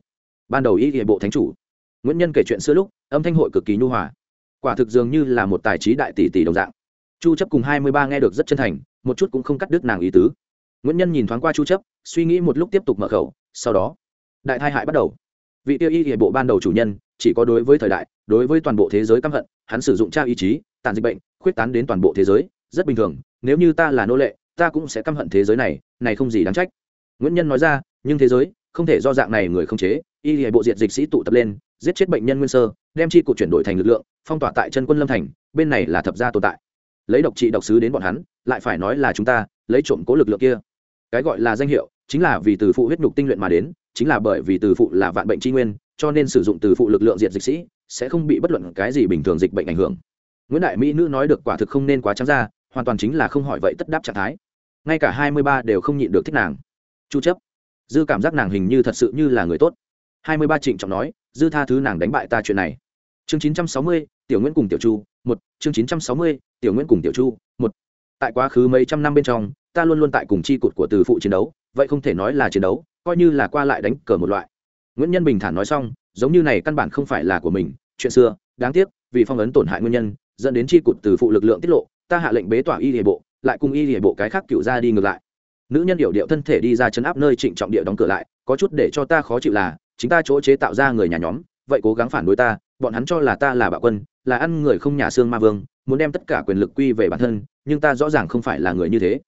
S1: Ban đầu ý địa bộ thánh chủ. Nguyễn nhân kể chuyện xưa lúc, âm thanh hội cực kỳ nhu hòa. Quả thực dường như là một tài trí đại tỷ tỷ đồng dạng. Chu chấp cùng hai mươi ba nghe được rất chân thành, một chút cũng không cắt đứt nàng ý tứ nguyễn nhân nhìn thoáng qua chu chấp, suy nghĩ một lúc tiếp tục mở khẩu, sau đó, đại thai hại bắt đầu. Vị tiêu y hệ bộ ban đầu chủ nhân, chỉ có đối với thời đại, đối với toàn bộ thế giới căm hận, hắn sử dụng tra ý chí tàn dịch bệnh, khuyết tán đến toàn bộ thế giới, rất bình thường, nếu như ta là nô lệ, ta cũng sẽ căm hận thế giới này này không gì đáng trách. Nguyễn nhân nói ra, nhưng thế giới, không thể do dạng này người không chế, y hệ bộ diệt dịch sĩ tụ tập lên, giết chết bệnh nhân nguyên sơ, đem chi cục chuyển đổi thành lực lượng, phong tỏa tại chân quân lâm thành, bên này là thập gia tồn tại. Lấy độc trị độc sứ đến bọn hắn, lại phải nói là chúng ta lấy trộm cố lực lượng kia. Cái gọi là danh hiệu chính là vì từ phụ huyết nhục tinh luyện mà đến, chính là bởi vì từ phụ là vạn bệnh tri nguyên, cho nên sử dụng từ phụ lực lượng diệt dịch sĩ sẽ không bị bất luận cái gì bình thường dịch bệnh ảnh hưởng. Nguyễn đại mỹ nữ nói được quả thực không nên quá trắng ra, hoàn toàn chính là không hỏi vậy tất đáp trạng thái. Ngay cả hai mươi ba đều không nhịn được thích nàng. Chu chấp. Dư cảm giác nàng hình như thật sự như là người tốt. hai mươi ba trịnh trọng nói, dư tha thứ nàng đánh bại ta chuyện này. Chương chín trăm sáu mươi, tiểu nguyễn cùng tiểu chu, một. Chương chín trăm sáu mươi, tiểu nguyễn cùng tiểu chu, một tại quá khứ mấy trăm năm bên trong, ta luôn luôn tại cùng chi cụt của từ phụ chiến đấu, vậy không thể nói là chiến đấu, coi như là qua lại đánh cờ một loại. Nguyễn nhân bình thản nói xong, giống như này căn bản không phải là của mình, chuyện xưa, đáng tiếc, vì phong ấn tổn hại nguyên nhân, dẫn đến chi cụt từ phụ lực lượng tiết lộ, ta hạ lệnh bế tỏa y địa bộ, lại cùng y địa bộ cái khác cựu ra đi ngược lại. Nữ nhân điệu điệu thân thể đi ra chấn áp nơi trịnh trọng địa đóng cửa lại, có chút để cho ta khó chịu là, chính ta chỗ chế tạo ra người nhà nhóm, vậy cố gắng phản đối ta, bọn hắn cho là ta là bạo quân, là ăn người không nhà xương ma vương, muốn đem tất cả quyền lực quy về bản thân nhưng ta rõ ràng không phải là người như thế.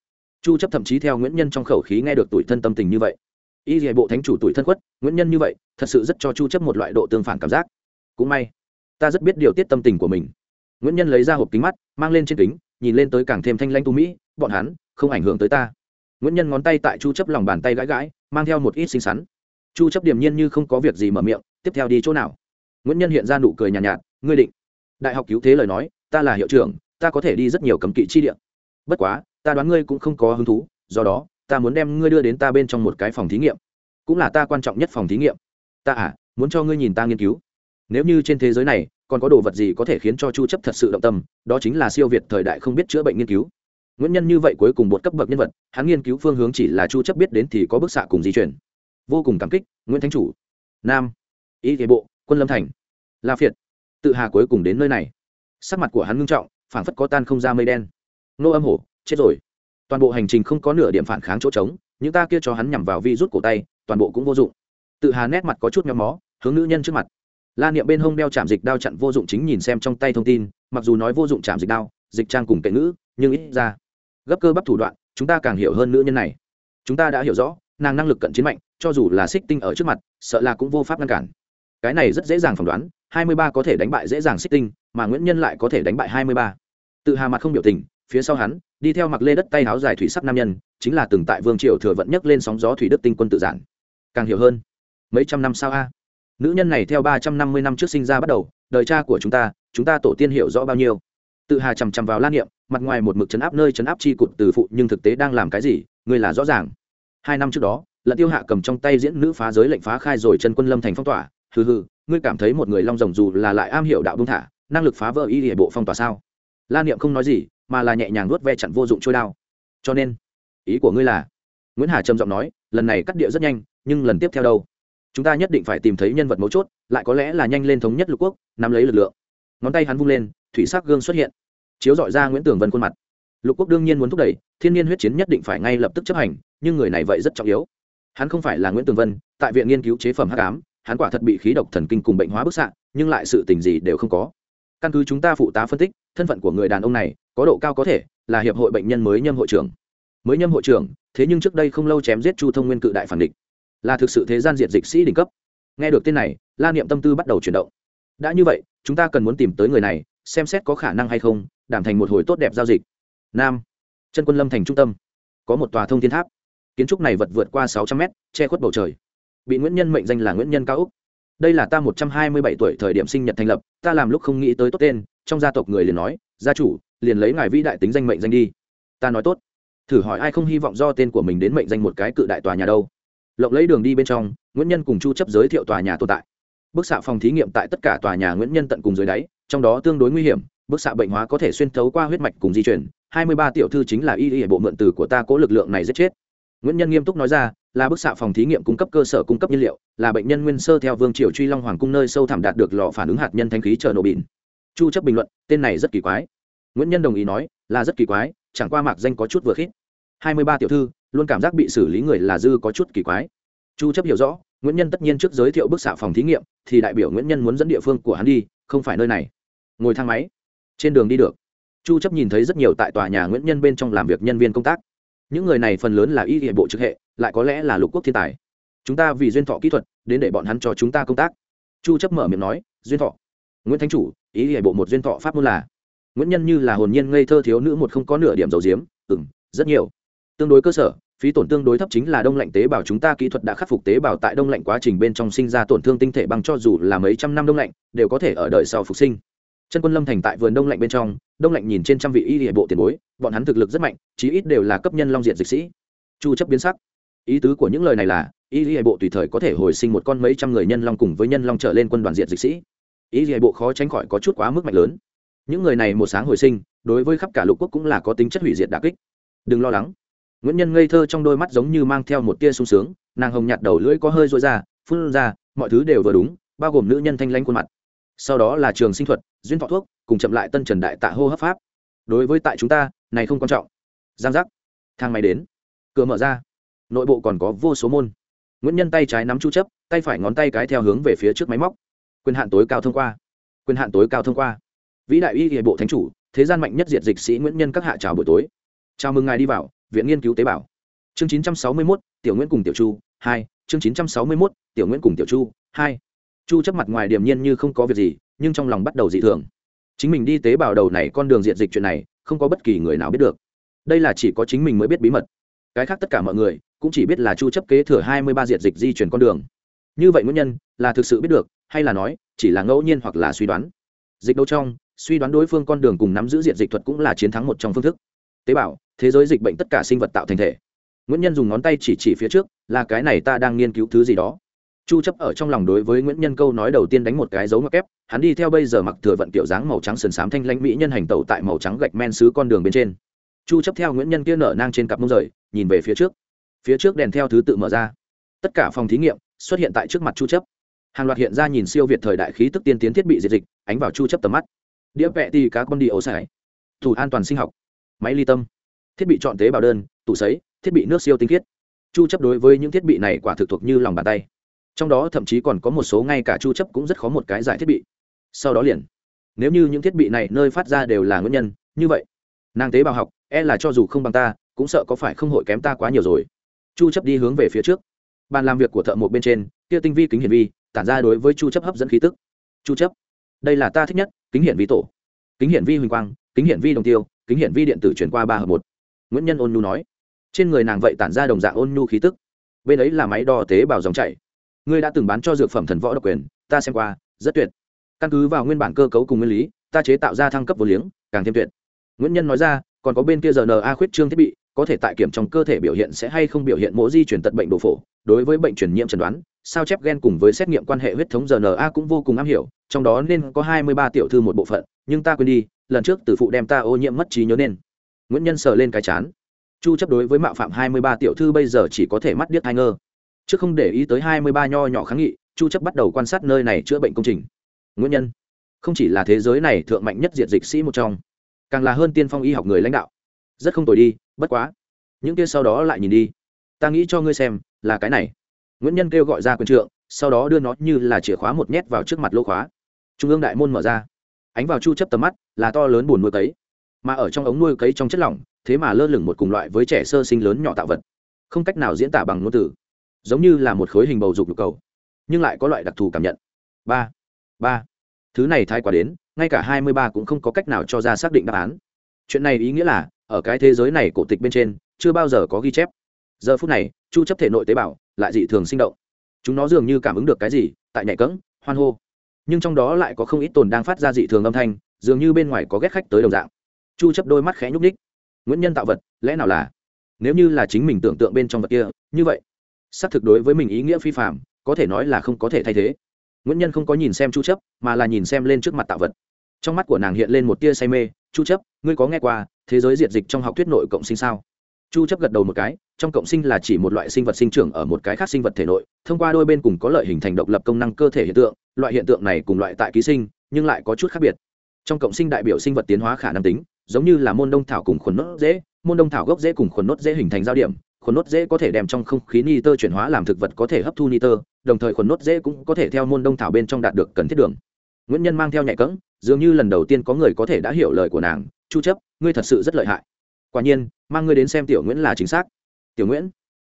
S1: Chu chấp thậm chí theo nguyễn nhân trong khẩu khí nghe được tuổi thân tâm tình như vậy. Y dạy bộ thánh chủ tuổi thân khuất nguyễn nhân như vậy thật sự rất cho chu chấp một loại độ tương phản cảm giác. Cũng may ta rất biết điều tiết tâm tình của mình. Nguyễn nhân lấy ra hộp kính mắt mang lên trên kính nhìn lên tới càng thêm thanh lãnh tu mỹ bọn hắn không ảnh hưởng tới ta. Nguyễn nhân ngón tay tại chu chấp lòng bàn tay gãi gãi mang theo một ít xinh xắn. Chu chấp điềm nhiên như không có việc gì mở miệng tiếp theo đi chỗ nào? Nguyễn nhân hiện ra nụ cười nhàn nhạt, nhạt ngươi định đại học cứu thế lời nói ta là hiệu trưởng ta có thể đi rất nhiều cấm kỵ chi địa. Bất quá, ta đoán ngươi cũng không có hứng thú, do đó, ta muốn đem ngươi đưa đến ta bên trong một cái phòng thí nghiệm. Cũng là ta quan trọng nhất phòng thí nghiệm. Ta à muốn cho ngươi nhìn ta nghiên cứu. Nếu như trên thế giới này, còn có đồ vật gì có thể khiến cho chu chấp thật sự động tâm, đó chính là siêu việt thời đại không biết chữa bệnh nghiên cứu. Nguyên nhân như vậy cuối cùng một cấp bậc nhân vật, hắn nghiên cứu phương hướng chỉ là chu chấp biết đến thì có bức xạ cùng di chuyển vô cùng cảm kích, nguyễn thánh chủ. Nam. Y thế bộ, quân lâm thành. La phiệt. Tự hà cuối cùng đến nơi này. Sắc mặt của hắn ngưng trọng phảng phất có tan không ra mây đen. Nô âm hổ, chết rồi. Toàn bộ hành trình không có nửa điểm phản kháng chỗ trống, những ta kia cho hắn nhằm vào vi rút cổ tay, toàn bộ cũng vô dụng. Tự hà nét mặt có chút nhóm mó, hướng nữ nhân trước mặt. La niệm bên hông đeo chạm dịch đao chặn vô dụng chính nhìn xem trong tay thông tin, mặc dù nói vô dụng chạm dịch đao, dịch trang cùng kệ ngữ, nhưng ít ra, gấp cơ bắp thủ đoạn, chúng ta càng hiểu hơn nữ nhân này. Chúng ta đã hiểu rõ, nàng năng lực cận chiến mạnh, cho dù là xích tinh ở trước mặt, sợ là cũng vô pháp ngăn cản. Cái này rất dễ dàng phỏng đoán, hai mươi ba có thể đánh bại dễ dàng xích tinh mà nguyễn nhân lại có thể đánh bại hai mươi ba tự hà mặt không biểu tình phía sau hắn đi theo mặc lê đất tay áo dài thủy sắc nam nhân chính là từng tại vương triều thừa vận nhấc lên sóng gió thủy đức tinh quân tự giản càng hiểu hơn mấy trăm năm sau a nữ nhân này theo ba trăm năm mươi năm trước sinh ra bắt đầu đời cha của chúng ta chúng ta tổ tiên hiểu rõ bao nhiêu tự hà chằm chằm vào lan niệm mặt ngoài một mực chấn áp nơi chấn áp chi cụt từ phụ nhưng thực tế đang làm cái gì người là rõ ràng hai năm trước đó lận tiêu hạ cầm trong tay diễn nữ phá giới lệnh phá khai rồi chân quân lâm thành phong tỏa hừ hừ ngươi cảm thấy một người long rồng dù là lại am hiểu đạo bung thả năng lực phá vỡ y hệ bộ phong tỏa sao? Lan niệm không nói gì, mà là nhẹ nhàng nuốt ve chặn vô dụng trôi đao. Cho nên, ý của ngươi là? Nguyễn hà trầm giọng nói, lần này cắt địa rất nhanh, nhưng lần tiếp theo đâu? Chúng ta nhất định phải tìm thấy nhân vật mấu chốt, lại có lẽ là nhanh lên thống nhất lục quốc, nắm lấy lực lượng. Ngón tay hắn vung lên, thủy sắc gương xuất hiện, chiếu dọi ra nguyễn tường vân khuôn mặt. Lục quốc đương nhiên muốn thúc đẩy, thiên nhiên huyết chiến nhất định phải ngay lập tức chấp hành, nhưng người này vậy rất trọng yếu. Hắn không phải là nguyễn tường vân, tại viện nghiên cứu chế phẩm h tám hắn quả thật bị khí độc thần kinh cùng bệnh hóa bức xạ, nhưng lại sự tình gì đều không có căn cứ chúng ta phụ tá phân tích, thân phận của người đàn ông này, có độ cao có thể là hiệp hội bệnh nhân mới nhâm hội trưởng. Mới nhâm hội trưởng, thế nhưng trước đây không lâu chém giết chu thông nguyên cự đại phản địch. Là thực sự thế gian diệt dịch sĩ đỉnh cấp. Nghe được tên này, la niệm tâm tư bắt đầu chuyển động. Đã như vậy, chúng ta cần muốn tìm tới người này, xem xét có khả năng hay không, đảm thành một hồi tốt đẹp giao dịch. Nam, chân quân lâm thành trung tâm. Có một tòa thông thiên tháp. Kiến trúc này vật vượt qua sáu trăm mét, che khuất bầu trời. Bị nguyễn nhân mệnh danh là nguyễn nhân cao úc đây là ta một trăm hai mươi bảy tuổi thời điểm sinh nhật thành lập, ta làm lúc không nghĩ tới tốt tên, trong gia tộc người liền nói, gia chủ, liền lấy ngài vĩ đại tính danh mệnh danh đi. Ta nói tốt. Thử hỏi ai không hy vọng do tên của mình đến mệnh danh một cái cự đại tòa nhà đâu. Lộng lấy đường đi bên trong, nguyễn nhân cùng chu chấp giới thiệu tòa nhà tồn tại. Bức xạ phòng thí nghiệm tại tất cả tòa nhà nguyễn nhân tận cùng dưới đáy, trong đó tương đối nguy hiểm, bức xạ bệnh hóa có thể xuyên thấu qua huyết mạch cùng di chuyển 23 tiểu thư chính là y y bộ mượn từ của ta cố lực lượng này giết chết. Nguyễn nhân nghiêm túc nói ra là bức xạ phòng thí nghiệm cung cấp cơ sở cung cấp nhiên liệu, là bệnh nhân nguyên sơ theo vương triều truy long hoàng cung nơi sâu thẳm đạt được lò phản ứng hạt nhân thanh khí chờ nổ bịn. Chu chấp bình luận, tên này rất kỳ quái. Nguyễn nhân đồng ý nói, là rất kỳ quái, chẳng qua mạc danh có chút vừa khít. 23 tiểu thư, luôn cảm giác bị xử lý người là dư có chút kỳ quái. Chu chấp hiểu rõ, nguyễn nhân tất nhiên trước giới thiệu bức xạ phòng thí nghiệm, thì đại biểu nguyễn nhân muốn dẫn địa phương của hắn đi, không phải nơi này. Ngồi thang máy, trên đường đi được. Chu chấp nhìn thấy rất nhiều tại tòa nhà nguyễn nhân bên trong làm việc nhân viên công tác. Những người này phần lớn là y hệ bộ trực hệ lại có lẽ là lục quốc thiên tài. Chúng ta vì duyên thọ kỹ thuật, đến để bọn hắn cho chúng ta công tác. Chu chấp mở miệng nói, duyên thọ. Nguyễn thánh chủ, ý hệ bộ một duyên thọ pháp môn là, nguyễn nhân như là hồn nhiên ngây thơ thiếu nữ một không có nửa điểm dầu diếm, ừm, rất nhiều. Tương đối cơ sở, phí tổn tương đối thấp chính là đông lạnh tế bào chúng ta kỹ thuật đã khắc phục tế bào tại đông lạnh quá trình bên trong sinh ra tổn thương tinh thể bằng cho dù là mấy trăm năm đông lạnh, đều có thể ở đời sau phục sinh. Chân quân lâm thành tại vườn đông lạnh bên trong, đông lạnh nhìn trên trăm vị y hệ bộ tiền bối, bọn hắn thực lực rất mạnh, chí ít đều là cấp nhân long diện dịch sĩ. Chu chấp biến sắc ý tứ của những lời này là, y ghi bộ tùy thời có thể hồi sinh một con mấy trăm người nhân long cùng với nhân long trở lên quân đoàn diện dịch sĩ. Y ghi bộ khó tránh khỏi có chút quá mức mạnh lớn. Những người này một sáng hồi sinh, đối với khắp cả lục quốc cũng là có tính chất hủy diệt đả kích. Đừng lo lắng. Nguyễn nhân ngây thơ trong đôi mắt giống như mang theo một tia sung sướng, nàng hồng nhạt đầu lưỡi có hơi rối ra, phun ra, mọi thứ đều vừa đúng, bao gồm nữ nhân thanh lãnh khuôn mặt. Sau đó là trường sinh thuật, duyên thọ thuốc, cùng chậm lại tân trần đại tạ hô hấp pháp. Đối với tại chúng ta, này không quan trọng. Giang giác. Thang máy đến. Cửa mở ra nội bộ còn có vô số môn. Nguyễn nhân tay trái nắm chu chấp tay phải ngón tay cái theo hướng về phía trước máy móc. Quyền hạn tối cao thông qua. Quyền hạn tối cao thông qua. Vĩ đại y hệ bộ thánh chủ thế gian mạnh nhất diệt dịch sĩ nguyễn nhân các hạ chào buổi tối. Chào mừng ngài đi vào viện nghiên cứu tế bào chương 961, tiểu nguyễn cùng tiểu chu hai. Chương 961, tiểu nguyễn cùng tiểu chu hai. Chu chấp mặt ngoài điềm nhiên như không có việc gì nhưng trong lòng bắt đầu dị thường. Chính mình đi tế bào đầu này con đường diệt dịch chuyện này không có bất kỳ người nào biết được. Đây là chỉ có chính mình mới biết bí mật. Cái khác tất cả mọi người cũng chỉ biết là chu chấp kế thừa 23 diện dịch di chuyển con đường. Như vậy nguyên nhân là thực sự biết được, hay là nói, chỉ là ngẫu nhiên hoặc là suy đoán. Dịch đấu trong, suy đoán đối phương con đường cùng nắm giữ diện dịch thuật cũng là chiến thắng một trong phương thức. Tế bào, thế giới dịch bệnh tất cả sinh vật tạo thành thể. Nguyễn nhân dùng ngón tay chỉ chỉ phía trước, là cái này ta đang nghiên cứu thứ gì đó. Chu chấp ở trong lòng đối với nguyễn nhân câu nói đầu tiên đánh một cái dấu ngoặc kép, hắn đi theo bây giờ mặc thừa vận tiểu dáng màu trắng sườn sám thanh lãnh mỹ nhân hành tẩu tại màu trắng gạch men xứ con đường bên trên. Chu chấp theo nguyễn nhân kia nở nang trên cặp mông rời, nhìn về phía trước phía trước đèn theo thứ tự mở ra. Tất cả phòng thí nghiệm xuất hiện tại trước mặt chu chấp. Hàng loạt hiện ra nhìn siêu việt thời đại khí tức tiên tiến thiết bị diệt dịch, ánh vào chu chấp tầm mắt. Đĩa vẽ thì cá con đi ổ sải. Thủ an toàn sinh học. Máy ly tâm. Thiết bị chọn tế bào đơn, tủ sấy, thiết bị nước siêu tinh khiết. Chu chấp đối với những thiết bị này quả thực thuộc như lòng bàn tay. Trong đó thậm chí còn có một số ngay cả chu chấp cũng rất khó một cái giải thiết bị. Sau đó liền, nếu như những thiết bị này nơi phát ra đều là nguyên nhân, như vậy, nàng tế bào học e là cho dù không bằng ta, cũng sợ có phải không hội kém ta quá nhiều rồi chu chấp đi hướng về phía trước. Bàn làm việc của thợ một bên trên, kia tinh vi kính hiển vi, tản ra đối với chu chấp hấp dẫn khí tức. Chu chấp, đây là ta thích nhất, kính hiển vi tổ. Kính hiển vi huỳnh quang, kính hiển vi đồng tiêu, kính hiển vi điện tử chuyển qua ba hợp một. Nguyễn nhân ôn nhu nói, trên người nàng vậy tản ra đồng dạng ôn nhu khí tức. Bên ấy là máy đo tế bào dòng chảy. Ngươi đã từng bán cho dược phẩm thần võ độc quyền, ta xem qua, rất tuyệt. Căn cứ vào nguyên bản cơ cấu cùng nguyên lý, ta chế tạo ra thăng cấp vô liếng, càng thêm tuyệt. Nguyễn nhân nói ra, còn có bên kia giờ na khuyết trương thiết bị có thể tại kiểm trong cơ thể biểu hiện sẽ hay không biểu hiện mỗi di chuyển tật bệnh đồ phổ. Đối với bệnh truyền nhiễm chẩn đoán, sao chép gen cùng với xét nghiệm quan hệ huyết thống rna cũng vô cùng am hiểu, trong đó nên có hai mươi ba tiểu thư một bộ phận, nhưng ta quên đi, lần trước từ phụ đem ta ô nhiễm mất trí nhớ nên. Nguyễn nhân sờ lên cái chán. Chu chấp đối với mạo phạm hai mươi ba tiểu thư bây giờ chỉ có thể mắt điếc hai ngơ. Chứ không để ý tới hai mươi ba nho nhỏ kháng nghị, chu chấp bắt đầu quan sát nơi này chữa bệnh công trình. Nguyên nhân, không chỉ là thế giới này thượng mạnh nhất diệt dịch sĩ một trong, càng là hơn tiên phong y học người lãnh đạo rất không tồi đi, bất quá. Những kia sau đó lại nhìn đi. Ta nghĩ cho ngươi xem, là cái này. Nguyễn nhân kêu gọi ra quyền trượng, sau đó đưa nó như là chìa khóa một nhét vào trước mặt lỗ khóa. Trung ương đại môn mở ra. Ánh vào chu chấp tầm mắt, là to lớn buồn nuôi cấy. Mà ở trong ống nuôi cấy trong chất lỏng, thế mà lơ lửng một cùng loại với trẻ sơ sinh lớn nhỏ tạo vật. Không cách nào diễn tả bằng ngôn từ. Giống như là một khối hình bầu dục lục cầu, nhưng lại có loại đặc thù cảm nhận. Ba ba. Thứ này thái quá đến, ngay cả hai mươi ba cũng không có cách nào cho ra xác định đáp án. Chuyện này ý nghĩa là ở cái thế giới này cổ tịch bên trên, chưa bao giờ có ghi chép. Giờ phút này, chu chấp thể nội tế bào lại dị thường sinh động. Chúng nó dường như cảm ứng được cái gì, tại nhạy cẫng, hoan hô. Nhưng trong đó lại có không ít tồn đang phát ra dị thường âm thanh, dường như bên ngoài có ghét khách tới đồng dạng. Chu chấp đôi mắt khẽ nhúc nhích. Nguyễn nhân tạo vật, lẽ nào là? Nếu như là chính mình tưởng tượng bên trong vật kia, như vậy, xác thực đối với mình ý nghĩa phi phạm có thể nói là không có thể thay thế. Nguyễn nhân không có nhìn xem chu chấp, mà là nhìn xem lên trước mặt tạo vật. Trong mắt của nàng hiện lên một tia say mê. Chu chấp, ngươi có nghe qua thế giới diệt dịch trong học thuyết nội cộng sinh sao? Chu chấp gật đầu một cái, trong cộng sinh là chỉ một loại sinh vật sinh trưởng ở một cái khác sinh vật thể nội, thông qua đôi bên cùng có lợi hình thành độc lập công năng cơ thể hiện tượng, loại hiện tượng này cùng loại tại ký sinh, nhưng lại có chút khác biệt. Trong cộng sinh đại biểu sinh vật tiến hóa khả năng tính, giống như là môn đông thảo cùng khuẩn nốt dễ, môn đông thảo gốc dễ cùng khuẩn nốt dễ hình thành giao điểm, khuẩn nốt dễ có thể đem trong không khí nitơ chuyển hóa làm thực vật có thể hấp thu nitơ, đồng thời khuẩn nốt dễ cũng có thể theo môn đông thảo bên trong đạt được cần thiết đường. Nguyễn nhân mang theo nhạy cẫng, dường như lần đầu tiên có người có thể đã hiểu lời của nàng, chu chấp ngươi thật sự rất lợi hại. Quả nhiên, mang ngươi đến xem tiểu nguyễn là chính xác. Tiểu nguyễn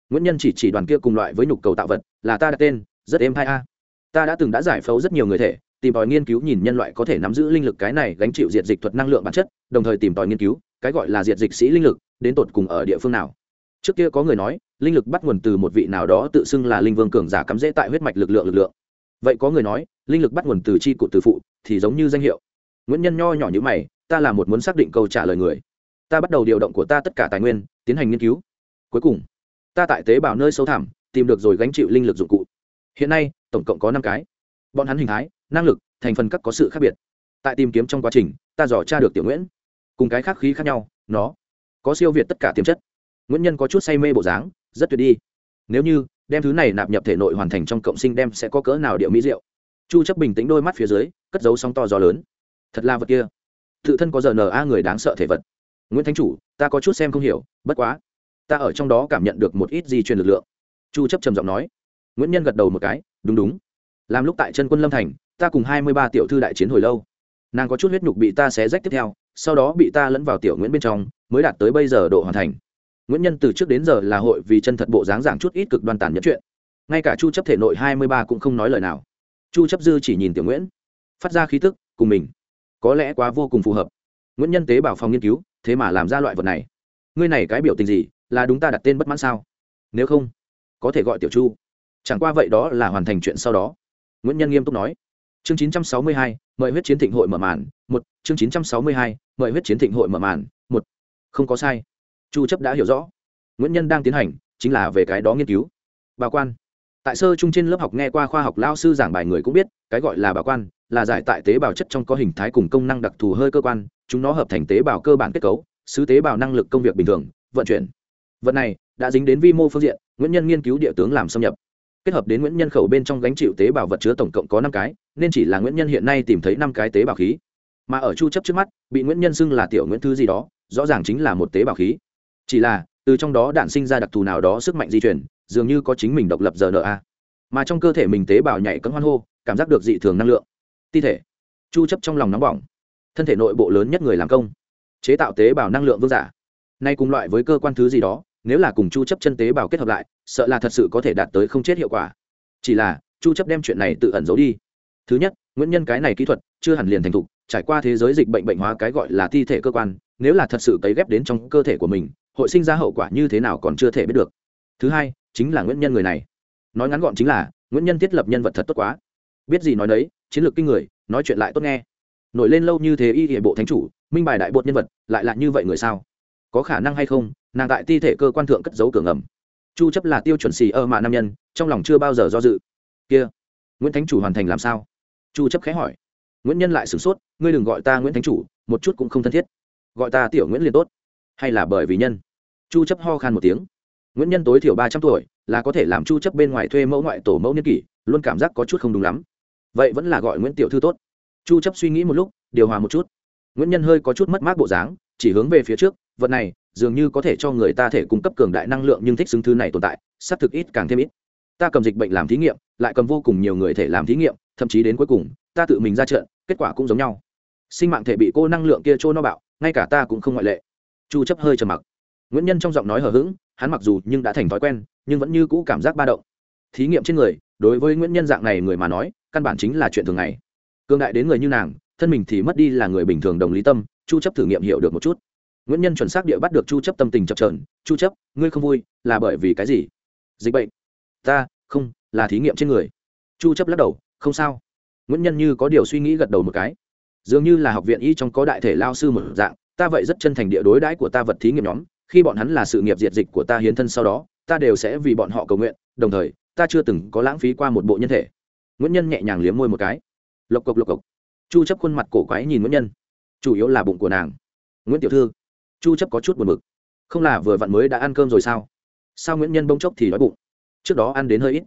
S1: nguyễn nhân chỉ chỉ đoàn kia cùng loại với nhục cầu tạo vật, là ta đặt tên, rất êm hai a. Ta đã từng đã giải phẫu rất nhiều người thể, tìm tòi nghiên cứu nhìn nhân loại có thể nắm giữ linh lực cái này gánh chịu diệt dịch thuật năng lượng bản chất, đồng thời tìm tòi nghiên cứu, cái gọi là diệt dịch sĩ linh lực, đến tột cùng ở địa phương nào. Trước kia có người nói, linh lực bắt nguồn từ một vị nào đó tự xưng là linh vương cường giả cắm rễ tại huyết mạch lực lượng lực lượng. Vậy có người nói, linh lực bắt nguồn từ chi cụt từ phụ, thì giống như danh hiệu. Nguyễn nhân nho nhỏ như mày ta là một muốn xác định câu trả lời người. Ta bắt đầu điều động của ta tất cả tài nguyên, tiến hành nghiên cứu. Cuối cùng, ta tại tế bào nơi sâu thẳm, tìm được rồi gánh chịu linh lực dụng cụ. Hiện nay, tổng cộng có năm cái. Bọn hắn hình thái, năng lực, thành phần các có sự khác biệt. Tại tìm kiếm trong quá trình, ta dò tra được tiểu nguyễn. Cùng cái khác khí khác nhau, nó có siêu việt tất cả tiềm chất. Nguyễn nhân có chút say mê bộ dáng, rất tuyệt đi. Nếu như, đem thứ này nạp nhập thể nội hoàn thành trong cộng sinh đem sẽ có cỡ nào điệu mỹ rượu chu chấp bình tĩnh đôi mắt phía dưới, cất dấu sóng to gió lớn. Thật là vật kia tự thân có giờ n a người đáng sợ thể vật. Nguyễn thánh chủ, ta có chút xem không hiểu, bất quá, ta ở trong đó cảm nhận được một ít di truyền lực lượng. Chu chấp trầm giọng nói. Nguyễn nhân gật đầu một cái, đúng đúng. Làm lúc tại chân quân lâm thành, ta cùng 23 tiểu thư đại chiến hồi lâu. Nàng có chút huyết nhục bị ta xé rách tiếp theo, sau đó bị ta lẫn vào tiểu nguyễn bên trong, mới đạt tới bây giờ độ hoàn thành. Nguyễn nhân từ trước đến giờ là hội vì chân thật bộ dáng giảng chút ít cực đoan tàn nhất chuyện. Ngay cả chu chấp thể nội 23 cũng không nói lời nào. Chu chấp dư chỉ nhìn tiểu nguyễn, phát ra khí tức, cùng mình có lẽ quá vô cùng phù hợp. Nguyễn nhân tế bảo phòng nghiên cứu thế mà làm ra loại vật này. Ngươi này cái biểu tình gì là đúng ta đặt tên bất mãn sao? Nếu không có thể gọi tiểu chu. Chẳng qua vậy đó là hoàn thành chuyện sau đó. Nguyễn nhân nghiêm túc nói. Chương 962, mời huyết chiến thịnh hội mở màn một. Chương 962, mời huyết chiến thịnh hội mở màn một. Không có sai. Chu chấp đã hiểu rõ. Nguyễn nhân đang tiến hành chính là về cái đó nghiên cứu. Bà quan tại sơ trung trên lớp học nghe qua khoa học lao sư giảng bài người cũng biết, cái gọi là bảo quan, là giải tại tế bào chất trong có hình thái cùng công năng đặc thù hơi cơ quan, chúng nó hợp thành tế bào cơ bản kết cấu, xứ tế bào năng lực công việc bình thường, vận chuyển. Vật này đã dính đến vi mô phương diện nguyễn nhân nghiên cứu địa tướng làm xâm nhập. Kết hợp đến nguyễn nhân khẩu bên trong gánh chịu tế bào vật chứa tổng cộng có năm cái, nên chỉ là nguyễn nhân hiện nay tìm thấy năm cái tế bào khí. Mà ở chu chấp trước mắt, bị nguyễn nhân xưng là tiểu nguyễn thư gì đó, rõ ràng chính là một tế bào khí. Chỉ là, từ trong đó đạn sinh ra đặc thù nào đó sức mạnh di chuyển dường như có chính mình độc lập giờ rna mà trong cơ thể mình tế bào nhảy cấm hoan hô, cảm giác được dị thường năng lượng. Ti thể. Chu chấp trong lòng nóng bỏng. Thân thể nội bộ lớn nhất người làm công. Chế tạo tế bào năng lượng vương giả. Nay cùng loại với cơ quan thứ gì đó, nếu là cùng chu chấp chân tế bào kết hợp lại, sợ là thật sự có thể đạt tới không chết hiệu quả. Chỉ là, chu chấp đem chuyện này tự ẩn giấu đi. Thứ nhất, nguyên nhân cái này kỹ thuật chưa hẳn liền thành thục, trải qua thế giới dịch bệnh bệnh hóa cái gọi là thi thể cơ quan, nếu là thật sự cấy ghép đến trong cơ thể của mình, hội sinh ra hậu quả như thế nào còn chưa thể biết được. Thứ hai chính là nguyên nhân người này. Nói ngắn gọn chính là nguyên nhân thiết lập nhân vật thật tốt quá. Biết gì nói đấy chiến lược kinh người, nói chuyện lại tốt nghe. Nổi lên lâu như thế y hệ bộ thánh chủ, minh bài đại bột nhân vật, lại là như vậy người sao? Có khả năng hay không, nàng tại ti thể cơ quan thượng cất giấu cửa ngầm. Chu chấp là tiêu chuẩn xì ơ mà nam nhân, trong lòng chưa bao giờ do dự. Kia, nguyễn thánh chủ hoàn thành làm sao? Chu chấp khẽ hỏi. Nguyễn nhân lại sửng sốt, ngươi đừng gọi ta nguyễn thánh chủ, một chút cũng không thân thiết. Gọi ta tiểu nguyễn liền tốt. Hay là bởi vì nhân? Chu chấp ho khan một tiếng nguyễn nhân tối thiểu ba trăm tuổi, là có thể làm chu chấp bên ngoài thuê mẫu ngoại tổ mẫu niên kỷ, luôn cảm giác có chút không đúng lắm. Vậy vẫn là gọi nguyễn tiểu thư tốt. Chu chấp suy nghĩ một lúc, điều hòa một chút. Nguyễn nhân hơi có chút mất mát bộ dáng, chỉ hướng về phía trước, vật này, dường như có thể cho người ta thể cung cấp cường đại năng lượng nhưng thích xứng thứ này tồn tại sắp thực ít càng thêm ít. Ta cầm dịch bệnh làm thí nghiệm, lại cầm vô cùng nhiều người thể làm thí nghiệm, thậm chí đến cuối cùng, ta tự mình ra trận, kết quả cũng giống nhau. Sinh mạng thể bị cô năng lượng kia trôi nó bạo, ngay cả ta cũng không ngoại lệ. Chu chấp hơi trầm mặc. Nguyễn nhân trong giọng nói hờ hững hắn mặc dù nhưng đã thành thói quen, nhưng vẫn như cũ cảm giác ba động. Thí nghiệm trên người, đối với nguyễn nhân dạng này người mà nói, căn bản chính là chuyện thường ngày. Cương đại đến người như nàng, thân mình thì mất đi là người bình thường đồng lý tâm, chu chấp thử nghiệm hiểu được một chút. Nguyễn nhân chuẩn xác địa bắt được chu chấp tâm tình chập chờn, chu chấp, ngươi không vui, là bởi vì cái gì? Dịch bệnh. Ta, không, là thí nghiệm trên người. Chu chấp lắc đầu, không sao. Nguyễn nhân như có điều suy nghĩ gật đầu một cái. Dường như là học viện y trong có đại thể lao sư một dạng, ta vậy rất chân thành địa đối đãi của ta vật thí nghiệm nhóm khi bọn hắn là sự nghiệp diệt dịch của ta hiến thân sau đó, ta đều sẽ vì bọn họ cầu nguyện, đồng thời, ta chưa từng có lãng phí qua một bộ nhân thể. Nguyễn nhân nhẹ nhàng liếm môi một cái. Lộc cộc lộc cộc. Chu chấp khuôn mặt cổ quái nhìn nguyễn nhân. Chủ yếu là bụng của nàng. Nguyễn tiểu thư. Chu chấp có chút buồn bực. Không là vừa vặn mới đã ăn cơm rồi sao? Sao nguyễn nhân bỗng chốc thì đói bụng? Trước đó ăn đến hơi ít.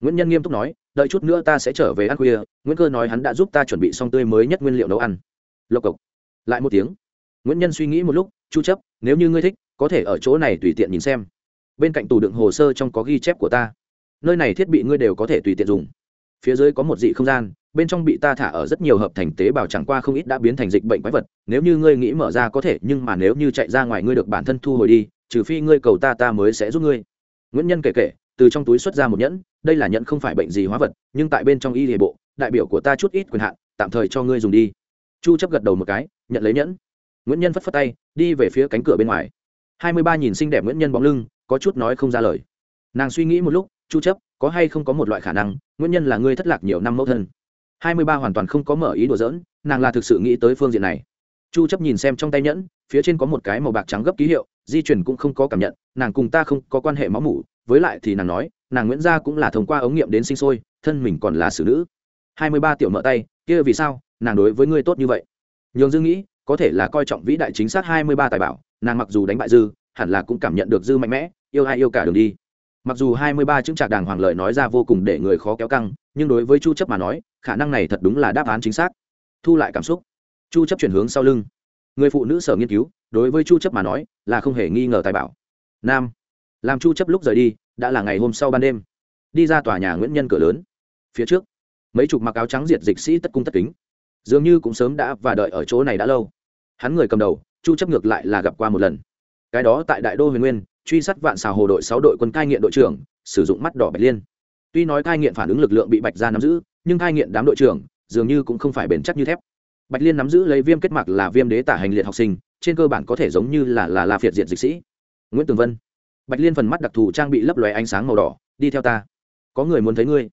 S1: Nguyễn nhân nghiêm túc nói, đợi chút nữa ta sẽ trở về ăn khuya, nguyễn cơ nói hắn đã giúp ta chuẩn bị xong tươi mới nhất nguyên liệu nấu ăn. Lộc cộc. Lại một tiếng. Nguyễn nhân suy nghĩ một lúc, chu chấp, nếu như ngươi thích có thể ở chỗ này tùy tiện nhìn xem. Bên cạnh tủ đựng hồ sơ trong có ghi chép của ta. Nơi này thiết bị ngươi đều có thể tùy tiện dùng. Phía dưới có một dị không gian, bên trong bị ta thả ở rất nhiều hợp thành tế bào chẳng qua không ít đã biến thành dịch bệnh quái vật. Nếu như ngươi nghĩ mở ra có thể, nhưng mà nếu như chạy ra ngoài ngươi được bản thân thu hồi đi, trừ phi ngươi cầu ta ta mới sẽ giúp ngươi. Nguyễn nhân kể kể, từ trong túi xuất ra một nhẫn, đây là nhẫn không phải bệnh gì hóa vật, nhưng tại bên trong y hệ bộ, đại biểu của ta chút ít quyền hạn, tạm thời cho ngươi dùng đi. Chu chấp gật đầu một cái, nhận lấy nhẫn. Nguyễn nhân phất phất tay, đi về phía cánh cửa bên ngoài hai mươi ba nhìn xinh đẹp nguyễn nhân bóng lưng, có chút nói không ra lời. Nàng suy nghĩ một lúc, chu chấp, có hay không có một loại khả năng, nguyễn nhân là ngươi thất lạc nhiều năm mẫu thân? hai mươi ba hoàn toàn không có mở ý đùa giỡn, nàng là thực sự nghĩ tới phương diện này. Chu chấp nhìn xem trong tay nhẫn, phía trên có một cái màu bạc trắng gấp ký hiệu, di chuyển cũng không có cảm nhận, nàng cùng ta không có quan hệ máu mủ, với lại thì nàng nói, nàng nguyễn gia cũng là thông qua ống nghiệm đến sinh sôi, thân mình còn là xử nữ. hai mươi ba tiểu mợ tay, kia vì sao, nàng đối với ngươi tốt như vậy? Nhường dương nghĩ, có thể là coi trọng vĩ đại chính xác hai mươi ba tài bảo nàng mặc dù đánh bại dư, hẳn là cũng cảm nhận được dư mạnh mẽ, yêu ai yêu cả đường đi. Mặc dù hai mươi ba chứng trạc đàng hoàng lời nói ra vô cùng để người khó kéo căng, nhưng đối với chu chấp mà nói, khả năng này thật đúng là đáp án chính xác. Thu lại cảm xúc. Chu chấp chuyển hướng sau lưng. Người phụ nữ sở nghiên cứu, đối với chu chấp mà nói, là không hề nghi ngờ tài bảo. Nam. Làm chu chấp lúc rời đi, đã là ngày hôm sau ban đêm. Đi ra tòa nhà nguyễn nhân cửa lớn. Phía trước, mấy chục mặc áo trắng diệt dịch sĩ tất cung tất kính. Dường như cũng sớm đã và đợi ở chỗ này đã lâu. Hắn người cầm đầu chu chấp ngược lại là gặp qua một lần. Cái đó tại đại đô huyền nguyên, truy sát vạn xào hồ đội sáu đội quân cai nghiện đội trưởng, sử dụng mắt đỏ bạch liên. Tuy nói cai nghiện phản ứng lực lượng bị bạch ra nắm giữ, nhưng cai nghiện đám đội trưởng dường như cũng không phải bền chắc như thép. Bạch liên nắm giữ lấy viêm kết mạc là viêm đế tả hành liệt học sinh, trên cơ bản có thể giống như là là la phiệt diện dịch sĩ. Nguyễn tường vân. Bạch liên phần mắt đặc thù trang bị lấp lóe ánh sáng màu đỏ, đi theo ta. Có người muốn thấy ngươi.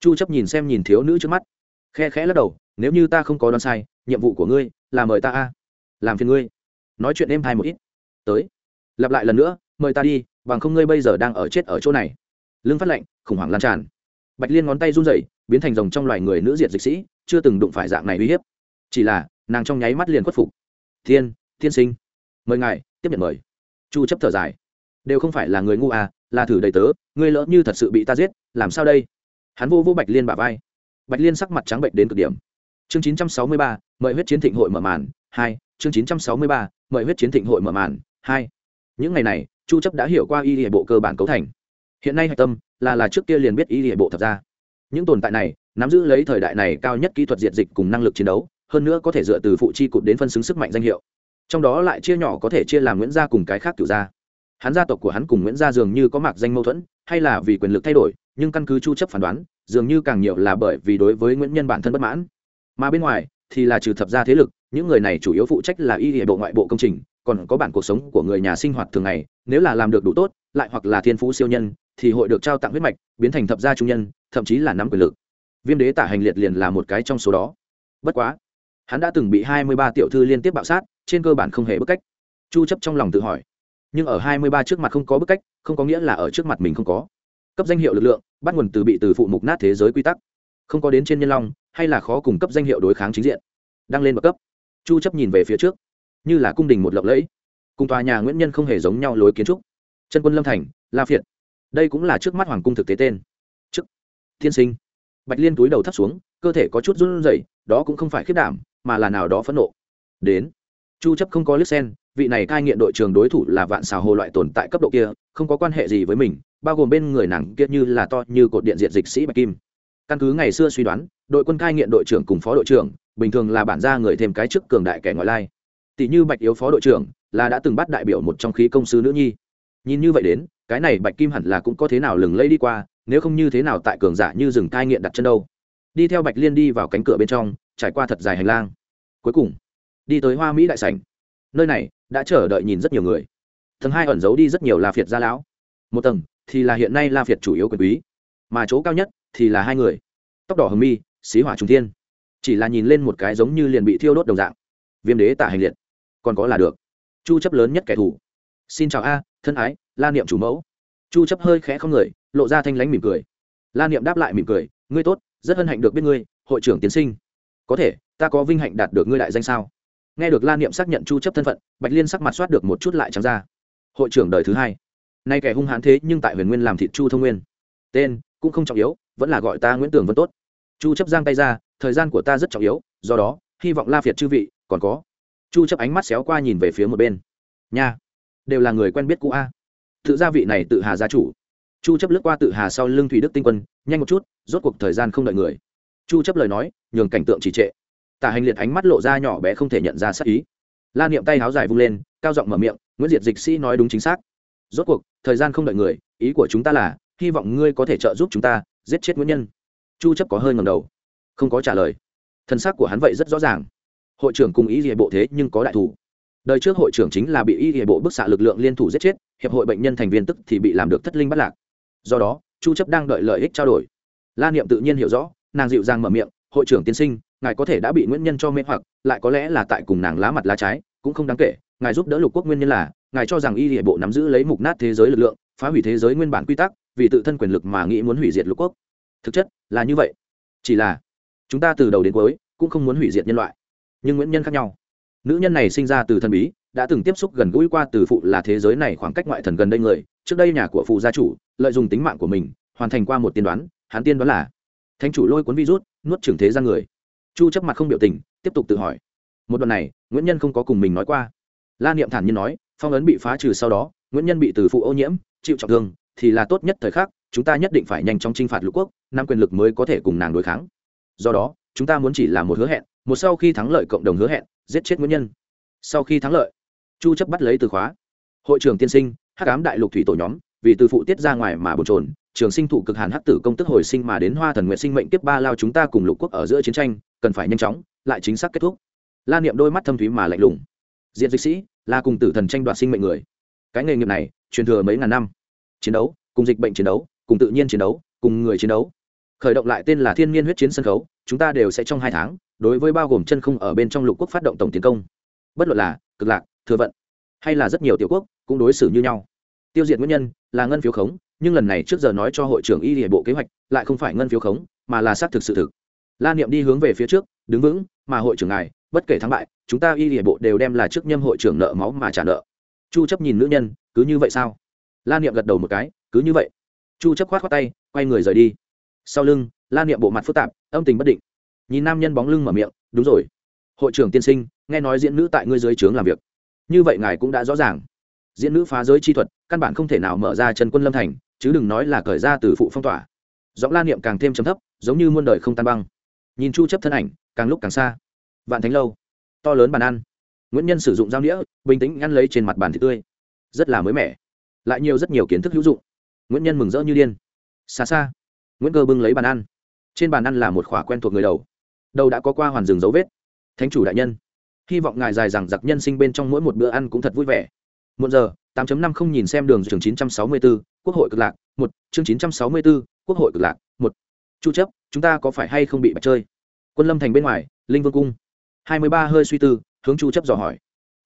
S1: Chu chấp nhìn xem nhìn thiếu nữ trước mắt. Khe khẽ lắc đầu, nếu như ta không có đoán sai, nhiệm vụ của ngươi là mời ta a. Làm phiền ngươi nói chuyện êm thai một ít. Tới. Lặp lại lần nữa mời ta đi bằng không ngươi bây giờ đang ở chết ở chỗ này. Lương phát lệnh khủng hoảng lan tràn. Bạch liên ngón tay run rẩy biến thành rồng trong loài người nữ diệt dịch sĩ chưa từng đụng phải dạng này uy hiếp. Chỉ là nàng trong nháy mắt liền khuất phục. Thiên thiên sinh. Mời ngài tiếp nhận mời. Chu chấp thở dài. Đều không phải là người ngu à là thử đầy tớ ngươi lỡ như thật sự bị ta giết làm sao đây? Hắn vô vô bạch liên bả vai. Bạch liên sắc mặt trắng bệnh đến cực điểm. Chương 963, mời huyết chiến thịnh hội mở màn hai chương 963, mời huyết chiến thịnh hội mở màn hai. Những ngày này chu chấp đã hiểu qua y hệ bộ cơ bản cấu thành. Hiện nay hạch tâm là là trước kia liền biết y hệ bộ thật ra những tồn tại này nắm giữ lấy thời đại này cao nhất kỹ thuật diệt dịch cùng năng lực chiến đấu hơn nữa có thể dựa từ phụ chi cụt đến phân xứng sức mạnh danh hiệu. Trong đó lại chia nhỏ có thể chia làm nguyễn gia cùng cái khác cửu gia. Hắn gia tộc của hắn cùng nguyễn gia dường như có mạc danh mâu thuẫn hay là vì quyền lực thay đổi nhưng căn cứ chu chấp phán đoán dường như càng nhiều là bởi vì đối với nguyễn nhân bản thân bất mãn. Mà bên ngoài thì là trừ thập gia thế lực những người này chủ yếu phụ trách là y hệ bộ ngoại bộ công trình, còn có bản cuộc sống của người nhà sinh hoạt thường ngày, nếu là làm được đủ tốt, lại hoặc là thiên phú siêu nhân, thì hội được trao tặng huyết mạch, biến thành thập gia trung nhân, thậm chí là nắm quyền lực. Viêm đế tả hành liệt liền là một cái trong số đó. Bất quá, hắn đã từng bị hai mươi ba tiểu thư liên tiếp bạo sát, trên cơ bản không hề bức cách. Chu chấp trong lòng tự hỏi, nhưng ở hai mươi ba trước mặt không có bức cách, không có nghĩa là ở trước mặt mình không có. Cấp danh hiệu lực lượng, bắt nguồn từ bị từ phụ mục nát thế giới quy tắc. Không có đến trên nhân long, hay là khó cùng cấp danh hiệu đối kháng chính diện. Đăng lên bậc cấp chu chấp nhìn về phía trước, như là cung đình một lộng lẫy. Cùng tòa nhà nguyễn nhân không hề giống nhau lối kiến trúc. Chân quân lâm thành, la phiệt. Đây cũng là trước mắt hoàng cung thực tế tên. Trước. Thiên sinh. Bạch liên túi đầu thấp xuống, cơ thể có chút run rẩy, đó cũng không phải khiết đảm, mà là nào đó phẫn nộ. Đến. Chu chấp không có liếc sen vị này cai nghiện đội trường đối thủ là vạn xào hồ loại tồn tại cấp độ kia, không có quan hệ gì với mình, bao gồm bên người nàng kia như là to như cột điện diện dịch sĩ bạch kim. Căn cứ ngày xưa suy đoán đội quân cai nghiện đội trưởng cùng phó đội trưởng, bình thường là bản gia người thêm cái chức cường đại kẻ ngoại lai. Tỷ như bạch yếu phó đội trưởng, là đã từng bắt đại biểu một trong khí công sư nữ nhi. Nhìn như vậy đến, cái này bạch kim hẳn là cũng có thế nào lừng lây đi qua, nếu không như thế nào tại cường giả như rừng cai nghiện đặt chân đâu. Đi theo bạch liên đi vào cánh cửa bên trong, trải qua thật dài hành lang. Cuối cùng, đi tới hoa mỹ đại sảnh. Nơi này, đã chờ đợi nhìn rất nhiều người. Tầng hai ẩn giấu đi rất nhiều la phiệt gia lão. Một tầng, thì là hiện nay la phiệt chủ yếu quyền quý. Mà chỗ cao nhất, thì là hai người. Tóc đỏ hầm mi xí hỏa trung thiên. Chỉ là nhìn lên một cái giống như liền bị thiêu đốt đồng dạng. Viêm đế tả hành liệt. Còn có là được. Chu chấp lớn nhất kẻ thù. Xin chào a, thân ái, la niệm chủ mẫu. Chu chấp hơi khẽ không người, lộ ra thanh lánh mỉm cười. La niệm đáp lại mỉm cười, ngươi tốt, rất hân hạnh được biết ngươi, hội trưởng tiến sinh. Có thể, ta có vinh hạnh đạt được ngươi đại danh sao? Nghe được la niệm xác nhận chu chấp thân phận, bạch liên sắc mặt soát được một chút lại trắng ra. Hội trưởng đời thứ hai. Nay kẻ hung hãn thế nhưng tại huyền nguyên làm thịt chu thông nguyên. Tên cũng không trọng yếu, vẫn là gọi ta nguyễn tường vân tốt chu chấp giang tay ra, thời gian của ta rất trọng yếu, do đó, hy vọng la phiệt chư vị, còn có. Chu chấp ánh mắt xéo qua nhìn về phía một bên. Nha, đều là người quen biết cũ a. Tự gia vị này tự hà gia chủ. Chu chấp lướt qua tự hà sau lưng thủy đức tinh quân, nhanh một chút, rốt cuộc thời gian không đợi người. Chu chấp lời nói, nhường cảnh tượng trì trệ. Tả hành liệt ánh mắt lộ ra nhỏ bé không thể nhận ra sắc ý. La niệm tay háo dài vung lên, cao giọng mở miệng, nguyễn diệt dịch sĩ nói đúng chính xác. Rốt cuộc, thời gian không đợi người, ý của chúng ta là, hy vọng ngươi có thể trợ giúp chúng ta giết chết nguyễn nhân chu chấp có hơi ngẩng đầu. Không có trả lời. Thân xác của hắn vậy rất rõ ràng. Hội trưởng cùng ý gì bộ thế nhưng có đại thủ. Đời trước hội trưởng chính là bị y hệ bộ bức xạ lực lượng liên thủ giết chết, hiệp hội bệnh nhân thành viên tức thì bị làm được thất linh bắt lạc. Do đó, chu chấp đang đợi lợi ích trao đổi. La niệm tự nhiên hiểu rõ, nàng dịu dàng mở miệng, hội trưởng tiên sinh, ngài có thể đã bị nguyên nhân cho mê hoặc, lại có lẽ là tại cùng nàng lá mặt lá trái, cũng không đáng kể, ngài giúp đỡ lục quốc nguyên nhân là, ngài cho rằng y hệ bộ nắm giữ lấy mục nát thế giới lực lượng, phá hủy thế giới nguyên bản quy tắc, vì tự thân quyền lực mà nghĩ muốn hủy diệt lục quốc thực chất là như vậy. Chỉ là, chúng ta từ đầu đến cuối cũng không muốn hủy diệt nhân loại, nhưng nguyên nhân khác nhau. Nữ nhân này sinh ra từ thần bí, đã từng tiếp xúc gần gũi qua từ phụ là thế giới này khoảng cách ngoại thần gần đây người, trước đây nhà của phụ gia chủ, lợi dụng tính mạng của mình, hoàn thành qua một tiên đoán, hắn tiên đoán là thánh chủ lôi cuốn virus, nuốt trưởng thế ra người. Chu chấp mặt không biểu tình, tiếp tục tự hỏi. Một đoạn này nguyễn nhân không có cùng mình nói qua. La niệm thản nhiên nói, phong ấn bị phá trừ sau đó nguyễn nhân bị từ phụ ô nhiễm, chịu trọng thương, thì là tốt nhất thời khắc chúng ta nhất định phải nhanh chóng chinh phạt lục quốc, năm quyền lực mới có thể cùng nàng đối kháng. Do đó, chúng ta muốn chỉ là một hứa hẹn, một sau khi thắng lợi cộng đồng hứa hẹn, giết chết nguyên nhân. Sau khi thắng lợi, chu chấp bắt lấy từ khóa. Hội trưởng tiên sinh, hắc ám đại lục thủy tổ nhóm, vì từ phụ tiết ra ngoài mà bồn trồn trường sinh thụ cực hàn hắc tử công tức hồi sinh mà đến hoa thần nguyện sinh mệnh tiếp ba lao chúng ta cùng lục quốc ở giữa chiến tranh, cần phải nhanh chóng, lại chính xác kết thúc. La niệm đôi mắt thâm thúy mà lạnh lùng. Diện dịch sĩ, là cùng tử thần tranh đoạt sinh mệnh người. Cái nghề nghiệp này, truyền thừa mấy ngàn năm. Chiến đấu, cùng dịch bệnh chiến đấu cùng tự nhiên chiến đấu, cùng người chiến đấu. Khởi động lại tên là thiên nhiên huyết chiến sân khấu, chúng ta đều sẽ trong hai tháng, đối với bao gồm chân không ở bên trong lục quốc phát động tổng tiến công. Bất luận là cực lạc, thừa vận, hay là rất nhiều tiểu quốc, cũng đối xử như nhau. Tiêu diệt nguyên nhân là ngân phiếu khống, nhưng lần này trước giờ nói cho hội trưởng y địa bộ kế hoạch, lại không phải ngân phiếu khống, mà là xác thực sự thực. La niệm đi hướng về phía trước, đứng vững, mà hội trưởng ngài, bất kể thắng bại, chúng ta y địa bộ đều đem là trước nhâm hội trưởng nợ máu mà trả nợ. Chu chấp nhìn nữ nhân, cứ như vậy sao? La niệm gật đầu một cái, cứ như vậy chu chấp khoát khoát tay, quay người rời đi. Sau lưng, la niệm bộ mặt phức tạp, âm tình bất định. Nhìn nam nhân bóng lưng mở miệng, đúng rồi. Hội trưởng tiên sinh, nghe nói diễn nữ tại ngươi dưới trướng làm việc. Như vậy ngài cũng đã rõ ràng. Diễn nữ phá giới chi thuật, căn bản không thể nào mở ra chân quân lâm thành, chứ đừng nói là cởi ra từ phụ phong tỏa. Giọng la niệm càng thêm trầm thấp, giống như muôn đời không tan băng. Nhìn chu chấp thân ảnh, càng lúc càng xa. Vạn thánh lâu, to lớn bàn ăn. Nguyễn nhân sử dụng dao đĩa bình tĩnh ăn lấy trên mặt bàn thịt tươi. Rất là mới mẻ, lại nhiều rất nhiều kiến thức hữu dụng nguyễn nhân mừng rỡ như điên xa xa nguyễn cơ bưng lấy bàn ăn trên bàn ăn là một khỏa quen thuộc người đầu đầu đã có qua hoàn rừng dấu vết thánh chủ đại nhân hy vọng ngài dài rằng giặc nhân sinh bên trong mỗi một bữa ăn cũng thật vui vẻ một giờ 8 năm không nhìn xem đường trường 964, quốc hội cực lạc một chương 964, quốc hội cực lạc một. Chu chấp chúng ta có phải hay không bị bạch chơi? Quân lâm thành bên ngoài linh vương cung. 23 hơi suy tư hướng chu chấp dò hỏi.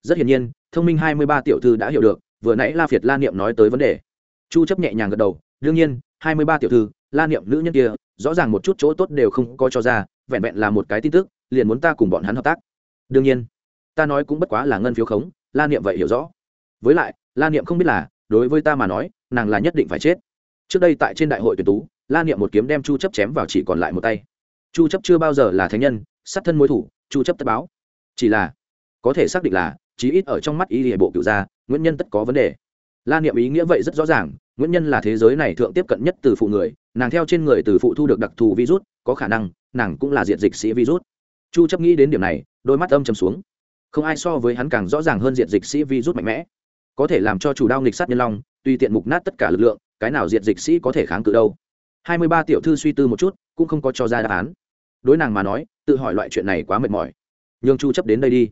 S1: Rất hiển nhiên thông minh 23 tiểu thư đã hiểu được vừa nãy la việt la niệm nói tới vấn đề chu chấp nhẹ nhàng gật đầu, đương nhiên 23 tiểu thư, la niệm nữ nhân kia, rõ ràng một chút chỗ tốt đều không có cho ra, vẹn vẹn là một cái tin tức, liền muốn ta cùng bọn hắn hợp tác. Đương nhiên. Ta nói cũng bất quá là ngân phiếu khống, la niệm vậy hiểu rõ. Với lại, la niệm không biết là, đối với ta mà nói, nàng là nhất định phải chết. Trước đây tại trên đại hội tuyển tú, la niệm một kiếm đem chu chấp chém vào chỉ còn lại một tay. Chu chấp chưa bao giờ là thánh nhân, sát thân mối thủ, chu chấp tất báo. Chỉ là, có thể xác định là, chí ít ở trong mắt y địa bộ cựu gia, nguyên nhân tất có vấn đề la niệm ý nghĩa vậy rất rõ ràng, nguyên nhân là thế giới này thượng tiếp cận nhất từ phụ người, nàng theo trên người từ phụ thu được đặc thù virus, có khả năng, nàng cũng là diện dịch sĩ virus. Chu chấp nghĩ đến điểm này, đôi mắt âm trầm xuống. Không ai so với hắn càng rõ ràng hơn diện dịch sĩ virus mạnh mẽ. Có thể làm cho chủ đao nghịch sát nhân long, tùy tiện mục nát tất cả lực lượng, cái nào diện dịch sĩ có thể kháng cự đâu. 23 tiểu thư suy tư một chút, cũng không có cho ra đáp án. Đối nàng mà nói, tự hỏi loại chuyện này quá mệt mỏi. Nhưng chu chấp đến đây đi.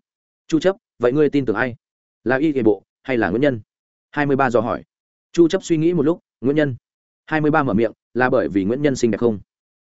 S1: Chu chấp, vậy ngươi tin tưởng ai? Là y hệ bộ, hay là nguyên nhân? 23 dò hỏi. Chu chấp suy nghĩ một lúc nguyên nhân. 23 mở miệng, là bởi vì nguyễn nhân xinh đẹp không?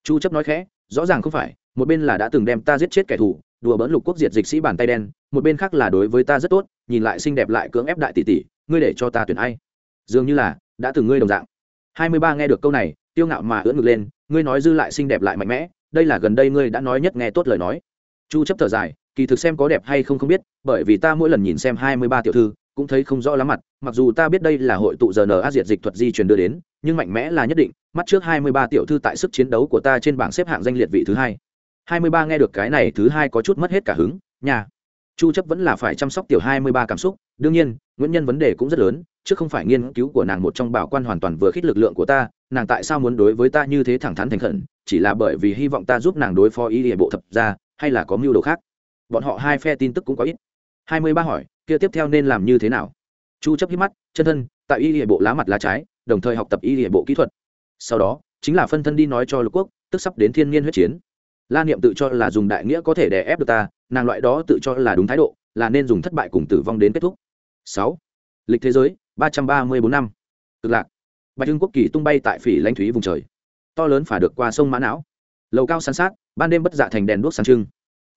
S1: Chu chấp nói khẽ, rõ ràng không phải, một bên là đã từng đem ta giết chết kẻ thù, đùa bỡn lục quốc diệt dịch sĩ bàn tay đen, một bên khác là đối với ta rất tốt, nhìn lại xinh đẹp lại cưỡng ép đại tỷ tỷ, ngươi để cho ta tuyển ai? Dường như là, đã từng ngươi đồng dạng. 23 nghe được câu này, tiêu ngạo mà ưỡn ngực lên, ngươi nói dư lại xinh đẹp lại mạnh mẽ, đây là gần đây ngươi đã nói nhất nghe tốt lời nói. Chu chấp thở dài, kỳ thực xem có đẹp hay không không biết, bởi vì ta mỗi lần nhìn xem 23 tiểu thư cũng thấy không rõ lắm mặt, mặc dù ta biết đây là hội tụ giờ n diệt dịch thuật di truyền đưa đến, nhưng mạnh mẽ là nhất định, mắt trước 23 tiểu thư tại sức chiến đấu của ta trên bảng xếp hạng danh liệt vị thứ hai. 23 nghe được cái này thứ hai có chút mất hết cả hứng nhà chu chấp vẫn là phải chăm sóc tiểu 23 cảm xúc, đương nhiên, nguyên nhân vấn đề cũng rất lớn, chứ không phải nghiên cứu của nàng một trong bảo quan hoàn toàn vừa khít lực lượng của ta, nàng tại sao muốn đối với ta như thế thẳng thắn thành khẩn, chỉ là bởi vì hy vọng ta giúp nàng đối phó ý địa bộ thập ra hay là có mưu đồ khác. Bọn họ hai phe tin tức cũng có ít. 23 hỏi kia tiếp theo nên làm như thế nào? Chu chấp hít mắt, chân thân, tại y địa bộ lá mặt lá trái, đồng thời học tập y địa bộ kỹ thuật. Sau đó, chính là phân thân đi nói cho lục quốc, tức sắp đến thiên nhiên huyết chiến. La niệm tự cho là dùng đại nghĩa có thể đè ép được ta, nàng loại đó tự cho là đúng thái độ, là nên dùng thất bại cùng tử vong đến kết thúc. Sáu. Lịch thế giới, ba trăm ba mươi bốn năm. Cực lạc. Bạch hưng quốc kỳ tung bay tại phỉ lãnh thúy vùng trời. To lớn phả được qua sông mã não. Lầu cao san sát, ban đêm bất dạ thành đèn đuốc sáng trưng.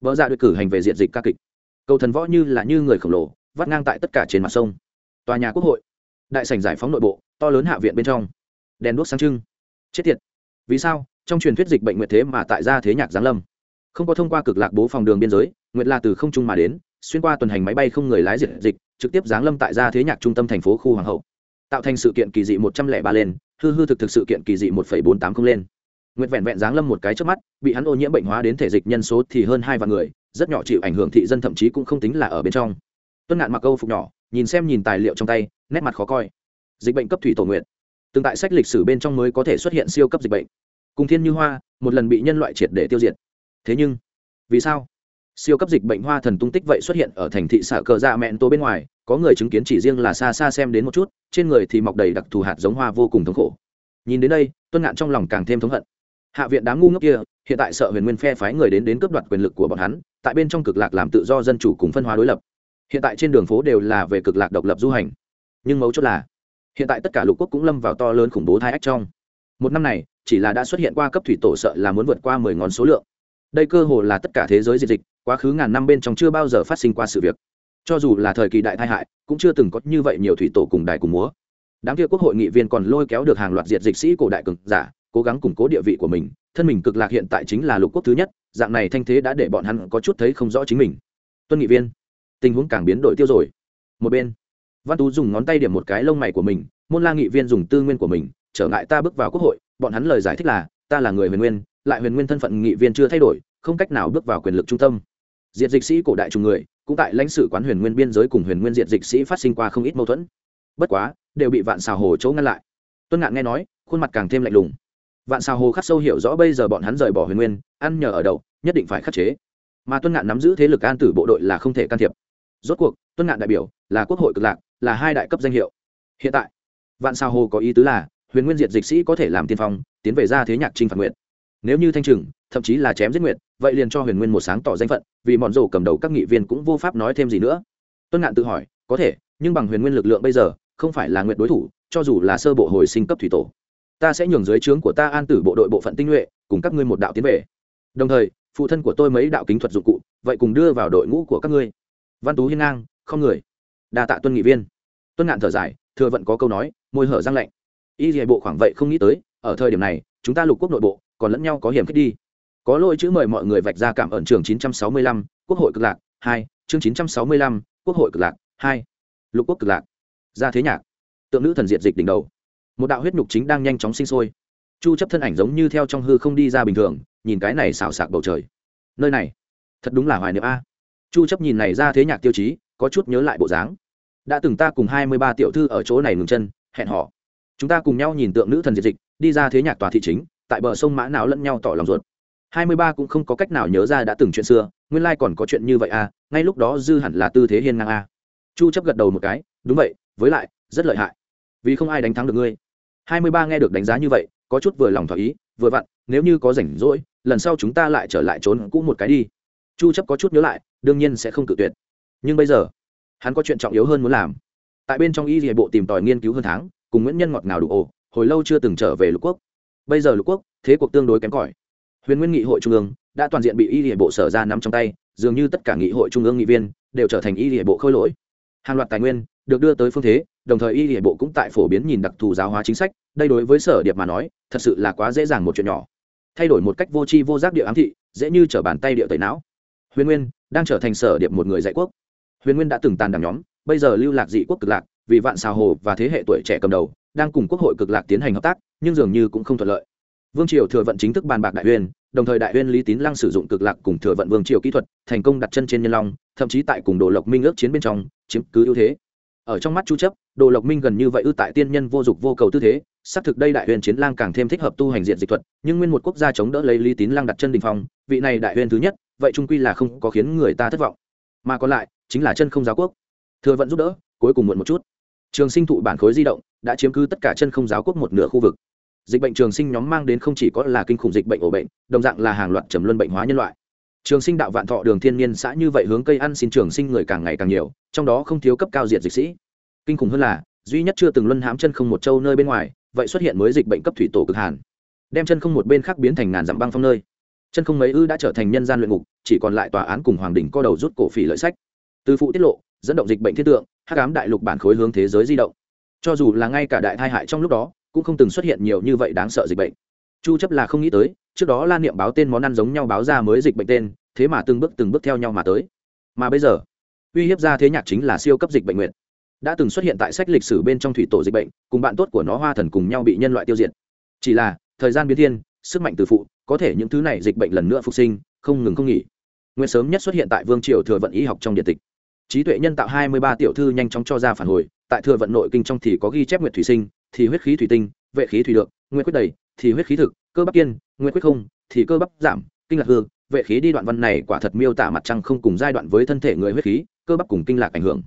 S1: Vợ dạ được cử hành về diện dịch ca kịch. Cầu thần võ như là như người khổng lồ vắt ngang tại tất cả trên mặt sông. Tòa nhà quốc hội, đại sảnh giải phóng nội bộ, to lớn hạ viện bên trong. Đèn đuốc sáng trưng. Chết tiệt. Vì sao? Trong truyền thuyết dịch bệnh nguyệt thế mà tại gia thế nhạc giáng lâm. Không có thông qua cực lạc bố phòng đường biên giới, nguyệt là từ không trung mà đến, xuyên qua tuần hành máy bay không người lái diệt dịch, trực tiếp giáng lâm tại gia thế nhạc trung tâm thành phố khu hoàng hậu. Tạo thành sự kiện kỳ dị một trăm lẻ ba lên, hư hư thực thực sự kiện kỳ dị một phẩy bốn tám không lên. Nguyệt vẹn vẹn giáng lâm một cái trước mắt, bị hắn ô nhiễm bệnh hóa đến thể dịch nhân số thì hơn hai vạn người, rất nhỏ chịu ảnh hưởng thị dân thậm chí cũng không tính là ở bên trong tuân ngạn mặc câu phục nhỏ, nhìn xem nhìn tài liệu trong tay, nét mặt khó coi. Dịch bệnh cấp thủy tổ nguyện. Từng tại sách lịch sử bên trong mới có thể xuất hiện siêu cấp dịch bệnh. Cùng thiên như hoa, một lần bị nhân loại triệt để tiêu diệt. Thế nhưng, vì sao? Siêu cấp dịch bệnh hoa thần tung tích vậy xuất hiện ở thành thị xã cờ dạ mẹn tô bên ngoài, có người chứng kiến chỉ riêng là xa xa xem đến một chút, trên người thì mọc đầy đặc thù hạt giống hoa vô cùng thống khổ. Nhìn đến đây, tuân ngạn trong lòng càng thêm thống hận. Hạ viện đám ngu ngốc kia, hiện tại sợ huyền nguyên phe phái người đến đến cướp đoạt quyền lực của bọn hắn, tại bên trong cực lạc làm tự do dân chủ cùng phân hóa đối lập hiện tại trên đường phố đều là về cực lạc độc lập du hành. Nhưng mấu chốt là, hiện tại tất cả lục quốc cũng lâm vào to lớn khủng bố thai ách trong. Một năm này, chỉ là đã xuất hiện qua cấp thủy tổ sợ là muốn vượt qua mười ngón số lượng. Đây cơ hồ là tất cả thế giới diệt dịch, quá khứ ngàn năm bên trong chưa bao giờ phát sinh qua sự việc. Cho dù là thời kỳ đại tai hại, cũng chưa từng có như vậy nhiều thủy tổ cùng đài cùng múa. Đám kia quốc hội nghị viên còn lôi kéo được hàng loạt diệt dịch sĩ cổ đại cực giả, cố gắng củng cố địa vị của mình. Thân mình cực lạc hiện tại chính là lục quốc thứ nhất, dạng này thanh thế đã để bọn hắn có chút thấy không rõ chính mình. Tuân nghị viên tình huống càng biến đổi tiêu rồi. Một bên, văn tú dùng ngón tay điểm một cái lông mày của mình, môn la nghị viên dùng tư nguyên của mình, trở ngại ta bước vào quốc hội, bọn hắn lời giải thích là, ta là người huyền nguyên, lại huyền nguyên thân phận nghị viên chưa thay đổi, không cách nào bước vào quyền lực trung tâm. Diệt dịch sĩ cổ đại trùng người, cũng tại lãnh sự quán huyền nguyên biên giới cùng huyền nguyên diệt dịch sĩ phát sinh qua không ít mâu thuẫn. Bất quá, đều bị vạn xào hồ chỗ ngăn lại. Tuân ngạn nghe nói, khuôn mặt càng thêm lạnh lùng. Vạn xào hồ khắc sâu hiểu rõ bây giờ bọn hắn rời bỏ huyền nguyên, ăn nhờ ở đậu, nhất định phải khắc chế. Mà tuân ngạn nắm giữ thế lực an tử bộ đội là không thể can thiệp rốt cuộc, tuân ngạn đại biểu là quốc hội cực lạc, là hai đại cấp danh hiệu. Hiện tại, vạn sao hồ có ý tứ là, huyền nguyên diệt dịch sĩ có thể làm tiên phong, tiến về ra thế nhạc trinh phản nguyện. Nếu như thanh trừng, thậm chí là chém giết nguyện, vậy liền cho huyền nguyên một sáng tỏ danh phận, vì mòn rổ cầm đầu các nghị viên cũng vô pháp nói thêm gì nữa. Tuân ngạn tự hỏi, có thể, nhưng bằng huyền nguyên lực lượng bây giờ, không phải là nguyện đối thủ, cho dù là sơ bộ hồi sinh cấp thủy tổ. Ta sẽ nhường dưới trướng của ta an tử bộ đội bộ phận tinh nhuệ, cùng các ngươi một đạo tiến về. Đồng thời, phụ thân của tôi mấy đạo kính thuật dụng cụ, vậy cùng đưa vào đội ngũ của các ngươi văn tú hiên ngang không người. Đa tạ tuân nghị viên. Tuân ngạn thở dài thừa vận có câu nói môi hở răng lạnh. Y dạy bộ khoảng vậy không nghĩ tới ở thời điểm này chúng ta lục quốc nội bộ còn lẫn nhau có hiểm khích đi. Có lỗi chữ mời mọi người vạch ra cảm ơn trường 965, quốc hội cực lạc hai chương 965, quốc hội cực lạc hai. Lục quốc cực lạc. Ra thế nhạc. Tượng nữ thần diệt dịch đỉnh đầu. Một đạo huyết nhục chính đang nhanh chóng sinh sôi. Chu chấp thân ảnh giống như theo trong hư không đi ra bình thường nhìn cái này xào xạc bầu trời. Nơi này thật đúng là hoài niệm a chu chấp nhìn này ra thế nhạc tiêu chí, có chút nhớ lại bộ dáng. Đã từng ta cùng 23 tiểu thư ở chỗ này ngừng chân, hẹn họ chúng ta cùng nhau nhìn tượng nữ thần diệt dịch, đi ra thế nhạc tòa thị chính, tại bờ sông mã não lẫn nhau tỏ lòng ruột. 23 cũng không có cách nào nhớ ra đã từng chuyện xưa, nguyên lai còn có chuyện như vậy à? ngay lúc đó dư hẳn là tư thế hiên ngang à? chu chấp gật đầu một cái, đúng vậy, với lại, rất lợi hại. Vì không ai đánh thắng được ngươi. 23 nghe được đánh giá như vậy, có chút vừa lòng thỏa ý, vừa vặn, nếu như có rảnh rỗi, lần sau chúng ta lại trở lại trốn cũ một cái đi. Chu chấp có chút nhớ lại đương nhiên sẽ không cự tuyệt. Nhưng bây giờ, hắn có chuyện trọng yếu hơn muốn làm. Tại bên trong y địa bộ tìm tòi nghiên cứu hơn tháng, cùng nguyễn nhân ngọt ngào đủ ồ, hồi lâu chưa từng trở về lục quốc. Bây giờ lục quốc, thế cuộc tương đối kém cỏi. Huyền nguyên nghị hội trung ương đã toàn diện bị y địa bộ sở ra nắm trong tay, dường như tất cả nghị hội trung ương nghị viên đều trở thành y địa bộ khôi lỗi. Hàng loạt tài nguyên được đưa tới phương thế, đồng thời y địa bộ cũng tại phổ biến nhìn đặc thù giáo hóa chính sách, đây đối với sở điệp mà nói, thật sự là quá dễ dàng một chuyện nhỏ. Thay đổi một cách vô tri vô giác địa ám thị, dễ như trở bàn tay địa tẩy não. Huyền nguyên đang trở thành sở điệp một người dạy quốc. Huyền nguyên đã từng tàn đảng nhóm bây giờ lưu lạc dị quốc cực lạc vì vạn xào hồ và thế hệ tuổi trẻ cầm đầu đang cùng quốc hội cực lạc tiến hành hợp tác nhưng dường như cũng không thuận lợi. Vương triều thừa vận chính thức bàn bạc đại huyền, đồng thời đại huyền lý tín lăng sử dụng cực lạc cùng thừa vận vương triều kỹ thuật thành công đặt chân trên nhân long thậm chí tại cùng đồ lộc minh ước chiến bên trong chiếm cứ ưu thế. Ở trong mắt chu chấp đồ lộc minh gần như vậy ư tại tiên nhân vô dục vô cầu tư thế xác thực đây đại huyền chiến lang càng thêm thích hợp tu hành diện dịch thuật nhưng nguyên một quốc gia chống đỡ lấy lý tín lang đặt chân đình phong vị này đại huyền thứ nhất vậy trung quy là không có khiến người ta thất vọng. Mà còn lại, chính là chân không giáo quốc. Thừa vận giúp đỡ, cuối cùng muộn một chút. Trường sinh thụ bản khối di động, đã chiếm cứ tất cả chân không giáo quốc một nửa khu vực. Dịch bệnh trường sinh nhóm mang đến không chỉ có là kinh khủng dịch bệnh ổ bệnh, đồng dạng là hàng loạt trầm luân bệnh hóa nhân loại. Trường sinh đạo vạn thọ đường thiên niên xã như vậy hướng cây ăn xin trường sinh người càng ngày càng nhiều, trong đó không thiếu cấp cao diện dịch sĩ. Kinh khủng hơn là, duy nhất chưa từng luân hãm chân không một châu nơi bên ngoài, vậy xuất hiện mới dịch bệnh cấp thủy tổ cực hàn. Đem chân không một bên khác biến thành ngàn dặm băng phong nơi chân không mấy ư đã trở thành nhân gian luyện ngục, chỉ còn lại tòa án cùng hoàng đình co đầu rút cổ phỉ lợi sách. Từ phụ tiết lộ, dẫn động dịch bệnh thiết tượng, hắc ám đại lục bản khối hướng thế giới di động. Cho dù là ngay cả đại tai hại trong lúc đó, cũng không từng xuất hiện nhiều như vậy đáng sợ dịch bệnh. Chu chấp là không nghĩ tới, trước đó lan niệm báo tên món ăn giống nhau báo ra mới dịch bệnh tên, thế mà từng bước từng bước theo nhau mà tới. Mà bây giờ, uy hiếp ra thế nhạc chính là siêu cấp dịch bệnh nguyện đã từng xuất hiện tại sách lịch sử bên trong thủy tổ dịch bệnh, cùng bạn tốt của nó hoa thần cùng nhau bị nhân loại tiêu diệt. Chỉ là, thời gian biến thiên sức mạnh từ phụ, có thể những thứ này dịch bệnh lần nữa phục sinh, không ngừng không nghỉ. Nguyên sớm nhất xuất hiện tại vương triều thừa vận y học trong điện tịch. Trí tuệ nhân tạo hai mươi ba tiểu thư nhanh chóng cho ra phản hồi, tại thừa vận nội kinh trong thì có ghi chép nguyệt thủy sinh, thì huyết khí thủy tinh, vệ khí thủy được nguyên quyết đầy, thì huyết khí thực, cơ bắp kiên nguyên quyết không, thì cơ bắp giảm, kinh lạc hương vệ khí đi đoạn văn này quả thật miêu tả mặt trăng không cùng giai đoạn với thân thể người huyết khí, cơ bắp cùng kinh lạc ảnh hưởng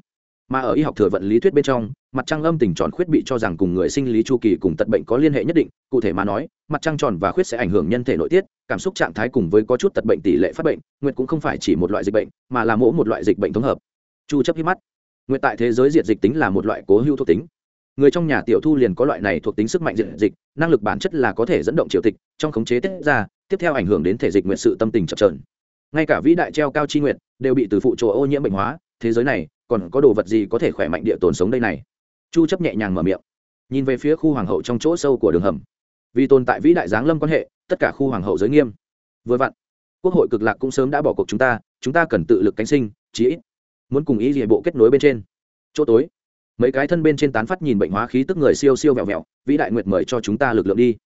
S1: mà ở y học thừa vận lý thuyết bên trong, mặt trăng âm tình tròn khuyết bị cho rằng cùng người sinh lý chu kỳ cùng tật bệnh có liên hệ nhất định, cụ thể mà nói, mặt trăng tròn và khuyết sẽ ảnh hưởng nhân thể nội tiết, cảm xúc trạng thái cùng với có chút tật bệnh tỷ lệ phát bệnh, nguyệt cũng không phải chỉ một loại dịch bệnh, mà là mỗi một loại dịch bệnh thống hợp. Chu chấp hít mắt. Nguyệt tại thế giới diệt dịch tính là một loại cố hữu thuộc tính. Người trong nhà tiểu thu liền có loại này thuộc tính sức mạnh diệt dịch, năng lực bản chất là có thể dẫn động triều tịch, trong khống chế tiết ra, tiếp theo ảnh hưởng đến thể dịch nguyện sự tâm tình chập trờn ngay cả vĩ đại treo cao chi nguyện đều bị từ phụ trồ ô nhiễm bệnh hóa, thế giới này còn có đồ vật gì có thể khỏe mạnh địa tồn sống đây này? Chu chấp nhẹ nhàng mở miệng, nhìn về phía khu hoàng hậu trong chỗ sâu của đường hầm. Vì tồn tại vĩ đại giáng lâm quan hệ, tất cả khu hoàng hậu giới nghiêm. Vừa vặn, quốc hội cực lạc cũng sớm đã bỏ cuộc chúng ta chúng ta cần tự lực cánh sinh, chí ít muốn cùng ý gì bộ kết nối bên trên. Chỗ tối, mấy cái thân bên trên tán phát nhìn bệnh hóa khí tức người siêu siêu vẹo vẹo, vĩ đại nguyệt mời cho chúng ta lực lượng đi.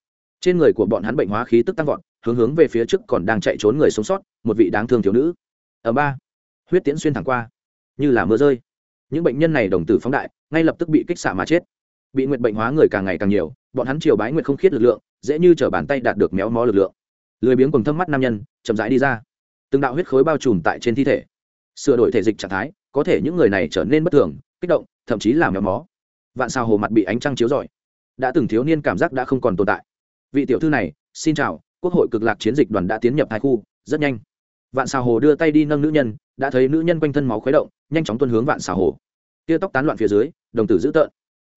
S1: Trên người của bọn hắn bệnh hóa khí tức tăng vọt, hướng hướng về phía trước còn đang chạy trốn người sống sót, một vị đáng thương thiếu nữ. Ở ba, huyết tiễn xuyên thẳng qua như là mưa rơi. Những bệnh nhân này đồng tử phóng đại, ngay lập tức bị kích xạ mà chết. Bị nguyệt bệnh hóa người càng ngày càng nhiều, bọn hắn triều bái nguyệt không khiết lực lượng, dễ như t bàn tay đạt được méo mó lực lượng. Lười biếng cùng thâm mắt nam nhân, chậm rãi đi ra. Từng đạo huyết khối bao trùm tại trên thi thể. Sửa đổi thể dịch trạng thái, có thể những người này trở nên bất thường, kích động, thậm chí làm méo mó. Vạn sao hồ mặt bị ánh trăng chiếu rọi. Đã từng thiếu niên cảm giác đã không còn tồn tại. Vị tiểu thư này, xin chào, quốc hội cực lạc chiến dịch đoàn đã tiến nhập hai khu, rất nhanh. Vạn sao hồ đưa tay đi nâng nữ nhân, đã thấy nữ nhân quanh thân máu khuấy động nhanh chóng tuân hướng vạn xào hồ. Tia tóc tán loạn phía dưới, đồng tử dữ tợn.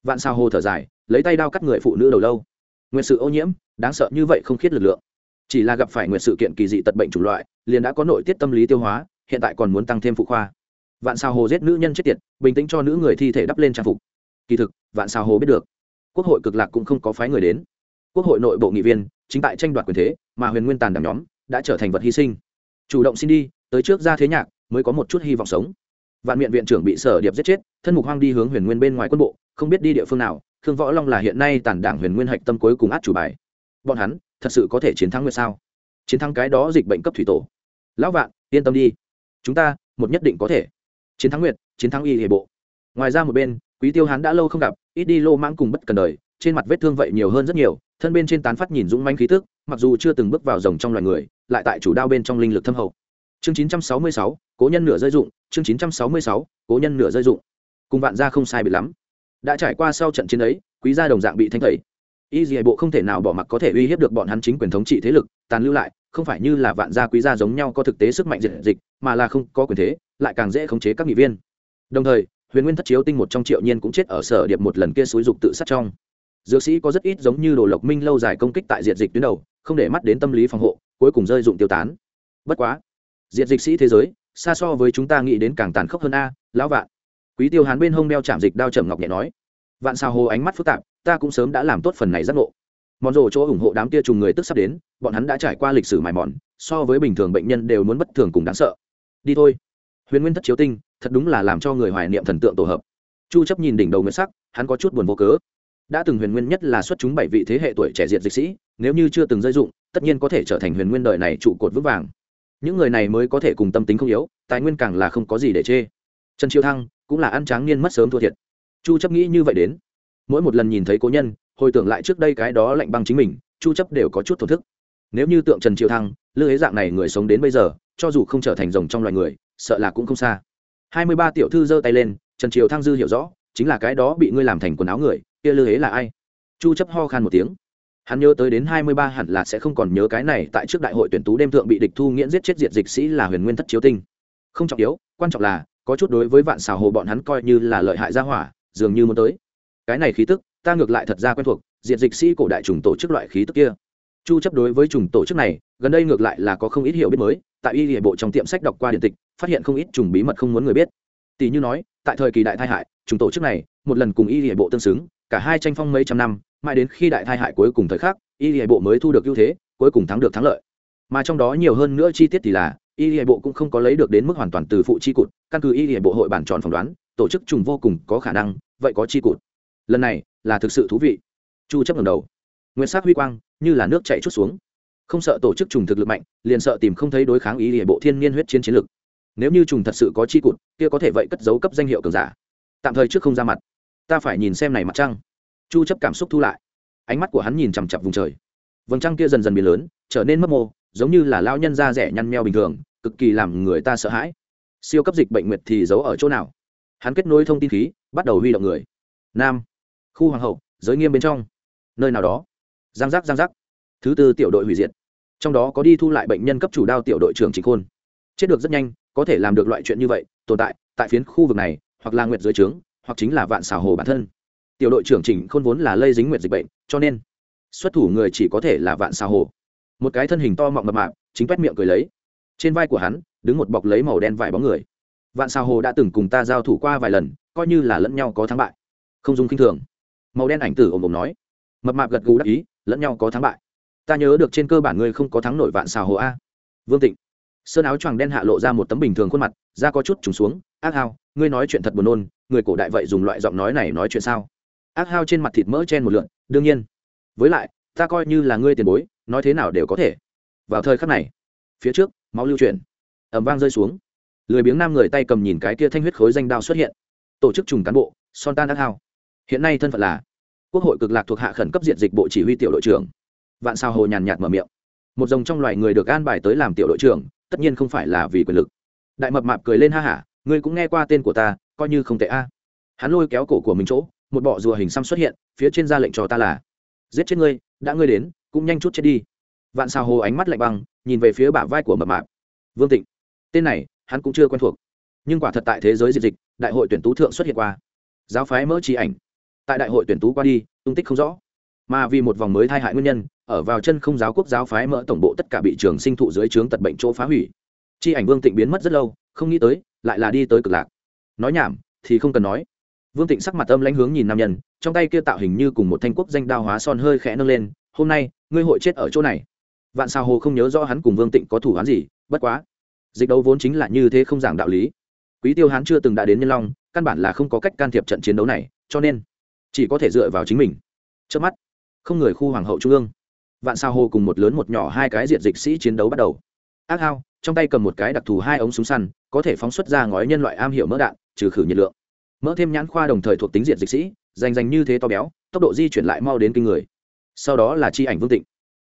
S1: Vạn xào hồ thở dài, lấy tay đao cắt người phụ nữ đầu lâu. Nguyện sự ô nhiễm, đáng sợ như vậy không khiết lực lượng. Chỉ là gặp phải nguyện sự kiện kỳ dị tật bệnh chủng loại, liền đã có nội tiết tâm lý tiêu hóa, hiện tại còn muốn tăng thêm phụ khoa. Vạn xào hồ giết nữ nhân chết tiệt, bình tĩnh cho nữ người thi thể đắp lên trang phục. Kỳ thực, vạn xào hồ biết được, quốc hội cực lạc cũng không có phái người đến. Quốc hội nội bộ nghị viên, chính tại tranh đoạt quyền thế, mà huyền nguyên tàn đảng nhóm, đã trở thành vật hy sinh. Chủ động xin đi, tới trước ra thế nhạc, mới có một chút hy vọng sống vạn Miện viện trưởng bị sở điệp giết chết, thân mục hoang đi hướng huyền nguyên bên ngoài quân bộ, không biết đi địa phương nào, khương võ long là hiện nay tản đảng huyền nguyên hạch tâm cuối cùng át chủ bài. Bọn hắn, thật sự có thể chiến thắng nguyệt sao? Chiến thắng cái đó dịch bệnh cấp thủy tổ. Lão vạn, yên tâm đi. Chúng ta, một nhất định có thể. Chiến thắng nguyệt, chiến thắng y hệ bộ. Ngoài ra một bên, quý tiêu hán đã lâu không gặp, ít đi lô mãng cùng bất cần đời, trên mặt vết thương vậy nhiều hơn rất nhiều, thân bên trên tán phát nhìn dũng manh khí tức, mặc dù chưa từng bước vào rồng trong loài người, lại tại chủ đao bên trong linh lực thâm hậu chương 966, cố nhân nửa rơi dụng. Chương 966, cố nhân nửa rơi dụng. Cùng vạn gia không sai bị lắm. Đã trải qua sau trận chiến ấy quý gia đồng dạng bị thanh tẩy. Y dì bộ không thể nào bỏ mặc có thể uy hiếp được bọn hắn chính quyền thống trị thế lực tàn lưu lại không phải như là vạn gia quý gia giống nhau có thực tế sức mạnh diệt dịch mà là không có quyền thế lại càng dễ khống chế các nghị viên. Đồng thời huyền nguyên thất chiếu tinh một trong triệu nhiên cũng chết ở sở điệp một lần kia xúi dục tự sát trong. Dược sĩ có rất ít giống như đồ lộc minh lâu dài công kích tại diệt dịch tuyến đầu không để mắt đến tâm lý phòng hộ cuối cùng rơi dụng tiêu tán. Bất quá diệt dịch sĩ thế giới, xa so với chúng ta nghĩ đến càng tàn khốc hơn a, lão vạn. Quý tiêu hán bên hông đeo chạm dịch đao trầm ngọc nhẹ nói. Vạn sao hồ, ánh mắt phức tạp, ta cũng sớm đã làm tốt phần này giác ngộ. Mòn rổ chỗ ủng hộ đám tia trùng người tức sắp đến, bọn hắn đã trải qua lịch sử mài mòn, so với bình thường bệnh nhân đều muốn bất thường cùng đáng sợ. Đi thôi. Huyền nguyên thất chiếu tinh, thật đúng là làm cho người hoài niệm thần tượng tổ hợp. Chu chấp nhìn đỉnh đầu nguyên sắc, hắn có chút buồn vô cớ. Đã từng huyền nguyên nhất là xuất chúng bảy vị thế hệ tuổi trẻ diệt dịch sĩ, nếu như chưa từng rơi dụng, tất nhiên có thể trở thành huyền nguyên đời này trụ cột vững vàng những người này mới có thể cùng tâm tính không yếu, tài nguyên càng là không có gì để chê. Trần chiêu thăng cũng là ăn tráng niên mất sớm thua thiệt. Chu chấp nghĩ như vậy đến. Mỗi một lần nhìn thấy cố nhân, hồi tưởng lại trước đây cái đó lạnh băng chính mình, chu chấp đều có chút thổ thức. Nếu như tượng trần triều thăng, lư hế dạng này người sống đến bây giờ, cho dù không trở thành rồng trong loài người, sợ là cũng không xa. 23 tiểu thư giơ tay lên, trần triều thăng dư hiểu rõ, chính là cái đó bị ngươi làm thành quần áo người, kia lư hế là ai? Chu chấp ho khan một tiếng hắn nhớ tới đến 23 hẳn là sẽ không còn nhớ cái này tại trước đại hội tuyển tú đêm thượng bị địch thu nghiễn giết chết diệt dịch sĩ là huyền nguyên thất chiếu tinh. Không trọng yếu, quan trọng là, có chút đối với vạn xào hồ bọn hắn coi như là lợi hại gia hỏa, dường như muốn tới. Cái này khí tức, ta ngược lại thật ra quen thuộc, diệt dịch sĩ cổ đại trùng tổ chức loại khí tức kia. Chu chấp đối với trùng tổ chức này, gần đây ngược lại là có không ít hiểu biết mới, tại y hệ bộ trong tiệm sách đọc qua điện tịch, phát hiện không ít trùng bí mật không muốn người biết. Tỷ như nói, tại thời kỳ đại thay hại, trùng tổ chức này, một lần cùng y hệ bộ tương xứng, cả hai tranh phong mấy trăm năm mãi đến khi đại thai hại cuối cùng thời khắc, y hệ bộ mới thu được ưu thế, cuối cùng thắng được thắng lợi. Mà trong đó nhiều hơn nữa chi tiết thì là, y hệ bộ cũng không có lấy được đến mức hoàn toàn từ phụ chi cụt, căn cứ y hệ bộ hội bản tròn phỏng đoán, tổ chức trùng vô cùng có khả năng, vậy có chi cụt. Lần này là thực sự thú vị. Chu chấp ngẩng đầu. Nguyên sắc huy quang, như là nước chảy chút xuống. Không sợ tổ chức trùng thực lực mạnh, liền sợ tìm không thấy đối kháng ý hệ bộ thiên niên huyết chiến chiến lực. Nếu như trùng thật sự có chi cụt, kia có thể vậy cất giấu cấp danh hiệu cường giả. Tạm thời trước không ra mặt. Ta phải nhìn xem này mặt trăng chu chấp cảm xúc thu lại. Ánh mắt của hắn nhìn chằm chằm vùng trời. Vầng trăng kia dần dần biến lớn, trở nên mấp mô, giống như là lao nhân da rẻ nhăn meo bình thường, cực kỳ làm người ta sợ hãi. Siêu cấp dịch bệnh nguyệt thì giấu ở chỗ nào? Hắn kết nối thông tin khí, bắt đầu huy động người. Nam. Khu hoàng hậu, giới nghiêm bên trong. Nơi nào đó. Giang giác giang giác. Thứ tư tiểu đội hủy diệt. Trong đó có đi thu lại bệnh nhân cấp chủ đao tiểu đội trưởng trịnh khôn. Chết được rất nhanh, có thể làm được loại chuyện như vậy, tồn tại tại phiến khu vực này, hoặc là nguyệt dưới trướng, hoặc chính là vạn xảo hồ bản thân tiểu đội trưởng Trình khôn vốn là lây dính nguyệt dịch bệnh, cho nên xuất thủ người chỉ có thể là vạn Sa hồ. Một cái thân hình to mọng mập mạp, chính quét miệng cười lấy. Trên vai của hắn, đứng một bọc lấy màu đen vải bóng người. Vạn Sa hồ đã từng cùng ta giao thủ qua vài lần, coi như là lẫn nhau có thắng bại. Không dùng k i n h thường. Màu đen ảnh tử ồm ồm nói. Mập mạp gật gù đắc ý, lẫn nhau có thắng bại. Ta nhớ được trên cơ bản ngươi không có thắng nổi vạn Sa hồ a. Vương tịnh. Sơn áo choàng đen hạ lộ ra một tấm bình thường khuôn mặt, da có chút trùng xuống. Ác hao, ngươi nói chuyện thật buồn nôn, người cổ đại vậy dùng loại giọng nói này nói chuyện sao? Ác hao trên mặt thịt mỡ chen một lượn, đương nhiên. Với lại, ta coi như là ngươi tiền bối, nói thế nào đều có thể. Vào thời khắc này, phía trước, máu lưu chuyển ẩm vang rơi xuống. Lười biếng nam người tay cầm nhìn cái kia thanh huyết khối danh đao xuất hiện. Tổ chức trùng cán bộ, son tan ác hao. Hiện nay thân phận là quốc hội cực lạc thuộc hạ khẩn cấp diện dịch bộ chỉ huy tiểu đội trưởng. Vạn sao hồ nhàn nhạt mở miệng. Một dòng trong loài người được an bài tới làm tiểu đội trưởng, tất nhiên không phải là vì quyền lực. Đại mập mạp cười lên ha hả, ngươi cũng nghe qua tên của ta, coi như không tệ a. Hắn lôi kéo cổ của mình chỗ một bọ rùa hình xăm xuất hiện, phía trên ra lệnh cho ta là, giết chết ngươi, đã ngươi đến, cũng nhanh chút chết đi. Vạn xào hồ ánh mắt lạnh băng, nhìn về phía bả vai của mập mạp. Vương tịnh, tên này, hắn cũng chưa quen thuộc, nhưng quả thật tại thế giới diệt dịch, đại hội tuyển tú thượng xuất hiện qua. Giáo phái mỡ trí ảnh, tại đại hội tuyển tú qua đi, tung tích không rõ. Mà vì một vòng mới thai hại nguyên nhân, ở vào chân không giáo quốc giáo phái mỡ tổng bộ tất cả bị trường sinh thụ dưới trướng tật bệnh chỗ phá hủy. Chi ảnh vương tịnh biến mất rất lâu, không nghĩ tới, lại là đi tới cực lạc. Nói nhảm, thì không cần nói vương tịnh sắc mặt âm lãnh hướng nhìn nam nhân, trong tay kia tạo hình như cùng một thanh quốc danh đao hóa son hơi khẽ nâng lên, hôm nay, ngươi hội chết ở chỗ này. Vạn sao hồ không nhớ rõ hắn cùng vương tịnh có thủ hắn gì, bất quá, dịch đấu vốn chính là như thế không giảng đạo lý. Quý tiêu hắn chưa từng đã đến nhân long, căn bản là không có cách can thiệp trận chiến đấu này, cho nên chỉ có thể dựa vào chính mình. Trước mắt, không người khu hoàng hậu trung ương. Vạn sao hồ cùng một lớn một nhỏ hai cái diện dịch sĩ chiến đấu bắt đầu. Ác hao, trong tay cầm một cái đặc thù hai ống súng săn, có thể phóng xuất ra ngói nhân loại am hiểu mỡ đạn, trừ khử nhiệt lượng mỡ thêm nhãn khoa đồng thời thuộc tính diện dịch sĩ dành dành như thế to béo, tốc độ di chuyển lại mau đến kinh người. Sau đó là chi ảnh vương tịnh.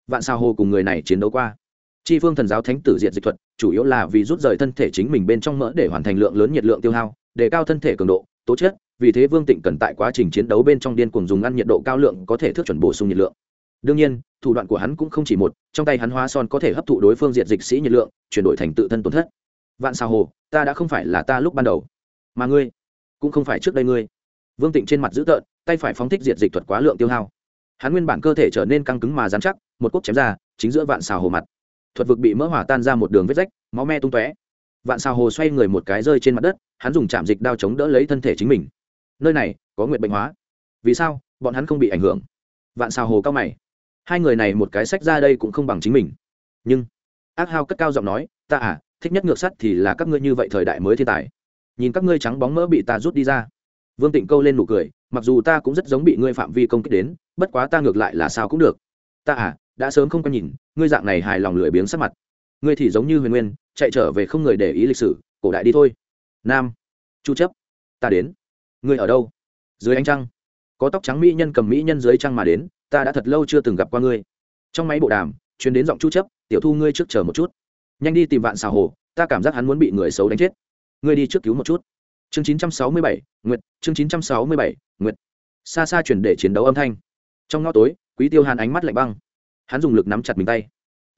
S1: Vạn sao hồ cùng người này chiến đấu qua. Chi phương thần giáo thánh tử diện dịch thuật, chủ yếu là vì rút rời thân thể chính mình bên trong mỡ để hoàn thành lượng lớn nhiệt lượng tiêu hao để cao thân thể cường độ, tố chất, vì thế vương tịnh cần tại quá trình chiến đấu bên trong điên cuồng dùng ăn nhiệt độ cao lượng có thể thước chuẩn bổ sung nhiệt lượng. Đương nhiên, thủ đoạn của hắn cũng không chỉ một, trong tay hắn hóa son có thể hấp thụ đối phương diện dịch sĩ nhiệt lượng, chuyển đổi thành tự thân tổn thất. Vạn sao hồ, ta đã không phải là ta lúc ban đầu, mà ngươi? Cũng không phải trước đây ngươi. Vương tịnh trên mặt dữ tợn, tay phải phóng thích diệt dịch thuật quá lượng tiêu hao. Hắn nguyên bản cơ thể trở nên căng cứng mà dán chắc, một cốc chém ra, chính giữa vạn xào hồ mặt. Thuật vực bị mỡ hỏa tan ra một đường vết rách, máu me tung tóe. Vạn xào hồ xoay người một cái rơi trên mặt đất, hắn dùng chạm dịch đao chống đỡ lấy thân thể chính mình. Nơi này, có nguyện bệnh hóa. Vì sao? Bọn hắn không bị ảnh hưởng. Vạn xào hồ cao mày. Hai người này một cái sách ra đây cũng không bằng chính mình. Nhưng, ác hao cất cao giọng nói, ta à thích nhất ngược sắt thì là các ngươi như vậy thời đại mới thiên tài nhìn các ngươi trắng bóng mỡ bị ta rút đi ra. Vương tịnh câu lên nụ cười, mặc dù ta cũng rất giống bị ngươi phạm vi công kích đến, bất quá ta ngược lại là sao cũng được. Ta à đã sớm không có nhìn, ngươi dạng này hài lòng lười biếng sắc mặt. Ngươi thì giống như huyền nguyên, chạy trở về không người để ý lịch sử, cổ đại đi thôi. Nam, chu chấp, ta đến. Ngươi ở đâu? Dưới ánh trăng. Có tóc trắng mỹ nhân cầm mỹ nhân dưới trăng mà đến, ta đã thật lâu chưa từng gặp qua ngươi. Trong máy bộ đàm chuyến đến giọng chu chấp, tiểu thu ngươi trước chờ một chút. Nhanh đi tìm vạn xào hồ ta cảm giác hắn muốn bị người xấu đánh chết ngươi đi trước cứu một chút. Chương 967, nguyệt chương 967, nguyệt. Xa xa chuyển để chiến đấu âm thanh. Trong ngõ tối quý tiêu hàn ánh mắt lạnh băng. Hắn dùng lực nắm chặt mình tay.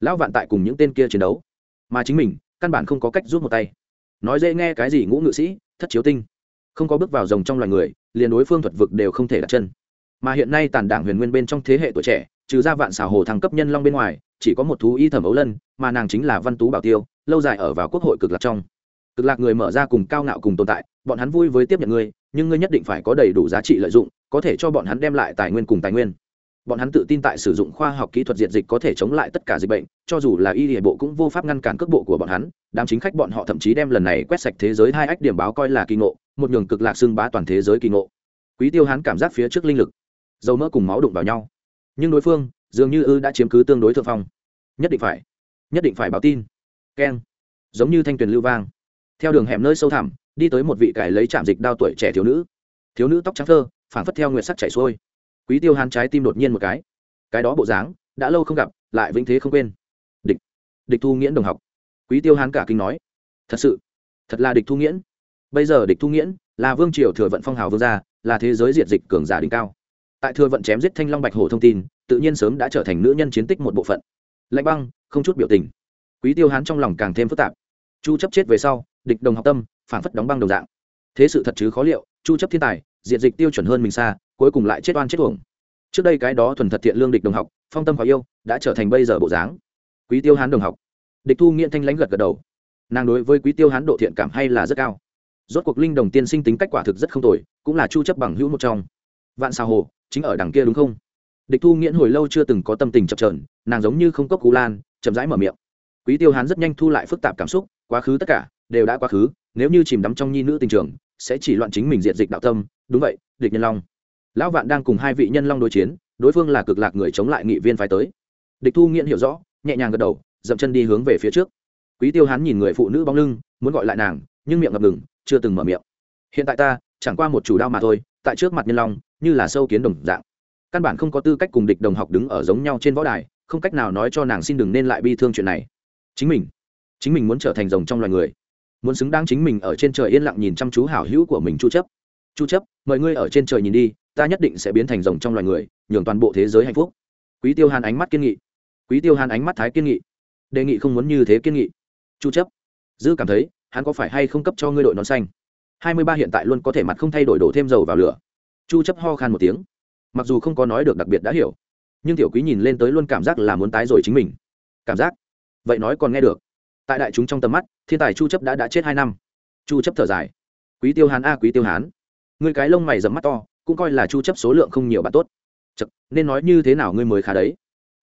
S1: Lão vạn tại cùng những tên kia chiến đấu. Mà chính mình căn bản không có cách rút một tay. Nói dễ nghe cái gì ngũ ngự sĩ thất chiếu tinh. Không có bước vào rồng trong loài người liền đối phương thuật vực đều không thể đặt chân. Mà hiện nay tàn đảng huyền nguyên bên trong thế hệ tuổi trẻ trừ ra vạn xào hồ thăng cấp nhân long bên ngoài chỉ có một thú y thẩm ấu lân mà nàng chính là văn tú bảo tiêu lâu dài ở vào quốc hội cực lạc trong cực lạc người mở ra cùng cao ngạo cùng tồn tại, bọn hắn vui với tiếp nhận ngươi, nhưng ngươi nhất định phải có đầy đủ giá trị lợi dụng, có thể cho bọn hắn đem lại tài nguyên cùng tài nguyên. Bọn hắn tự tin tại sử dụng khoa học kỹ thuật diệt dịch có thể chống lại tất cả dịch bệnh, cho dù là y hệ bộ cũng vô pháp ngăn cản cước bộ của bọn hắn, đám chính khách bọn họ thậm chí đem lần này quét sạch thế giới hai ách điểm báo coi là kỳ ngộ, một nhường cực lạc xưng bá toàn thế giới kỳ ngộ. Quý tiêu hắn cảm giác phía trước linh lực, dầu mỡ cùng máu đụng vào nhau. Nhưng đối phương, dường như ư đã chiếm cứ tương đối thượng phong. Nhất định phải, nhất định phải báo tin. Keng. Giống như thanh tuyền lưu vang theo đường hẻm nơi sâu thẳm, đi tới một vị cải lấy trạm dịch đao tuổi trẻ thiếu nữ. Thiếu nữ tóc trắng thơ, phảng phất theo nguyệt sắc chảy xuôi. Quý tiêu hàn trái tim đột nhiên một cái. Cái đó bộ dáng, đã lâu không gặp, lại vĩnh thế không quên. Địch địch thu nghiễn đồng học. Quý tiêu hàn cả kinh nói. Thật sự, thật là địch thu nghiễn. Bây giờ địch thu nghiễn là vương triều thừa vận phong hào vương gia, là thế giới diệt dịch cường giả đỉnh cao. Tại thừa vận chém giết thanh long bạch hổ thông tin, tự nhiên sớm đã trở thành nữ nhân chiến tích một bộ phận. Lạnh băng, không chút biểu tình. Quý tiêu hán trong lòng càng thêm phức tạp. Chu chấp chết về sau địch đồng học tâm, phản phất đóng băng đồng dạng. Thế sự thật chứ khó liệu, chu chấp thiên tài, diện dịch tiêu chuẩn hơn mình xa, cuối cùng lại chết oan chết uổng. Trước đây cái đó thuần thật thiện lương địch đồng học, phong tâm khó yêu, đã trở thành bây giờ bộ dáng. Quý tiêu hán đồng học. Địch thu nghiện thanh lãnh gật gật đầu. Nàng đối với quý tiêu hán độ thiện cảm hay là rất cao. Rốt cuộc linh đồng tiên sinh tính cách quả thực rất không tồi, cũng là chu chấp bằng hữu một trong. Vạn sao hồ, chính ở đằng kia đúng không? Địch thu nghiễn hồi lâu chưa từng có tâm tình chập chờn, nàng giống như không cốc cú lan, chậm rãi mở miệng. Quý tiêu hán rất nhanh thu lại phức tạp cảm xúc, quá khứ tất cả đều đã quá khứ, nếu như chìm đắm trong nhi nữ tình trường, sẽ chỉ loạn chính mình diệt dịch đạo tâm, đúng vậy, địch nhân long. Lão vạn đang cùng hai vị nhân long đối chiến, đối phương là cực lạc người chống lại nghị viên phái tới. Địch thu nghiện hiểu rõ, nhẹ nhàng gật đầu, dậm chân đi hướng về phía trước. Quý tiêu hán nhìn người phụ nữ bóng lưng, muốn gọi lại nàng, nhưng miệng ngập ngừng, chưa từng mở miệng. Hiện tại ta, chẳng qua một chủ đao mà thôi, tại trước mặt nhân long, như là sâu kiến đồng dạng. Căn bản không có tư cách cùng địch đồng học đứng ở giống nhau trên võ đài, không cách nào nói cho nàng xin đừng nên lại bi thương chuyện này. Chính mình chính mình muốn trở thành rồng trong loài người muốn xứng đáng chính mình ở trên trời yên lặng nhìn chăm chú hảo hữu của mình chu chấp. Chu chấp, mời ngươi ở trên trời nhìn đi, ta nhất định sẽ biến thành rồng trong loài người, nhường toàn bộ thế giới hạnh phúc. Quý tiêu hàn ánh mắt kiên nghị. Quý tiêu hàn ánh mắt thái kiên nghị. Đề nghị không muốn như thế kiên nghị. Chu chấp, dư cảm thấy, hắn có phải hay không cấp cho ngươi đội nón xanh? 23 hiện tại luôn có thể mặt không thay đổi đổ thêm dầu vào lửa. Chu chấp ho khan một tiếng. Mặc dù không có nói được đặc biệt đã hiểu, nhưng tiểu quý nhìn lên tới luôn cảm giác là muốn tái rồi chính mình. Cảm giác? Vậy nói còn nghe được tại đại chúng trong tầm mắt thiên tài chu chấp đã đã chết hai năm. Chu chấp thở dài. Quý tiêu hán a quý tiêu hán. Ngươi cái lông mày rậm mắt to cũng coi là chu chấp số lượng không nhiều bạn tốt. Chật, nên nói như thế nào ngươi mới khá đấy?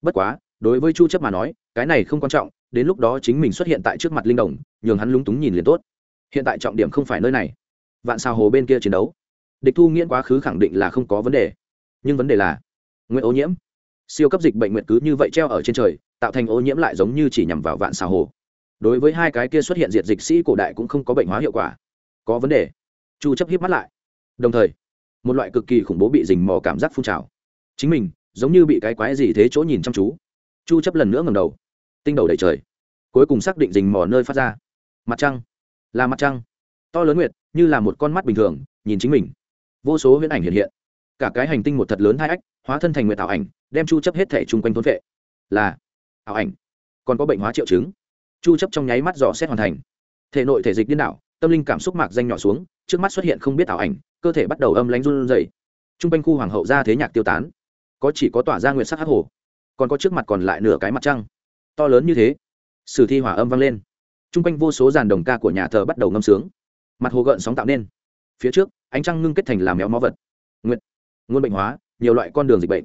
S1: Bất quá đối với chu chấp mà nói cái này không quan trọng đến lúc đó chính mình xuất hiện tại trước mặt linh đồng nhường hắn lúng túng nhìn liền tốt. Hiện tại trọng điểm không phải nơi này. Vạn sao hồ bên kia chiến đấu. Địch thu nghiễn quá khứ khẳng định là không có vấn đề. Nhưng vấn đề là nguyện ô nhiễm. Siêu cấp dịch bệnh nguyện cứ như vậy treo ở trên trời tạo thành ô nhiễm lại giống như chỉ nhằm vào vạn sao hồ đối với hai cái kia xuất hiện diệt dịch sĩ cổ đại cũng không có bệnh hóa hiệu quả. Có vấn đề. Chu chấp hiếp mắt lại. Đồng thời, một loại cực kỳ khủng bố bị dình mò cảm giác phun trào. Chính mình, giống như bị cái quái gì thế chỗ nhìn chăm chú. Chu chấp lần nữa ngẩng đầu. Tinh đầu đầy trời. Cuối cùng xác định dình mò nơi phát ra. Mặt trăng. Là mặt trăng. To lớn nguyệt, như là một con mắt bình thường, nhìn chính mình. Vô số huyễn ảnh hiện hiện. Cả cái hành tinh một thật lớn hai ách, hóa thân thành nguyệt ảo ảnh, đem chu chấp hết thể chung quanh thôn vệ. Là, ảo ảnh. Còn có bệnh hóa triệu chứng chu chấp trong nháy mắt dò xét hoàn thành. Thể nội thể dịch điên đảo, tâm linh cảm xúc mạc danh nhỏ xuống, trước mắt xuất hiện không biết ảo ảnh, cơ thể bắt đầu âm lánh run rẩy. Trung quanh khu hoàng hậu ra thế nhạc tiêu tán. Có chỉ có tỏa ra nguyệt sắc hắc hồ, còn có trước mặt còn lại nửa cái mặt trăng. To lớn như thế, sử thi hỏa âm vang lên. Trung quanh vô số dàn đồng ca của nhà thờ bắt đầu ngâm sướng. Mặt hồ gợn sóng tạo nên. Phía trước, ánh trăng ngưng kết thành làm méo mó vật. Nguyệt, nguồn bệnh hóa, nhiều loại con đường dịch bệnh.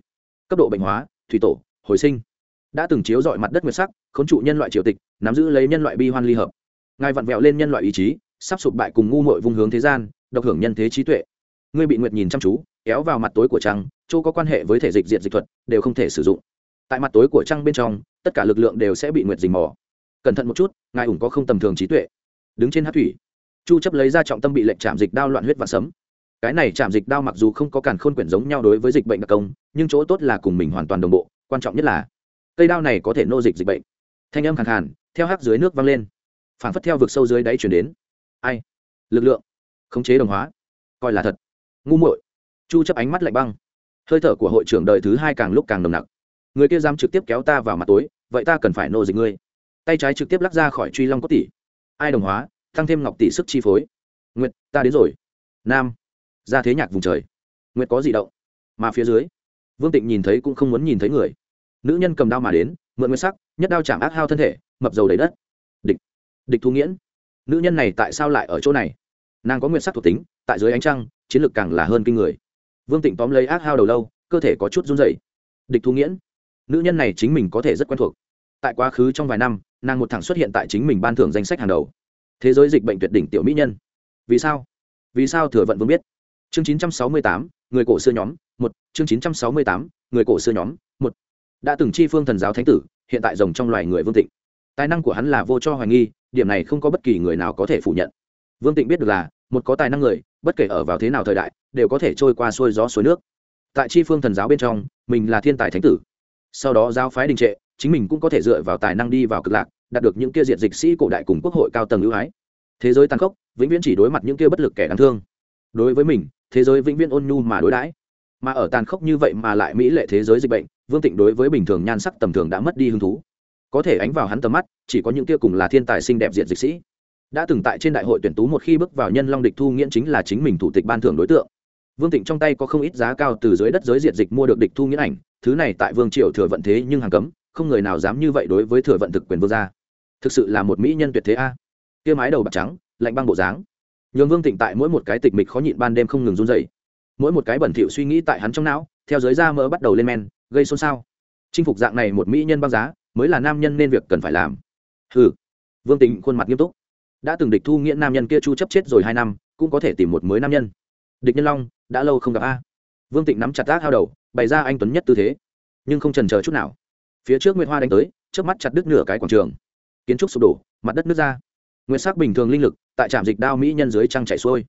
S1: Cấp độ bệnh hóa, thủy tổ, hồi sinh đã từng chiếu dọi mặt đất nguyệt sắc, khốn trụ nhân loại triều tịch, nắm giữ lấy nhân loại bi hoan ly hợp. Ngài vặn vẹo lên nhân loại ý chí, sắp sụp bại cùng ngu mội vung hướng thế gian, độc hưởng nhân thế trí tuệ. Ngươi bị nguyệt nhìn chăm chú, kéo vào mặt tối của trăng, chỗ có quan hệ với thể dịch diện dịch thuật, đều không thể sử dụng. Tại mặt tối của trăng bên trong, tất cả lực lượng đều sẽ bị nguyệt dình mò. Cẩn thận một chút, ngài ủng có không tầm thường trí tuệ. Đứng trên hát thủy, chu chấp lấy ra trọng tâm bị lệnh chạm dịch đao loạn huyết và sấm. Cái này chạm dịch đao mặc dù không có càn khôn quyển giống nhau đối với dịch bệnh đặc công, nhưng chỗ tốt là cùng mình hoàn toàn đồng bộ, quan trọng nhất là cây đao này có thể nô dịch dịch bệnh. Thanh âm khàn khàn, theo hát dưới nước văng lên. Phản phất theo vực sâu dưới đáy chuyển đến. Ai? Lực lượng. Khống chế đồng hóa. Coi là thật. Ngu muội. Chu chấp ánh mắt lạnh băng. Hơi thở của hội trưởng đời thứ hai càng lúc càng nồng nặc. Người kia dám trực tiếp kéo ta vào mặt tối, vậy ta cần phải nô dịch ngươi. Tay trái trực tiếp lắc ra khỏi truy long cốt tỷ ai đồng hóa, tăng thêm ngọc tỷ sức chi phối. Nguyệt, ta đến rồi. Nam. Ra thế nhạc vùng trời. Nguyệt có gì động. Mà phía dưới, vương tịnh nhìn thấy cũng không muốn nhìn thấy người nữ nhân cầm đao mà đến mượn nguyên sắc nhất đao chạm ác hao thân thể mập dầu đầy đất. Địch địch thu nghiễn. Nữ nhân này tại sao lại ở chỗ này? Nàng có nguyên sắc thuộc tính tại dưới ánh trăng chiến lược càng là hơn kinh người. Vương tịnh tóm lấy ác hao đầu lâu cơ thể có chút run dày địch thu nghiễn. Nữ nhân này chính mình có thể rất quen thuộc. Tại quá khứ trong vài năm nàng một thẳng xuất hiện tại chính mình ban thưởng danh sách hàng đầu. Thế giới dịch bệnh tuyệt đỉnh tiểu mỹ nhân. Vì sao? Vì sao thừa vận vương biết? Chương 968, người cổ xưa nhóm một. Chương 968, người cổ xưa nhóm một đã từng chi phương thần giáo thánh tử, hiện tại rồng trong loài người vương tịnh. Tài năng của hắn là vô cho hoài nghi, điểm này không có bất kỳ người nào có thể phủ nhận. Vương tịnh biết được là, một có tài năng người, bất kể ở vào thế nào thời đại, đều có thể trôi qua xuôi gió suối nước. Tại chi phương thần giáo bên trong, mình là thiên tài thánh tử. Sau đó giáo phái đình trệ, chính mình cũng có thể dựa vào tài năng đi vào cực lạc, đạt được những kia diệt dịch sĩ cổ đại cùng quốc hội cao tầng ưu ái. Thế giới tàn khốc, vĩnh viễn chỉ đối mặt những kia bất lực kẻ đáng thương. Đối với mình, thế giới vĩnh viễn ôn nhu mà đối đãi. Mà ở tàn khốc như vậy mà lại mỹ lệ thế giới dịch bệnh vương tịnh đối với bình thường nhan sắc tầm thường đã mất đi hứng thú. Có thể ánh vào hắn tầm mắt, chỉ có những kia cùng là thiên tài xinh đẹp diện dịch sĩ. Đã từng tại trên đại hội tuyển tú một khi bước vào nhân long địch thu nghiễn chính là chính mình thủ tịch ban thưởng đối tượng. Vương tịnh trong tay có không ít giá cao từ dưới đất giới diện dịch mua được địch thu nghiễn ảnh, thứ này tại vương triều thừa vận thế nhưng hàng cấm, không người nào dám như vậy đối với thừa vận thực quyền vương gia. Thực sự là một mỹ nhân tuyệt thế a. Kia mái đầu bạc trắng, lạnh băng bộ dáng. Nhường vương tịnh tại mỗi một cái tịch mịch khó nhịn ban đêm không ngừng run dậy mỗi một cái bẩn thỉu suy nghĩ tại hắn trong não, theo giới da mỡ bắt đầu lên men gây xôn xao. Chinh phục dạng này một mỹ nhân băng giá, mới là nam nhân nên việc cần phải làm. Hừ. Vương tịnh khuôn mặt nghiêm túc. Đã từng địch thu nghĩa nam nhân kia chu chấp chết rồi hai năm, cũng có thể tìm một mới nam nhân. Địch nhân long, đã lâu không gặp a. Vương tịnh nắm chặt ác hao đầu, bày ra anh tuấn nhất tư thế. Nhưng không trần chờ chút nào. Phía trước nguyệt hoa đánh tới trước mắt chặt đứt nửa cái quảng trường. Kiến trúc sụp đổ, mặt đất nước ra. Nguyệt sắc bình thường linh lực, tại trạm dịch đao mỹ nhân dưới trăng chảy xuôi.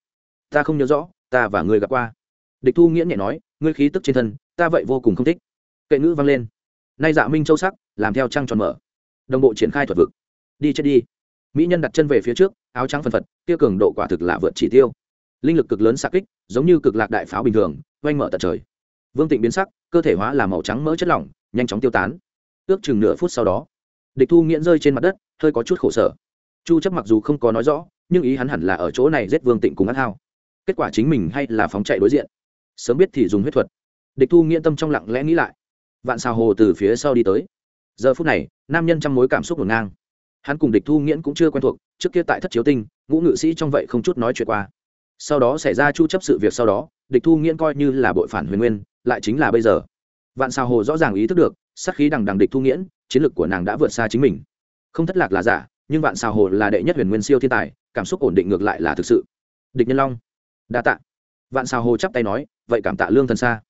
S1: Ta không nhớ rõ, ta và người gặp qua. Địch thu nghĩa nhẹ nói, ngươi khí tức trên thân, ta vậy vô cùng không thích kệ ngữ vang lên. Nay dạ minh châu sắc, làm theo trăng tròn mở. Đồng bộ triển khai thuật vực. Đi chết đi. Mỹ nhân đặt chân về phía trước, áo trắng phân phật tiêu cường độ quả thực là vượt chỉ tiêu. Linh lực cực lớn xạ kích, giống như cực lạc đại pháo bình thường, oanh mở tận trời. Vương tịnh biến sắc, cơ thể hóa là màu trắng mỡ chất lỏng, nhanh chóng tiêu tán. Ước chừng nửa phút sau đó, địch thu nghiễn rơi trên mặt đất, hơi có chút khổ sở. Chu chấp mặc dù không có nói rõ, nhưng ý hắn hẳn là ở chỗ này giết vương tịnh cùng ác hao kết quả chính mình hay là phóng chạy đối diện. Sớm biết thì dùng huyết thuật. Địch thu nghiễn tâm trong lặng lẽ nghĩ lại vạn xào hồ từ phía sau đi tới. Giờ phút này, nam nhân trăm mối cảm xúc ngổn ngang. Hắn cùng địch thu nghiễn cũng chưa quen thuộc, trước kia tại thất chiếu tinh, ngũ ngự sĩ trong vậy không chút nói chuyện qua. Sau đó xảy ra chu chấp sự việc sau đó, địch thu nghiễn coi như là bội phản huyền nguyên, lại chính là bây giờ. Vạn xào hồ rõ ràng ý thức được sắc khí đằng đằng địch thu nghiễn, chiến lược của nàng đã vượt xa chính mình. Không thất lạc là giả, nhưng vạn xào hồ là đệ nhất huyền nguyên siêu thiên tài, cảm xúc ổn định ngược lại là thực sự. Địch nhân long, đa tạ. Vạn xào hồ chắp tay nói, vậy cảm tạ lương thần xa.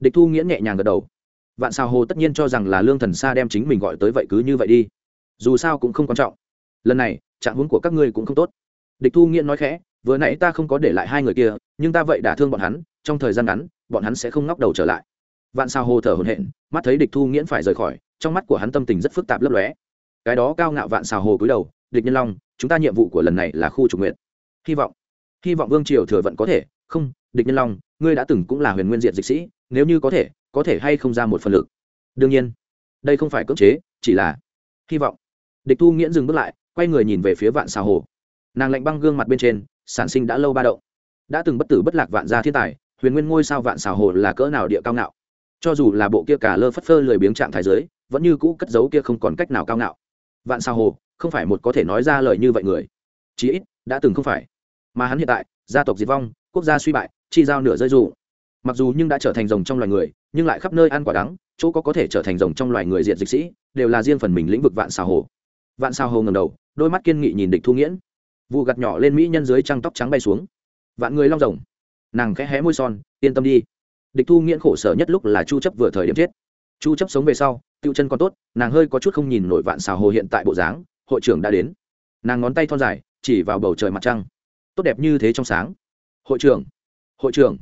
S1: Địch thu nghiễn nhẹ nhàng gật đầu vạn xào hồ tất nhiên cho rằng là lương thần xa đem chính mình gọi tới vậy cứ như vậy đi. Dù sao cũng không quan trọng. Lần này, trạng huống của các ngươi cũng không tốt. Địch thu nghiện nói khẽ, vừa nãy ta không có để lại hai người kia, nhưng ta vậy đả thương bọn hắn, trong thời gian ngắn, bọn hắn sẽ không ngóc đầu trở lại. Vạn sao hồ thở hổn hển, mắt thấy địch thu nghiễn phải rời khỏi, trong mắt của hắn tâm tình rất phức tạp lấp lóe. Cái đó cao ngạo vạn xào hồ cúi đầu, địch nhân long, chúng ta nhiệm vụ của lần này là khu trục nguyện hy vọng hy vọng vương triều thừa vận có thể. Không, địch nhân long, ngươi đã từng cũng là huyền nguyên diện dịch sĩ, nếu như có thể có thể hay không ra một phần lực. Đương nhiên, đây không phải cưỡng chế, chỉ là hy vọng. Địch thu nghiễn dừng bước lại, quay người nhìn về phía vạn xào hồ. Nàng lạnh băng gương mặt bên trên, sản sinh đã lâu ba động. Đã từng bất tử bất lạc vạn gia thiên tài, huyền nguyên ngôi sao vạn xào hồ là cỡ nào địa cao ngạo. Cho dù là bộ kia cả lơ phất phơ lười biếng trạng thái giới, vẫn như cũ cất giấu kia không còn cách nào cao ngạo. Vạn xào hồ, không phải một có thể nói ra lời như vậy người. Chí ít, đã từng không phải. Mà hắn hiện tại, gia tộc diệt vong, quốc gia suy bại, chi giao nửa rơi rụ mặc dù nhưng đã trở thành rồng trong loài người, nhưng lại khắp nơi ăn quả đắng, chỗ có có thể trở thành rồng trong loài người diện dịch sĩ, đều là riêng phần mình lĩnh vực vạn xào hồ. Vạn xào hồ ngầm đầu, đôi mắt kiên nghị nhìn địch thu nghiễn. Vụ gặt nhỏ lên mỹ nhân dưới trăng tóc trắng bay xuống. Vạn người long rồng. Nàng khẽ hé môi son, yên tâm đi. Địch thu nghiễn khổ sở nhất lúc là chu chấp vừa thời điểm chết. Chu chấp sống về sau, tiêu chân còn tốt, nàng hơi có chút không nhìn nổi vạn xào hồ hiện tại bộ dáng, hội trưởng đã đến. Nàng ngón tay thon dài, chỉ vào bầu trời mặt trăng. Tốt đẹp như thế trong sáng. Hội trưởng. Hội trưởng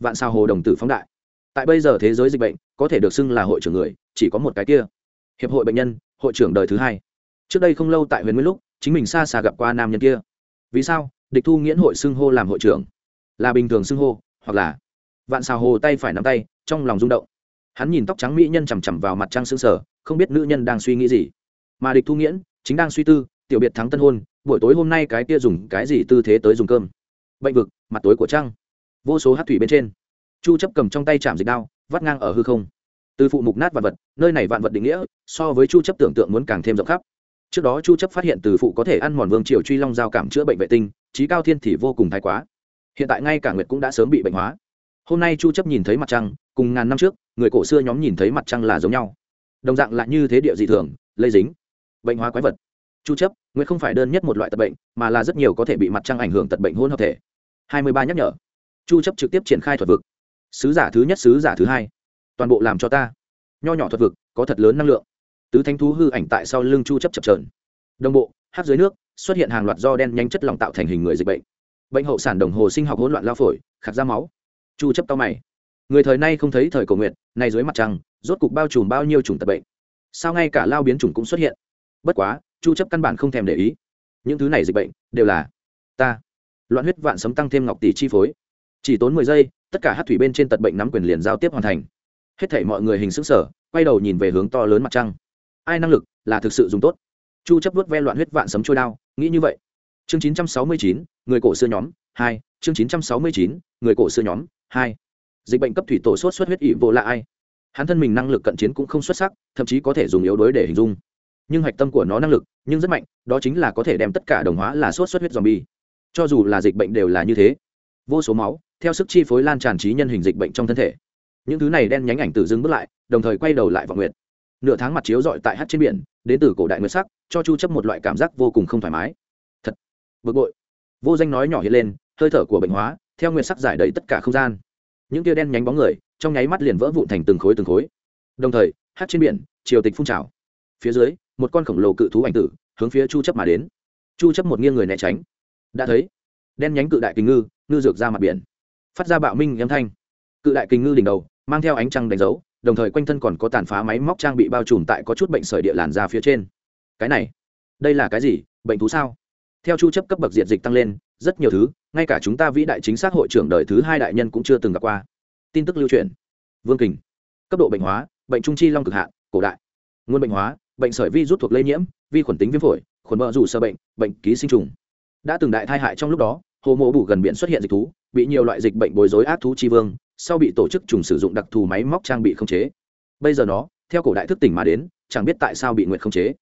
S1: vạn sao hồ đồng tử phóng đại. Tại bây giờ thế giới dịch bệnh, có thể được xưng là hội trưởng người, chỉ có một cái kia. Hiệp hội bệnh nhân, hội trưởng đời thứ hai. Trước đây không lâu tại huyền nguyên lúc, chính mình xa xa gặp qua nam nhân kia. Vì sao? Địch thu nghiễn hội xưng hô làm hội trưởng. Là bình thường xưng hô, hoặc là vạn xào hồ tay phải nắm tay, trong lòng rung động. Hắn nhìn tóc trắng mỹ nhân chằm chằm vào mặt trăng xương sở không biết nữ nhân đang suy nghĩ gì. Mà địch thu nghiễn, chính đang suy tư, tiểu biệt thắng tân hôn, buổi tối hôm nay cái kia dùng cái gì tư thế tới dùng cơm? Bệnh vực, mặt tối của trăng vô số hát thủy bên trên. Chu chấp cầm trong tay chạm dịch đao, vắt ngang ở hư không. Từ phụ mục nát vạn vật, nơi này vạn vật định nghĩa, so với chu chấp tưởng tượng muốn càng thêm rộng khắp. Trước đó chu chấp phát hiện từ phụ có thể ăn mòn vương triều truy long giao cảm chữa bệnh vệ tinh, trí cao thiên thì vô cùng thái quá. Hiện tại ngay cả nguyệt cũng đã sớm bị bệnh hóa. Hôm nay chu chấp nhìn thấy mặt trăng, cùng ngàn năm trước, người cổ xưa nhóm nhìn thấy mặt trăng là giống nhau. Đồng dạng lại như thế địa dị thường, lây dính. Bệnh hóa quái vật. Chu chấp, nguyệt không phải đơn nhất một loại tật bệnh, mà là rất nhiều có thể bị mặt trăng ảnh hưởng tật bệnh hôn hợp thể. 23 nhắc nhở chu chấp trực tiếp triển khai thuật vực. Sứ giả thứ nhất, sứ giả thứ hai. Toàn bộ làm cho ta. Nho nhỏ thuật vực, có thật lớn năng lượng. Tứ thanh thú hư ảnh tại sau lưng chu chấp chập chờn. Đồng bộ, hát dưới nước, xuất hiện hàng loạt do đen nhanh chất lỏng tạo thành hình người dịch bệnh. Bệnh hậu sản đồng hồ sinh học hỗn loạn lao phổi, khạc ra máu. Chu chấp cao mày. Người thời nay không thấy thời cổ nguyện này dưới mặt trăng, rốt cục bao trùm bao nhiêu chủng tật bệnh. Sao ngay cả lao biến chủng cũng xuất hiện? Bất quá, chu chấp căn bản không thèm để ý. Những thứ này dịch bệnh đều là ta. Loạn huyết vạn sấm tăng thêm ngọc tỷ chi phối chỉ tốn 10 giây tất cả hát thủy bên trên tật bệnh nắm quyền liền giao tiếp hoàn thành. Hết thảy mọi người hình sững sở quay đầu nhìn về hướng to lớn mặt trăng. Ai năng lực là thực sự dùng tốt. Chu chấp vớt ve loạn huyết vạn sấm trôi đao nghĩ như vậy. Chương 969, người cổ xưa nhóm hai. Chương 969, người cổ xưa nhóm hai. Dịch bệnh cấp thủy tổ sốt xuất huyết ỉ vô là ai. Hắn thân mình năng lực cận chiến cũng không xuất sắc thậm chí có thể dùng yếu đối để hình dung. Nhưng hạch tâm của nó năng lực nhưng rất mạnh đó chính là có thể đem tất cả đồng hóa là sốt xuất huyết zombie. Cho dù là dịch bệnh đều là như thế. Vô số máu theo sức chi phối lan tràn trí nhân hình dịch bệnh trong thân thể. Những thứ này đen nhánh ảnh tử dưng bước lại, đồng thời quay đầu lại vào nguyệt. Nửa tháng mặt chiếu dọi tại hát trên biển, đến từ cổ đại nguyệt sắc, cho chu chấp một loại cảm giác vô cùng không thoải mái. Thật, bực bội. Vô danh nói nhỏ hiện lên, hơi thở của bệnh hóa, theo nguyệt sắc giải đầy tất cả không gian. Những tia đen nhánh bóng người, trong nháy mắt liền vỡ vụn thành từng khối từng khối. Đồng thời, hát trên biển, triều tịch phun trào. Phía dưới, một con khổng lồ cự thú ảnh tử, hướng phía chu chấp mà đến. Chu chấp một nghiêng người né tránh. Đã thấy, đen nhánh cự đại kình ngư ngư dược ra mặt biển phát ra bạo minh âm thanh. Cự đại kình ngư đỉnh đầu, mang theo ánh trăng đánh dấu, đồng thời quanh thân còn có tàn phá máy móc trang bị bao trùm tại có chút bệnh sởi địa làn ra phía trên. Cái này, đây là cái gì? Bệnh thú sao? Theo chu chấp cấp bậc diệt dịch tăng lên, rất nhiều thứ, ngay cả chúng ta vĩ đại chính xác hội trưởng đời thứ hai đại nhân cũng chưa từng gặp qua. Tin tức lưu truyền. Vương kình. Cấp độ bệnh hóa, bệnh trung chi long cực hạn, cổ đại. Nguồn bệnh hóa, bệnh sởi vi rút thuộc lây nhiễm, vi khuẩn tính viêm phổi, khuẩn mỡ rủ sơ bệnh bệnh ký sinh trùng. Đã từng đại thai hại trong lúc đó hồ mộ bù gần biển xuất hiện dịch thú, bị nhiều loại dịch bệnh bối rối ác thú chi vương, sau bị tổ chức trùng sử dụng đặc thù máy móc trang bị không chế. Bây giờ nó, theo cổ đại thức tỉnh mà đến, chẳng biết tại sao bị nguyện không chế.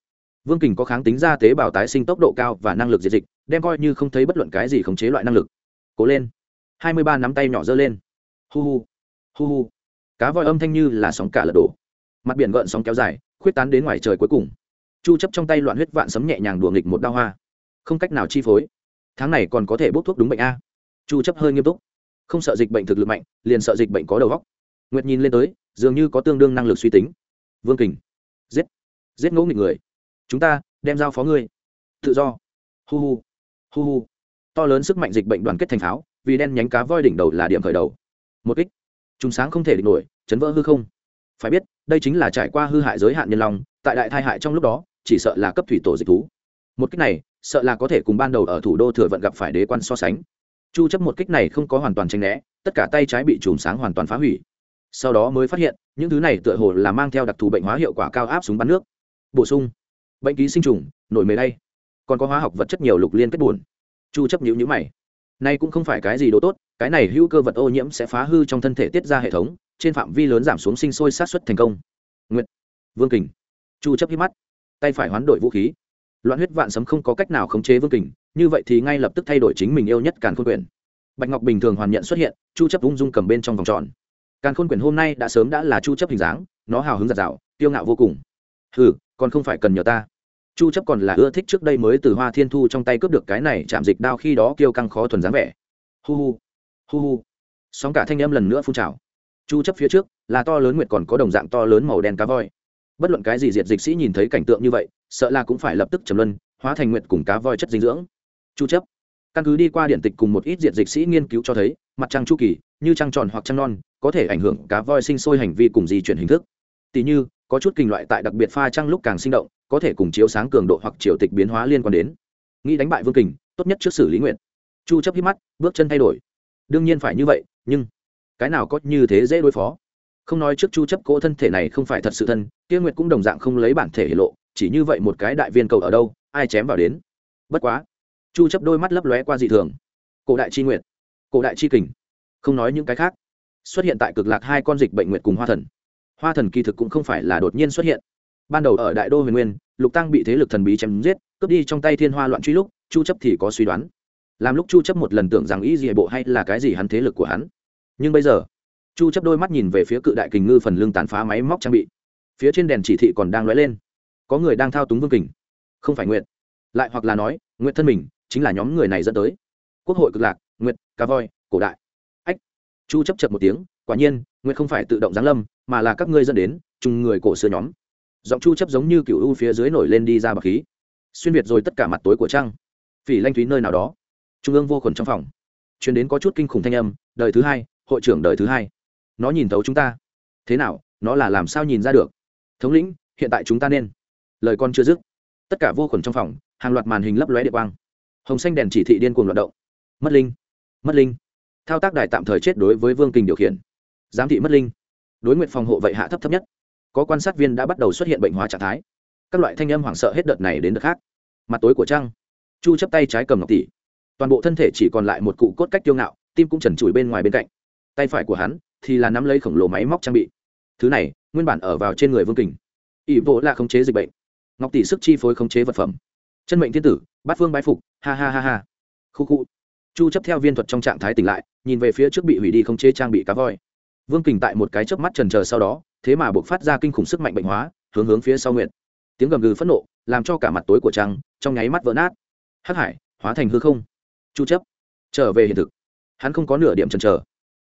S1: Vương kình có kháng tính ra tế bào tái sinh tốc độ cao và năng lực diệt dịch, đem coi như không thấy bất luận cái gì khống chế loại năng lực. Cố lên. Hai mươi ba nắm tay nhỏ giơ lên. Hu hu. Hu hu. Cá voi âm thanh như là sóng cả lật đổ. Mặt biển gợn sóng kéo dài, khuyết tán đến ngoài trời cuối cùng. Chu chấp trong tay loạn huyết vạn sấm nhẹ nhàng đùa nghịch một đao hoa. Không cách nào chi phối tháng này còn có thể bốc thuốc đúng bệnh a. Chu chấp hơi nghiêm túc. Không sợ dịch bệnh thực lực mạnh, liền sợ dịch bệnh có đầu óc. Nguyệt nhìn lên tới, dường như có tương đương năng lực suy tính. Vương kình. Giết. Giết ngỗ nghịch người. Chúng ta, đem giao phó ngươi. Tự do. Hu hu. Hu hu. To lớn sức mạnh dịch bệnh đoàn kết thành pháo, vì đen nhánh cá voi đỉnh đầu là điểm khởi đầu. Một kích. Chúng sáng không thể địch nổi, chấn vỡ hư không. Phải biết, đây chính là trải qua hư hại giới hạn nhân long tại đại thai hại trong lúc đó, chỉ sợ là cấp thủy tổ dịch thú một kích này, sợ là có thể cùng ban đầu ở thủ đô thừa vận gặp phải đế quan so sánh. Chu chấp một kích này không có hoàn toàn tranh né, tất cả tay trái bị chùm sáng hoàn toàn phá hủy. Sau đó mới phát hiện, những thứ này tựa hồ là mang theo đặc thù bệnh hóa hiệu quả cao áp súng bắn nước. Bổ sung. Bệnh ký sinh trùng, nổi mề đây còn có hóa học vật chất nhiều lục liên kết buồn. Chu chấp nhíu nhíu mày. Nay cũng không phải cái gì đồ tốt, cái này hữu cơ vật ô nhiễm sẽ phá hư trong thân thể tiết ra hệ thống, trên phạm vi lớn giảm xuống sinh sôi sát xuất thành công. Nguyệt. Vương kình. Chu chấp hít mắt. Tay phải hoán đổi vũ khí loạn huyết vạn sấm không có cách nào khống chế vương kình, như vậy thì ngay lập tức thay đổi chính mình yêu nhất càn khôn quyển bạch ngọc bình thường hoàn nhận xuất hiện, chu chấp ung dung cầm bên trong vòng tròn. Càn khôn quyển hôm nay đã sớm đã là chu chấp hình dáng, nó hào hứng giạt rào tiêu ngạo vô cùng. Hừ, còn không phải cần nhờ ta. Chu chấp còn là ưa thích trước đây mới từ hoa thiên thu trong tay cướp được cái này chạm dịch đao khi đó kêu căng khó thuần dáng vẻ. Hu hu hu hu. Sóng cả thanh âm lần nữa phun trào. Chu chấp phía trước, là to lớn nguyệt còn có đồng dạng to lớn màu đen cá voi. Bất luận cái gì diệt dịch sĩ nhìn thấy cảnh tượng như vậy sợ là cũng phải lập tức trầm luân, hóa thành nguyện cùng cá voi chất dinh dưỡng. Chu chấp. Căn cứ đi qua điện tịch cùng một ít diện dịch sĩ nghiên cứu cho thấy, mặt trăng chu kỳ, như trăng tròn hoặc trăng non, có thể ảnh hưởng cá voi sinh sôi hành vi cùng di chuyển hình thức. Tỷ như, có chút kinh loại tại đặc biệt pha trăng lúc càng sinh động, có thể cùng chiếu sáng cường độ hoặc chiều tịch biến hóa liên quan đến. Nghĩ đánh bại vương kình, tốt nhất trước xử lý nguyện chu chấp hít mắt, bước chân thay đổi. Đương nhiên phải như vậy, nhưng cái nào có như thế dễ đối phó? Không nói trước chu chấp cỗ thân thể này không phải thật sự thân, kia nguyệt cũng đồng dạng không lấy bản thể hiện lộ chỉ như vậy một cái đại viên cầu ở đâu, ai chém vào đến? Bất quá, chu chấp đôi mắt lấp lóe qua dị thường. Cổ đại chi nguyệt, cổ đại chi kình, không nói những cái khác. Xuất hiện tại cực lạc hai con dịch bệnh nguyệt cùng hoa thần. Hoa thần kỳ thực cũng không phải là đột nhiên xuất hiện. Ban đầu ở đại đô huyền nguyên, lục tăng bị thế lực thần bí chém giết, cướp đi trong tay thiên hoa loạn truy lúc, chu chấp thì có suy đoán. Làm lúc chu chấp một lần tưởng rằng ý gì bộ hay là cái gì hắn thế lực của hắn. Nhưng bây giờ, chu chấp đôi mắt nhìn về phía cự đại kình ngư phần lưng tàn phá máy móc trang bị. Phía trên đèn chỉ thị còn đang lóe lên có người đang thao túng vương kình. Không phải nguyện lại hoặc là nói nguyện thân mình, chính là nhóm người này dẫn tới. Quốc hội cực lạc nguyện cá voi, cổ đại. Ách! Chu chấp chợt một tiếng, quả nhiên nguyện không phải tự động giáng lâm, mà là các ngươi dẫn đến, chung người cổ xưa nhóm. Giọng chu chấp giống như cựu u phía dưới nổi lên đi ra bạc khí. Xuyên việt rồi tất cả mặt tối của trăng phỉ lanh thúy nơi nào đó. Trung ương vô khuẩn trong phòng. Chuyến đến có chút kinh khủng thanh âm, đời thứ hai, hội trưởng đời thứ hai. Nó nhìn thấu chúng ta. Thế nào, nó là làm sao nhìn ra được? Thống lĩnh, hiện tại chúng ta nên lời con chưa dứt. Tất cả vô khuẩn trong phòng, hàng loạt màn hình lấp lóe điện quang. Hồng xanh đèn chỉ thị điên cuồng loạt động. Mất linh mất linh. Thao tác đài tạm thời chết đối với vương kình điều khiển. Giám thị mất linh. Đối nguyện phòng hộ vậy hạ thấp thấp nhất. Có quan sát viên đã bắt đầu xuất hiện bệnh hóa trạng thái. Các loại thanh âm hoảng sợ hết đợt này đến đợt khác. Mặt tối của trăng. Chu chấp tay trái cầm ngọc tỷ. Toàn bộ thân thể chỉ còn lại một cụ cốt cách tiêu ngạo, tim cũng trần trụi bên ngoài bên cạnh. Tay phải của hắn thì là nắm lấy khổng lồ máy móc trang bị. Thứ này, nguyên bản ở vào trên người vương kình. Ỷ bộ là khống chế dịch bệnh ngọc tỷ sức chi phối khống chế vật phẩm. Chân mệnh thiên tử, bát phương bái phục, ha ha ha ha. Khu khu. Chu chấp theo viên thuật trong trạng thái tỉnh lại, nhìn về phía trước bị hủy đi khống chế trang bị cá voi. Vương kình tại một cái chớp mắt trần chờ sau đó, thế mà buộc phát ra kinh khủng sức mạnh bệnh hóa, hướng hướng phía sau nguyện tiếng gầm gừ phẫn nộ, làm cho cả mặt tối của trăng trong nháy mắt vỡ nát. Hắc hải, hóa thành hư không. Chu chấp, trở về hiện thực. Hắn không có nửa điểm chần chờ.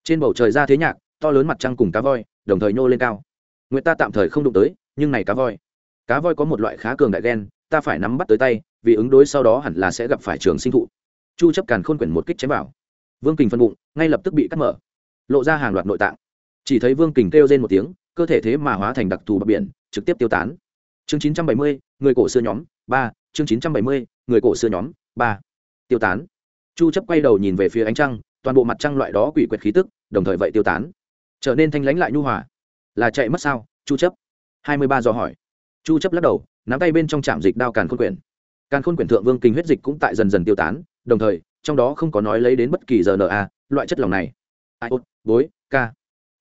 S1: Trên bầu trời ra thế nhạc, to lớn mặt trăng cùng cá voi, đồng thời nhô lên cao. Nguyện ta tạm thời không đụng tới, nhưng này cá voi cá voi có một loại khá cường đại ghen ta phải nắm bắt tới tay vì ứng đối sau đó hẳn là sẽ gặp phải trường sinh thụ. Chu chấp càn khôn quyển một kích chém vào. Vương kình phân bụng ngay lập tức bị cắt mở. Lộ ra hàng loạt nội tạng. Chỉ thấy vương kình kêu lên một tiếng cơ thể thế mà hóa thành đặc thù bờ biển trực tiếp tiêu tán. Chương 970, người cổ xưa nhóm ba. Chương 970, người cổ xưa nhóm ba. Tiêu tán. Chu chấp quay đầu nhìn về phía ánh trăng toàn bộ mặt trăng loại đó quỷ quyệt khí tức đồng thời vậy tiêu tán. Trở nên thanh lãnh lại nhu hòa. Là chạy mất sao? Chu chấp. 23 do hỏi chu chấp lắc đầu, nắm tay bên trong chạm dịch đao càn khôn quyển. Càn khôn quyển thượng vương kinh huyết dịch cũng tại dần dần tiêu tán, đồng thời, trong đó không có nói lấy đến bất kỳ giờ rna loại chất lỏng này. Ai ốt, bối, ca.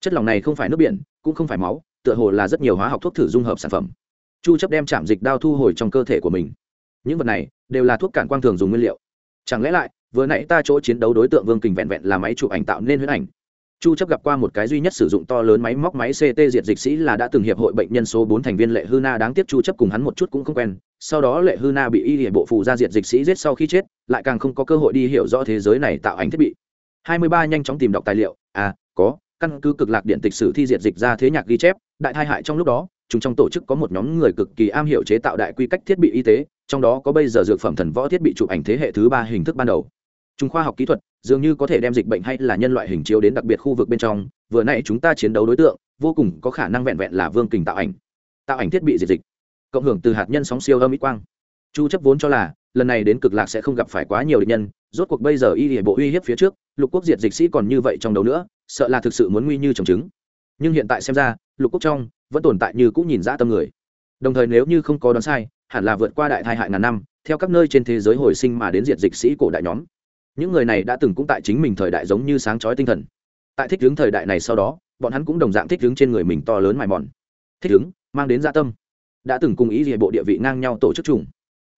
S1: Chất lỏng này không phải nước biển, cũng không phải máu, tựa hồ là rất nhiều hóa học thuốc thử dung hợp sản phẩm. Chu chấp đem chạm dịch đao thu hồi trong cơ thể của mình. Những vật này đều là thuốc cản quang thường dùng nguyên liệu. Chẳng lẽ lại, vừa nãy ta chỗ chiến đấu đối tượng vương kình vẹn vẹn là máy chụp ảnh tạo nên huyết ảnh chu chấp gặp qua một cái duy nhất sử dụng to lớn máy móc máy ct diệt dịch sĩ là đã từng hiệp hội bệnh nhân số 4 thành viên lệ hư na. Đáng tiếc chu chấp cùng hắn một chút cũng không quen. Sau đó lệ hư na bị y hiệp bộ phù ra diệt dịch sĩ giết sau khi chết, lại càng không có cơ hội đi hiểu rõ thế giới này tạo ảnh thiết bị. 23 nhanh chóng tìm đọc tài liệu. À có, căn cứ cực lạc điện tịch sử thi diệt dịch ra thế nhạc ghi chép, đại thai hại trong lúc đó, chúng trong tổ chức có một nhóm người cực kỳ am hiểu chế tạo đại quy cách thiết bị y tế, trong đó có bây giờ dược phẩm thần võ thiết bị chụp ảnh thế hệ thứ ba hình thức ban đầu. Trung khoa học kỹ thuật, dường như có thể đem dịch bệnh hay là nhân loại hình chiếu đến đặc biệt khu vực bên trong, vừa nãy chúng ta chiến đấu đối tượng, vô cùng có khả năng vẹn vẹn là vương kình tạo ảnh. Tạo ảnh thiết bị diệt dịch. Cộng hưởng từ hạt nhân sóng siêu âm ít quang. Chu chấp vốn cho là, lần này đến cực lạc sẽ không gặp phải quá nhiều địch nhân, rốt cuộc bây giờ y địa bộ uy hiếp phía trước, lục quốc diệt dịch sĩ còn như vậy trong đầu nữa, sợ là thực sự muốn nguy như trồng trứng. Nhưng hiện tại xem ra, lục quốc trong, vẫn tồn tại như cũng nhìn ra tâm người. Đồng thời nếu như không có đoán sai, hẳn là vượt qua đại tai hại ngàn năm, theo các nơi trên thế giới hồi sinh mà đến diệt dịch sĩ cổ đại nhóm những người này đã từng cũng tại chính mình thời đại giống như sáng chói tinh thần. Tại thích hướng thời đại này sau đó, bọn hắn cũng đồng dạng thích hướng trên người mình to lớn mài mòn. Thích hướng mang đến gia tâm. Đã từng cùng ý về bộ địa vị ngang nhau tổ chức trùng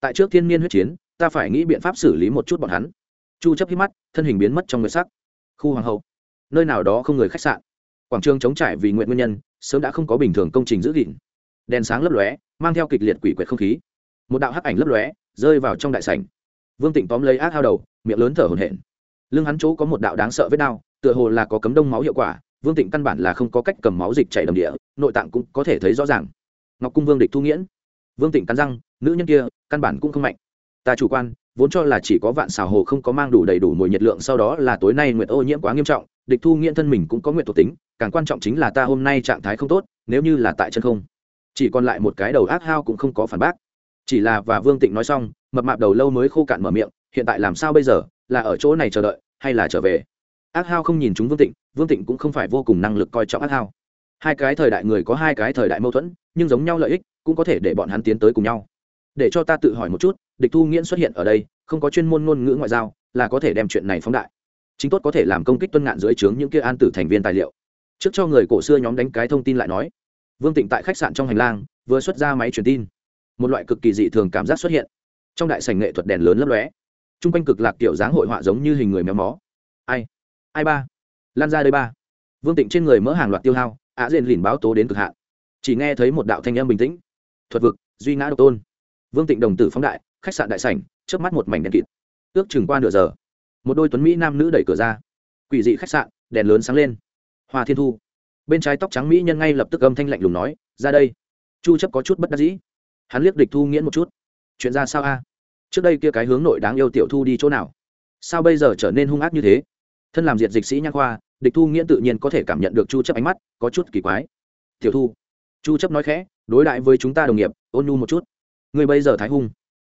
S1: tại trước thiên niên huyết chiến, ta phải nghĩ biện pháp xử lý một chút bọn hắn. Chu chấp hít mắt, thân hình biến mất trong người sắc. Khu hoàng hậu, nơi nào đó không người khách sạn. Quảng trường chống trải vì nguyện nguyên nhân, sớm đã không có bình thường công trình giữ gìn. Đèn sáng lấp lóe, mang theo kịch liệt quỷ quyệt không khí. Một đạo hắc ảnh lấp lóe, rơi vào trong đại sảnh vương tịnh tóm lấy ác hao đầu, miệng lớn thở hổn hển. Lưng hắn chỗ có một đạo đáng sợ vết đau, tựa hồ là có cấm đông máu hiệu quả, vương tịnh căn bản là không có cách cầm máu dịch chảy đầm địa, nội tạng cũng có thể thấy rõ ràng. Ngọc cung vương địch thu nghiễn. Vương tịnh cắn răng, nữ nhân kia, căn bản cũng không mạnh. Ta chủ quan, vốn cho là chỉ có vạn xào hồ không có mang đủ đầy đủ mùi nhiệt lượng, sau đó là tối nay nguyệt ô nhiễm quá nghiêm trọng, địch thu nghiễn thân mình cũng có nguyện thuộc tính, càng quan trọng chính là ta hôm nay trạng thái không tốt, nếu như là tại chân không. Chỉ còn lại một cái đầu ác hao cũng không có phản bác chỉ là và vương tịnh nói xong, mập mạp đầu lâu mới khô cạn mở miệng, hiện tại làm sao bây giờ, là ở chỗ này chờ đợi, hay là trở về? Ác hao không nhìn chúng vương tịnh vương tịnh cũng không phải vô cùng năng lực coi trọng ác hao. Hai cái thời đại người có hai cái thời đại mâu thuẫn, nhưng giống nhau lợi ích, cũng có thể để bọn hắn tiến tới cùng nhau. Để cho ta tự hỏi một chút, địch thu nghiễn xuất hiện ở đây, không có chuyên môn ngôn ngữ ngoại giao, là có thể đem chuyện này phóng đại. Chính tốt có thể làm công kích tuân ngạn dưới trướng những kia an tử thành viên tài liệu. Trước cho người cổ xưa nhóm đánh cái thông tin lại nói, vương tịnh tại khách sạn trong hành lang, vừa xuất ra máy truyền tin một loại cực kỳ dị thường cảm giác xuất hiện. Trong đại sảnh nghệ thuật đèn lớn lấp lóe. T r u n g quanh cực lạc kiểu dáng hội họa giống như hình người méo mó. Ai? Ai ba? Lan ra đây ba. Vương tịnh trên người mỡ hàng loạt tiêu hao á diện lìn báo tố đến cực hạn. Chỉ nghe thấy một đạo thanh âm bình tĩnh. Thuật vực, duy ngã độc tôn. Vương tịnh đồng tử phóng đại, khách sạn đại sảnh trước mắt một mảnh đèn kịt. Ước chừng qua nửa giờ, một đôi tuấn mỹ nam nữ đẩy cửa ra. Quỷ dị khách sạn, đèn lớn sáng lên. Hoa thiên thu. Bên trái tóc trắng mỹ nhân ngay lập tức âm thanh lạnh lùng nói, ra đây. Chu chấp có chút bất đắc dĩ hắn liếc địch thu nghiễn một chút. Chuyện ra sao a? Trước đây kia cái hướng nội đáng yêu tiểu thu đi chỗ nào? Sao bây giờ trở nên hung ác như thế? Thân làm diệt dịch sĩ nha khoa, địch thu nghiễn tự nhiên có thể cảm nhận được chu chấp ánh mắt, có chút kỳ quái. Tiểu thu, chu chấp nói khẽ, đối đại với chúng ta đồng nghiệp, ôn nhu một chút. Người bây giờ thái hung.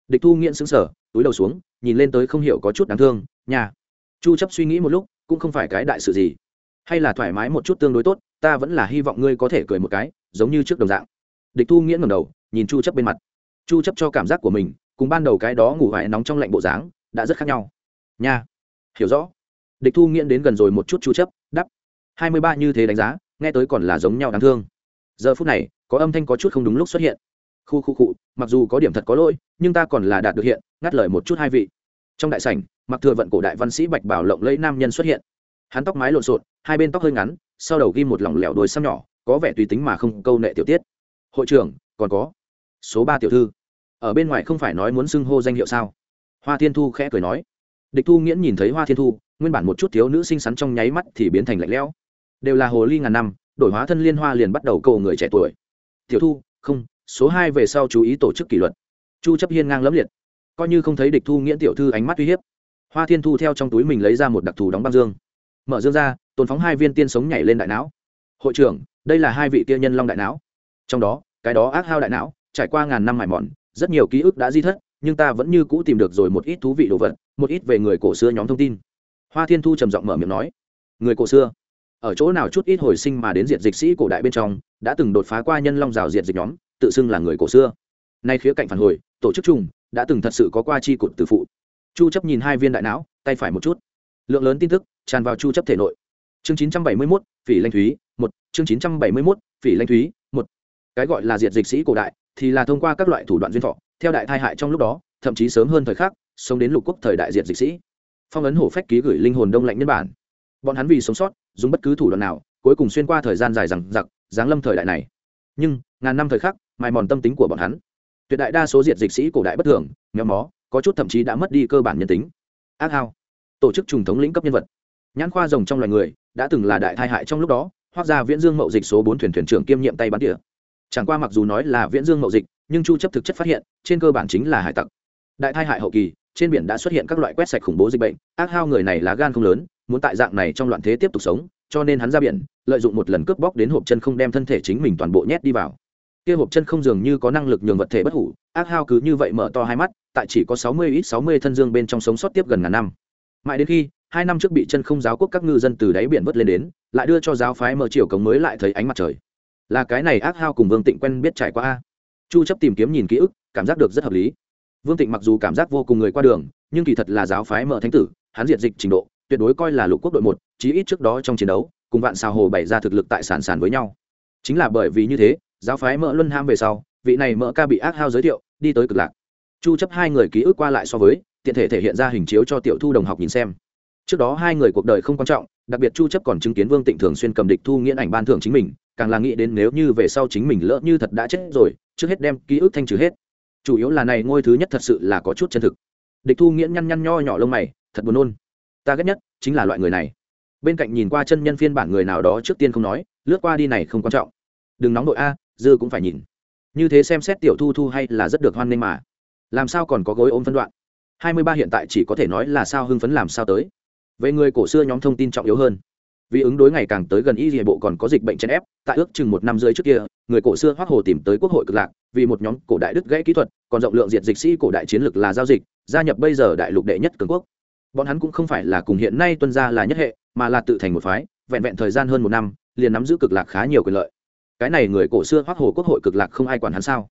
S1: Địch thu nghiễn sững sờ, túi đầu xuống, nhìn lên tới không hiểu có chút đáng thương, nhà. Chu chấp suy nghĩ một lúc, cũng không phải cái đại sự gì. Hay là thoải mái một chút tương đối tốt, ta vẫn là hy vọng ngươi có thể cười một cái, giống như trước đồng dạng. Địch thu nghiễn ngẩng đầu nhìn chu chấp bên mặt chu chấp cho cảm giác của mình cùng ban đầu cái đó ngủ vải nóng trong lạnh bộ dáng đã rất khác nhau nha hiểu rõ địch thu nghiễn đến gần rồi một chút chu chấp đắp 23 như thế đánh giá nghe tới còn là giống nhau đáng thương giờ phút này có âm thanh có chút không đúng lúc xuất hiện khu khu cụ mặc dù có điểm thật có lỗi nhưng ta còn là đạt được hiện ngắt lời một chút hai vị trong đại sảnh mặc thừa vận cổ đại văn sĩ bạch bảo lộng lẫy nam nhân xuất hiện hắn tóc mái lộn xộn hai bên tóc hơi ngắn sau đầu ghi một lỏng lẻo đôi xăm nhỏ có vẻ tùy tính mà không câu nệ tiểu tiết hội trưởng còn có số ba tiểu thư. Ở bên ngoài không phải nói muốn xưng hô danh hiệu sao? Hoa thiên thu khẽ cười nói. Địch thu nghiễn nhìn thấy hoa thiên thu, nguyên bản một chút thiếu nữ xinh xắn trong nháy mắt thì biến thành lạnh lẽo. Đều là hồ ly ngàn năm, đổi hóa thân liên hoa liền bắt đầu cầu người trẻ tuổi. Tiểu thu, không, số hai về sau chú ý tổ chức kỷ luật. Chu chấp hiên ngang lẫm liệt. Coi như không thấy địch thu nghiễn tiểu thư ánh mắt uy hiếp. Hoa thiên thu theo trong túi mình lấy ra một đặc thù đóng băng dương. Mở dương ra, tồn phóng hai viên tiên sống nhảy lên đại não. Hội trưởng, đây là hai vị tiên nhân long đại não. Trong đó cái đó ác hao đại não trải qua ngàn năm mải mòn rất nhiều ký ức đã di thất nhưng ta vẫn như cũ tìm được rồi một ít thú vị đồ vật một ít về người cổ xưa nhóm thông tin. Hoa thiên thu trầm giọng mở miệng nói. Người cổ xưa? Ở chỗ nào chút ít hồi sinh mà đến diệt dịch sĩ cổ đại bên trong đã từng đột phá qua nhân long rào diệt dịch nhóm tự xưng là người cổ xưa. Nay khía cạnh phản hồi tổ chức chung đã từng thật sự có qua chi cụt từ phụ. Chu chấp nhìn hai viên đại não tay phải một chút. Lượng lớn tin tức tràn vào chu chấp thể nội. Chương 971, phỉ lanh thúy một. Chương 971, phỉ lanh thúy cái gọi là diệt dịch sĩ cổ đại, thì là thông qua các loại thủ đoạn duyên thọ, theo đại thai hại trong lúc đó, thậm chí sớm hơn thời khắc, sống đến lục quốc thời đại diệt dịch sĩ. Phong ấn hổ phách ký gửi linh hồn đông lạnh nhân bản. Bọn hắn vì sống sót, dùng bất cứ thủ đoạn nào, cuối cùng xuyên qua thời gian dài rằng giặc giáng lâm thời đại này. Nhưng, ngàn năm thời khắc, mài mòn tâm tính của bọn hắn. Tuyệt đại đa số diệt dịch sĩ cổ đại bất thường nghèo mó, có chút thậm chí đã mất đi cơ bản nhân tính. Ác hao. Tổ chức trùng thống lĩnh cấp nhân vật. Nhãn khoa rồng trong loài người, đã từng là đại thai hại trong lúc đó hoặc ra viễn dương mậu dịch số bốn thuyền thuyền trưởng kiêm nhiệm tay bắn tỉa chẳng qua mặc dù nói là viễn dương mậu dịch, nhưng chu chấp thực chất phát hiện, trên cơ bản chính là hải tặc. Đại thai hại hậu kỳ, trên biển đã xuất hiện các loại quét sạch khủng bố dịch bệnh, ác hao người này lá gan không lớn, muốn tại dạng này trong loạn thế tiếp tục sống, cho nên hắn ra biển, lợi dụng một lần cướp bóc đến hộp chân không đem thân thể chính mình toàn bộ nhét đi vào. Kia hộp chân không dường như có năng lực nhường vật thể bất hủ, ác hao cứ như vậy mở to hai mắt, tại chỉ có sáu mươi ít sáu mươi thân dương bên trong sống sót tiếp gần ngàn năm. Mãi đến khi, hai năm trước bị chân không giáo quốc các ngư dân từ đáy biển vớt lên đến, lại đưa cho giáo phái mở chiều cống mới lại thấy ánh mặt trời là cái này ác hao cùng vương tịnh quen biết trải qua a. Chu chấp tìm kiếm nhìn ký ức, cảm giác được rất hợp lý. Vương tịnh mặc dù cảm giác vô cùng người qua đường, nhưng kỳ thật là giáo phái mở thánh tử, hắn diệt dịch trình độ, tuyệt đối coi là lục quốc đội một, chí ít trước đó trong chiến đấu, cùng vạn xào hồ bày ra thực lực tại sản sản với nhau. Chính là bởi vì như thế, giáo phái mỡ luân ham về sau, vị này mỡ ca bị ác hao giới thiệu, đi tới cực lạc. Chu chấp hai người ký ức qua lại so với, tiện thể thể hiện ra hình chiếu cho tiểu thu đồng học nhìn xem. Trước đó hai người cuộc đời không quan trọng, đặc biệt chu chấp còn chứng kiến vương tịnh thường xuyên cầm địch thu nghiễn ảnh ban thưởng chính mình càng là nghĩ đến nếu như về sau chính mình lỡ như thật đã chết rồi, trước hết đem ký ức thanh trừ hết. Chủ yếu là này ngôi thứ nhất thật sự là có chút chân thực. Địch thu nghiễn nhăn nhăn nho nhỏ lông mày, thật buồn nôn. Ta ghét nhất chính là loại người này. Bên cạnh nhìn qua chân nhân phiên bản người nào đó trước tiên không nói, lướt qua đi này không quan trọng. Đừng nóng đội a, dư cũng phải nhìn. Như thế xem xét tiểu thu thu hay là rất được hoan nghênh mà. Làm sao còn có gối ôm phân đoạn? Hai mươi ba hiện tại chỉ có thể nói là sao hưng phấn làm sao tới. Về người cổ xưa nhóm thông tin trọng yếu hơn vì ứng đối ngày càng tới gần y địa bộ còn có dịch bệnh chèn ép, tại ước chừng một năm rưỡi trước kia, người cổ xưa hoác hồ tìm tới quốc hội cực lạc, vì một nhóm cổ đại đức gãy kỹ thuật, còn rộng lượng diệt dịch sĩ cổ đại chiến lược là giao dịch, gia nhập bây giờ đại lục đệ nhất cường quốc. Bọn hắn cũng không phải là cùng hiện nay tuân gia là nhất hệ, mà là tự thành một phái, vẹn vẹn thời gian hơn một năm, liền nắm giữ cực lạc khá nhiều quyền lợi. Cái này người cổ xưa hoác hồ quốc hội cực lạc không ai quản hắn sao?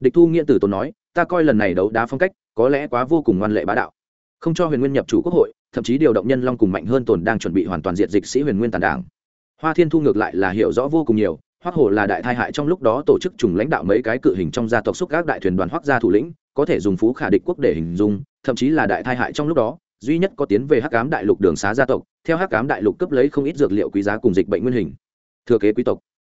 S1: Địch thu nghĩa tử tốn nói, ta coi lần này đấu đá phong cách, có lẽ quá vô cùng ngoan lệ bá đạo không cho huyền nguyên nhập chủ quốc hội, thậm chí điều động nhân long cùng mạnh hơn tồn đang chuẩn bị hoàn toàn diệt dịch sĩ huyền nguyên tàn đảng. Hoa thiên thu ngược lại là hiểu rõ vô cùng nhiều hoác hồ là đại thai hại trong lúc đó tổ chức trùng lãnh đạo mấy cái cự hình trong gia tộc xúc các đại thuyền đoàn hoác gia thủ lĩnh, có thể dùng phú khả địch quốc để hình dung, thậm chí là đại thai hại trong lúc đó, duy nhất có tiến về hắc cám đại lục đường xá gia tộc, theo hắc cám đại lục cấp lấy không ít dược liệu quý giá cùng dịch bệnh nguyên hình. Thừa kế quý tộc.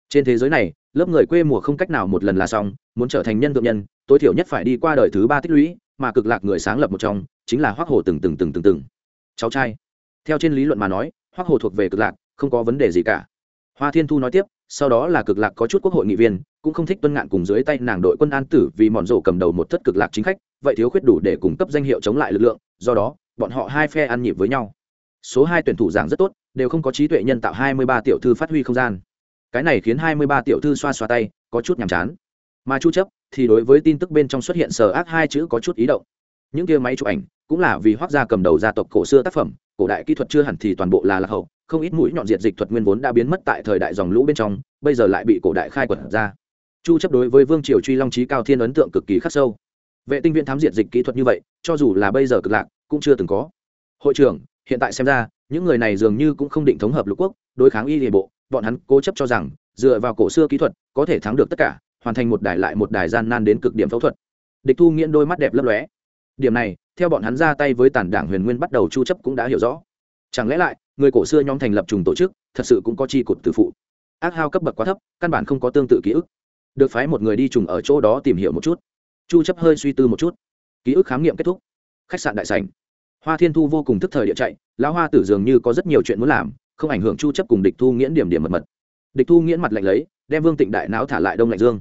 S1: Trên thế giới này, lớp người quê mùa không cách nào một lần là xong, muốn trở thành nhân thượng nhân, tối thiểu nhất phải đi qua đời thứ ba tích lũy, mà cực lạc người sáng lập một trong chính là hoác hồ từng từng từng từng từng. Cháu trai. Theo trên lý luận mà nói, hoác hồ thuộc về cực lạc, không có vấn đề gì cả. Hoa thiên thu nói tiếp, sau đó là cực lạc có chút quốc hội nghị viên, cũng không thích tuân ngạn cùng dưới tay nàng đội quân an tử vì mòn rổ cầm đầu một thất cực lạc chính khách, vậy thiếu khuyết đủ để cung cấp danh hiệu chống lại lực lượng, do đó, bọn họ hai phe ăn nhịp với nhau. Số hai tuyển thủ giảng rất tốt, đều không có trí tuệ nhân tạo hai mươi ba tiểu thư phát huy không gian. Cái này khiến hai mươi ba tiểu thư xoa xoa tay, có chút nhàm chán. Mà chu chấp thì đối với tin tức bên trong xuất hiện sờ ác hai chữ có chút ý động. Những kia máy chụp ảnh cũng là vì hoác gia cầm đầu gia tộc cổ xưa tác phẩm, cổ đại kỹ thuật chưa hẳn thì toàn bộ là lạc hậu, không ít mũi nhọn diệt dịch thuật nguyên vốn đã biến mất tại thời đại dòng lũ bên trong, bây giờ lại bị cổ đại khai quật ra. Chu chấp đối với vương triều truy long trí cao thiên ấn tượng cực kỳ khắc sâu. Vệ tinh viện thám diệt dịch kỹ thuật như vậy, cho dù là bây giờ cực lạc, cũng chưa từng có. Hội trưởng, hiện tại xem ra, những người này dường như cũng không định thống hợp lục quốc, đối kháng y địa bộ, bọn hắn cố chấp cho rằng, dựa vào cổ xưa kỹ thuật, có thể thắng được tất cả, hoàn thành một đài lại một đài gian nan đến cực điểm phẫu thuật. Địch thu nghiễn đôi mắt đẹp lấp lóe. Điểm này theo bọn hắn ra tay với tàn đảng huyền nguyên bắt đầu chu chấp cũng đã hiểu rõ. Chẳng lẽ lại, người cổ xưa nhóm thành lập trùng tổ chức, thật sự cũng có chi cột từ phụ. Ác hao cấp bậc quá thấp, căn bản không có tương tự ký ức. Được phái một người đi trùng ở chỗ đó tìm hiểu một chút. Chu chấp hơi suy tư một chút. Ký ức khám nghiệm kết thúc. Khách sạn đại sảnh. Hoa thiên thu vô cùng thức thời địa chạy, lão hoa tử dường như có rất nhiều chuyện muốn làm, không ảnh hưởng chu chấp cùng địch thu nghiễn điểm điểm mật mật. Địch thu nghiễn mặt lạnh lấy, đem vương tịnh đại não thả lại đông lạnh dương.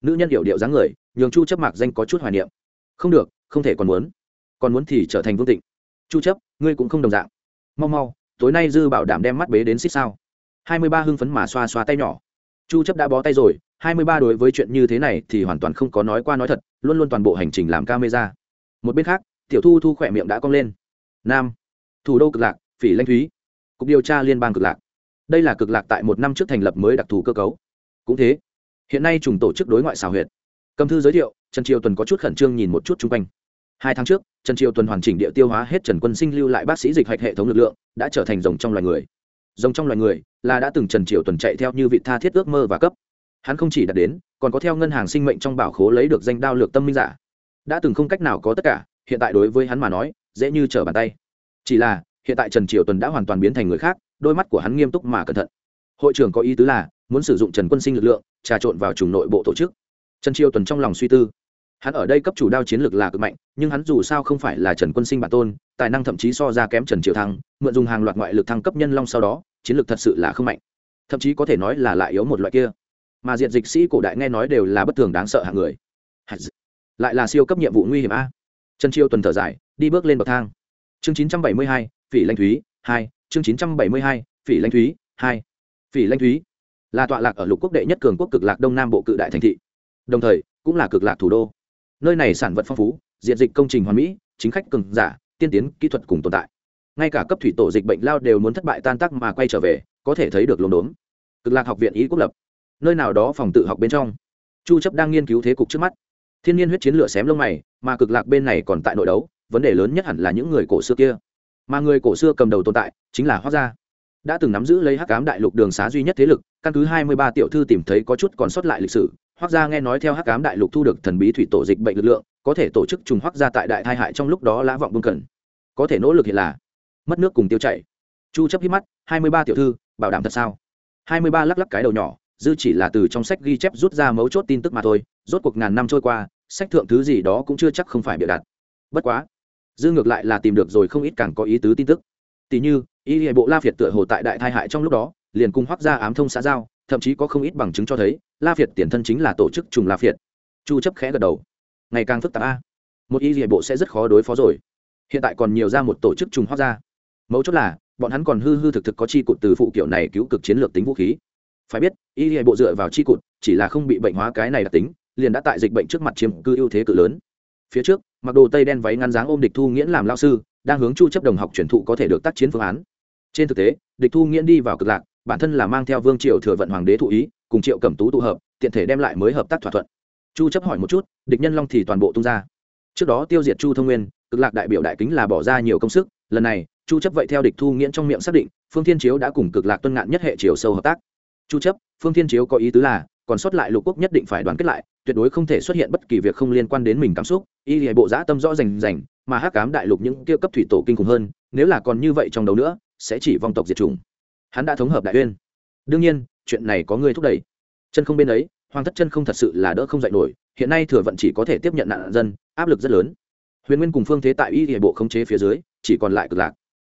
S1: Nữ nhân điệu điệu dáng người, nhường chu chấp mạc danh có chút hoài niệm. Không được, không thể còn muốn còn muốn thì trở thành vương tịnh. Chu chấp, ngươi cũng không đồng dạng. Mau mau, tối nay dư bảo đảm đem mắt bế đến xích sao. 23 hưng phấn mà xoa xoa tay nhỏ. Chu chấp đã bó tay rồi 23 đối với chuyện như thế này thì hoàn toàn không có nói qua nói thật, luôn luôn toàn bộ hành trình làm camera. Một bên khác, tiểu thu thu khỏe miệng đã cong lên. Nam, thủ đô cực lạc, phỉ lanh thúy. Cục điều tra liên bang cực lạc. Đây là cực lạc tại một năm trước thành lập mới đặc thù cơ cấu. Cũng thế, hiện nay trùng tổ chức đối ngoại xào huyệt. Cầm thư giới thiệu, trần triều tuần có chút khẩn trương nhìn một chút chung quanh hai tháng trước, trần triều tuần hoàn chỉnh địa tiêu hóa hết trần quân sinh lưu lại bác sĩ dịch hạch hệ thống lực lượng, đã trở thành rồng trong loài người. Rồng trong loài người là đã từng trần triều tuần chạy theo như vị tha thiết ước mơ và cấp. Hắn không chỉ đạt đến, còn có theo ngân hàng sinh mệnh trong bảo khố lấy được danh đao lược tâm minh giả. Đã từng không cách nào có tất cả, hiện tại đối với hắn mà nói, dễ như trở bàn tay. Chỉ là, hiện tại trần triều tuần đã hoàn toàn biến thành người khác, đôi mắt của hắn nghiêm túc mà cẩn thận. Hội trưởng có ý tứ là, muốn sử dụng trần quân sinh lực lượng, trà trộn vào chủng nội bộ tổ chức. Trần triều tuần trong lòng suy tư hắn ở đây cấp chủ đao chiến lược là cực mạnh, nhưng hắn dù sao không phải là trần quân sinh bản tôn, tài năng thậm chí so ra kém trần Triệu thăng, mượn dùng hàng loạt ngoại lực thăng cấp nhân long sau đó, chiến lược thật sự là không mạnh. Thậm chí có thể nói là lại yếu một loại kia. Mà diện dịch sĩ cổ đại nghe nói đều là bất thường đáng sợ hạng người. Lại là siêu cấp nhiệm vụ nguy hiểm a. Trần triệu tuần thở dài, đi bước lên bậc thang. Chương chín trăm bảy mươi hai, phỉ lanh thúy, hai. Chương chín trăm bảy mươi hai, phỉ lanh thúy, hai. Phỉ lanh thúy là tọa lạc ở lục quốc đệ nhất cường quốc cực lạc đông nam bộ cự đại thành thị. Đồng thời, cũng là cực lạc thủ đô nơi này sản vật phong phú, diện dịch công trình hoàn mỹ, chính khách cường giả, tiên tiến, kỹ thuật cùng tồn tại. Ngay cả cấp thủy tổ dịch bệnh lao đều muốn thất bại tan tác mà quay trở về, có thể thấy được lồn đốn cực lạc học viện ý quốc lập. Nơi nào đó phòng tự học bên trong. Chu chấp đang nghiên cứu thế cục trước mắt. Thiên nhiên huyết chiến lửa xém lông mày, mà cực lạc bên này còn tại nội đấu, vấn đề lớn nhất hẳn là những người cổ xưa kia. Mà người cổ xưa cầm đầu tồn tại, chính là hoác gia. Đã từng nắm giữ lấy hắc ám đại lục đường xá duy nhất thế lực, căn cứ hai mươi ba tiểu thư tìm thấy có chút còn sót lại lịch sử hoác gia nghe nói theo hắc cám đại lục thu được thần bí thủy tổ dịch bệnh lực lượng, có thể tổ chức trùng hoác gia tại đại thai hại trong lúc đó lã vọng bưng cần. Có thể nỗ lực hiện là mất nước cùng tiêu chảy. Chu chấp hít mắt, hai mươi ba tiểu thư, bảo đảm thật sao? hai mươi ba lắc lắc cái đầu nhỏ, dư chỉ là từ trong sách ghi chép rút ra mấu chốt tin tức mà thôi, rốt cuộc ngàn năm trôi qua, sách thượng thứ gì đó cũng chưa chắc không phải bịa đặt. Bất quá, dư ngược lại là tìm được rồi không ít càng có ý tứ tin tức. Tỷ như, y hệ bộ la phiệt tựa hồ tại đại thai hại trong lúc đó, liền cung hoác Gia ám thông xã giao thậm chí có không ít bằng chứng cho thấy, la phiệt tiền thân chính là tổ chức trùng la phiệt. Chu chấp khẽ gật đầu. Ngày càng phức tạp a. Một y hệ bộ sẽ rất khó đối phó rồi. Hiện tại còn nhiều ra một tổ chức trùng hoác ra. Mấu chốt là, bọn hắn còn hư hư thực thực có chi cụt từ phụ kiểu này cứu cực chiến lược tính vũ khí. Phải biết, y hệ bộ dựa vào chi cụt, chỉ là không bị bệnh hóa cái này đặc tính, liền đã tại dịch bệnh trước mặt chiếm cư ưu thế cự lớn. Phía trước, mặc đồ tây đen váy ngắn dáng ôm địch thu nghiễn làm lao sư, đang hướng chu chấp đồng học chuyển thụ có thể được tác chiến phương án. Trên thực tế, địch thu nghiễn đi vào cực lạc bản thân là mang theo vương triều thừa vận hoàng đế thụ ý, cùng triệu cẩm tú tụ hợp, tiện thể đem lại mới hợp tác thỏa thuận. Chu chấp hỏi một chút, địch nhân long thì toàn bộ tung ra. Trước đó tiêu diệt chu thông nguyên, cực lạc đại biểu đại kính là bỏ ra nhiều công sức, lần này, chu chấp vậy theo địch thu nghiễn trong miệng xác định, phương thiên chiếu đã cùng cực lạc tuân ngạn nhất hệ chiều sâu hợp tác. Chu chấp, phương thiên chiếu có ý tứ là, còn sót lại lục quốc nhất định phải đoàn kết lại, tuyệt đối không thể xuất hiện bất kỳ việc không liên quan đến mình cảm xúc, y hệ bộ giã tâm rõ rành rành, mà hắc cám đại lục những kia cấp thủy tổ kinh khủng hơn, nếu là còn như vậy trong đầu nữa, sẽ chỉ vong tộc diệt chủng hắn đã thống hợp đại uyên. Đương nhiên, chuyện này có người thúc đẩy. Chân không bên ấy, hoàng thất chân không thật sự là đỡ không dạy nổi, hiện nay thừa vận chỉ có thể tiếp nhận nạn dân, áp lực rất lớn. Huyền nguyên cùng phương thế tại y hệ bộ khống chế phía dưới, chỉ còn lại cực lạc.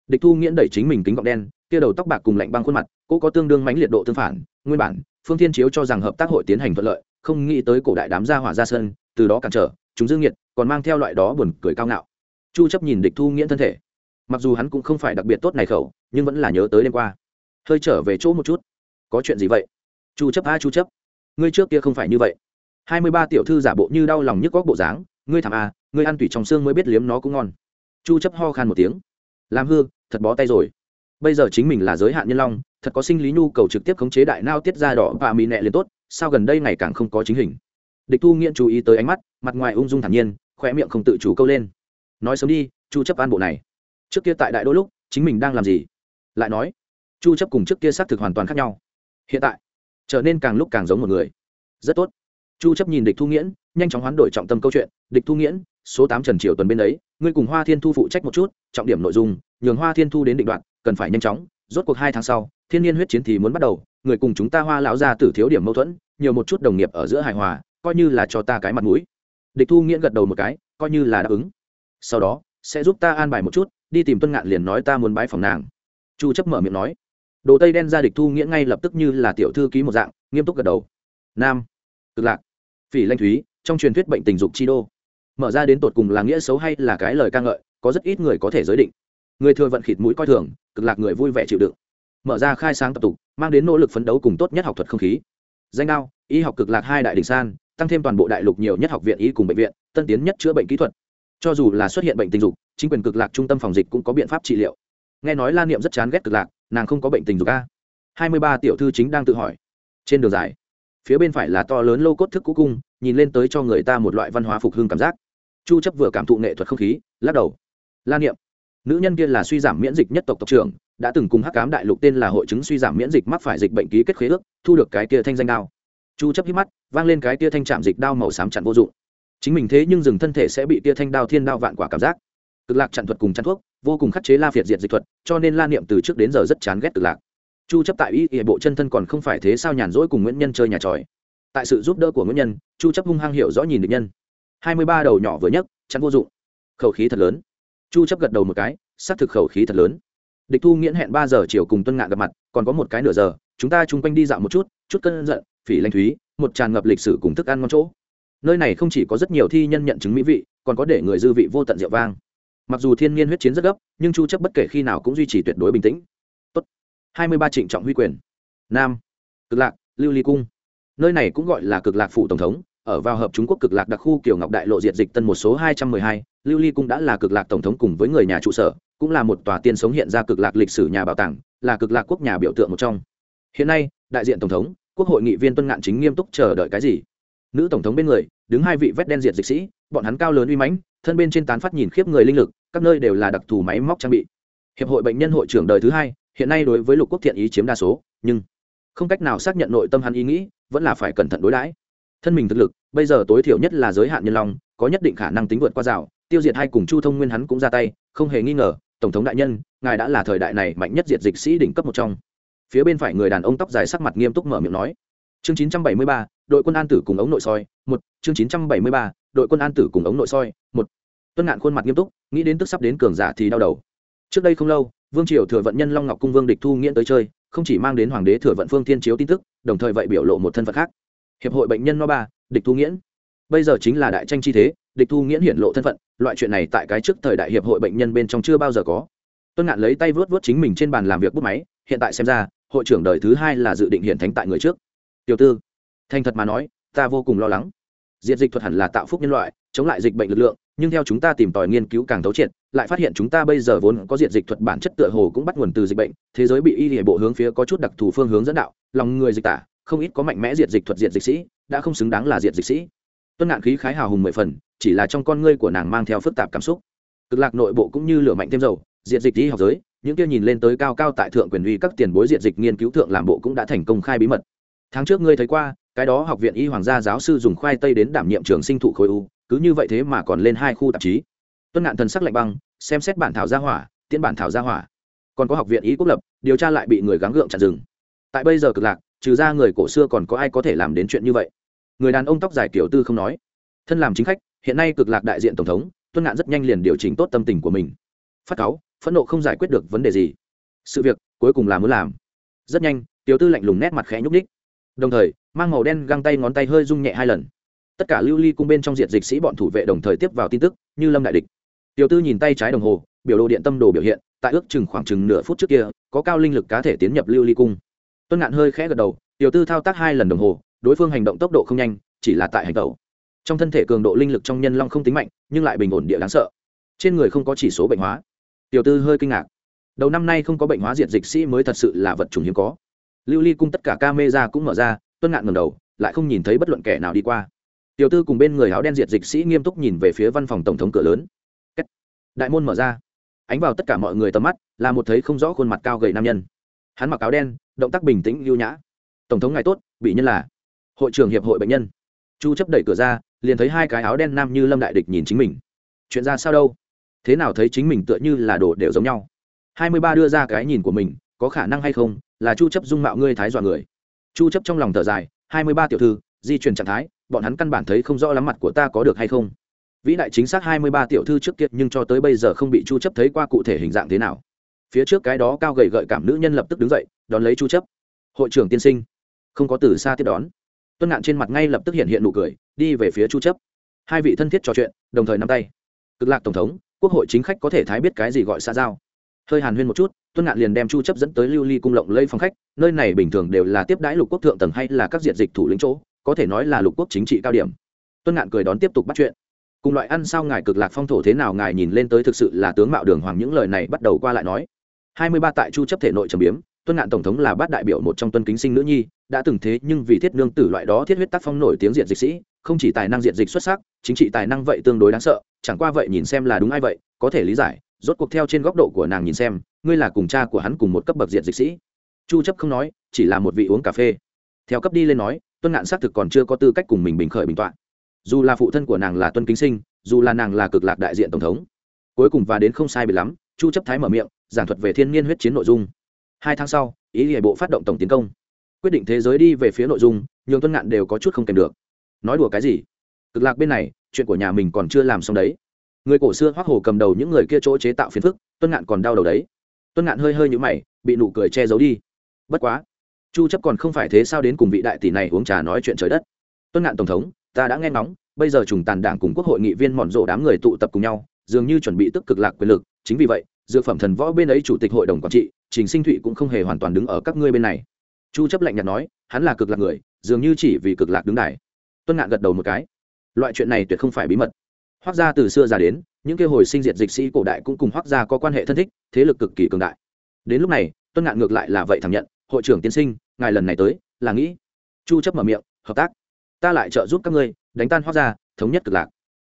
S1: Địch thu nghiễn đẩy chính mình kính gọng đen, kia đầu tóc bạc cùng lạnh băng khuôn mặt cô có tương đương mãnh liệt độ tương phản. Nguyên bản, phương thiên chiếu cho rằng hợp tác hội tiến hành thuận lợi, không nghĩ tới cổ đại đám gia hỏa ra sân, từ đó cản trở, chúng dương nhiệt còn mang theo loại đó buồn cười cao ngạo. Chu chấp nhìn địch thu nghiễn thân thể. Mặc dù hắn cũng không phải đặc biệt tốt này khẩu, nhưng vẫn là nhớ tới đêm qua hơi trở về chỗ một chút. Có chuyện gì vậy? Chu chấp, a, chu chấp. Ngươi trước kia không phải như vậy. 23 tiểu thư giả bộ như đau lòng nhức góc bộ dáng. Ngươi thảm a, ngươi ăn tủy trong xương mới biết liếm nó cũng ngon. Chu chấp ho khan một tiếng. Làm hư, thật bó tay rồi. Bây giờ chính mình là giới hạn nhân long, thật có sinh lý nhu cầu trực tiếp khống chế đại nao tiết ra đỏ và mì nẹ liền tốt, sao gần đây ngày càng không có chính hình. Địch thu nghiện chú ý tới ánh mắt, mặt ngoài ung dung thản nhiên khỏe miệng không tự chủ câu lên. Nói sớm đi, chu chấp an bộ này. Trước kia tại đại đôi lúc, chính mình đang làm gì? Lại nói chu chấp cùng trước kia xác thực hoàn toàn khác nhau. Hiện tại, trở nên càng lúc càng giống một người. Rất tốt. Chu chấp nhìn địch thu nghiễn, nhanh chóng hoán đổi trọng tâm câu chuyện. Địch thu nghiễn, số 8 trần triều tuần bên đấy ngươi cùng hoa thiên thu phụ trách một chút, trọng điểm nội dung, nhường hoa thiên thu đến định đoạn, cần phải nhanh chóng. Rốt cuộc hai tháng sau, thiên nhiên huyết chiến thì muốn bắt đầu, người cùng chúng ta hoa lão gia tử thiếu điểm mâu thuẫn, nhiều một chút đồng nghiệp ở giữa hài hòa, coi như là cho ta cái mặt mũi. Địch thu nghiễn gật đầu một cái, coi như là đáp ứng. Sau đó, sẽ giúp ta an bài một chút, đi tìm tuân ngạn liền nói ta muốn bái phòng nàng. Chu chấp mở miệng nói đồ tây đen ra địch thu nghĩa ngay lập tức như là tiểu thư ký một dạng, nghiêm túc gật đầu. Nam, cực lạc, phỉ lanh thúy, trong truyền thuyết bệnh tình dục chi đô. Mở ra đến tột cùng là nghĩa xấu hay là cái lời ca ngợi, có rất ít người có thể giới định. Người thừa vận khịt mũi coi thường, cực lạc người vui vẻ chịu đựng. Mở ra khai sáng tập tục, mang đến nỗ lực phấn đấu cùng tốt nhất học thuật không khí. Danh đao y học cực lạc hai đại đình san, tăng thêm toàn bộ đại lục nhiều nhất học viện y cùng bệnh viện, tân tiến nhất chữa bệnh kỹ thuật. Cho dù là xuất hiện bệnh tình dục, chính quyền cực lạc trung tâm phòng dịch cũng có biện pháp trị liệu nghe nói lan niệm rất chán ghét cực lạc nàng không có bệnh tình dục a hai mươi ba tiểu thư chính đang tự hỏi trên đường dài phía bên phải là to lớn lô cốt thức cũ cung nhìn lên tới cho người ta một loại văn hóa phục hưng cảm giác chu chấp vừa cảm thụ nghệ thuật không khí lắc đầu lan niệm nữ nhân kia là suy giảm miễn dịch nhất tộc tộc trưởng đã từng cùng hắc cám đại lục tên là hội chứng suy giảm miễn dịch mắc phải dịch bệnh ký kết khế ước thu được cái kia thanh danh đao chu chấp hít mắt vang lên cái kia thanh chạm dịch đao màu xám chặn vô dụng chính mình thế nhưng dừng thân thể sẽ bị kia thanh đao thiên đao vạn quả cảm giác cực lạc chặn thuật cùng chặn thuốc, vô cùng khắc chế la phiệt diệt dịch thuật, cho nên la niệm từ trước đến giờ rất chán ghét cực lạc. Chu chấp tại y bộ chân thân còn không phải thế sao nhàn rỗi cùng nguyễn nhân chơi nhà tròi. Tại sự giúp đỡ của nguyễn nhân, chu chấp hung hăng hiểu rõ nhìn được nhân. 23 đầu nhỏ vừa nhất chắn vô dụng. Khẩu khí thật lớn. Chu chấp gật đầu một cái, xác thực khẩu khí thật lớn. Địch thu nghiễn hẹn ba giờ chiều cùng tuân ngạn gặp mặt, còn có một cái nửa giờ, chúng ta chung quanh đi dạo một chút chút cơn giận, phỉ lanh thúy, một tràn ngập lịch sử cùng thức ăn ngon chỗ. Nơi này không chỉ có rất nhiều thi nhân nhận chứng mỹ vị, còn có để người dư vị vô tận rượu vang mặc dù thiên nhiên huyết chiến rất gấp nhưng chu chấp bất kể khi nào cũng duy trì tuyệt đối bình tĩnh. Tốt. 23 trịnh trọng huy quyền. Nam. Cực lạc lưu ly cung. Nơi này cũng gọi là cực lạc phủ tổng thống. Ở vào hợp trung quốc cực lạc đặc khu kiều ngọc đại lộ diệt dịch tân một số 212, lưu ly cung đã là cực lạc tổng thống cùng với người nhà trụ sở cũng là một tòa tiên sống hiện ra cực lạc lịch sử nhà bảo tàng là cực lạc quốc nhà biểu tượng một trong. Hiện nay đại diện tổng thống quốc hội nghị viên tuân ngạn chính nghiêm túc chờ đợi cái gì? Nữ tổng thống bên người đứng hai vị vét đen diệt dịch sĩ bọn hắn cao lớn uy mãnh thân bên trên tán phát nhìn khiếp người linh lực các nơi đều là đặc thù máy móc trang bị. Hiệp hội bệnh nhân hội trưởng đời thứ hai hiện nay đối với lục quốc thiện ý chiếm đa số nhưng không cách nào xác nhận nội tâm hắn ý nghĩ vẫn là phải cẩn thận đối đãi. Thân mình thực lực bây giờ tối thiểu nhất là giới hạn nhân long có nhất định khả năng tính vượt qua rào tiêu diệt hai cùng chu thông nguyên hắn cũng ra tay không hề nghi ngờ tổng thống đại nhân ngài đã là thời đại này mạnh nhất diệt dịch sĩ đỉnh cấp một trong. Phía bên phải người đàn ông tóc dài sắc mặt nghiêm túc mở miệng nói. Chương 973, đội quân an tử cùng ống nội soi một chương 973, đội quân an tử cùng ống nội soi, một, tuân ngạn khuôn mặt nghiêm túc, nghĩ đến tức sắp đến cường giả thì đau đầu. Trước đây không lâu, vương triều thừa vận nhân long ngọc cung vương địch thu nghiễn tới chơi, không chỉ mang đến hoàng đế thừa vận phương thiên chiếu tin tức, đồng thời vậy biểu lộ một thân phận khác. Hiệp hội bệnh nhân no ba, địch thu nghiễn. Bây giờ chính là đại tranh chi thế, địch thu nghiễn hiển lộ thân phận, loại chuyện này tại cái trước thời đại hiệp hội bệnh nhân bên trong chưa bao giờ có. Tuân ngạn lấy tay vớt vớt chính mình trên bàn làm việc bút máy, hiện tại xem ra, hội trưởng đời thứ hai là dự định hiển thánh tại người trước. Tiểu tư, thành thật mà nói, ta vô cùng lo lắng diệt dịch thuật hẳn là tạo phúc nhân loại, chống lại dịch bệnh lực lượng, nhưng theo chúng ta tìm tòi nghiên cứu càng thấu triệt, lại phát hiện chúng ta bây giờ vốn có diệt dịch thuật bản chất tựa hồ cũng bắt nguồn từ dịch bệnh, thế giới bị y hệ bộ hướng phía có chút đặc thù phương hướng dẫn đạo, lòng người dịch tả, không ít có mạnh mẽ diệt dịch thuật diệt dịch sĩ, đã không xứng đáng là diệt dịch sĩ. Tuân nạn khí khái hào hùng mười phần, chỉ là trong con ngươi của nàng mang theo phức tạp cảm xúc. Cực lạc nội bộ cũng như lửa mạnh thêm dầu, diệt dịch y học giới, những kia nhìn lên tới cao cao tại thượng quyền uy các tiền bối diệt dịch nghiên cứu thượng làm bộ cũng đã thành công khai bí mật. Tháng trước ngươi thấy qua cái đó học viện y hoàng gia giáo sư dùng khoai tây đến đảm nhiệm trường sinh thụ khối u, cứ như vậy thế mà còn lên hai khu tạp chí. Tuân ngạn thần sắc lạnh băng, xem xét bản thảo gia hỏa, tiễn bản thảo gia hỏa. Còn có học viện y quốc lập, điều tra lại bị người gắng gượng chặn rừng. Tại bây giờ cực lạc, trừ ra người cổ xưa còn có ai có thể làm đến chuyện như vậy? Người đàn ông tóc dài kiểu tư không nói. Thân làm chính khách, hiện nay cực lạc đại diện tổng thống, tuân ngạn rất nhanh liền điều chỉnh tốt tâm tình của mình. Phát cáu, phẫn nộ không giải quyết được vấn đề gì. Sự việc, cuối cùng là muốn làm. Rất nhanh, tiểu tư lạnh lùng nét mặt khẽ nhúc ních đồng thời, mang màu đen găng tay ngón tay hơi rung nhẹ hai lần. Tất cả lưu ly cung bên trong diện dịch sĩ bọn thủ vệ đồng thời tiếp vào tin tức, như lâm đại địch. Tiểu tư nhìn tay trái đồng hồ, biểu đồ điện tâm đồ biểu hiện, tại ước chừng khoảng chừng nửa phút trước kia, có cao linh lực cá thể tiến nhập lưu ly cung. Tuân ngạn hơi khẽ gật đầu, tiểu tư thao tác hai lần đồng hồ, đối phương hành động tốc độ không nhanh, chỉ là tại hành tẩu. Trong thân thể cường độ linh lực trong nhân long không tính mạnh, nhưng lại bình ổn địa đáng sợ. Trên người không có chỉ số bệnh hóa. Tiểu tư hơi kinh ngạc. Đầu năm nay không có bệnh hóa diệt dịch sĩ mới thật sự là vật chủng hiếm có lưu ly cung tất cả ca mê ra cũng mở ra, tuân ngạn ngầm đầu, lại không nhìn thấy bất luận kẻ nào đi qua. Tiểu tư cùng bên người áo đen diệt dịch sĩ nghiêm túc nhìn về phía văn phòng tổng thống cửa lớn. Đại môn mở ra. Ánh vào tất cả mọi người tầm mắt, là một thấy không rõ khuôn mặt cao gầy nam nhân. Hắn mặc áo đen, động tác bình tĩnh lưu nhã. Tổng thống ngài tốt, bị nhân là hội trưởng hiệp hội bệnh nhân. Chu chấp đẩy cửa ra, liền thấy hai cái áo đen nam như lâm đại địch nhìn chính mình. Chuyện ra sao đâu? Thế nào thấy chính mình tựa như là đồ đều giống nhau? 23 đưa ra cái nhìn của mình có có khả năng hay không? Là chu chấp dung mạo ngươi thái dọa người. Chu chấp trong lòng thở dài, hai mươi ba tiểu thư, di chuyển trạng thái, bọn hắn căn bản thấy không rõ lắm mặt của ta có được hay không. Vĩ đại chính xác hai mươi ba tiểu thư trước kia, nhưng cho tới bây giờ không bị chu chấp thấy qua cụ thể hình dạng thế nào. Phía trước cái đó cao gầy gợi cảm nữ nhân lập tức đứng dậy, đón lấy chu chấp. Hội trưởng tiên sinh. Không có từ xa tiếp đón. Tuân ngạn trên mặt ngay lập tức hiện hiện nụ cười, đi về phía chu chấp. Hai vị thân thiết trò chuyện, đồng thời nắm tay. Cực lạc tổng thống, quốc hội chính khách có thể thái biết cái gì gọi xa giao? Hơi hàn huyên một chút, tuân ngạn liền đem chu chấp dẫn tới lưu ly cung lộng lây phòng khách, nơi này bình thường đều là tiếp đãi lục quốc thượng tầng hay là các diện dịch thủ lĩnh chỗ, có thể nói là lục quốc chính trị cao điểm. Tuân ngạn cười đón tiếp tục bắt chuyện. Cùng loại ăn sao ngài cực lạc phong thổ thế nào ngài nhìn lên tới thực sự là tướng mạo đường hoàng những lời này bắt đầu qua lại nói. Hai mươi ba tại chu chấp thể nội trầm biếm, tuân ngạn tổng thống là bát đại biểu một trong tuân kính sinh nữ nhi, đã từng thế nhưng vì thiết nương tử loại đó thiết huyết tác phong nổi tiếng diện dịch sĩ, không chỉ tài năng diện dịch xuất sắc, chính trị tài năng vậy tương đối đáng sợ, chẳng qua vậy nhìn xem là đúng ai vậy, có thể lý giải rốt cuộc theo trên góc độ của nàng nhìn xem, ngươi là cùng cha của hắn cùng một cấp bậc diện dịch sĩ. Chu chấp không nói, chỉ là một vị uống cà phê. Theo cấp đi lên nói, tuân ngạn xác thực còn chưa có tư cách cùng mình bình khởi bình tọa. Dù là phụ thân của nàng là tuân kính sinh, dù là nàng là cực lạc đại diện tổng thống. Cuối cùng và đến không sai bị lắm, chu chấp thái mở miệng, giảng thuật về thiên niên huyết chiến nội dung. Hai tháng sau, ý hệ bộ phát động tổng tiến công. Quyết định thế giới đi về phía nội dung, nhường tuân ngạn đều có chút không kèm được. Nói đùa cái gì? Cực lạc bên này, chuyện của nhà mình còn chưa làm xong đấy người cổ xưa hoác hồ cầm đầu những người kia chỗ chế tạo phiền phức, tuân ngạn còn đau đầu đấy. Tuân ngạn hơi hơi nhũ mày, bị nụ cười che giấu đi. Bất quá, chu chấp còn không phải thế sao đến cùng vị đại tỷ này uống trà nói chuyện trời đất. Tuân ngạn tổng thống, ta đã nghe ngóng, bây giờ trùng tàn đảng cùng quốc hội nghị viên mòn rộ đám người tụ tập cùng nhau, dường như chuẩn bị tức cực lạc quyền lực, chính vì vậy, dược phẩm thần võ bên ấy chủ tịch hội đồng quản trị, trình sinh thụy cũng không hề hoàn toàn đứng ở các ngươi bên này. Chu chấp lạnh nhạt nói, hắn là cực lạc người, dường như chỉ vì cực lạc đứng đài. Tuân ngạn gật đầu một cái. Loại chuyện này tuyệt không phải bí mật hoác gia từ xưa ra đến, những kia hồi sinh diệt dịch sĩ cổ đại cũng cùng hoác gia có quan hệ thân thích, thế lực cực kỳ cường đại. Đến lúc này, tuân ngạn ngược lại là vậy thẳng nhận, hội trưởng tiên sinh, ngài lần này tới, là nghĩ? Chu chấp mở miệng, hợp tác. Ta lại trợ giúp các ngươi, đánh tan hoác gia, thống nhất cực lạc.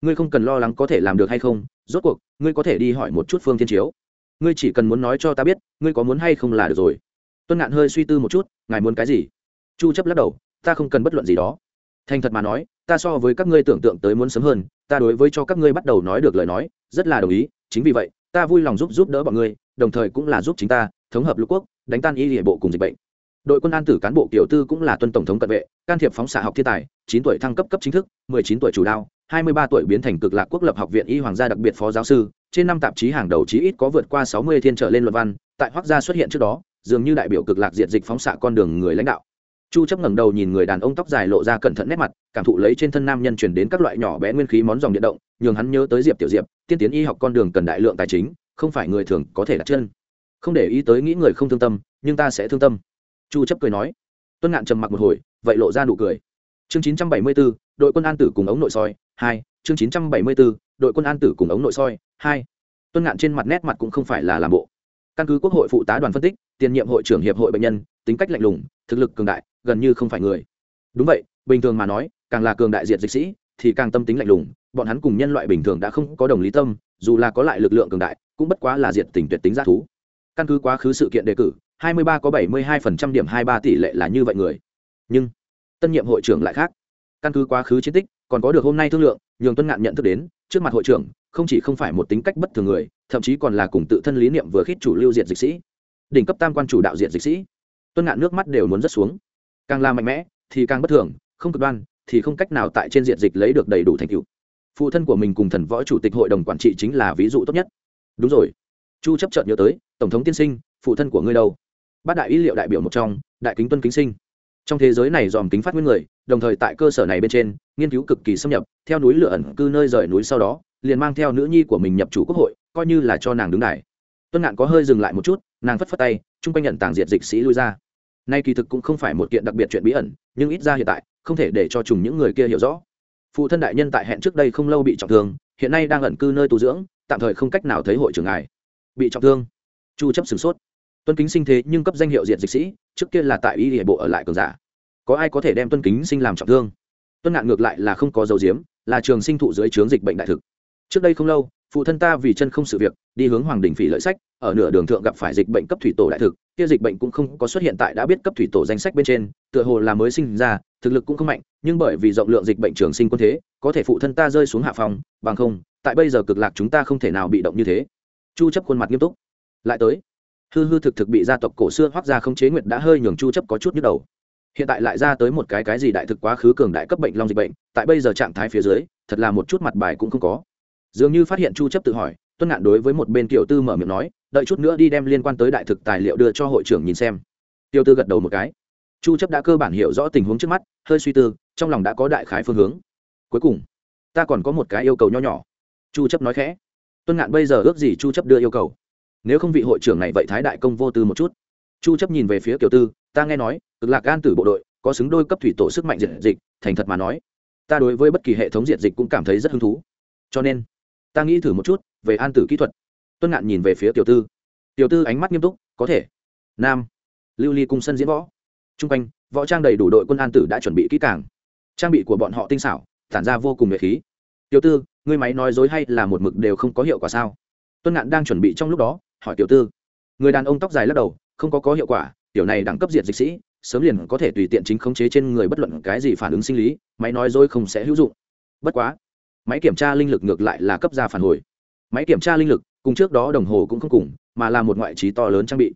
S1: Ngươi không cần lo lắng có thể làm được hay không, rốt cuộc, ngươi có thể đi hỏi một chút phương thiên chiếu. Ngươi chỉ cần muốn nói cho ta biết, ngươi có muốn hay không là được rồi. Tuân ngạn hơi suy tư một chút, ngài muốn cái gì? Chu chấp lắc đầu, ta không cần bất luận gì đó thành thật mà nói, ta so với các ngươi tưởng tượng tới muốn sớm hơn, ta đối với cho các ngươi bắt đầu nói được lời nói, rất là đồng ý, chính vì vậy, ta vui lòng giúp giúp đỡ bọn ngươi, đồng thời cũng là giúp chính ta, thống hợp lục quốc, đánh tan y địa bộ cùng dịch bệnh. Đội quân an tử cán bộ kiểu tư cũng là tuân tổng thống cận vệ, can thiệp phóng xạ học thiên tài, chín tuổi thăng cấp cấp chính thức, mười chín tuổi chủ đao, hai mươi ba tuổi biến thành cực lạc quốc lập học viện y hoàng gia đặc biệt phó giáo sư, trên năm tạp chí hàng đầu chí ít có vượt qua sáu mươi thiên trở lên luận văn, tại hoác gia xuất hiện trước đó, dường như đại biểu cực lạc diện dịch phóng xạ con đường người lãnh đạo chu chấp ngẩng đầu nhìn người đàn ông tóc dài lộ ra cẩn thận nét mặt cảm thụ lấy trên thân nam nhân truyền đến các loại nhỏ bé nguyên khí món dòng điện động nhường hắn nhớ tới diệp tiểu diệp tiên tiến y học con đường cần đại lượng tài chính không phải người thường có thể đặt chân. Không để ý tới nghĩ người không thương tâm nhưng ta sẽ thương tâm. Chu chấp cười nói. Tuân ngạn trầm mặc một hồi vậy lộ ra nụ cười. Chương 974, đội quân an tử cùng ống nội soi 2. chương 974, đội quân an tử cùng ống nội soi 2. tuân ngạn trên mặt nét mặt cũng không phải là làm bộ. Căn cứ quốc hội phụ tá đoàn phân tích tiền nhiệm hội trưởng hiệp hội bệnh nhân tính cách lạnh lùng, thực lực cường đại, gần như không phải người. Đúng vậy, bình thường mà nói, càng là cường đại diệt dịch sĩ, thì càng tâm tính lạnh lùng, bọn hắn cùng nhân loại bình thường đã không có đồng lý tâm, dù là có lại lực lượng cường đại, cũng bất quá là diệt tình tuyệt tính g thú. Căn cứ quá khứ sự kiện đề cử 23 có 72% điểm 23 tỷ lệ là như vậy người. Nhưng, tân nhiệm hội trưởng lại khác. Căn cứ quá khứ chiến tích, còn có được hôm nay thương lượng, nhường tuân ngạn nhận thức đến, trước mặt hội trưởng, không chỉ không phải một tính cách bất thường người, thậm chí còn là cùng tự thân lý niệm vừa khít chủ lưu diệt dịch sĩ. Đỉnh cấp tam quan chủ đạo diệt dịch sĩ tuân ngạn nước mắt đều muốn rớt xuống. Càng là mạnh mẽ, thì càng bất thường, không cực đoan, thì không cách nào tại trên diện dịch lấy được đầy đủ thành tựu. Phụ thân của mình cùng thần võ chủ tịch hội đồng quản trị chính là ví dụ tốt nhất. Đúng rồi. Chu chấp chợt nhớ tới, tổng thống tiên sinh, phụ thân của ngươi đâu? Bát đại ý liệu đại biểu một trong, đại kính tuân kính sinh. Trong thế giới này dòm kính phát nguyên người, đồng thời tại cơ sở này bên trên, nghiên cứu cực kỳ xâm nhập, theo núi lửa ẩn cư nơi rời núi sau đó, liền mang theo nữ nhi của mình nhập chủ quốc hội, coi như là cho nàng đứng đài. Tuân ngạn có hơi dừng lại một chút, nàng phất phất tay, chung quanh nhận tàng diệt dịch sĩ lui ra nay kỳ thực cũng không phải một kiện đặc biệt chuyện bí ẩn, nhưng ít ra hiện tại, không thể để cho trùng những người kia hiểu rõ. Phụ thân đại nhân tại hẹn trước đây không lâu bị trọng thương, hiện nay đang ẩn cư nơi tu dưỡng, tạm thời không cách nào thấy hội trưởng ngài. Bị trọng thương. Chu chấp sửng sốt. Tuân kính sinh thế nhưng cấp danh hiệu diệt dịch sĩ, trước kia là tại y địa bộ ở lại cường giả. Có ai có thể đem tuân kính sinh làm trọng thương? Tuân ngạn ngược lại là không có dấu diếm, là trường sinh thụ dưới trướng dịch bệnh đại thực. Trước đây không lâu phụ thân ta vì chân không sự việc, đi hướng hoàng đình phỉ lợi sách, ở nửa đường thượng gặp phải dịch bệnh cấp thủy tổ đại thực, kia dịch bệnh cũng không có xuất hiện tại đã biết cấp thủy tổ danh sách bên trên, tựa hồ là mới sinh ra, thực lực cũng không mạnh, nhưng bởi vì rộng lượng dịch bệnh trường sinh quân thế, có thể phụ thân ta rơi xuống hạ phòng, bằng không, tại bây giờ cực lạc chúng ta không thể nào bị động như thế. Chu chấp khuôn mặt nghiêm túc. Lại tới. Hư hư thực thực bị gia tộc cổ xưa hoác ra không chế nguyệt đã hơi nhường chu chấp có chút nhức đầu. Hiện tại lại ra tới một cái cái gì đại thực quá khứ cường đại cấp bệnh long dịch bệnh, tại bây giờ trạng thái phía dưới, thật là một chút mặt bài cũng không có dường như phát hiện chu chấp tự hỏi, tuân ngạn đối với một bên tiểu tư mở miệng nói, đợi chút nữa đi đem liên quan tới đại thực tài liệu đưa cho hội trưởng nhìn xem. Tiểu tư gật đầu một cái. Chu chấp đã cơ bản hiểu rõ tình huống trước mắt, hơi suy tư, trong lòng đã có đại khái phương hướng. Cuối cùng, ta còn có một cái yêu cầu nho nhỏ. Chu chấp nói khẽ. Tuân ngạn bây giờ ước gì chu chấp đưa yêu cầu? Nếu không vị hội trưởng này vậy thái đại công vô tư một chút. Chu chấp nhìn về phía tiểu tư, ta nghe nói, cực lạc gan tử bộ đội, có xứng đôi cấp thủy tổ sức mạnh diệt dịch, thành thật mà nói. Ta đối với bất kỳ hệ thống diệt dịch cũng cảm thấy rất hứng thú. Cho nên ta nghĩ thử một chút, về an tử kỹ thuật. Tuân ngạn nhìn về phía tiểu tư. Tiểu tư ánh mắt nghiêm túc, có thể. Nam. Lưu ly cung sân diễn võ. T r u n g quanh, võ trang đầy đủ đội quân an tử đã chuẩn bị kỹ càng. Trang bị của bọn họ tinh xảo, tản ra vô cùng nghệ khí. Tiểu tư người máy nói dối hay là một mực đều không có hiệu quả sao? Tuân ngạn đang chuẩn bị trong lúc đó, hỏi tiểu tư. Người đàn ông tóc dài lắc đầu, không có có hiệu quả, tiểu này đẳng cấp diện dịch sĩ, sớm liền có thể tùy tiện chính khống chế trên người bất luận cái gì phản ứng sinh lý, máy nói dối không sẽ hữu dụng. Bất quá máy kiểm tra linh lực ngược lại là cấp ra phản hồi. Máy kiểm tra linh lực, cùng trước đó đồng hồ cũng không cùng, mà là một ngoại trí to lớn trang bị.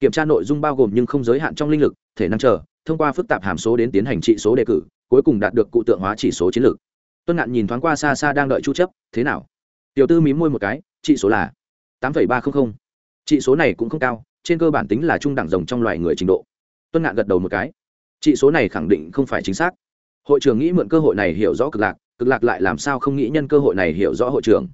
S1: Kiểm tra nội dung bao gồm nhưng không giới hạn trong linh lực, thể năng chờ, thông qua phức tạp hàm số đến tiến hành trị số đề cử, cuối cùng đạt được cụ tượng hóa chỉ số chiến lược tuân ngạn nhìn thoáng qua xa xa đang đợi chu chấp, thế nào? Tiểu tư mím môi một cái, trị số là tám ba trăm linh trị số này cũng không cao, trên cơ bản tính là trung đẳng rồng trong loài người trình độ. Tuân ngạn gật đầu một cái, trị số này khẳng định không phải chính xác. Hội trưởng nghĩ mượn cơ hội này hiểu rõ cực lạc cực lạc lại làm sao không nghĩ nhân cơ hội này hiểu rõ hội trưởng.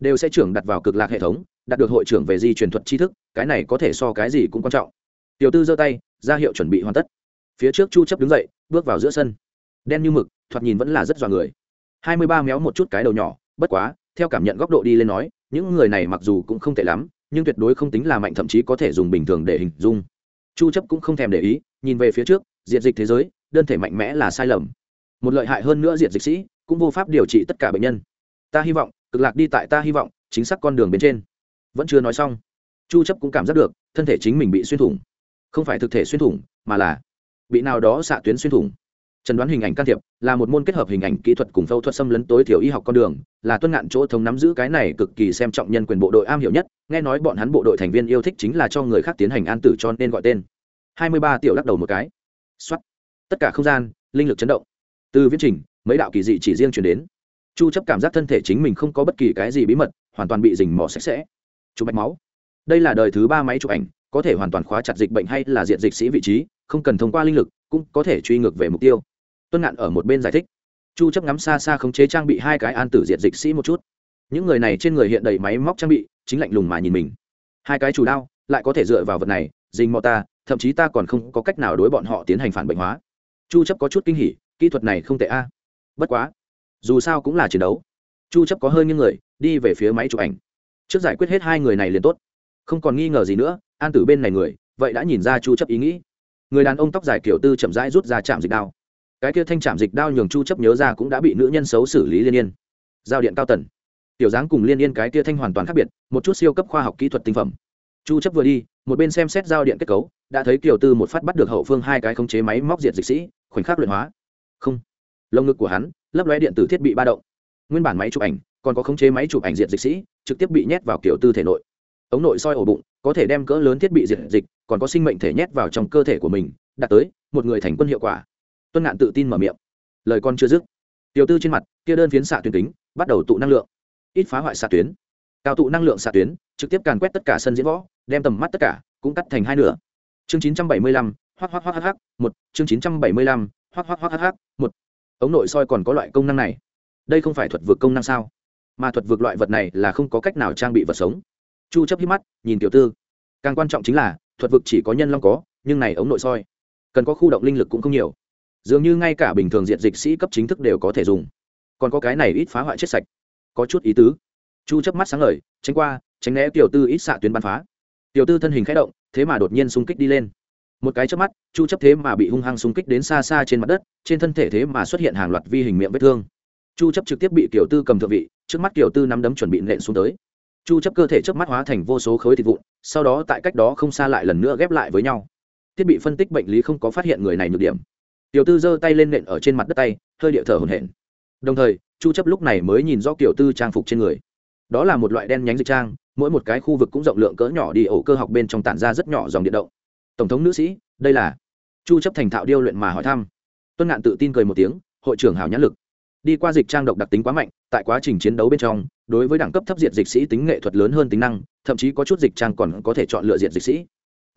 S1: Đều sẽ trưởng đặt vào cực lạc hệ thống, đạt được hội trưởng về di truyền thuật tri thức, cái này có thể so cái gì cũng quan trọng. Tiểu tư giơ tay, ra hiệu chuẩn bị hoàn tất. Phía trước chu chấp đứng dậy, bước vào giữa sân. Đen như mực, thoạt nhìn vẫn là rất dọa người. Hai mươi ba méo một chút cái đầu nhỏ, bất quá, theo cảm nhận góc độ đi lên nói, những người này mặc dù cũng không tệ lắm, nhưng tuyệt đối không tính là mạnh, thậm chí có thể dùng bình thường để hình dung. Chu chấp cũng không thèm để ý, nhìn về phía trước, diệt dịch thế giới, đơn thể mạnh mẽ là sai lầm. Một lợi hại hơn nữa diệt dịch sĩ cũng vô pháp điều trị tất cả bệnh nhân. Ta hy vọng, cực lạc đi tại ta hy vọng, chính xác con đường bên trên. Vẫn chưa nói xong, chu chấp cũng cảm giác được, thân thể chính mình bị xuyên thủng. Không phải thực thể xuyên thủng, mà là bị nào đó xạ tuyến xuyên thủng. Trần đoán hình ảnh can thiệp, là một môn kết hợp hình ảnh kỹ thuật cùng phẫu thuật xâm lấn tối thiểu y học con đường, là tuân ngạn chỗ thống nắm giữ cái này cực kỳ xem trọng nhân quyền bộ đội am hiểu nhất, nghe nói bọn hắn bộ đội thành viên yêu thích chính là cho người khác tiến hành an tử cho nên gọi tên. 23 tiểu lắc đầu một cái. Xuất tất cả không gian, linh lực chấn động. Từ viễn trình mấy đạo kỳ dị chỉ riêng chuyển đến. Chu chấp cảm giác thân thể chính mình không có bất kỳ cái gì bí mật, hoàn toàn bị dình mỏ sạch sẽ. Chụp mạch máu. Đây là đời thứ ba máy chụp ảnh, có thể hoàn toàn khóa chặt dịch bệnh hay là diện dịch sĩ vị trí, không cần thông qua linh lực, cũng có thể truy ngược về mục tiêu. Tuân ngạn ở một bên giải thích. Chu chấp ngắm xa xa khống chế trang bị hai cái an tử diện dịch sĩ một chút. Những người này trên người hiện đầy máy móc trang bị, chính lạnh lùng mà nhìn mình. Hai cái chủ đao, lại có thể dựa vào vật này dình mò ta, thậm chí ta còn không có cách nào đối bọn họ tiến hành phản bệnh hóa. Chu chấp có chút kinh hỉ, kỹ thuật này không tệ a bất quá, dù sao cũng là chiến đấu. Chu chấp có hơi những người, đi về phía máy chụp ảnh. Trước giải quyết hết hai người này liền tốt. Không còn nghi ngờ gì nữa, an tử bên này người, vậy đã nhìn ra chu chấp ý nghĩ. Người đàn ông tóc dài kiểu tư chậm rãi rút ra chạm dịch đao. Cái kia thanh chạm dịch đao nhường chu chấp nhớ ra cũng đã bị nữ nhân xấu xử lý liên yên. Giao điện cao tần. Tiểu dáng cùng liên yên cái kia thanh hoàn toàn khác biệt, một chút siêu cấp khoa học kỹ thuật tinh phẩm. Chu chấp vừa đi, một bên xem xét giao điện kết cấu, đã thấy kiểu tư một phát bắt được hậu phương hai cái khống chế máy móc diệt dịch sĩ, khoảnh khắc luyện hóa. Không lồng ngực của hắn, lấp lóe điện tử thiết bị ba động. Nguyên bản máy chụp ảnh, còn có khống chế máy chụp ảnh diện dịch sĩ, trực tiếp bị nhét vào kiểu tư thể nội. Ống nội soi ổ bụng, có thể đem cỡ lớn thiết bị diệt dịch, còn có sinh mệnh thể nhét vào trong cơ thể của mình, đạt tới một người thành quân hiệu quả. Tuân ngạn tự tin mở miệng. Lời con chưa dứt. Tiểu tư trên mặt, kia đơn phiến xạ tuyến tính bắt đầu tụ năng lượng. Ít phá hoại xạ tuyến. Cao tụ năng lượng xạ tuyến, trực tiếp càn quét tất cả sân diễn võ, đem tầm mắt tất cả cũng cắt thành hai nửa. Chương chín trăm bảy mươi lăm hoác hoác hoác hh một. Chương chín trăm bảy mươi lăm hoác hoác hoác hh một ống nội soi còn có loại công năng này. Đây không phải thuật vực công năng sao? Mà thuật vực loại vật này là không có cách nào trang bị vật sống. Chu chấp hít mắt, nhìn tiểu tư. Càng quan trọng chính là, thuật vực chỉ có nhân long có, nhưng này ống nội soi, cần có khu động linh lực cũng không nhiều. Dường như ngay cả bình thường diện dịch sĩ cấp chính thức đều có thể dùng. Còn có cái này ít phá hoại chết sạch. Có chút ý tứ. Chu chấp mắt sáng ngời, tránh qua, tránh né tiểu tư ít xạ tuyến bắn phá. Tiểu tư thân hình khẽ động, thế mà đột nhiên xung kích đi lên. Một cái chớp mắt, chu chấp thế mà bị hung hăng xung kích đến xa xa trên mặt đất trên thân thể thế mà xuất hiện hàng loạt vi hình miệng vết thương. Chu chấp trực tiếp bị tiểu tư cầm thượng vị, trước mắt tiểu tư nắm đấm chuẩn bị nện xuống tới. Chu chấp cơ thể chớp mắt hóa thành vô số khối thịt vụn, sau đó tại cách đó không xa lại lần nữa ghép lại với nhau. Thiết bị phân tích bệnh lý không có phát hiện người này nhược điểm. Tiểu tư giơ tay lên nện ở trên mặt đất tay, hơi địa thở hổn hển. Đồng thời, chu chấp lúc này mới nhìn rõ tiểu tư trang phục trên người. Đó là một loại đen nhánh dịch trang, mỗi một cái khu vực cũng rộng lượng cỡ nhỏ đi ổ cơ học bên trong tản ra rất nhỏ dòng điện động. Tổng thống nữ sĩ, đây là chu chấp thành thạo điêu luyện mà hỏi thăm tuân ngạn tự tin cười một tiếng, hội trưởng hảo nhãn lực. Đi qua dịch trang độc đặc tính quá mạnh, tại quá trình chiến đấu bên trong, đối với đẳng cấp thấp diệt dịch sĩ tính nghệ thuật lớn hơn tính năng, thậm chí có chút dịch trang còn có thể chọn lựa diệt dịch sĩ.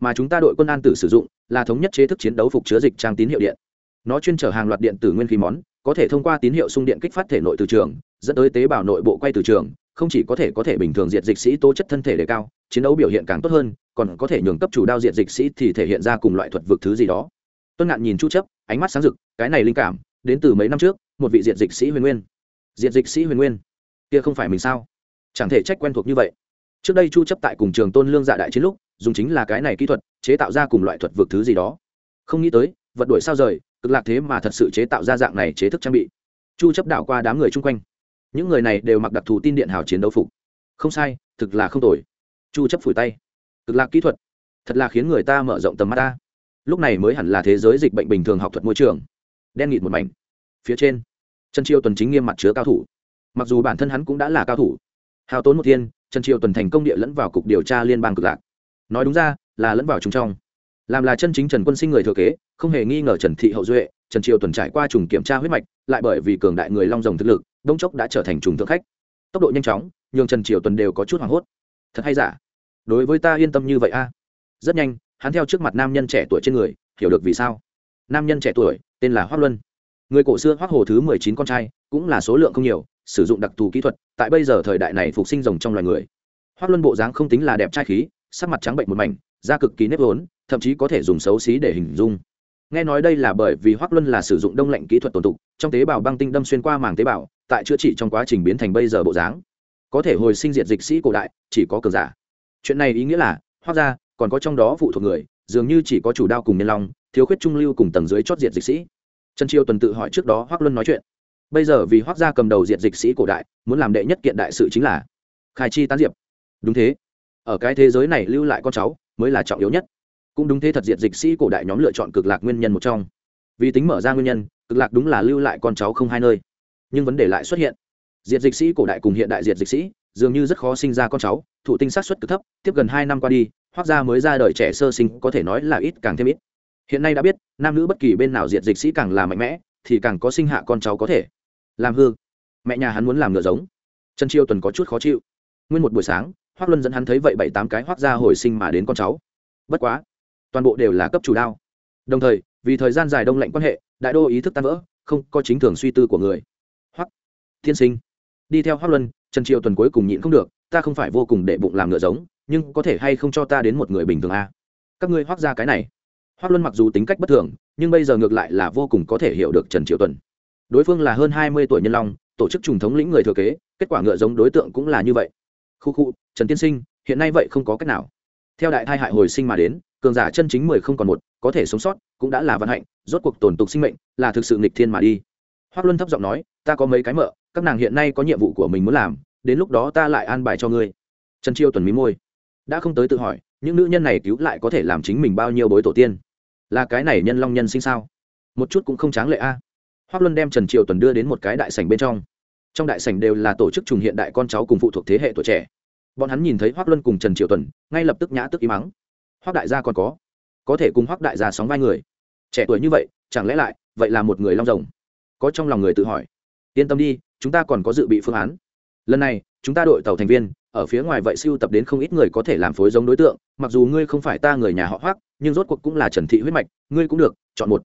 S1: Mà chúng ta đội quân an tử sử dụng, là thống nhất chế thức chiến đấu phục chứa dịch trang tín hiệu điện. Nó chuyên trở hàng loạt điện tử nguyên khí món, có thể thông qua tín hiệu xung điện kích phát thể nội từ trường, dẫn tới tế bào nội bộ quay từ trường, không chỉ có thể có thể bình thường diệt dịch sĩ tố chất thân thể đề cao, chiến đấu biểu hiện càng tốt hơn, còn có thể nhường cấp chủ đao diệt dịch sĩ thì thể hiện ra cùng loại thuật vực thứ gì đó tuân ngạn nhìn chu chấp, ánh mắt sáng rực, cái này linh cảm, đến từ mấy năm trước, một vị diệt dịch sĩ huyền nguyên. Diệt dịch sĩ huyền nguyên? Kia không phải mình sao? Chẳng thể trách quen thuộc như vậy. Trước đây chu chấp tại cùng trường tôn lương dạ đại chiến lúc, dùng chính là cái này kỹ thuật, chế tạo ra cùng loại thuật vượt thứ gì đó. Không nghĩ tới, vật đuổi sao rời, cực lạc thế mà thật sự chế tạo ra dạng này chế thức trang bị. Chu chấp đảo qua đám người chung quanh. Những người này đều mặc đặc thù tin điện hào chiến đấu phục. Không sai, thực là không tồi. Chu chấp phủi tay. Cực lạc kỹ thuật. Thật là khiến người ta mở rộng tầm mắt ta lúc này mới hẳn là thế giới dịch bệnh bình thường học thuật môi trường. Đen nghịt một mảnh. Phía trên, trần triều tuần chính nghiêm mặt chứa cao thủ. Mặc dù bản thân hắn cũng đã là cao thủ. Hào tốn một thiên, trần triều tuần thành công địa lẫn vào cục điều tra liên bang cực lạc. Nói đúng ra, là lẫn vào chúng trong. Làm là chân chính trần quân sinh người thừa kế, không hề nghi ngờ trần thị hậu duệ, trần triều tuần trải qua trùng kiểm tra huyết mạch, lại bởi vì cường đại người long rồng thực lực đông chốc đã trở thành trùng thượng khách. Tốc độ nhanh chóng, nhường trần triều tuần đều có chút hoảng hốt. Thật hay giả? Đối với ta yên tâm như vậy a. Rất nhanh hắn theo trước mặt nam nhân trẻ tuổi trên người, hiểu được vì sao. Nam nhân trẻ tuổi, tên là hoác luân. Người cổ xưa hoác hồ thứ mười chín con trai, cũng là số lượng không nhiều, sử dụng đặc thù kỹ thuật, tại bây giờ thời đại này phục sinh rồng trong loài người. Hoác luân bộ dáng không tính là đẹp trai khí, sắc mặt trắng bệnh một mảnh, da cực kỳ nếp vốn, thậm chí có thể dùng xấu xí để hình dung. Nghe nói đây là bởi vì hoác luân là sử dụng đông lạnh kỹ thuật tồn tục, trong tế bào băng tinh đâm xuyên qua màng tế bào, tại chữa trị trong quá trình biến thành bây giờ bộ dáng. Có thể hồi sinh diệt dịch sĩ cổ đại, chỉ có cờ giả. Chuyện này ý nghĩa là hoác gia còn có trong đó phụ thuộc người, dường như chỉ có chủ đao cùng nhân long, thiếu khuyết trung lưu cùng tầng dưới chót diệt dịch sĩ. Trần triều tuần tự hỏi trước đó hoác luân nói chuyện. Bây giờ vì hoác gia cầm đầu diệt dịch sĩ cổ đại, muốn làm đệ nhất kiện đại sự chính là khai chi tán diệp. Đúng thế. Ở cái thế giới này lưu lại con cháu mới là trọng yếu nhất. Cũng đúng thế thật diệt dịch sĩ cổ đại nhóm lựa chọn cực lạc nguyên nhân một trong. Vì tính mở ra nguyên nhân, cực lạc đúng là lưu lại con cháu không hai nơi. Nhưng vấn đề lại xuất hiện. Diệt dịch sĩ cổ đại cùng hiện đại diệt dịch sĩ, dường như rất khó sinh ra con cháu, thụ tinh sát xuất cực thấp, tiếp gần hai năm qua đi hoác gia mới ra đời trẻ sơ sinh, có thể nói là ít càng thêm ít. Hiện nay đã biết, nam nữ bất kỳ bên nào diệt dịch sĩ càng là mạnh mẽ, thì càng có sinh hạ con cháu có thể. Làm hư. Mẹ nhà hắn muốn làm ngựa giống. Trần chiêu tuần có chút khó chịu. Nguyên một buổi sáng hoác luân dẫn hắn thấy vậy bảy tám cái hoác gia hồi sinh mà đến con cháu. Bất quá, toàn bộ đều là cấp chủ đao. Đồng thời, vì thời gian dài đông lạnh quan hệ, đại đô ý thức tan vỡ, không có chính thường suy tư của người. Hoắc Thiên sinh. Đi theo hoắc luân, trần triều tuần cuối cùng nhịn không được, ta không phải vô cùng để bụng làm ngựa giống nhưng có thể hay không cho ta đến một người bình thường a à? các ngươi hoác ra cái này. Hoác luân mặc dù tính cách bất thường, nhưng bây giờ ngược lại là vô cùng có thể hiểu được trần triệu tuần. Đối phương là hơn hai mươi tuổi nhân long, tổ chức trùng thống lĩnh người thừa kế, kết quả ngựa giống đối tượng cũng là như vậy. Khu khu, trần tiên sinh, hiện nay vậy không có cách nào. Theo đại thai hại hồi sinh mà đến, cường giả chân chính mười không còn một, có thể sống sót, cũng đã là vận hạnh, rốt cuộc tổn tục sinh mệnh, là thực sự nghịch thiên mà đi. Hoác luân thấp giọng nói, ta có mấy cái mợ, các nàng hiện nay có nhiệm vụ của mình muốn làm, đến lúc đó ta lại an bài cho ngươi. Trần chiêu tuần mí môi đã không tới tự hỏi, những nữ nhân này cứu lại có thể làm chính mình bao nhiêu bối tổ tiên? Là cái này nhân long nhân sinh sao? Một chút cũng không tráng lệ a. À. hoác luân đem trần triều tuần đưa đến một cái đại sảnh bên trong. Trong đại sảnh đều là tổ chức trùng hiện đại con cháu cùng phụ thuộc thế hệ tuổi trẻ. Bọn hắn nhìn thấy hoác luân cùng trần triều tuần, ngay lập tức nhã tức ý mắng. Hoác đại gia còn có? Có thể cùng hoác đại gia sóng vai người. Trẻ tuổi như vậy, chẳng lẽ lại, vậy là một người long rồng? Có trong lòng người tự hỏi. Yên tâm đi, chúng ta còn có dự bị phương án. Lần này, chúng ta đội tàu thành viên ở phía ngoài vậy siêu tập đến không ít người có thể làm phối giống đối tượng, mặc dù ngươi không phải ta người nhà họ hoác nhưng rốt cuộc cũng là trần thị huyết mạch, ngươi cũng được, chọn một.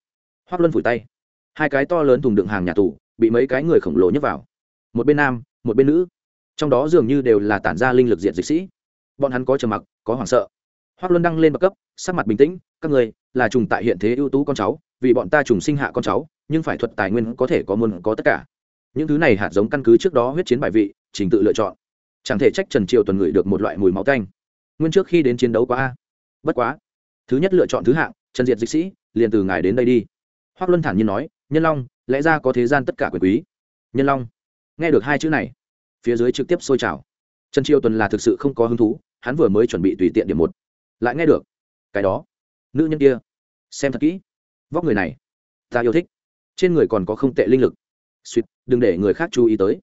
S1: Hoác luân phủi tay. Hai cái to lớn thùng đựng hàng nhà tù, bị mấy cái người khổng lồ nhấc vào. Một bên nam, một bên nữ. Trong đó dường như đều là tản ra linh lực diện dịch sĩ. Bọn hắn có trầm mặc, có hoảng sợ. Hoác luân đăng lên bậc cấp, sắc mặt bình tĩnh, các người là trùng tại hiện thế ưu tú con cháu, vì bọn ta trùng sinh hạ con cháu, nhưng phải thuật tài nguyên có thể có muôn có tất cả. Những thứ này hạt giống căn cứ trước đó huyết chiến bài vị, trình tự lựa chọn chẳng thể trách trần triều tuần ngửi được một loại mùi máu canh. Nguyên trước khi đến chiến đấu quá a. Bất quá, thứ nhất lựa chọn thứ hạng, trần diệt dịch sĩ, liền từ ngài đến đây đi. Hoác luân thản nhiên nói, nhân long, lẽ ra có thế gian tất cả quyền quý. Nhân long. Nghe được hai chữ này, phía dưới trực tiếp sôi trào. Trần triều tuần là thực sự không có hứng thú, hắn vừa mới chuẩn bị tùy tiện điểm một. Lại nghe được, cái đó, nữ nhân kia, xem thật kỹ, vóc người này, ta yêu thích, trên người còn có không tệ linh lực. Suýt đừng để người khác chú ý tới.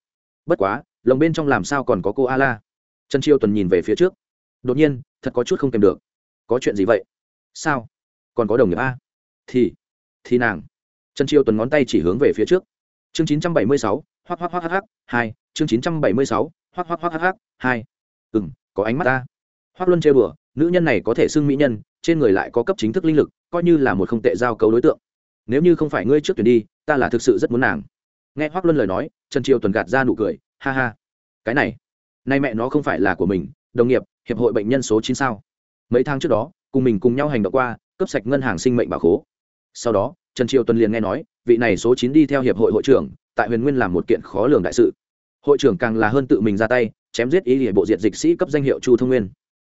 S1: Bất quá lồng bên trong làm sao còn có cô a la? Trần triều tuần nhìn về phía trước. Đột nhiên, thật có chút không kèm được. Có chuyện gì vậy? Sao? Còn có đồng nghiệp a? Thì thì nàng. Trần triều tuần ngón tay chỉ hướng về phía trước. Chương chín trăm bảy mươi sáu hoác hoác hoác hh hai. Chương chín trăm bảy mươi sáu hoác hoác hoác hh hai. Ừ m có ánh mắt ta hoác luân chê bừa, nữ nhân này có thể xưng mỹ nhân, trên người lại có cấp chính thức linh lực, coi như là một không tệ giao cấu đối tượng. Nếu như không phải ngươi trước tuyển đi, ta là thực sự rất muốn nàng. Nghe hoác luân lời nói, trần triều tuần gạt ra nụ cười ha ha. Cái này, nay mẹ nó không phải là của mình, đồng nghiệp, hiệp hội bệnh nhân số chín sao? Mấy tháng trước đó, cùng mình cùng nhau hành động qua cấp sạch ngân hàng sinh mệnh bảo khố. Sau đó, trần triều tuần liền nghe nói, vị này số chín đi theo hiệp hội hội trưởng, tại huyền nguyên làm một kiện khó lường đại sự. Hội trưởng càng là hơn tự mình ra tay, chém giết ý địa bộ diện dịch sĩ cấp danh hiệu chu thông nguyên.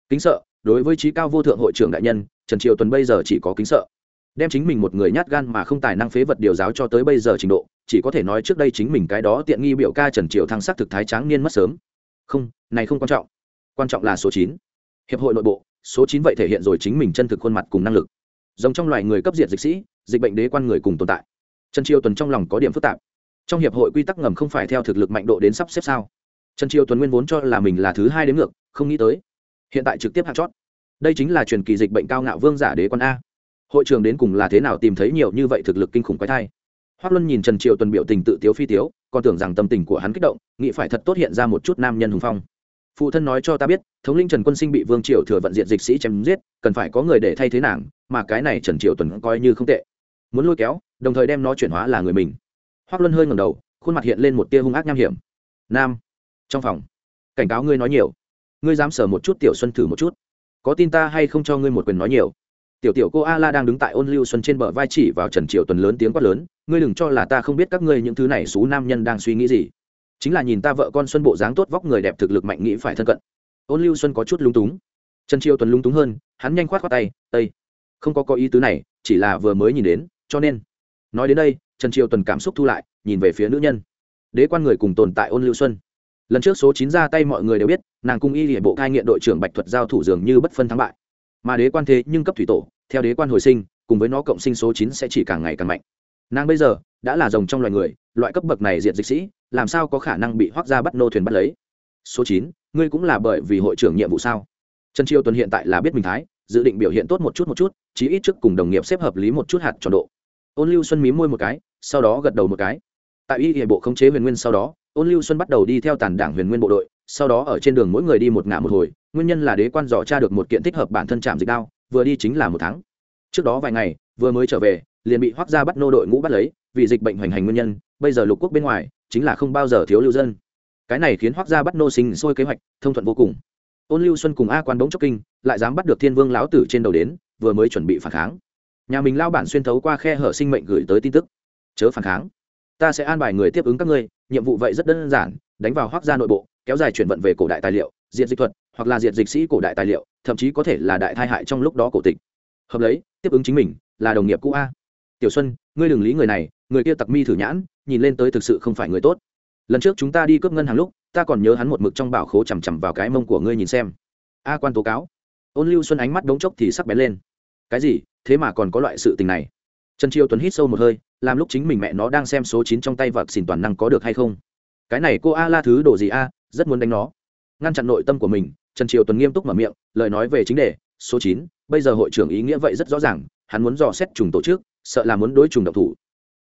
S1: Kính sợ, đối với trí cao vô thượng hội trưởng đại nhân, trần triều tuần bây giờ chỉ có kính sợ đem chính mình một người nhát gan mà không tài năng phế vật điều giáo cho tới bây giờ trình độ, chỉ có thể nói trước đây chính mình cái đó tiện nghi biểu ca trần triều thăng sắc thực thái tráng niên mất sớm. Không, này không quan trọng. Quan trọng là số chín. Hiệp hội nội bộ, số chín vậy thể hiện rồi chính mình chân thực khuôn mặt cùng năng lực. Giống trong loài người cấp diệt dịch sĩ, dịch bệnh đế quan người cùng tồn tại. Trần triều tuần trong lòng có điểm phức tạp. Trong hiệp hội quy tắc ngầm không phải theo thực lực mạnh độ đến sắp xếp sao? Trần triều tuần nguyên vốn cho là mình là thứ hai đến ngược, không nghĩ tới. Hiện tại trực tiếp hạt chót. Đây chính là truyền kỳ dịch bệnh cao ngạo vương giả đế quan a hội trường đến cùng là thế nào tìm thấy nhiều như vậy thực lực kinh khủng quái thai? Hoác luân nhìn trần Triệu tuần biểu tình tự tiếu phi tiếu, còn tưởng rằng tâm tình của hắn kích động, nghĩ phải thật tốt hiện ra một chút nam nhân hùng phong. Phụ thân nói cho ta biết, thống linh trần quân sinh bị vương triều thừa vận diện dịch sĩ chém giết, cần phải có người để thay thế nàng, mà cái này trần triều tuần coi như không tệ. Muốn lôi kéo, đồng thời đem nó chuyển hóa là người mình. Hoác luân hơi ngầm đầu, khuôn mặt hiện lên một tia hung ác nham hiểm. Nam, trong phòng, cảnh cáo ngươi nói nhiều. Ngươi dám sở một chút tiểu xuân thử một chút. Có tin ta hay không cho ngươi một quyền nói nhiều? Tiểu tiểu cô a la đang đứng tại ôn lưu xuân trên bờ vai chỉ vào trần triều tuần lớn tiếng quát lớn, ngươi đừng cho là ta không biết các ngươi những thứ này xú nam nhân đang suy nghĩ gì. Chính là nhìn ta vợ con xuân bộ dáng tốt vóc người đẹp thực lực mạnh nghĩ phải thân cận. Ôn lưu xuân có chút lung túng. Trần triều tuần lung túng hơn, hắn nhanh khoát khoát tay, tây, không có có ý tứ này, chỉ là vừa mới nhìn đến, cho nên. Nói đến đây, trần triều tuần cảm xúc thu lại, nhìn về phía nữ nhân. Đế quan người cùng tồn tại ôn lưu xuân. Lần trước số chín ra tay mọi người đều biết, nàng cung y địa bộ cai nghiện đội trưởng bạch thuật giao thủ dường như bất phân thắng bại mà đế quan thế nhưng cấp thủy tổ, theo đế quan hồi sinh, cùng với nó cộng sinh số chín sẽ chỉ càng ngày càng mạnh. Nàng bây giờ đã là rồng trong loài người, loại cấp bậc này diện dịch sĩ, làm sao có khả năng bị hoác ra bắt nô thuyền bắt lấy? Số chín, ngươi cũng là bởi vì hội trưởng nhiệm vụ sao? Trần triều tuần hiện tại là biết mình thái, dự định biểu hiện tốt một chút một chút, chí ít trước cùng đồng nghiệp xếp hợp lý một chút hạt tròn độ. Ôn lưu xuân mí môi một cái, sau đó gật đầu một cái. Tại y hệ bộ khống chế huyền nguyên sau đó, ôn lưu xuân bắt đầu đi theo tàn đảng huyền nguyên bộ đội, sau đó ở trên đường mỗi người đi một ngã một hồi nguyên nhân là đế quan dò tra được một kiện thích hợp bản thân trạm dịch đao, vừa đi chính là một tháng. Trước đó vài ngày, vừa mới trở về, liền bị hoác ra bắt nô đội ngũ bắt lấy, vì dịch bệnh hoành hành nguyên nhân, bây giờ lục quốc bên ngoài, chính là không bao giờ thiếu lưu dân. Cái này khiến hoác ra bắt nô sinh sôi kế hoạch, thông thuận vô cùng. Ôn lưu xuân cùng a quan bỗng chốc kinh, lại dám bắt được thiên vương lão tử trên đầu đến, vừa mới chuẩn bị phản kháng. Nhà mình lao bản xuyên thấu qua khe hở sinh mệnh gửi tới tin tức. Chớ phản kháng. Ta sẽ an bài người tiếp ứng các ngươi, nhiệm vụ vậy rất đơn giản, đánh vào hoác gia nội bộ, kéo dài chuyển vận về cổ đại tài liệu, diện dịch thuật hoặc là diệt dịch sĩ cổ đại tài liệu, thậm chí có thể là đại thai hại trong lúc đó cổ tịch. Hợp lấy, tiếp ứng chính mình, là đồng nghiệp cũ a. Tiểu xuân, ngươi đừng lý người này, người kia tặc mi thử nhãn, nhìn lên tới thực sự không phải người tốt. Lần trước chúng ta đi cướp ngân hàng lúc, ta còn nhớ hắn một mực trong bảo khố chằm chằm vào cái mông của ngươi nhìn xem. A quan tố cáo. Ôn lưu xuân ánh mắt đống chốc thì sắc bén lên. Cái gì? Thế mà còn có loại sự tình này? Trần triều tuấn hít sâu một hơi, làm lúc chính mình mẹ nó đang xem số chín trong tay vật xỉn toàn năng có được hay không? Cái này cô a la thứ đồ gì a? Rất muốn đánh nó. Ngăn chặn nội tâm của mình trần triều tuấn nghiêm túc mở miệng, lời nói về chính đề, số chín, bây giờ hội trưởng ý nghĩa vậy rất rõ ràng, hắn muốn dò xét trùng tổ chức, sợ là muốn đối trùng độc thủ.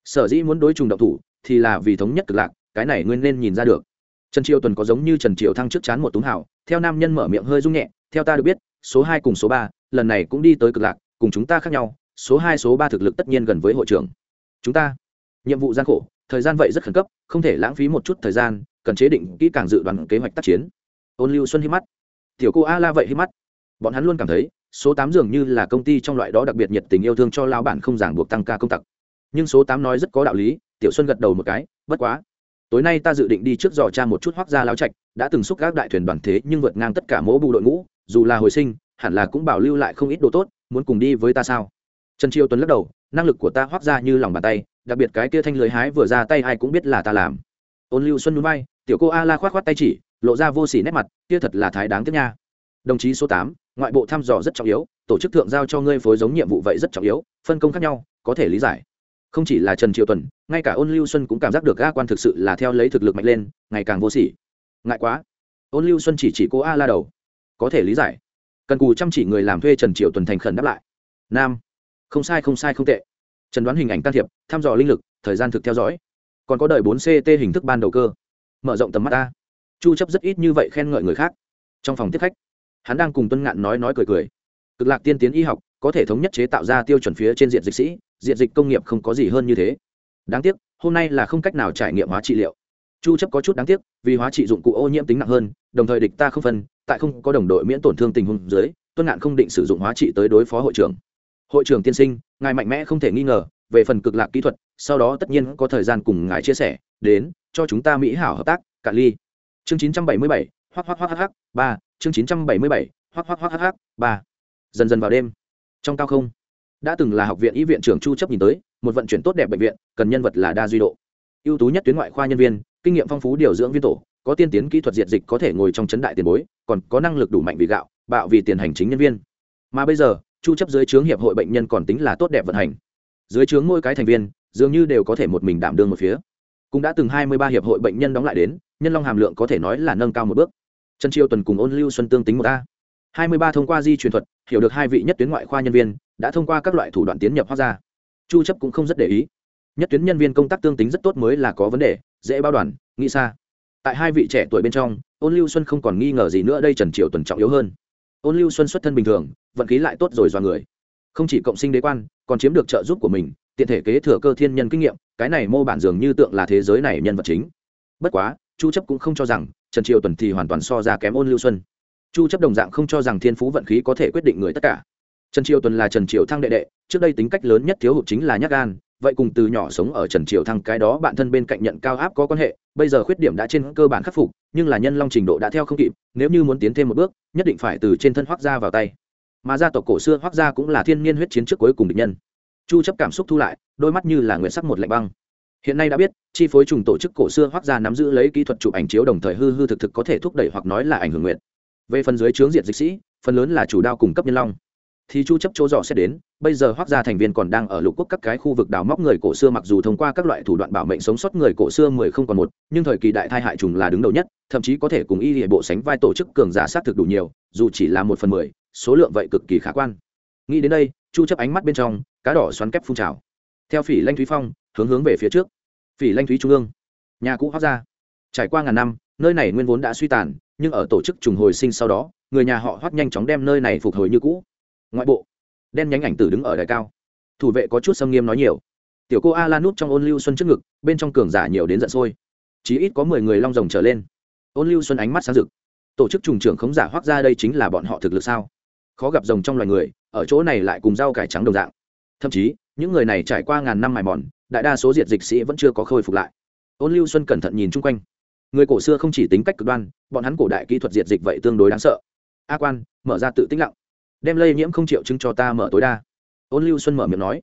S1: Sở dĩ muốn đối trùng độc thủ, thì là vì thống nhất cực lạc, cái này nguyên nên nhìn ra được. Trần triều tuần có giống như trần triều thăng trước chán một túng hảo theo nam nhân mở miệng hơi rung nhẹ, theo ta được biết, số hai cùng số ba, lần này cũng đi tới cực lạc, cùng chúng ta khác nhau, số hai, số ba thực lực tất nhiên gần với hội trưởng. Chúng ta, nhiệm vụ gian khổ, thời gian vậy rất khẩn cấp, không thể lãng phí một chút thời gian, cần chế định kỹ càng dự đoán kế hoạch tác chiến. Ôn lưu xuân hít mắt tiểu cô a la vậy hít mắt. Bọn hắn luôn cảm thấy, số tám dường như là công ty trong loại đó đặc biệt nhiệt tình yêu thương cho lao bản không giảng buộc tăng ca công tặc. Nhưng số tám nói rất có đạo lý, tiểu xuân gật đầu một cái, bất quá, tối nay ta dự định đi trước dò cha một chút hoác gia lao trạch, đã từng xúc các đại thuyền đoàn thế nhưng vượt ngang tất cả mỗ bù đội ngũ, dù là hồi sinh, hẳn là cũng bảo lưu lại không ít đồ tốt, muốn cùng đi với ta sao? Trần triều tuấn lắc đầu, năng lực của ta hoác ra như lòng bàn tay, đặc biệt cái kia thanh lưới hái vừa ra tay ai cũng biết là ta làm. Ôn lưu xuân núi bay, tiểu cô a la khoát khoát tay chỉ lộ ra vô s ỉ nét mặt, kia thật là thái đáng tiếc nha. Đồng chí số tám, ngoại bộ thăm dò rất trọng yếu, tổ chức thượng giao cho ngươi phối giống nhiệm vụ vậy rất trọng yếu, phân công khác nhau, có thể lý giải. Không chỉ là trần triệu tuần, ngay cả ôn lưu xuân cũng cảm giác được ga quan thực sự là theo lấy thực lực mạnh lên, ngày càng vô sỉ. Ngại quá. Ôn lưu xuân chỉ chỉ cô a la đầu. Có thể lý giải. Cần cù chăm chỉ người làm thuê trần triệu tuần thành khẩn đáp lại. Nam. Không sai không sai, không tệ. Trần đoán hình ảnh can thiệp, thăm dò linh lực, thời gian thực theo dõi. Còn có đợi bốn ct hình thức ban đầu cơ. Mở rộng tầm mắt ta chu chấp rất ít như vậy khen ngợi người khác. Trong phòng tiếp khách, hắn đang cùng tuân ngạn nói nói cười cười. Cực lạc tiên tiến y học, có thể thống nhất chế tạo ra tiêu chuẩn phía trên diện dịch sĩ, diện dịch công nghiệp không có gì hơn như thế. Đáng tiếc, hôm nay là không cách nào trải nghiệm hóa trị liệu. Chu chấp có chút đáng tiếc, vì hóa trị dụng cụ ô nhiễm tính nặng hơn, đồng thời địch ta không phân, tại không có đồng đội miễn tổn thương tình huống dưới, tuân ngạn không định sử dụng hóa trị tới đối phó hội trưởng. Hội trưởng tiên sinh, ngài mạnh mẽ không thể nghi ngờ, về phần cực lạc kỹ thuật, sau đó tất nhiên có thời gian cùng ngài chia sẻ, đến, cho chúng ta mỹ hảo hợp tác cả ly chương 977, hoắc hoắc hoắc hoắc ba. Chương 977, hoắc hoắc hoắc hoắc ba. Dần dần vào đêm. Trong cao không đã từng là học viện y viện trưởng chu chấp nhìn tới một vận chuyển tốt đẹp bệnh viện cần nhân vật là đa duy độ. Ưu tú nhất tuyến ngoại khoa nhân viên kinh nghiệm phong phú điều dưỡng viên tổ có tiên tiến kỹ thuật diệt dịch có thể ngồi trong chấn đại tiền bối còn có năng lực đủ mạnh vì gạo bạo vì tiền hành chính nhân viên. Mà bây giờ chu chấp dưới trướng hiệp hội bệnh nhân còn tính là tốt đẹp vận hành. Dưới trướng mỗi cái thành viên dường như đều có thể một mình đảm đương một phía. Cũng đã từng 23 hiệp hội bệnh nhân đóng lại đến nhân long hàm lượng có thể nói là nâng cao một bước. Trần triều tuần cùng ôn lưu xuân tương tính một a. 23 thông qua di truyền thuật, hiểu được hai vị nhất tuyến ngoại khoa nhân viên, đã thông qua các loại thủ đoạn tiến nhập hóa ra chu chấp cũng không rất để ý. Nhất tuyến nhân viên công tác tương tính rất tốt mới là có vấn đề, dễ bao đoàn, nghĩ xa. Tại hai vị trẻ tuổi bên trong, ôn lưu xuân không còn nghi ngờ gì nữa, đây trần triều tuần trọng yếu hơn. Ôn lưu xuân xuất thân bình thường, vận khí lại tốt rồi do người. Không chỉ cộng sinh đế quan, còn chiếm được trợ giúp của mình, tiện thể kế thừa cơ thiên nhân kinh nghiệm, cái này mô bản dường như tượng là thế giới này nhân vật chính. Bất quá chu chấp cũng không cho rằng trần triều tuần thì hoàn toàn so ra kém ôn lưu xuân. Chu chấp đồng dạng không cho rằng thiên phú vận khí có thể quyết định người tất cả. Trần triều tuần là trần triều thăng đệ đệ, trước đây tính cách lớn nhất thiếu hụt chính là nhát gan, vậy cùng từ nhỏ sống ở trần triều thăng cái đó bạn thân bên cạnh nhận cao áp có quan hệ, bây giờ khuyết điểm đã trên cơ bản khắc phục, nhưng là nhân long trình độ đã theo không kịp, nếu như muốn tiến thêm một bước, nhất định phải từ trên thân hoác gia vào tay. Mà gia tộc cổ xưa hoác gia cũng là thiên nhiên huyết chiến trước cuối cùng địch nhân. Chu chấp cảm xúc thu lại, đôi mắt như là nguyện sắc một lạnh băng hiện nay đã biết, chi phối trùng tổ chức cổ xưa hoác gia nắm giữ lấy kỹ thuật chụp ảnh chiếu đồng thời hư hư thực thực có thể thúc đẩy hoặc nói là ảnh hưởng nguyện về phần dưới chướng diệt dịch sĩ, phần lớn là chủ đao cung cấp nhân long. Thì chu chấp chỗ dò sẽ đến, bây giờ hoác gia thành viên còn đang ở lục quốc các cái khu vực đào móc người cổ xưa mặc dù thông qua các loại thủ đoạn bảo mệnh sống sót người cổ xưa mười không còn một, nhưng thời kỳ đại thai hại trùng là đứng đầu nhất, thậm chí có thể cùng y hệ bộ sánh vai tổ chức cường giả sát thực đủ nhiều, dù chỉ là một phần mười, số lượng vậy cực kỳ khả quan. Nghĩ đến đây, chu chấp ánh mắt bên trong, cá đỏ xoắn kép phun trào. Theo phỉ lanh thúy phong hướng hướng về phía trước. Phỉ lanh thúy trung ương. Nhà cũ hoác ra. trải qua ngàn năm, nơi này nguyên vốn đã suy tàn, nhưng ở tổ chức trùng hồi sinh sau đó, người nhà họ hoác nhanh chóng đem nơi này phục hồi như cũ. Ngoại bộ, đen nhánh ảnh tử đứng ở đài cao. Thủ vệ có chút xâm nghiêm nói nhiều. Tiểu cô a la nút trong ôn lưu xuân trước ngực, bên trong cường giả nhiều đến giận sôi. Chí ít có mười người long rồng trở lên. Ôn lưu xuân ánh mắt sáng rực. Tổ chức trùng trưởng khống giả hoác ra đây chính là bọn họ thực lực sao? Khó gặp rồng trong loài người, ở chỗ này lại cùng rau cải trắng đồng dạng. Thậm chí, những người này trải qua ngàn năm mài mòn đại đa số diệt dịch sĩ vẫn chưa có khôi phục lại. Ôn lưu xuân cẩn thận nhìn chung quanh. Người cổ xưa không chỉ tính cách cực đoan, bọn hắn cổ đại kỹ thuật diệt dịch vậy tương đối đáng sợ. A quan, mở ra tự tĩnh lặng. Đem lây nhiễm không triệu chứng cho ta mở tối đa. Ôn lưu xuân mở miệng nói.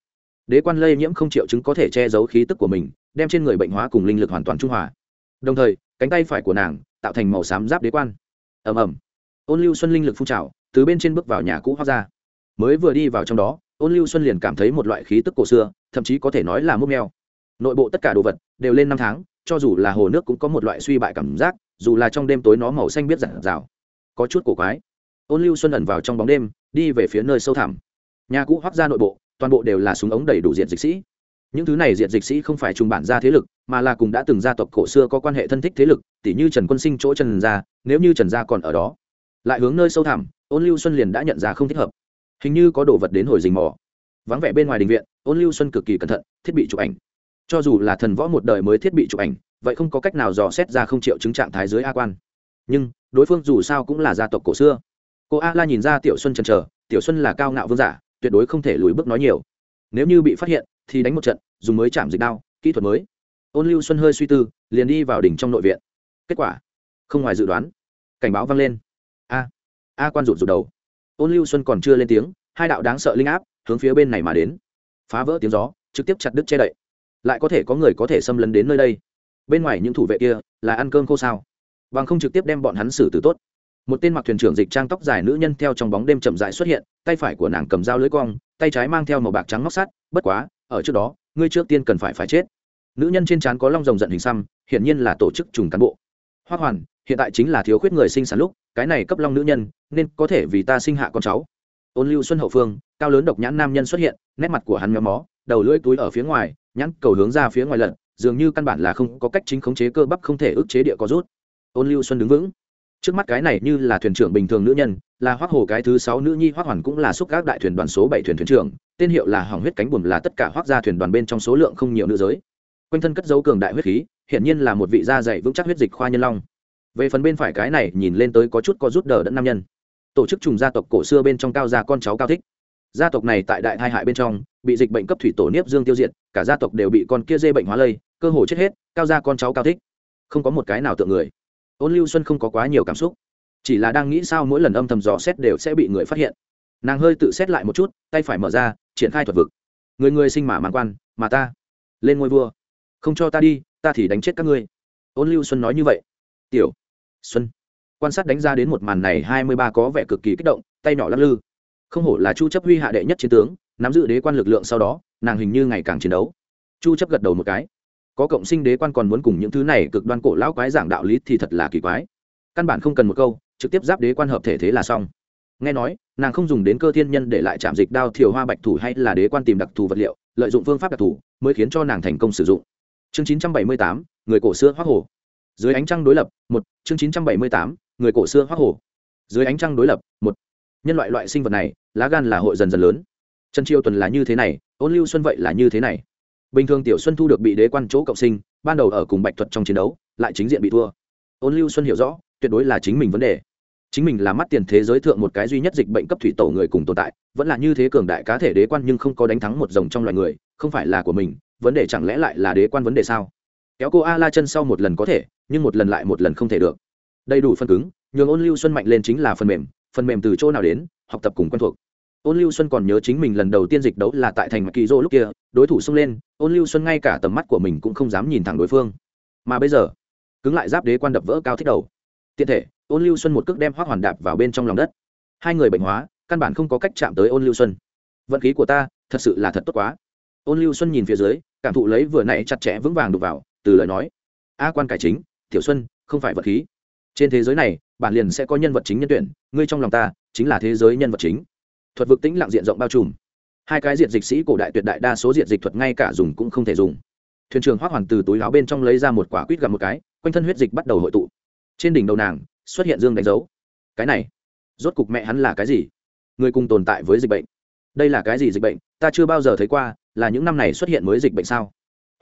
S1: Đế quan lây nhiễm không triệu chứng có thể che giấu khí tức của mình, đem trên người bệnh hóa cùng linh lực hoàn toàn trung hòa. Đồng thời, cánh tay phải của nàng tạo thành màu xám giáp đế quan. Ầm ầm. Ôn lưu xuân linh lực phun trào, từ bên trên bước vào nhà cũ hoác ra. Mới vừa đi vào trong đó ôn lưu xuân liền cảm thấy một loại khí tức cổ xưa, thậm chí có thể nói là múc neo nội bộ tất cả đồ vật đều lên năm tháng, cho dù là hồ nước cũng có một loại suy bại cảm giác, dù là trong đêm tối nó màu xanh biết giản rào có chút cổ quái. Ôn lưu xuân ẩn vào trong bóng đêm, đi về phía nơi sâu thẳm. Nhà cũ hoác ra nội bộ, toàn bộ đều là súng ống đầy đủ diện dịch sĩ. Những thứ này diện dịch sĩ không phải trùng bản gia thế lực, mà là cùng đã từng gia tộc cổ xưa có quan hệ thân thích thế lực tỷ như trần quân sinh chỗ trần gia, nếu như trần gia còn ở đó. Lại hướng nơi sâu thẳm, ôn lưu xuân liền đã nhận ra không thích hợp hình như có đồ vật đến hồi rình mò. Vắng vẻ bên ngoài đình viện, ôn lưu xuân cực kỳ cẩn thận, thiết bị chụp ảnh. Cho dù là thần võ một đời mới thiết bị chụp ảnh, vậy không có cách nào dò xét ra không triệu chứng trạng thái dưới a quan. Nhưng, đối phương dù sao cũng là gia tộc cổ xưa. Cô a la nhìn ra tiểu xuân chần chờ, tiểu xuân là cao ngạo vương giả, tuyệt đối không thể lùi bước nói nhiều. Nếu như bị phát hiện, thì đánh một trận, dùng mới chạm dịch đao, kỹ thuật mới. Ôn lưu xuân hơi suy tư, liền đi vào đỉnh trong nội viện. Kết quả, không ngoài dự đoán. Cảnh báo vang lên. A a quan rụt rụt đầu ôn lưu xuân còn chưa lên tiếng, hai đạo đáng sợ linh áp hướng phía bên này mà đến. Phá vỡ tiếng gió, trực tiếp chặt đứt che đậy. Lại có thể có người có thể xâm lấn đến nơi đây. Bên ngoài những thủ vệ kia là ăn cơm khô sao? Bằng không trực tiếp đem bọn hắn xử tử tốt. Một tên mặc thuyền trưởng dịch trang tóc dài nữ nhân theo trong bóng đêm chậm rãi xuất hiện, tay phải của nàng cầm dao lưới cong, tay trái mang theo màu bạc trắng móc sắt, bất quá, ở trước đó, ngươi trước tiên cần phải phải chết. Nữ nhân trên trán có long rồng giận hình xăm, hiển nhiên là tổ chức trùng cán bộ. Hoa hoàn, hiện tại chính là thiếu khuyết người sinh sản lúc, cái này cấp long nữ nhân nên có thể vì ta sinh hạ con cháu. Ôn lưu xuân hậu phương, cao lớn độc nhãn nam nhân xuất hiện, nét mặt của hắn méo mó, đầu lưỡi túi ở phía ngoài, nhãn cầu hướng ra phía ngoài lận dường như căn bản là không có cách chính khống chế cơ bắp không thể ức chế địa có rút. Ôn lưu xuân đứng vững. Trước mắt cái này như là thuyền trưởng bình thường nữ nhân, là hoác hồ cái thứ sáu nữ nhi hoác hoàn cũng là xúc các đại thuyền đoàn số bảy thuyền thuyền trưởng, tên hiệu là hỏng huyết cánh buồm là tất cả hoác gia thuyền đoàn bên trong số lượng không nhiều nữ giới. Quanh thân cất dấu cường đại huyết khí, hiển nhiên là một vị da dày vững chắc huyết dịch khoa nhân long. Về phần bên phải cái này, nhìn lên tới có chút có rút đờ đẫn nam nhân tổ chức trùng gia tộc cổ xưa bên trong cao gia con cháu cao thích. Gia tộc này tại đại thai hại bên trong, bị dịch bệnh cấp thủy tổ niếp dương tiêu diệt, cả gia tộc đều bị con kia dê bệnh hóa lây, cơ hồ chết hết, cao gia con cháu cao thích. Không có một cái nào tượng người. Ôn lưu xuân không có quá nhiều cảm xúc. Chỉ là đang nghĩ sao mỗi lần âm thầm dò xét đều sẽ bị người phát hiện. Nàng hơi tự xét lại một chút, tay phải mở ra, triển khai thuật vực. Người người sinh mà mãn quan, mà ta. Lên ngôi vua. Không cho ta đi, ta thì đánh chết các ngươi. Ôn lưu xuân nói như vậy. Tiểu xuân quan sát đánh ra đến một màn này hai mươi ba có vẻ cực kỳ kích động tay nhỏ lắc lư. Không hổ là chu chấp huy hạ đệ nhất chiến tướng nắm giữ đế quan lực lượng sau đó nàng hình như ngày càng chiến đấu. Chu chấp gật đầu một cái. Có cộng sinh đế quan còn muốn cùng những thứ này cực đoan cổ lão quái giảng đạo lý thì thật là kỳ quái. Căn bản không cần một câu trực tiếp giáp đế quan hợp thể thế là xong. Nghe nói nàng không dùng đến cơ thiên nhân để lại chạm dịch đao thiều hoa bạch thủ hay là đế quan tìm đặc thù vật liệu lợi dụng phương pháp đặc thù mới khiến cho nàng thành công sử dụng. Chương 978, người cổ xưa hoác hồ. Dưới ánh trăng đối lập một chương 978, người cổ xưa hoác hồ dưới ánh trăng đối lập, một nhân loại loại sinh vật này, lá gan là hội dần dần lớn. Trần triều tuần là như thế này, ôn lưu xuân vậy là như thế này. Bình thường tiểu xuân thu được bị đế quan chỗ cộng sinh, ban đầu ở cùng bạch thuật trong chiến đấu, lại chính diện bị thua. Ôn lưu xuân hiểu rõ, tuyệt đối là chính mình vấn đề. Chính mình là mắt tiền thế giới thượng một cái duy nhất dịch bệnh cấp thủy tổ người cùng tồn tại, vẫn là như thế cường đại cá thể đế quan nhưng không có đánh thắng một dòng trong loài người, không phải là của mình, vấn đề chẳng lẽ lại là đế quan vấn đề sao? Kéo cô a la chân sau một lần có thể, nhưng một lần lại một lần không thể được đầy đủ phần cứng, nhường ôn lưu xuân mạnh lên chính là phần mềm phần mềm từ chỗ nào đến, học tập cùng quen thuộc. Ôn lưu xuân còn nhớ chính mình lần đầu tiên dịch đấu là tại thành mặc kỳ dô lúc kia, đối thủ xông lên, ôn lưu xuân ngay cả tầm mắt của mình cũng không dám nhìn thẳng đối phương. Mà bây giờ, cứng lại giáp đế quan đập vỡ cao thích đầu. Tiện thể, ôn lưu xuân một cước đem hoác hoàn đạp vào bên trong lòng đất. Hai người bệnh hóa, căn bản không có cách chạm tới ôn lưu xuân. Vận khí của ta, thật sự là thật tốt quá. Ôn lưu xuân nhìn phía dưới, cảm thụ lấy vừa nãy chặt chẽ vững vàng đục vào, từ lời nói, a quan cải chính, tiểu xuân, không phải vật khí trên thế giới này, bản liền sẽ có nhân vật chính nhân tuyển, ngươi trong lòng ta, chính là thế giới nhân vật chính. Thuật vực tĩnh lặng diện rộng bao trùm. Hai cái diện dịch sĩ cổ đại tuyệt đại đa số diện dịch thuật ngay cả dùng cũng không thể dùng. Thuyền trưởng hoác hoàn từ túi láo bên trong lấy ra một quả quýt gặp một cái, quanh thân huyết dịch bắt đầu hội tụ. Trên đỉnh đầu nàng, xuất hiện dương đánh dấu. Cái này, rốt cục mẹ hắn là cái gì? Người cùng tồn tại với dịch bệnh. Đây là cái gì dịch bệnh? Ta chưa bao giờ thấy qua, là những năm này xuất hiện mới dịch bệnh sao?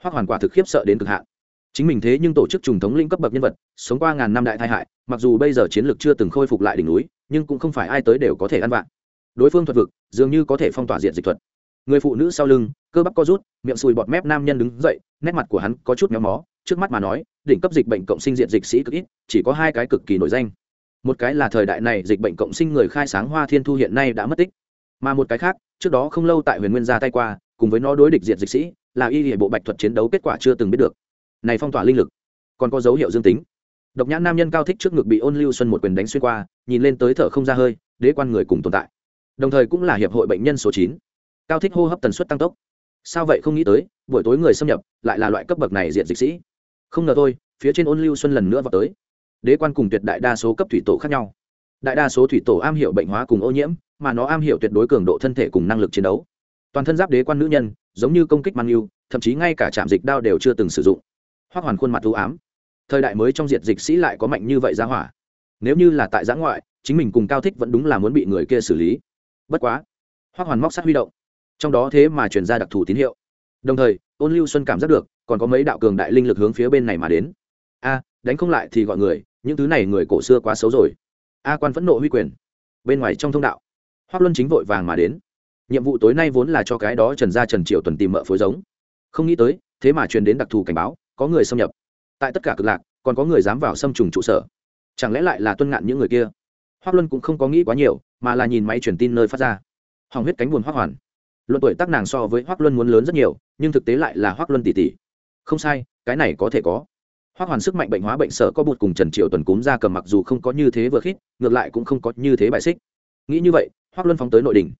S1: Hoác hoàn quả thực khiếp sợ đến cực hạn chính mình thế nhưng tổ chức trùng thống linh cấp bậc nhân vật, sống qua ngàn năm đại tai hại, mặc dù bây giờ chiến lược chưa từng khôi phục lại đỉnh núi, nhưng cũng không phải ai tới đều có thể ăn vạn đối phương thuật vực, dường như có thể phong tỏa diện dịch thuật. Người phụ nữ sau lưng, cơ bắp co rút, miệng sùi bọt mép nam nhân đứng dậy, nét mặt của hắn có chút méo mó, trước mắt mà nói, đỉnh cấp dịch bệnh cộng sinh diện dịch sĩ cực ít, chỉ có hai cái cực kỳ nổi danh. Một cái là thời đại này dịch bệnh cộng sinh người khai sáng hoa thiên thu hiện nay đã mất tích. Mà một cái khác, trước đó không lâu tại huyền nguyên gia tay qua, cùng với nó đối địch diện dịch sĩ, là y hệ bộ bạch thuật chiến đấu kết quả chưa từng biết được này phong tỏa linh lực, còn có dấu hiệu dương tính. Độc nhãn nam nhân cao thích trước ngực bị ôn lưu xuân một quyền đánh xuyên qua, nhìn lên tới thở không ra hơi, đế quan người cùng tồn tại. Đồng thời cũng là hiệp hội bệnh nhân số chín. Cao thích hô hấp tần suất tăng tốc. Sao vậy không nghĩ tới, buổi tối người xâm nhập, lại là loại cấp bậc này diện dịch sĩ. Không ngờ thôi, phía trên ôn lưu xuân lần nữa vào tới. Đế quan cùng tuyệt đại đa số cấp thủy tổ khác nhau. Đại đa số thủy tổ am hiểu bệnh hóa cùng ô nhiễm, mà nó am hiểu tuyệt đối cường độ thân thể cùng năng lực chiến đấu. Toàn thân giáp đế quan nữ nhân, giống như công kích mang yêu, thậm chí ngay cả trạm dịch đao đều chưa từng sử dụng. Hoắc hoàn khuôn mặt ưu ám. Thời đại mới trong diệt dịch sĩ lại có mạnh như vậy giá hỏa. Nếu như là tại giã ngoại, chính mình cùng cao thích vẫn đúng là muốn bị người kia xử lý. Bất quá, Hoắc hoàn móc sắt huy động. Trong đó thế mà chuyển ra đặc thù tín hiệu. Đồng thời, ôn lưu xuân cảm giác được, còn có mấy đạo cường đại linh lực hướng phía bên này mà đến. A, đánh không lại thì gọi người, những thứ này người cổ xưa quá xấu rồi. A quan phẫn nộ huy quyền. Bên ngoài trong thông đạo hoác luân chính vội vàng mà đến. Nhiệm vụ tối nay vốn là cho cái đó trần gia trần triệu tuần tìm mợ phối giống. Không nghĩ tới, thế mà truyền đến đặc thù cảnh báo có người xâm nhập. Tại tất cả cực lạc, còn có người dám vào xâm trùng trụ sở. Chẳng lẽ lại là tuân ngạn những người kia? Hoác luân cũng không có nghĩ quá nhiều, mà là nhìn máy truyền tin nơi phát ra. Hỏng huyết cánh buồn hoác hoàn. Luận tuổi tác nàng so với hoác luân muốn lớn rất nhiều, nhưng thực tế lại là hoác luân tỷ tỷ. Không sai, cái này có thể có. Hoác hoàn sức mạnh bệnh hóa bệnh sở có bụt cùng trần triệu tuần cúm ra cầm mặc dù không có như thế vừa khít, ngược lại cũng không có như thế bài xích. Nghĩ như vậy hoác luân phóng tới nội đình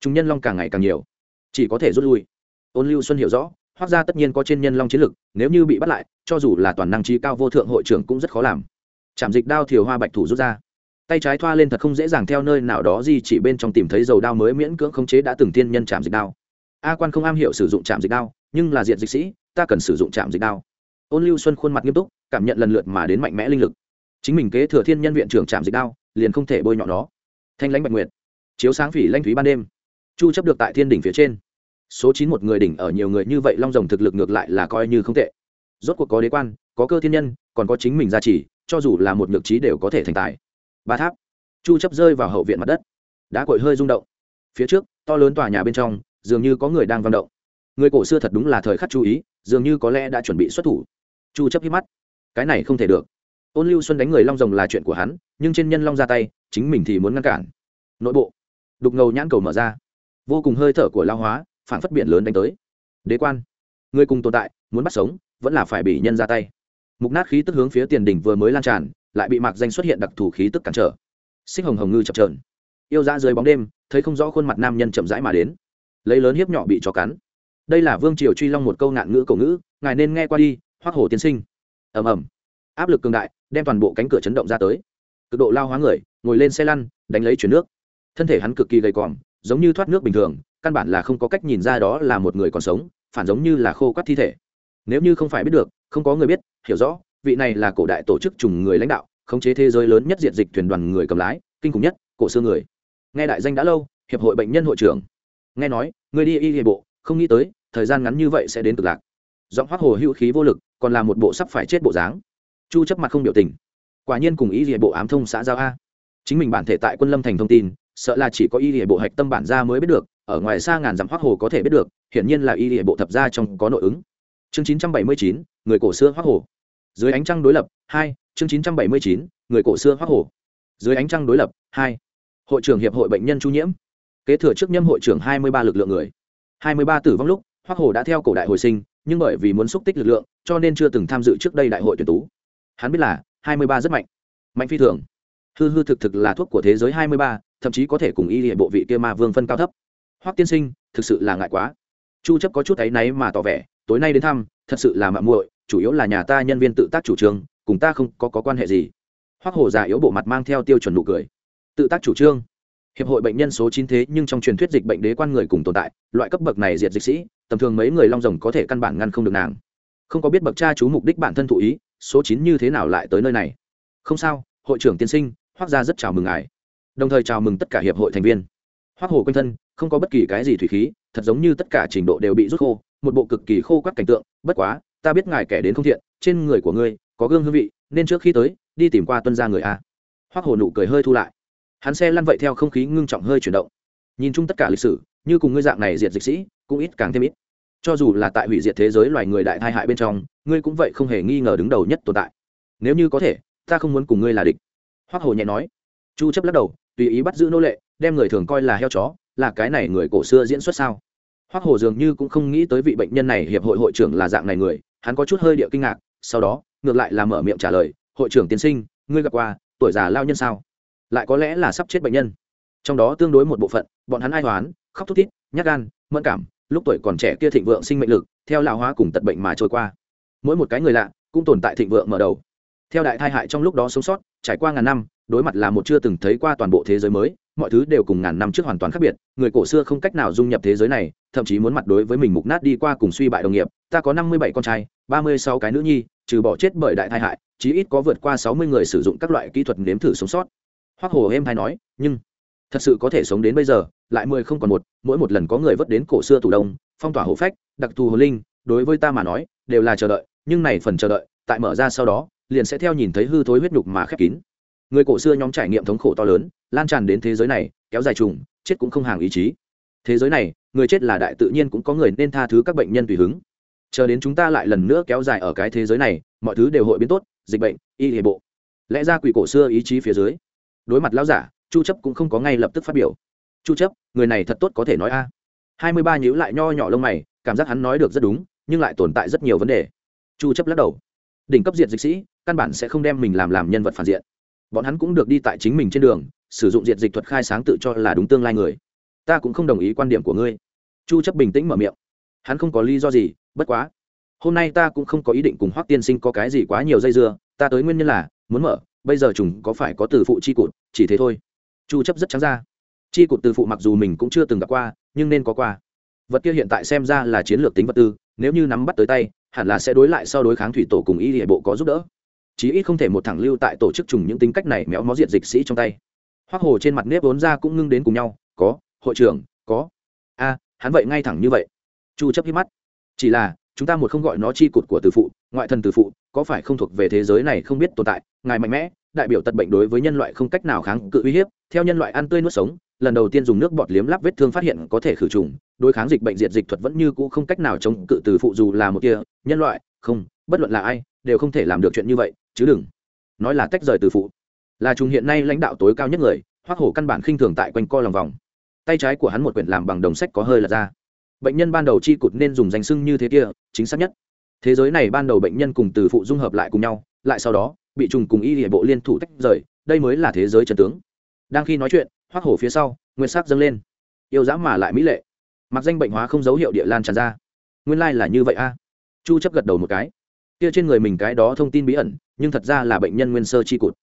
S1: chúng nhân long càng ngày càng nhiều. Chỉ có thể rút lui. Ôn lưu xuân hiểu rõ hoác gia tất nhiên có trên nhân long chiến lực, nếu như bị bắt lại, cho dù là toàn năng trí cao vô thượng hội trưởng cũng rất khó làm. Chạm dịch đao thiều hoa bạch thủ rút ra. Tay trái thoa lên thật không dễ dàng theo nơi nào đó gì chỉ bên trong tìm thấy dầu đao mới miễn cưỡng khống chế đã từng tiên nhân chạm dịch đao. A quan không am hiểu sử dụng chạm dịch đao, nhưng là diện dịch sĩ, ta cần sử dụng chạm dịch đao. Ôn lưu xuân khuôn mặt nghiêm túc, cảm nhận lần lượt mà đến mạnh mẽ linh lực. Chính mình kế thừa thiên nhân viện trưởng chạm dịch đao, liền không thể bôi nhọ nó. Thanh lãnh bạch nguyệt. Chiếu sáng phỉ lanh thúy ban đêm. Chu chấp được tại thiên đỉnh phía trên số chín một người đỉnh ở nhiều người như vậy long rồng thực lực ngược lại là coi như không tệ. Rốt cuộc có đế quan, có cơ thiên nhân, còn có chính mình gia trì, cho dù là một nhược trí đều có thể thành tài. Ba tháp. Chu chấp rơi vào hậu viện mặt đất. Đá cội hơi rung động. Phía trước, to lớn tòa nhà bên trong, dường như có người đang vận động. Người cổ xưa thật đúng là thời khắc chú ý, dường như có lẽ đã chuẩn bị xuất thủ. Chu chấp hít mắt. Cái này không thể được. Ôn lưu xuân đánh người long rồng là chuyện của hắn, nhưng trên nhân long ra tay, chính mình thì muốn ngăn cản. Nội bộ. Đục ngầu nhãn cầu mở ra. Vô cùng hơi thở của lao hóa phản phất biển lớn đánh tới. Đế quan, người cùng tồn tại, muốn bắt sống, vẫn là phải bị nhân ra tay. Mục nát khí tức hướng phía tiền đỉnh vừa mới lan tràn, lại bị mạc danh xuất hiện đặc thù khí tức cản trở. Xích hồng hồng ngư chập trờn yêu ra dưới bóng đêm, thấy không rõ khuôn mặt nam nhân chậm rãi mà đến. Lấy lớn hiếp nhỏ bị cho cắn. Đây là vương triều truy long một câu nạn ngữ cổ ngữ, ngài nên nghe qua đi hoác hồ tiên sinh. Ầm ầm. Áp lực cường đại, đem toàn bộ cánh cửa chấn động ra tới. Cực độ lao hóa người, ngồi lên xe lăn, đánh lấy chuyển nước. Thân thể hắn cực kỳ gầy còm, giống như thoát nước bình thường căn bản là không có cách nhìn ra đó là một người còn sống, phản giống như là khô quắt thi thể. Nếu như không phải biết được, không có người biết, hiểu rõ, vị này là cổ đại tổ chức trùng người lãnh đạo, khống chế thế giới lớn nhất diện dịch thuyền đoàn người cầm lái, kinh khủng nhất, cổ xưa người. Nghe đại danh đã lâu, hiệp hội bệnh nhân hội trưởng. Nghe nói, người đi y hệ bộ, không nghĩ tới, thời gian ngắn như vậy sẽ đến cực lạc. Giọng hoác hồ hữu khí vô lực, còn là một bộ sắp phải chết bộ dáng. Chu chấp mặt không biểu tình. Quả nhiên cùng y hệ bộ ám thông xã giao a. Chính mình bản thể tại quân lâm thành thông tin, sợ là chỉ có y hệ bộ hạch tâm bản gia mới biết được ở ngoài xa ngàn dặm hoác hồ có thể biết được hiển nhiên là y địa bộ thập gia trong có nội ứng. Chương 979, người cổ xưa hoác hồ. Dưới ánh trăng đối lập hai chương 979, người cổ xưa hoác hồ. Dưới ánh trăng đối lập hai hội trưởng hiệp hội bệnh nhân chu nhiễm. Kế thừa trước nhâm hội trưởng hai mươi ba lực lượng người. hai mươi ba tử vong lúc hoác hồ đã theo cổ đại hồi sinh nhưng bởi vì muốn xúc tích lực lượng cho nên chưa từng tham dự trước đây đại hội tuyển tú. Hắn biết là hai mươi ba rất mạnh. Mạnh phi thường. Hư hư thực thực là thuốc của thế giới hai mươi ba thậm chí có thể cùng y hệ bộ vị kia ma vương phân cao thấp hoắc tiên sinh thực sự là ngại quá. Chu chấp có chút ấy náy mà tỏ vẻ tối nay đến thăm thật sự là mạ muội chủ yếu là nhà ta nhân viên tự tác chủ trương cùng ta không có, có quan hệ gì. Hoắc hồ già yếu bộ mặt mang theo tiêu chuẩn nụ cười. Tự tác chủ trương? Hiệp hội bệnh nhân số chín thế nhưng trong truyền thuyết dịch bệnh đế quan người cùng tồn tại loại cấp bậc này diệt dịch sĩ tầm thường mấy người long rồng có thể căn bản ngăn không được nàng. Không có biết bậc cha chú mục đích bản thân thụ ý số chín như thế nào lại tới nơi này? Không sao hội trưởng tiên sinh hoác gia rất chào mừng ngài. Đồng thời chào mừng tất cả hiệp hội thành viên hoác hồ quanh thân, không có bất kỳ cái gì thủy khí, thật giống như tất cả trình độ đều bị rút khô, một bộ cực kỳ khô quắc cảnh tượng, bất quá, ta biết ngài kẻ đến không thiện, trên người của ngươi có gương hương vị, nên trước khi tới, đi tìm qua tuân ra người a. Hoác hồ nụ cười hơi thu lại. Hắn xe lăn vậy theo không khí ngưng trọng hơi chuyển động. Nhìn chung tất cả lịch sử, như cùng ngươi dạng này diệt dịch sĩ, cũng ít càng thêm ít. Cho dù là tại hủy diệt thế giới loài người đại tai hại bên trong, ngươi cũng vậy không hề nghi ngờ đứng đầu nhất tồn tại. Nếu như có thể, ta không muốn cùng ngươi là địch. Hoác hồ nhẹ nói. Chu chấp lắc đầu tùy ý bắt giữ nô lệ đem người thường coi là heo chó là cái này người cổ xưa diễn xuất sao? Hoác hồ dường như cũng không nghĩ tới vị bệnh nhân này hiệp hội hội trưởng là dạng này người hắn có chút hơi địa kinh ngạc sau đó ngược lại là mở miệng trả lời hội trưởng tiên sinh ngươi gặp qua tuổi già lao nhân sao? Lại có lẽ là sắp chết bệnh nhân. Trong đó tương đối một bộ phận bọn hắn ai hoán, khóc thút thít nhát gan mẫn cảm lúc tuổi còn trẻ kia thịnh vượng sinh mệnh lực theo lão hóa cùng tật bệnh mà trôi qua. Mỗi một cái người lạ cũng tồn tại thịnh vượng mở đầu. Theo đại thai hại trong lúc đó sống sót trải qua ngàn năm đối mặt là một chưa từng thấy qua toàn bộ thế giới mới, mọi thứ đều cùng ngàn năm trước hoàn toàn khác biệt, người cổ xưa không cách nào dung nhập thế giới này, thậm chí muốn mặt đối với mình mục nát đi qua cùng suy bại đồng nghiệp, ta có năm mươi bảy con trai, ba mươi sáu cái nữ nhi, trừ bỏ chết bởi đại tai hại, chí ít có vượt qua sáu mươi người sử dụng các loại kỹ thuật nếm thử sống sót. Hoắc hồ em hay nói, nhưng, thật sự có thể sống đến bây giờ, lại mười không còn một, mỗi một lần có người vớt đến cổ xưa tủ đông, phong tỏa hộ phách, đặc thù hồ linh, đối với ta mà nói, đều là chờ đợi, nhưng này phần chờ đợi, tại mở ra sau đó, liền sẽ theo nhìn thấy hư thối huyết nhục mà khép kín người cổ xưa nhóm trải nghiệm thống khổ to lớn, lan tràn đến thế giới này, kéo dài trùng, chết cũng không hàng ý chí. Thế giới này, người chết là đại tự nhiên cũng có người nên tha thứ các bệnh nhân tùy hứng. Chờ đến chúng ta lại lần nữa kéo dài ở cái thế giới này, mọi thứ đều hội biến tốt, dịch bệnh, y hệ bộ. Lẽ ra quỷ cổ xưa ý chí phía dưới. Đối mặt lão giả, chu chấp cũng không có ngay lập tức phát biểu. Chu chấp, người này thật tốt có thể nói a. Hai mươi ba nhíu lại nho nhỏ lông mày, cảm giác hắn nói được rất đúng, nhưng lại tồn tại rất nhiều vấn đề. Chu chấp lắc đầu. Đỉnh cấp diệt dịch sĩ, căn bản sẽ không đem mình làm làm nhân vật phản diện bọn hắn cũng được đi tại chính mình trên đường, sử dụng diện dịch thuật khai sáng tự cho là đúng tương lai người. Ta cũng không đồng ý quan điểm của ngươi. Chu chấp bình tĩnh mở miệng. Hắn không có lý do gì, bất quá, hôm nay ta cũng không có ý định cùng hoắc tiên sinh có cái gì quá nhiều dây dưa, ta tới nguyên nhân là, muốn mở, bây giờ chúng có phải có từ phụ chi cụt, chỉ thế thôi. Chu chấp rất trắng ra. Chi cụt từ phụ mặc dù mình cũng chưa từng gặp qua, nhưng nên có qua. Vật kia hiện tại xem ra là chiến lược tính vật tư, nếu như nắm bắt tới tay, hẳn là sẽ đối lại sau đối kháng thủy tổ cùng y địa bộ có giúp đỡ chí ít không thể một thẳng lưu tại tổ chức trùng những tính cách này méo mó diện dịch sĩ trong tay. Hoác hồ trên mặt nếp vốn ra cũng ngưng đến cùng nhau, có, hội trưởng, có. A, hắn vậy ngay thẳng như vậy. Chu chấp hít mắt. Chỉ là, chúng ta một không gọi nó chi cụt của từ phụ, ngoại thần từ phụ, có phải không thuộc về thế giới này không biết tồn tại? Ngài mạnh mẽ, đại biểu tật bệnh đối với nhân loại không cách nào kháng cự uy hiếp, theo nhân loại ăn tươi nuốt sống, lần đầu tiên dùng nước bọt liếm lắp vết thương phát hiện có thể khử trùng, đối kháng dịch bệnh diệt dịch thuật vẫn như cũ không cách nào chống cự từ phụ dù là một kia, nhân loại, không, bất luận là ai, đều không thể làm được chuyện như vậy chứ đừng. Nói là tách rời từ phụ. Là chúng hiện nay lãnh đạo tối cao nhất người hoác hổ căn bản khinh thường tại quanh co lòng vòng. Tay trái của hắn một quyển làm bằng đồng sách có hơi lật ra. Bệnh nhân ban đầu chi cụt nên dùng danh sưng như thế kia, chính xác nhất. Thế giới này ban đầu bệnh nhân cùng từ phụ dung hợp lại cùng nhau, lại sau đó, bị trùng cùng y địa bộ liên thủ tách rời, đây mới là thế giới trần tướng. Đang khi nói chuyện hoác hổ phía sau, nguyên sắc dâng lên. Yêu dã mà lại mỹ lệ. Mặc danh bệnh hóa không dấu hiệu địa lan tràn ra. Nguyên lai là như vậy a. Chu chấp gật đầu một cái. Kia trên người mình cái đó thông tin bí ẩn nhưng thật ra là bệnh nhân nguyên sơ chi cụt.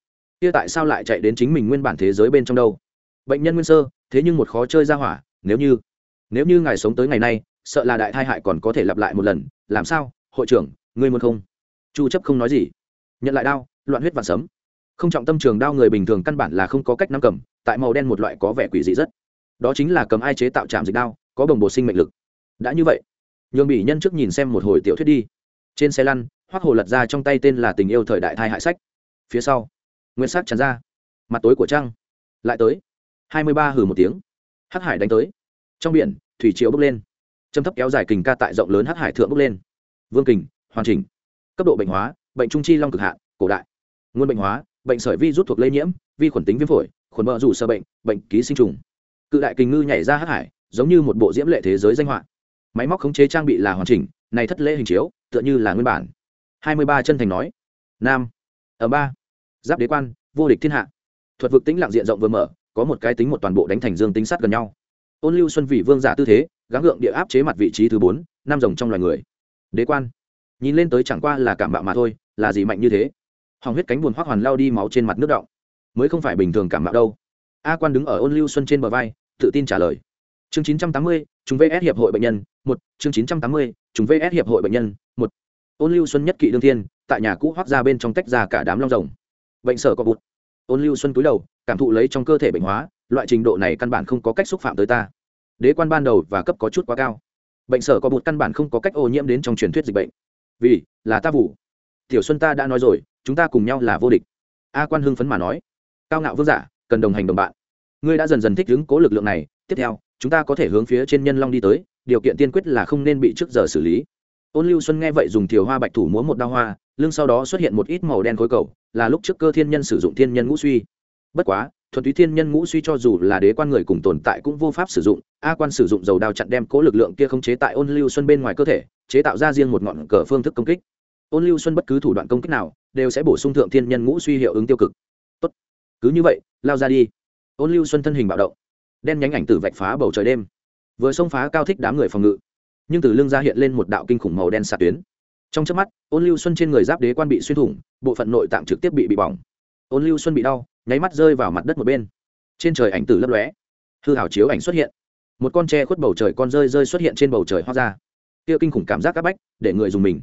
S1: Kia tại sao lại chạy đến chính mình nguyên bản thế giới bên trong đâu? Bệnh nhân nguyên sơ, thế nhưng một khó chơi ra hỏa, nếu như nếu như ngài sống tới ngày nay, sợ là đại thai hại còn có thể lặp lại một lần, làm sao? Hội trưởng, ngươi muốn không? Chu chấp không nói gì. Nhận lại đao, loạn huyết và sấm. Không trọng tâm trường đao người bình thường căn bản là không có cách nắm cầm, tại màu đen một loại có vẻ quỷ dị rất. Đó chính là cầm ai chế tạo chạm dịch đao, có bồng bột sinh mệnh lực. Đã như vậy, nhường bị nhân trước nhìn xem một hồi tiểu thuyết đi. Trên xe lăn hoác hồ lật ra trong tay tên là tình yêu thời đại thai hại sách. Phía sau, nguyên sắc tràn ra. Mặt tối của trăng lại tới. Hai mươi ba hừ một tiếng. Hắc hải đánh tới. Trong biển, thủy triều bốc lên. Châm thấp kéo dài kình ca tại rộng lớn hắc hải thượng bốc lên. Vương kình, hoàn chỉnh. Cấp độ bệnh hóa, bệnh trung chi long cực hạn, cổ đại. Nguồn bệnh hóa, bệnh sởi vi rút thuộc lây nhiễm, vi khuẩn tính viêm phổi, khuẩn mỡ rủ sơ bệnh bệnh ký sinh trùng. Cự đại kình ngư nhảy ra hắc hải, giống như một bộ diễm lệ thế giới danh họa. Máy móc khống chế trang bị là hoàn chỉnh, này thất lễ hình chiếu, tựa như là nguyên bản hai mươi ba chân thành nói. Nam. Ở ba. Giáp đế quan, vô địch thiên hạ. Thuật vực tính lặng diện rộng vừa mở, có một cái tính một toàn bộ đánh thành dương tính sát gần nhau. Ôn lưu xuân vị vương giả tư thế, gắng gượng địa áp chế mặt vị trí thứ bốn, năm rồng trong loài người. Đế quan. Nhìn lên tới chẳng qua là cảm bạo mà thôi, là gì mạnh như thế? Hoàng huyết cánh buồn hoác hoàn lao đi máu trên mặt nước động mới không phải bình thường cảm bạo đâu. A quan đứng ở ôn lưu xuân trên bờ vai, tự tin trả lời. Chương chín trăm tám mươi, chúng vs hiệp hội bệnh nhân, một. Chương chín trăm tám mươi, chúng vs hiệp hội bệnh nhân, một ôn lưu xuân nhất kỵ đương thiên, tại nhà cũ hoác ra bên trong tách ra cả đám long rồng. Bệnh sở có bụt. Ôn lưu xuân cúi đầu, cảm thụ lấy trong cơ thể bệnh hóa, loại trình độ này căn bản không có cách xúc phạm tới ta. Đế quan ban đầu và cấp có chút quá cao. Bệnh sở có bụt căn bản không có cách ô nhiễm đến trong truyền thuyết dịch bệnh. Vì, là ta vụ. Tiểu xuân ta đã nói rồi, chúng ta cùng nhau là vô địch. A quan hưng phấn mà nói. Cao ngạo vương giả, cần đồng hành đồng bạn. Ngươi đã dần dần thích ứng cố lực lượng này, tiếp theo, chúng ta có thể hướng phía trên nhân long đi tới, điều kiện tiên quyết là không nên bị trước giờ xử lý ôn lưu xuân nghe vậy dùng thiều hoa bạch thủ múa một đao hoa, lưng sau đó xuất hiện một ít màu đen khối cầu, là lúc trước cơ thiên nhân sử dụng thiên nhân ngũ suy. Bất quá, thuần túy thiên nhân ngũ suy cho dù là đế quan người cùng tồn tại cũng vô pháp sử dụng, a quan sử dụng dầu đao chặn đem cố lực lượng kia không chế tại ôn lưu xuân bên ngoài cơ thể, chế tạo ra riêng một ngọn cờ phương thức công kích. Ôn lưu xuân bất cứ thủ đoạn công kích nào, đều sẽ bổ sung thượng thiên nhân ngũ suy hiệu ứng tiêu cực. Tốt, cứ như vậy, lao ra đi. Ôn lưu xuân thân hình bạo động, đen nhánh ảnh tử vạch phá bầu trời đêm. Vừa xông phá cao thích đám người phòng ngự nhưng từ lưng ra hiện lên một đạo kinh khủng màu đen xạ tuyến. Trong chớp mắt, ôn lưu xuân trên người giáp đế quan bị xuyên thủng, bộ phận nội tạng trực tiếp bị bị bỏng. Ôn lưu xuân bị đau, nháy mắt rơi vào mặt đất một bên. Trên trời ảnh tử lấp lóe. Hư hảo chiếu ảnh xuất hiện. Một con tre khuất bầu trời con rơi rơi xuất hiện trên bầu trời hoa ra. Kia kinh khủng cảm giác áp bách, để người dùng mình.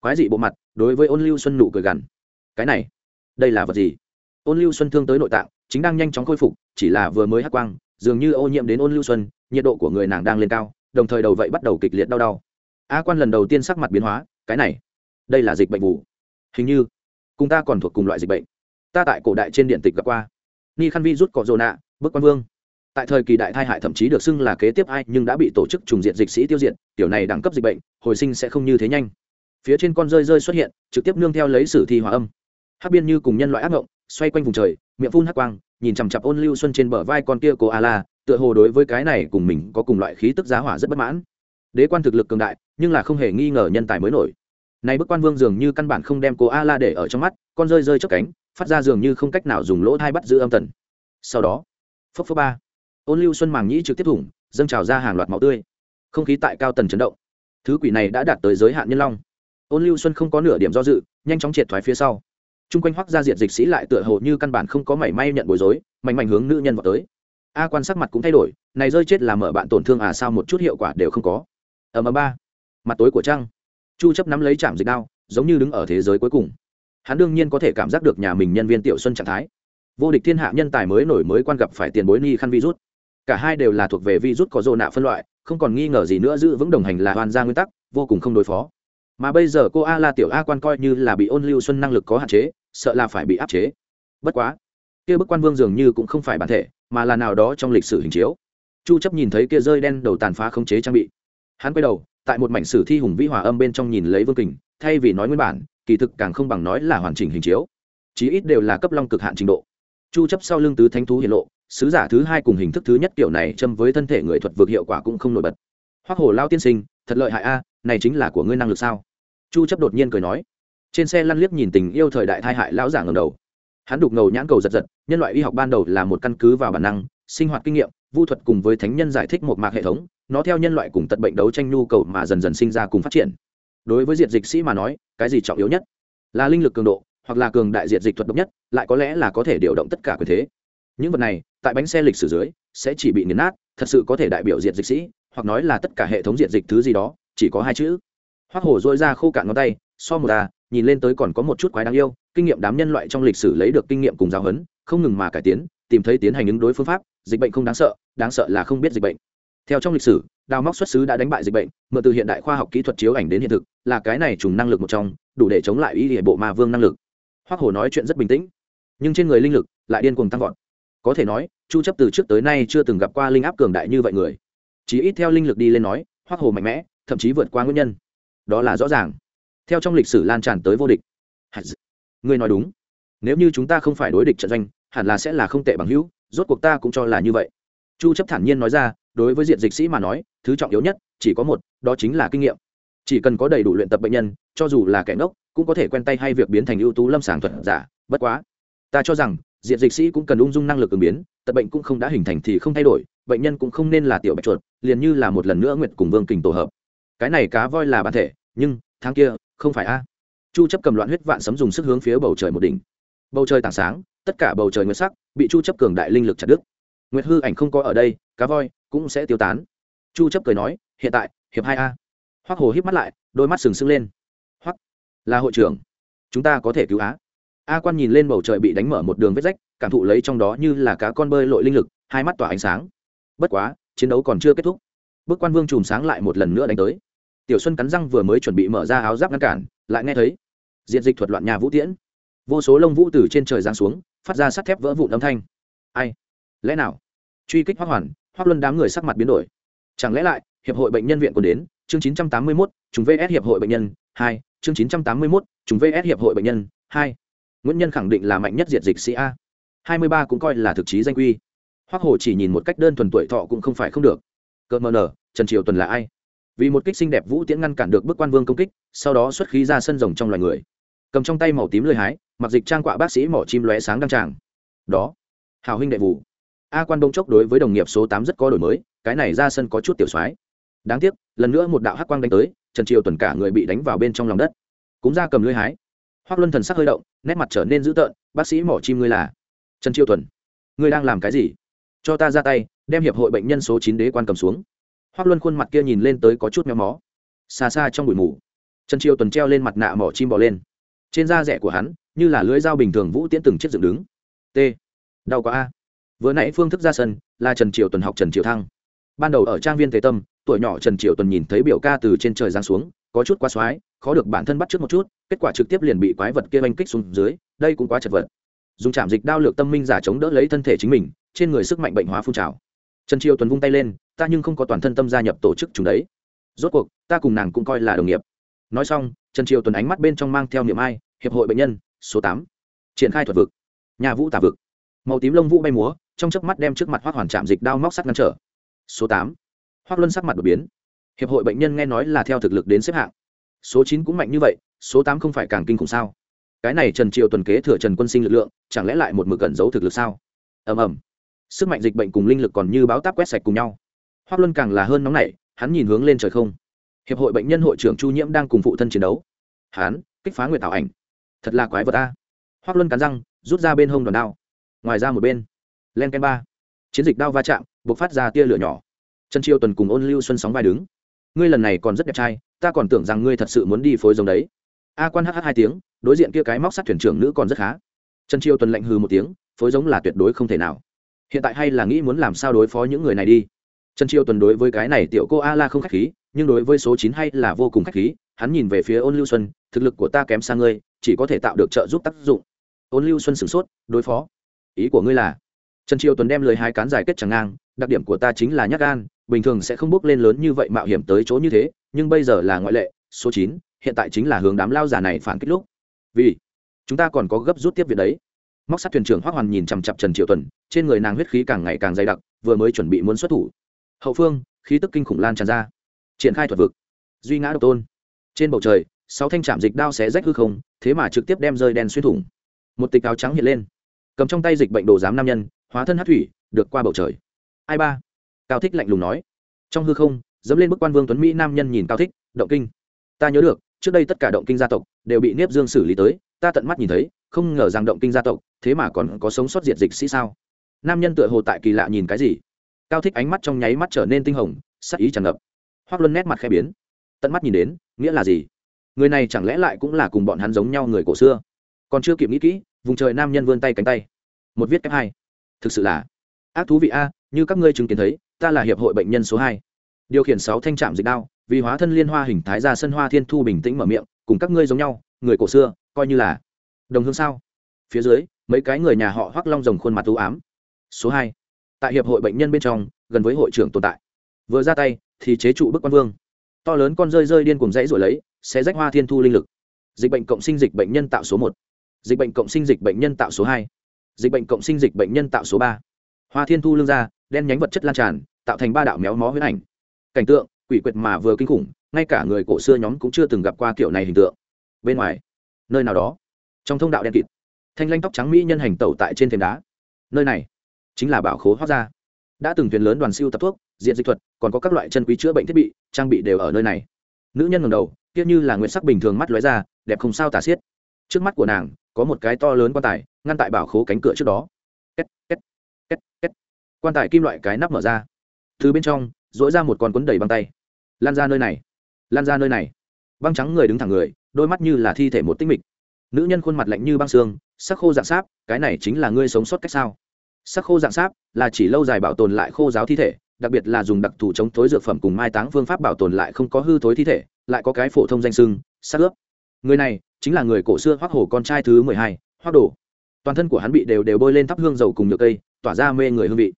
S1: Quái dị bộ mặt, đối với ôn lưu xuân nụ cười gằn. Cái này, đây là vật gì? Ôn lưu xuân thương tới nội tạng, chính đang nhanh chóng khôi phục, chỉ là vừa mới hắc quang, dường như ô nhiễm đến ôn lưu xuân, nhiệt độ của người nàng đang lên cao đồng thời đầu vậy bắt đầu kịch liệt đau đau. A quan lần đầu tiên sắc mặt biến hóa, cái này, đây là dịch bệnh vụ hình như, cùng ta còn thuộc cùng loại dịch bệnh. Ta tại cổ đại trên điện tịch gặp qua. Ni khăn vi rút cọ rồ nạ bức quan vương. Tại thời kỳ đại thai hại thậm chí được xưng là kế tiếp ai, nhưng đã bị tổ chức trùng diện dịch sĩ tiêu diệt, tiểu này đẳng cấp dịch bệnh, hồi sinh sẽ không như thế nhanh. Phía trên con rơi rơi xuất hiện, trực tiếp nương theo lấy sử thi hòa âm. Hát biên như cùng nhân loại ác ngộng xoay quanh vùng trời, miệng phun hắc quang, nhìn chằm chặp ôn lưu xuân trên bờ vai con kia cô a la tựa hồ đối với cái này cùng mình có cùng loại khí tức giá hỏa rất bất mãn. Đế quan thực lực cường đại, nhưng là không hề nghi ngờ nhân tài mới nổi. Này bức quan vương dường như căn bản không đem cô a la để ở trong mắt, con rơi rơi chớp cánh, phát ra dường như không cách nào dùng lỗ thai bắt giữ âm tần. Sau đó, phốc phốc ba, ôn lưu xuân màng nhĩ trực tiếp thủng, dâng trào ra hàng loạt máu tươi. Không khí tại cao tần chấn động. Thứ quỷ này đã đạt tới giới hạn nhân long. Ôn lưu xuân không có nửa điểm do dự, nhanh chóng triệt thoái phía sau. Trung quanh hoác gia diệt dịch sĩ lại tựa hồ như căn bản không có mảy may nhận bối rối, mạnh mạnh hướng nữ nhân vào tới a quan sắc mặt cũng thay đổi, này rơi chết là mở bạn tổn thương à sao một chút hiệu quả đều không có. Ở ầm ba. Mặt tối của trăng. Chu chấp nắm lấy chạm dịch đao, giống như đứng ở thế giới cuối cùng. Hắn đương nhiên có thể cảm giác được nhà mình nhân viên tiểu xuân trạng thái. Vô địch thiên hạ nhân tài mới nổi mới quan gặp phải tiền bối ni khăn virus. Cả hai đều là thuộc về virus có dồ nạ phân loại, không còn nghi ngờ gì nữa giữ vững đồng hành là hoàn gia nguyên tắc, vô cùng không đối phó. Mà bây giờ cô a la tiểu a quan coi như là bị ôn lưu xuân năng lực có hạn chế, sợ là phải bị áp chế. Bất quá kia bức quan vương dường như cũng không phải bản thể, mà là nào đó trong lịch sử hình chiếu. Chu chấp nhìn thấy kia rơi đen đầu tàn phá không chế trang bị. Hắn quay đầu, tại một mảnh sử thi hùng vĩ hòa âm bên trong nhìn lấy vương kình, thay vì nói nguyên bản, kỳ thực càng không bằng nói là hoàn chỉnh hình chiếu. Chí ít đều là cấp long cực hạn trình độ. Chu chấp sau lưng tứ thánh thú hiện lộ, sứ giả thứ hai cùng hình thức thứ nhất kiểu này châm với thân thể người thuật vượt hiệu quả cũng không nổi bật. Hoắc hồ lao tiên sinh, thật lợi hại a, này chính là của ngươi năng lực sao? Chu chấp đột nhiên cười nói. Trên xe lăn liếc nhìn tình yêu thời đại thai hại lão giả ngẩng đầu. Hắn đục ngầu nhãn cầu giật giật nhân loại y học ban đầu là một căn cứ vào bản năng, sinh hoạt kinh nghiệm, vu thuật cùng với thánh nhân giải thích một mạc hệ thống, nó theo nhân loại cùng tật bệnh đấu tranh nhu cầu mà dần dần sinh ra cùng phát triển. Đối với diệt dịch sĩ mà nói, cái gì trọng yếu nhất? Là linh lực cường độ, hoặc là cường đại diệt dịch thuật độc nhất, lại có lẽ là có thể điều động tất cả quyền thế. Những vật này, tại bánh xe lịch sử dưới, sẽ chỉ bị nghiền nát, thật sự có thể đại biểu diệt dịch sĩ, hoặc nói là tất cả hệ thống diệt dịch thứ gì đó, chỉ có hai chữ. Hoác hổ dôi ra khô cạn ngón tay, so một ta nhìn lên tới còn có một chút quái đáng yêu, kinh nghiệm đám nhân loại trong lịch sử lấy được kinh nghiệm cùng giáo huấn không ngừng mà cải tiến, tìm thấy tiến hành ứng đối phương pháp, dịch bệnh không đáng sợ đáng sợ là không biết dịch bệnh. Theo trong lịch sử, đào móc xuất xứ đã đánh bại dịch bệnh, mượn từ hiện đại khoa học kỹ thuật chiếu ảnh đến hiện thực, là cái này trùng năng lực một trong, đủ để chống lại ý địa bộ ma vương năng lực. Hoác Hồ nói chuyện rất bình tĩnh, nhưng trên người linh lực lại điên cuồng tăng vọt. Có thể nói, chu chấp từ trước tới nay chưa từng gặp qua linh áp cường đại như vậy người. Chỉ ít theo linh lực đi lên nói hoác hồ mạnh mẽ, thậm chí vượt qua nguyên nhân. Đó là rõ ràng. Theo trong lịch sử lan tràn tới vô địch. Ngươi nói đúng. Nếu như chúng ta không phải đối địch trận doanh hẳn là sẽ là không tệ bằng hữu, rốt cuộc ta cũng cho là như vậy. Chu chấp thản nhiên nói ra, đối với diện dịch sĩ mà nói, thứ trọng yếu nhất, chỉ có một, đó chính là kinh nghiệm. Chỉ cần có đầy đủ luyện tập bệnh nhân, cho dù là kẻ ngốc, cũng có thể quen tay hay việc biến thành ưu tú lâm sàng thuật giả, bất quá. Ta cho rằng, diện dịch sĩ cũng cần ung dung năng lực ứng biến, tật bệnh cũng không đã hình thành thì không thay đổi, bệnh nhân cũng không nên là tiểu bạch chuột, liền như là một lần nữa nguyệt cùng vương kình tổ hợp. Cái này cá voi là bản thể, nhưng, tháng kia, không phải a. Chu chấp cầm loạn huyết vạn sấm dùng sức hướng phía bầu trời một đỉnh. Bầu trời tảng sáng tất cả bầu trời nguyệt sắc bị chu chấp cường đại linh lực chặt đứt. Nguyệt hư ảnh không có ở đây, cá voi cũng sẽ tiêu tán. Chu chấp cười nói, hiện tại, hiệp hai a. Hoắc hồ híp mắt lại, đôi mắt sừng sững lên. Hoắc, là hội trưởng, chúng ta có thể cứu á. A quan nhìn lên bầu trời bị đánh mở một đường vết rách, cảm thụ lấy trong đó như là cá con bơi lội linh lực, hai mắt tỏa ánh sáng. Bất quá, chiến đấu còn chưa kết thúc. Bước quan vương chùm sáng lại một lần nữa đánh tới. Tiểu xuân cắn răng vừa mới chuẩn bị mở ra áo giáp ngăn cản, lại nghe thấy, diện dịch thuật loạn nhà vũ tiễn. Vô số lông vũ từ trên trời giáng xuống phát ra sắt thép vỡ vụn âm thanh. Ai? Lẽ nào? Truy kích hoác hoàn hoác luân đám người sắc mặt biến đổi. Chẳng lẽ lại hiệp hội bệnh nhân viện còn đến? Chương 981, chúng vs hiệp hội bệnh nhân hai. Chương 981, chúng vs hiệp hội bệnh nhân hai. Nguyễn nhân khẳng định là mạnh nhất diệt dịch sĩ a. hai mươi ba cũng coi là thực chí danh quy hoác hồ chỉ nhìn một cách đơn thuần tuổi thọ cũng không phải không được. Cơ mờ nở trần triều tuần là ai? Vì một kích xinh đẹp vũ tiễn ngăn cản được bức quan vương công kích sau đó xuất khí ra sân rồng trong loài người cầm trong tay màu tím lơi hái, mặc dịch trang quạ bác sĩ mỏ chim lóe sáng đăng tràng. Đó hào huynh đệ vụ a quan đông chốc đối với đồng nghiệp số tám rất có đổi mới, cái này ra sân có chút tiểu soái. Đáng tiếc, lần nữa một đạo hắc quang đánh tới, trần triều tuần cả người bị đánh vào bên trong lòng đất. Cũng ra cầm lưới hái. Hoác luân thần sắc hơi động, nét mặt trở nên dữ tợn, bác sĩ mỏ chim ngươi là? Trần triều tuần, ngươi đang làm cái gì? Cho ta ra tay, đem hiệp hội bệnh nhân số chín đế quan cầm xuống. Hoác luân khuôn mặt kia nhìn lên tới có chút méo mó. Xa xa trong bụi mù, trần triều tuần treo lên mặt nạ mỏ chim bỏ lên trên da rẻ của hắn, như là lưới dao bình thường vũ tiễn từng chiếc dựng đứng. T. Đau quá a. Vừa nãy phương thức ra sân là trần triều tuần học trần triều thăng. Ban đầu ở trang viên tề tâm, tuổi nhỏ trần triều tuần nhìn thấy biểu ca từ trên trời giáng xuống, có chút quá xoái, khó được bản thân bắt trước một chút, kết quả trực tiếp liền bị quái vật kia oanh kích xuống dưới, đây cũng quá chật vật. Dùng chạm dịch đao lược tâm minh giả chống đỡ lấy thân thể chính mình, trên người sức mạnh bệnh hóa phun trào. Trần triều tuần vung tay lên, ta nhưng không có toàn thân tâm gia nhập tổ chức chúng đấy. Rốt cuộc, ta cùng nàng cũng coi là đồng nghiệp nói xong, trần triều tuần ánh mắt bên trong mang theo niệm ai, hiệp hội bệnh nhân, số tám. Triển khai thuật vực. Nhà vũ tả vực. Màu tím lông vũ bay múa, trong chớp mắt đem trước mặt hoác hoàn chạm dịch đao móc sắt ngăn trở. Số tám. Hoác luân sắc mặt đột biến. Hiệp hội bệnh nhân nghe nói là theo thực lực đến xếp hạng. Số chín cũng mạnh như vậy, số tám không phải càng kinh khủng sao? Cái này trần triều tuần kế thừa trần quân sinh lực lượng, chẳng lẽ lại một mực cẩn giấu thực lực sao? Ầm ầm. Sức mạnh dịch bệnh cùng linh lực còn như báo táp quét sạch cùng nhau. Hoác luân càng là hơn nóng nảy, hắn nhìn hướng lên trời không hiệp hội bệnh nhân hội trưởng chu nhiễm đang cùng phụ thân chiến đấu. Hắn kích phá nguyệt tạo ảnh. Thật là quái vật ta hoác luân cắn răng, rút ra bên hông đòn đao. Ngoài ra một bên, len ken ba. Chiến dịch đao va chạm b ộ c phát ra tia lửa nhỏ. Trần triều tuần cùng ôn lưu xuân sóng vai đứng. Ngươi lần này còn rất đẹp trai, ta còn tưởng rằng ngươi thật sự muốn đi phối giống đấy. A quan hh hai tiếng, đối diện kia cái móc sắt thuyền trưởng nữ còn rất khá. Trần triều tuần lạnh hừ một tiếng, phối giống là tuyệt đối không thể nào. Hiện tại hay là nghĩ muốn làm sao đối phó những người này đi. Trần triều tuần đối với cái này tiểu cô a la không k h á c h khí nhưng đối với số chín hay là vô cùng khách khí, hắn nhìn về phía ôn lưu xuân, thực lực của ta kém xa ngươi, chỉ có thể tạo được trợ giúp tác dụng. Ôn lưu xuân sửng sốt, đối phó. Ý của ngươi là, trần triều tuần đem lời hai cán giải kết chẳng ngang, đặc điểm của ta chính là nhát gan, bình thường sẽ không bước lên lớn như vậy mạo hiểm tới chỗ như thế, nhưng bây giờ là ngoại lệ, số chín, hiện tại chính là hướng đám lao già này phản kích lúc. Vì, chúng ta còn có gấp rút tiếp việc đấy. Móc sát thuyền trưởng Hoắc hoàn nhìn chằm chằm trần triệu tuần, trên người nàng huyết khí càng ngày càng dày đặc, vừa mới chuẩn bị muốn xuất thủ. Hậu phương, khí tức kinh khủng lan tràn ra triển khai thuật vực. Duy ngã độc tôn. Trên bầu trời, sáu thanh trạm dịch đao xé rách hư không, thế mà trực tiếp đem rơi đen xuyên thủng. Một tịch áo trắng hiện lên. Cầm trong tay dịch bệnh đồ giám nam nhân, hóa thân hát thủy, được qua bầu trời. Ai ba? Cao thích lạnh lùng nói. Trong hư không, dẫm lên bức quan vương tuấn mỹ nam nhân nhìn cao thích, động kinh. Ta nhớ được, trước đây tất cả động kinh gia tộc, đều bị niếp dương xử lý tới, ta tận mắt nhìn thấy, không ngờ rằng động kinh gia tộc, thế mà còn có sống sót diệt dịch sĩ sao? Nam nhân tựa hồ tại kỳ lạ nhìn cái gì? Cao thích ánh mắt trong nháy mắt trở nên tinh hồng, sắc ý tràn ngập hoác luân nét mặt khẽ biến. Tận mắt nhìn đến, nghĩa là gì? Người này chẳng lẽ lại cũng là cùng bọn hắn giống nhau người cổ xưa? Còn chưa kịp nghĩ kỹ, vùng trời nam nhân vươn tay cánh tay. Một viết cách hai. Thực sự là, ác thú vị a, như các ngươi chứng kiến thấy, ta là hiệp hội bệnh nhân số hai. Điều khiển sáu thanh trạm dịch đao, vì hóa thân liên hoa hình thái ra sân hoa thiên thu bình tĩnh mở miệng, cùng các ngươi giống nhau, người cổ xưa, coi như là đồng hương sao? Phía dưới, mấy cái người nhà họ hoắc long rồng khuôn mặt u ám. Số hai. Tại hiệp hội bệnh nhân bên trong, gần với hội trưởng tồn tại. Vừa ra tay thì chế trụ bức quan vương. To lớn con rơi rơi điên cùng dãy rồi lấy, sẽ rách hoa thiên thu linh lực. Dịch bệnh cộng sinh dịch bệnh nhân tạo số một. Dịch bệnh cộng sinh dịch bệnh nhân tạo số hai. Dịch bệnh cộng sinh dịch bệnh nhân tạo số ba. Hoa thiên thu lương ra, đen nhánh vật chất lan tràn, tạo thành ba đạo méo mó huyết ảnh. Cảnh tượng, quỷ quyệt mà vừa kinh khủng, ngay cả người cổ xưa nhóm cũng chưa từng gặp qua kiểu này hình tượng. Bên ngoài, nơi nào đó, trong thông đạo đen kịt, thanh lanh tóc trắng mỹ nhân hành tẩu tại trên thềm đá. Nơi này chính là bảo khố hoác ra đã từng thuyền lớn đoàn siêu tập thuốc diện dịch thuật còn có các loại chân quý chữa bệnh thiết bị trang bị đều ở nơi này. Nữ nhân ngầm đầu tiếc như là nguyện sắc bình thường mắt lóe ra đẹp không sao tả xiết. Trước mắt của nàng có một cái to lớn quan tài ngăn tại bảo khố cánh cửa trước đó. Két, két, két, két. quan tài kim loại cái nắp mở ra. Từ bên trong dỗi ra một con quấn đầy băng tay. Lan ra nơi này lan ra nơi này. Băng trắng người đứng thẳng người đôi mắt như là thi thể một tinh mịch. Nữ nhân khuôn mặt lạnh như băng xương sắc khô dạng sáp cái này chính là ngươi sống sót cách sao? Sắc khô dạng sáp là chỉ lâu dài bảo tồn lại khô giáo thi thể, đặc biệt là dùng đặc thù chống thối dược phẩm cùng mai táng phương pháp bảo tồn lại không có hư thối thi thể, lại có cái phổ thông danh sưng sắc ướp. Người này chính là người cổ xưa hoác hổ con trai thứ mười hai hoác đồ toàn thân của hắn bị đều đều bôi lên thắp hương dầu cùng nhựa cây, tỏa ra mê người hương vị.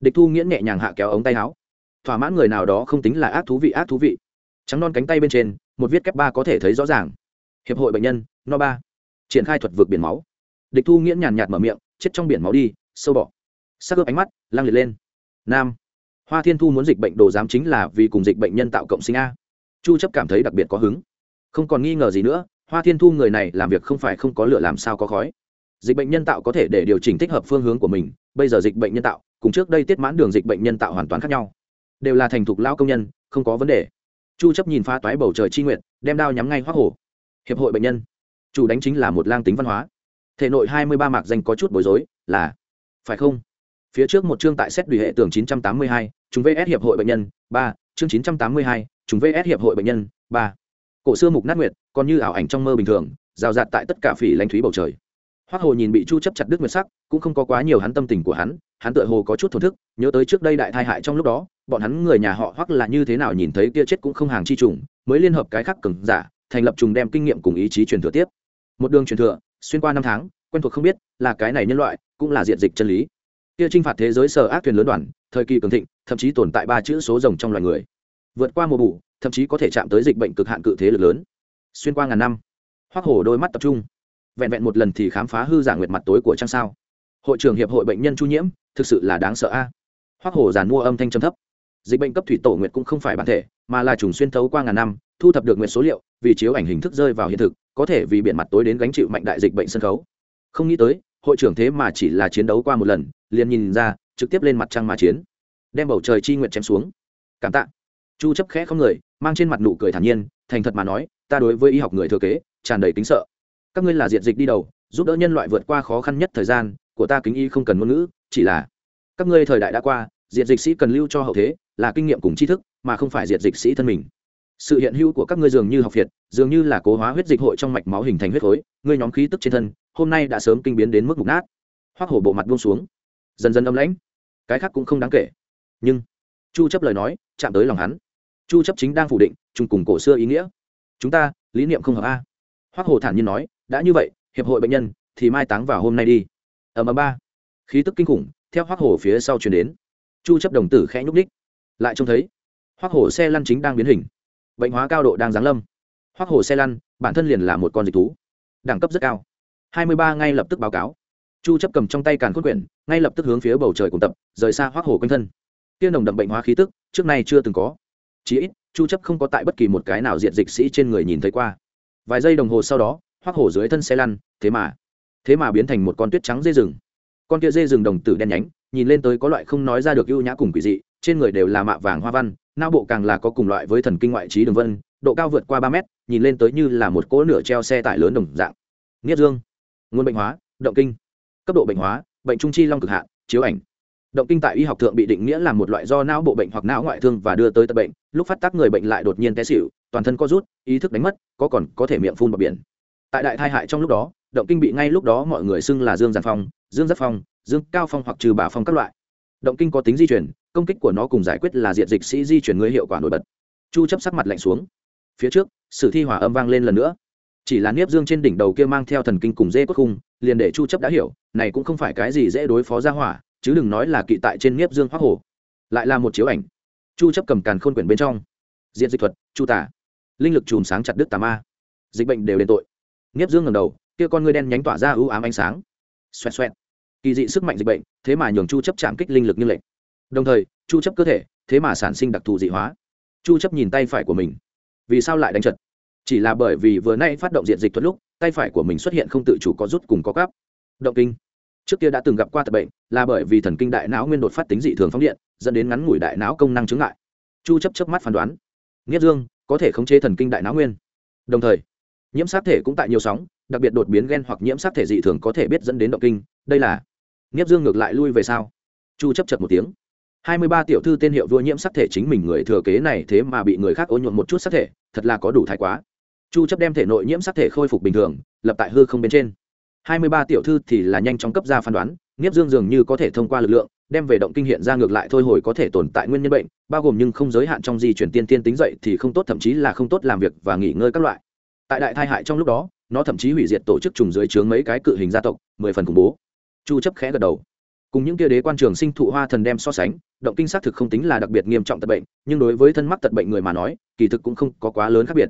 S1: Địch thu nghiễn nhẹ nhàng hạ kéo ống tay áo. Thỏa mãn người nào đó không tính là ác thú vị, ác thú vị. Trắng non cánh tay bên trên, một viết kép ba có thể thấy rõ ràng. Hiệp hội bệnh nhân no ba triển khai thuật vượt biển máu. Địch thu nghiễn nhàn nhạt mở miệng, chết trong biển máu đi sâu bỏ sắc ướp ánh mắt, lăng liệt lên. Nam, hoa thiên thu muốn dịch bệnh đồ giám chính là vì cùng dịch bệnh nhân tạo cộng sinh a. Chu chấp cảm thấy đặc biệt có hứng. Không còn nghi ngờ gì nữa, hoa thiên thu người này làm việc không phải không có lửa làm sao có khói. Dịch bệnh nhân tạo có thể để điều chỉnh thích hợp phương hướng của mình, bây giờ dịch bệnh nhân tạo, cùng trước đây tiết mãn đường dịch bệnh nhân tạo hoàn toàn khác nhau. Đều là thành thục lao công nhân, không có vấn đề. Chu chấp nhìn pha toái bầu trời chi nguyện đem đao nhắm ngay hoác hổ hiệp hội bệnh nhân. Chủ đánh chính là một lang tính văn hóa. Thể nội 23 mạc danh có chút bối rối, là phải không? Phía trước một chương tại xét đùi hệ tưởng 982, chúng vs hiệp hội bệnh nhân 3, chương 982, chúng vs hiệp hội bệnh nhân 3. cổ xưa mục nát nguyệt còn như ảo ảnh trong mơ bình thường rào rạt tại tất cả phỉ lãnh thúy bầu trời. Hoắc hồ nhìn bị chu chấp chặt đứt nguyệt sắc cũng không có quá nhiều hắn tâm tình của hắn hắn tựa hồ có chút thổn thức nhớ tới trước đây đại tai hại trong lúc đó bọn hắn người nhà họ hoắc là như thế nào nhìn thấy kia chết cũng không hàng chi trùng mới liên hợp cái khác cường giả thành lập trùng đem kinh nghiệm cùng ý chí truyền thừa tiếp. Một đường truyền thừa xuyên qua năm tháng quen thuộc không biết là cái này nhân loại cũng là diện dịch chân lý. Kia trinh phạt thế giới sở ác thuyền lớn đoàn, thời kỳ cường thịnh, thậm chí tồn tại ba chữ số rồng trong loài người. Vượt qua mùa bù, thậm chí có thể chạm tới dịch bệnh cực hạn cự thế lực lớn. Xuyên qua ngàn năm hoác hổ đôi mắt tập trung, vẹn vẹn một lần thì khám phá hư giả nguyệt mặt tối của trang sao. Hội trưởng hiệp hội bệnh nhân chu nhiễm, thực sự là đáng sợ a. À. hoác hổ giàn mua âm thanh trầm thấp. Dịch bệnh cấp thủy tổ nguyệt cũng không phải bản thể, mà là trùng xuyên thấu qua ngàn năm, thu thập được nguyệt số liệu, vì chiếu ảnh hình thức rơi vào hiện thực, có thể vì biển mặt tối đến gánh chịu mạnh đại dịch bệnh sân khấu. Không nghĩ tới hội trưởng thế mà chỉ là chiến đấu qua một lần, liền nhìn ra, trực tiếp lên mặt trăng mà chiến. Đem bầu trời chi nguyện chém xuống. Cảm tạ. Chu chấp khẽ không người, mang trên mặt nụ cười thản nhiên, thành thật mà nói, ta đối với y học người thừa kế, tràn đầy kính sợ. Các ngươi là diện dịch đi đầu, giúp đỡ nhân loại vượt qua khó khăn nhất thời gian, của ta kính y không cần ngôn ngữ, chỉ là các ngươi thời đại đã qua, diệt dịch sĩ cần lưu cho hậu thế, là kinh nghiệm cùng tri thức, mà không phải diệt dịch sĩ thân mình sự hiện hữu của các ngươi dường như học việt, dường như là cố hóa huyết dịch hội trong mạch máu hình thành huyết khối, ngươi nhóm khí tức trên thân, hôm nay đã sớm kinh biến đến mức mục nát. Hoác hổ bộ mặt buông xuống, dần dần âm lãnh. Cái khác cũng không đáng kể. Nhưng, chu chấp lời nói, chạm tới lòng hắn. Chu chấp chính đang phủ định chung cùng cổ xưa ý nghĩa. Chúng ta, lý niệm không hợp a. Hoác hồ thản nhiên nói, đã như vậy, hiệp hội bệnh nhân, thì mai táng vào hôm nay đi. Ở mà ba. Khí tức kinh khủng, theo hoác hồ phía sau chuyển đến. Chu chấp đồng tử khẽ nhúc ních lại trông thấy hoác hồ xe lăn chính đang biến hình bệnh hóa cao độ đang giáng lâm. Hoác hồ xe lăn, bản thân liền là một con dịch thú. Đẳng cấp rất cao. 23 ngay lập tức báo cáo. Chu chấp cầm trong tay càn khôn quyển, ngay lập tức hướng phía bầu trời cùng tập, rời xa hoác hồ quanh thân. Tiên đồng đậm bệnh hóa khí tức, trước nay chưa từng có. Chí ít, chu chấp không có tại bất kỳ một cái nào diện dịch sĩ trên người nhìn thấy qua. Vài giây đồng hồ sau đó hoác hổ dưới thân xe lăn, thế mà thế mà biến thành một con tuyết trắng dê rừng. Con kia dê rừng đồng tử đen nhánh, nhìn lên tới có loại không nói ra được ưu nhã cùng quỷ dị, trên người đều là mạ vàng hoa văn não bộ càng là có cùng loại với thần kinh ngoại trí đường vân, độ cao vượt qua ba mét, nhìn lên tới như là một cỗ nửa treo xe tải lớn đồng dạng. Nghiết dương. Nguồn bệnh hóa, động kinh. Cấp độ bệnh hóa, bệnh trung chi long cực hạn, chiếu ảnh. Động kinh tại y học thượng bị định nghĩa là một loại do não bộ bệnh hoặc não ngoại thương và đưa tới tật bệnh, lúc phát tác người bệnh lại đột nhiên té xỉu, toàn thân co rút, ý thức đánh mất, có còn có thể miệng phun vào biển. Tại đại thai hại trong lúc đó, động kinh bị ngay lúc đó mọi người xưng là dương giàn phong, dương giáp phong, dương cao phong hoặc trừ bà phong các loại. Động kinh có tính di chuyển công kích của nó cùng giải quyết là diện dịch sĩ di chuyển người hiệu quả nổi bật. Chu chấp sắc mặt lạnh xuống. Phía trước, sử thi hỏa âm vang lên lần nữa. Chỉ là niếp dương trên đỉnh đầu kia mang theo thần kinh cùng dê cốt khung, liền để chu chấp đã hiểu, này cũng không phải cái gì dễ đối phó ra hỏa, chứ đừng nói là kỵ tại trên niếp dương hoắc hổ lại là một chiếu ảnh. Chu chấp cầm càn khôn quyển bên trong. Diện dịch thuật, chu tả linh lực chùm sáng chặt đứt tà ma. Dịch bệnh đều đền tội. Niếp dương ngẩng đầu, kia con ngươi đen nhánh tỏa ra ưu ám ánh sáng. Xoẹt xoẹt. Kỳ dị sức mạnh dịch bệnh, thế mà nhường chu chấp chạm kích linh lực như lệnh đồng thời, chu chấp cơ thể, thế mà sản sinh đặc thù dị hóa. Chu chấp nhìn tay phải của mình. Vì sao lại đánh trật chỉ là bởi vì vừa nay phát động diện dịch thuật lúc, tay phải của mình xuất hiện không tự chủ có rút cùng có cắp. Động kinh. Trước kia đã từng gặp qua tật bệnh, là bởi vì thần kinh đại não nguyên đột phát tính dị thường phóng điện, dẫn đến ngắn ngủi đại não công năng chứng lại chu chấp chớp mắt phán đoán. Nghiết dương, có thể khống chế thần kinh đại não nguyên. Đồng thời, nhiễm sát thể cũng tại nhiều sóng, đặc biệt đột biến gen hoặc nhiễm sát thể dị thường có thể biết dẫn đến động kinh. Đây là, nghiếp dương ngược lại lui về sau. Chu chấp chật một tiếng hai mươi ba tiểu thư tên hiệu vua nhiễm sắc thể chính mình người thừa kế này thế mà bị người khác ô nhuộm một chút sắc thể, thật là có đủ thái quá. Chu chấp đem thể nội nhiễm sắc thể khôi phục bình thường, lập tại hư không bên trên. hai mươi ba tiểu thư thì là nhanh chóng cấp ra phán đoán, nghiếp dương dường như có thể thông qua lực lượng, đem về động kinh hiện ra ngược lại thôi hồi có thể tồn tại nguyên nhân bệnh, bao gồm nhưng không giới hạn trong di chuyển tiên tiên tính dậy thì không tốt, thậm chí là không tốt làm việc và nghỉ ngơi các loại. Tại đại thai hại trong lúc đó, nó thậm chí hủy diệt tổ chức trùng dưới chướng mấy cái cự hình gia tộc, mười phần khủng bố. Chu chấp khẽ gật đầu. Cùng những kia đế quan trường sinh thụ hoa thần đem so sánh động kinh xác thực không tính là đặc biệt nghiêm trọng tật bệnh, nhưng đối với thân mắc tật bệnh người mà nói, kỳ thực cũng không có quá lớn khác biệt.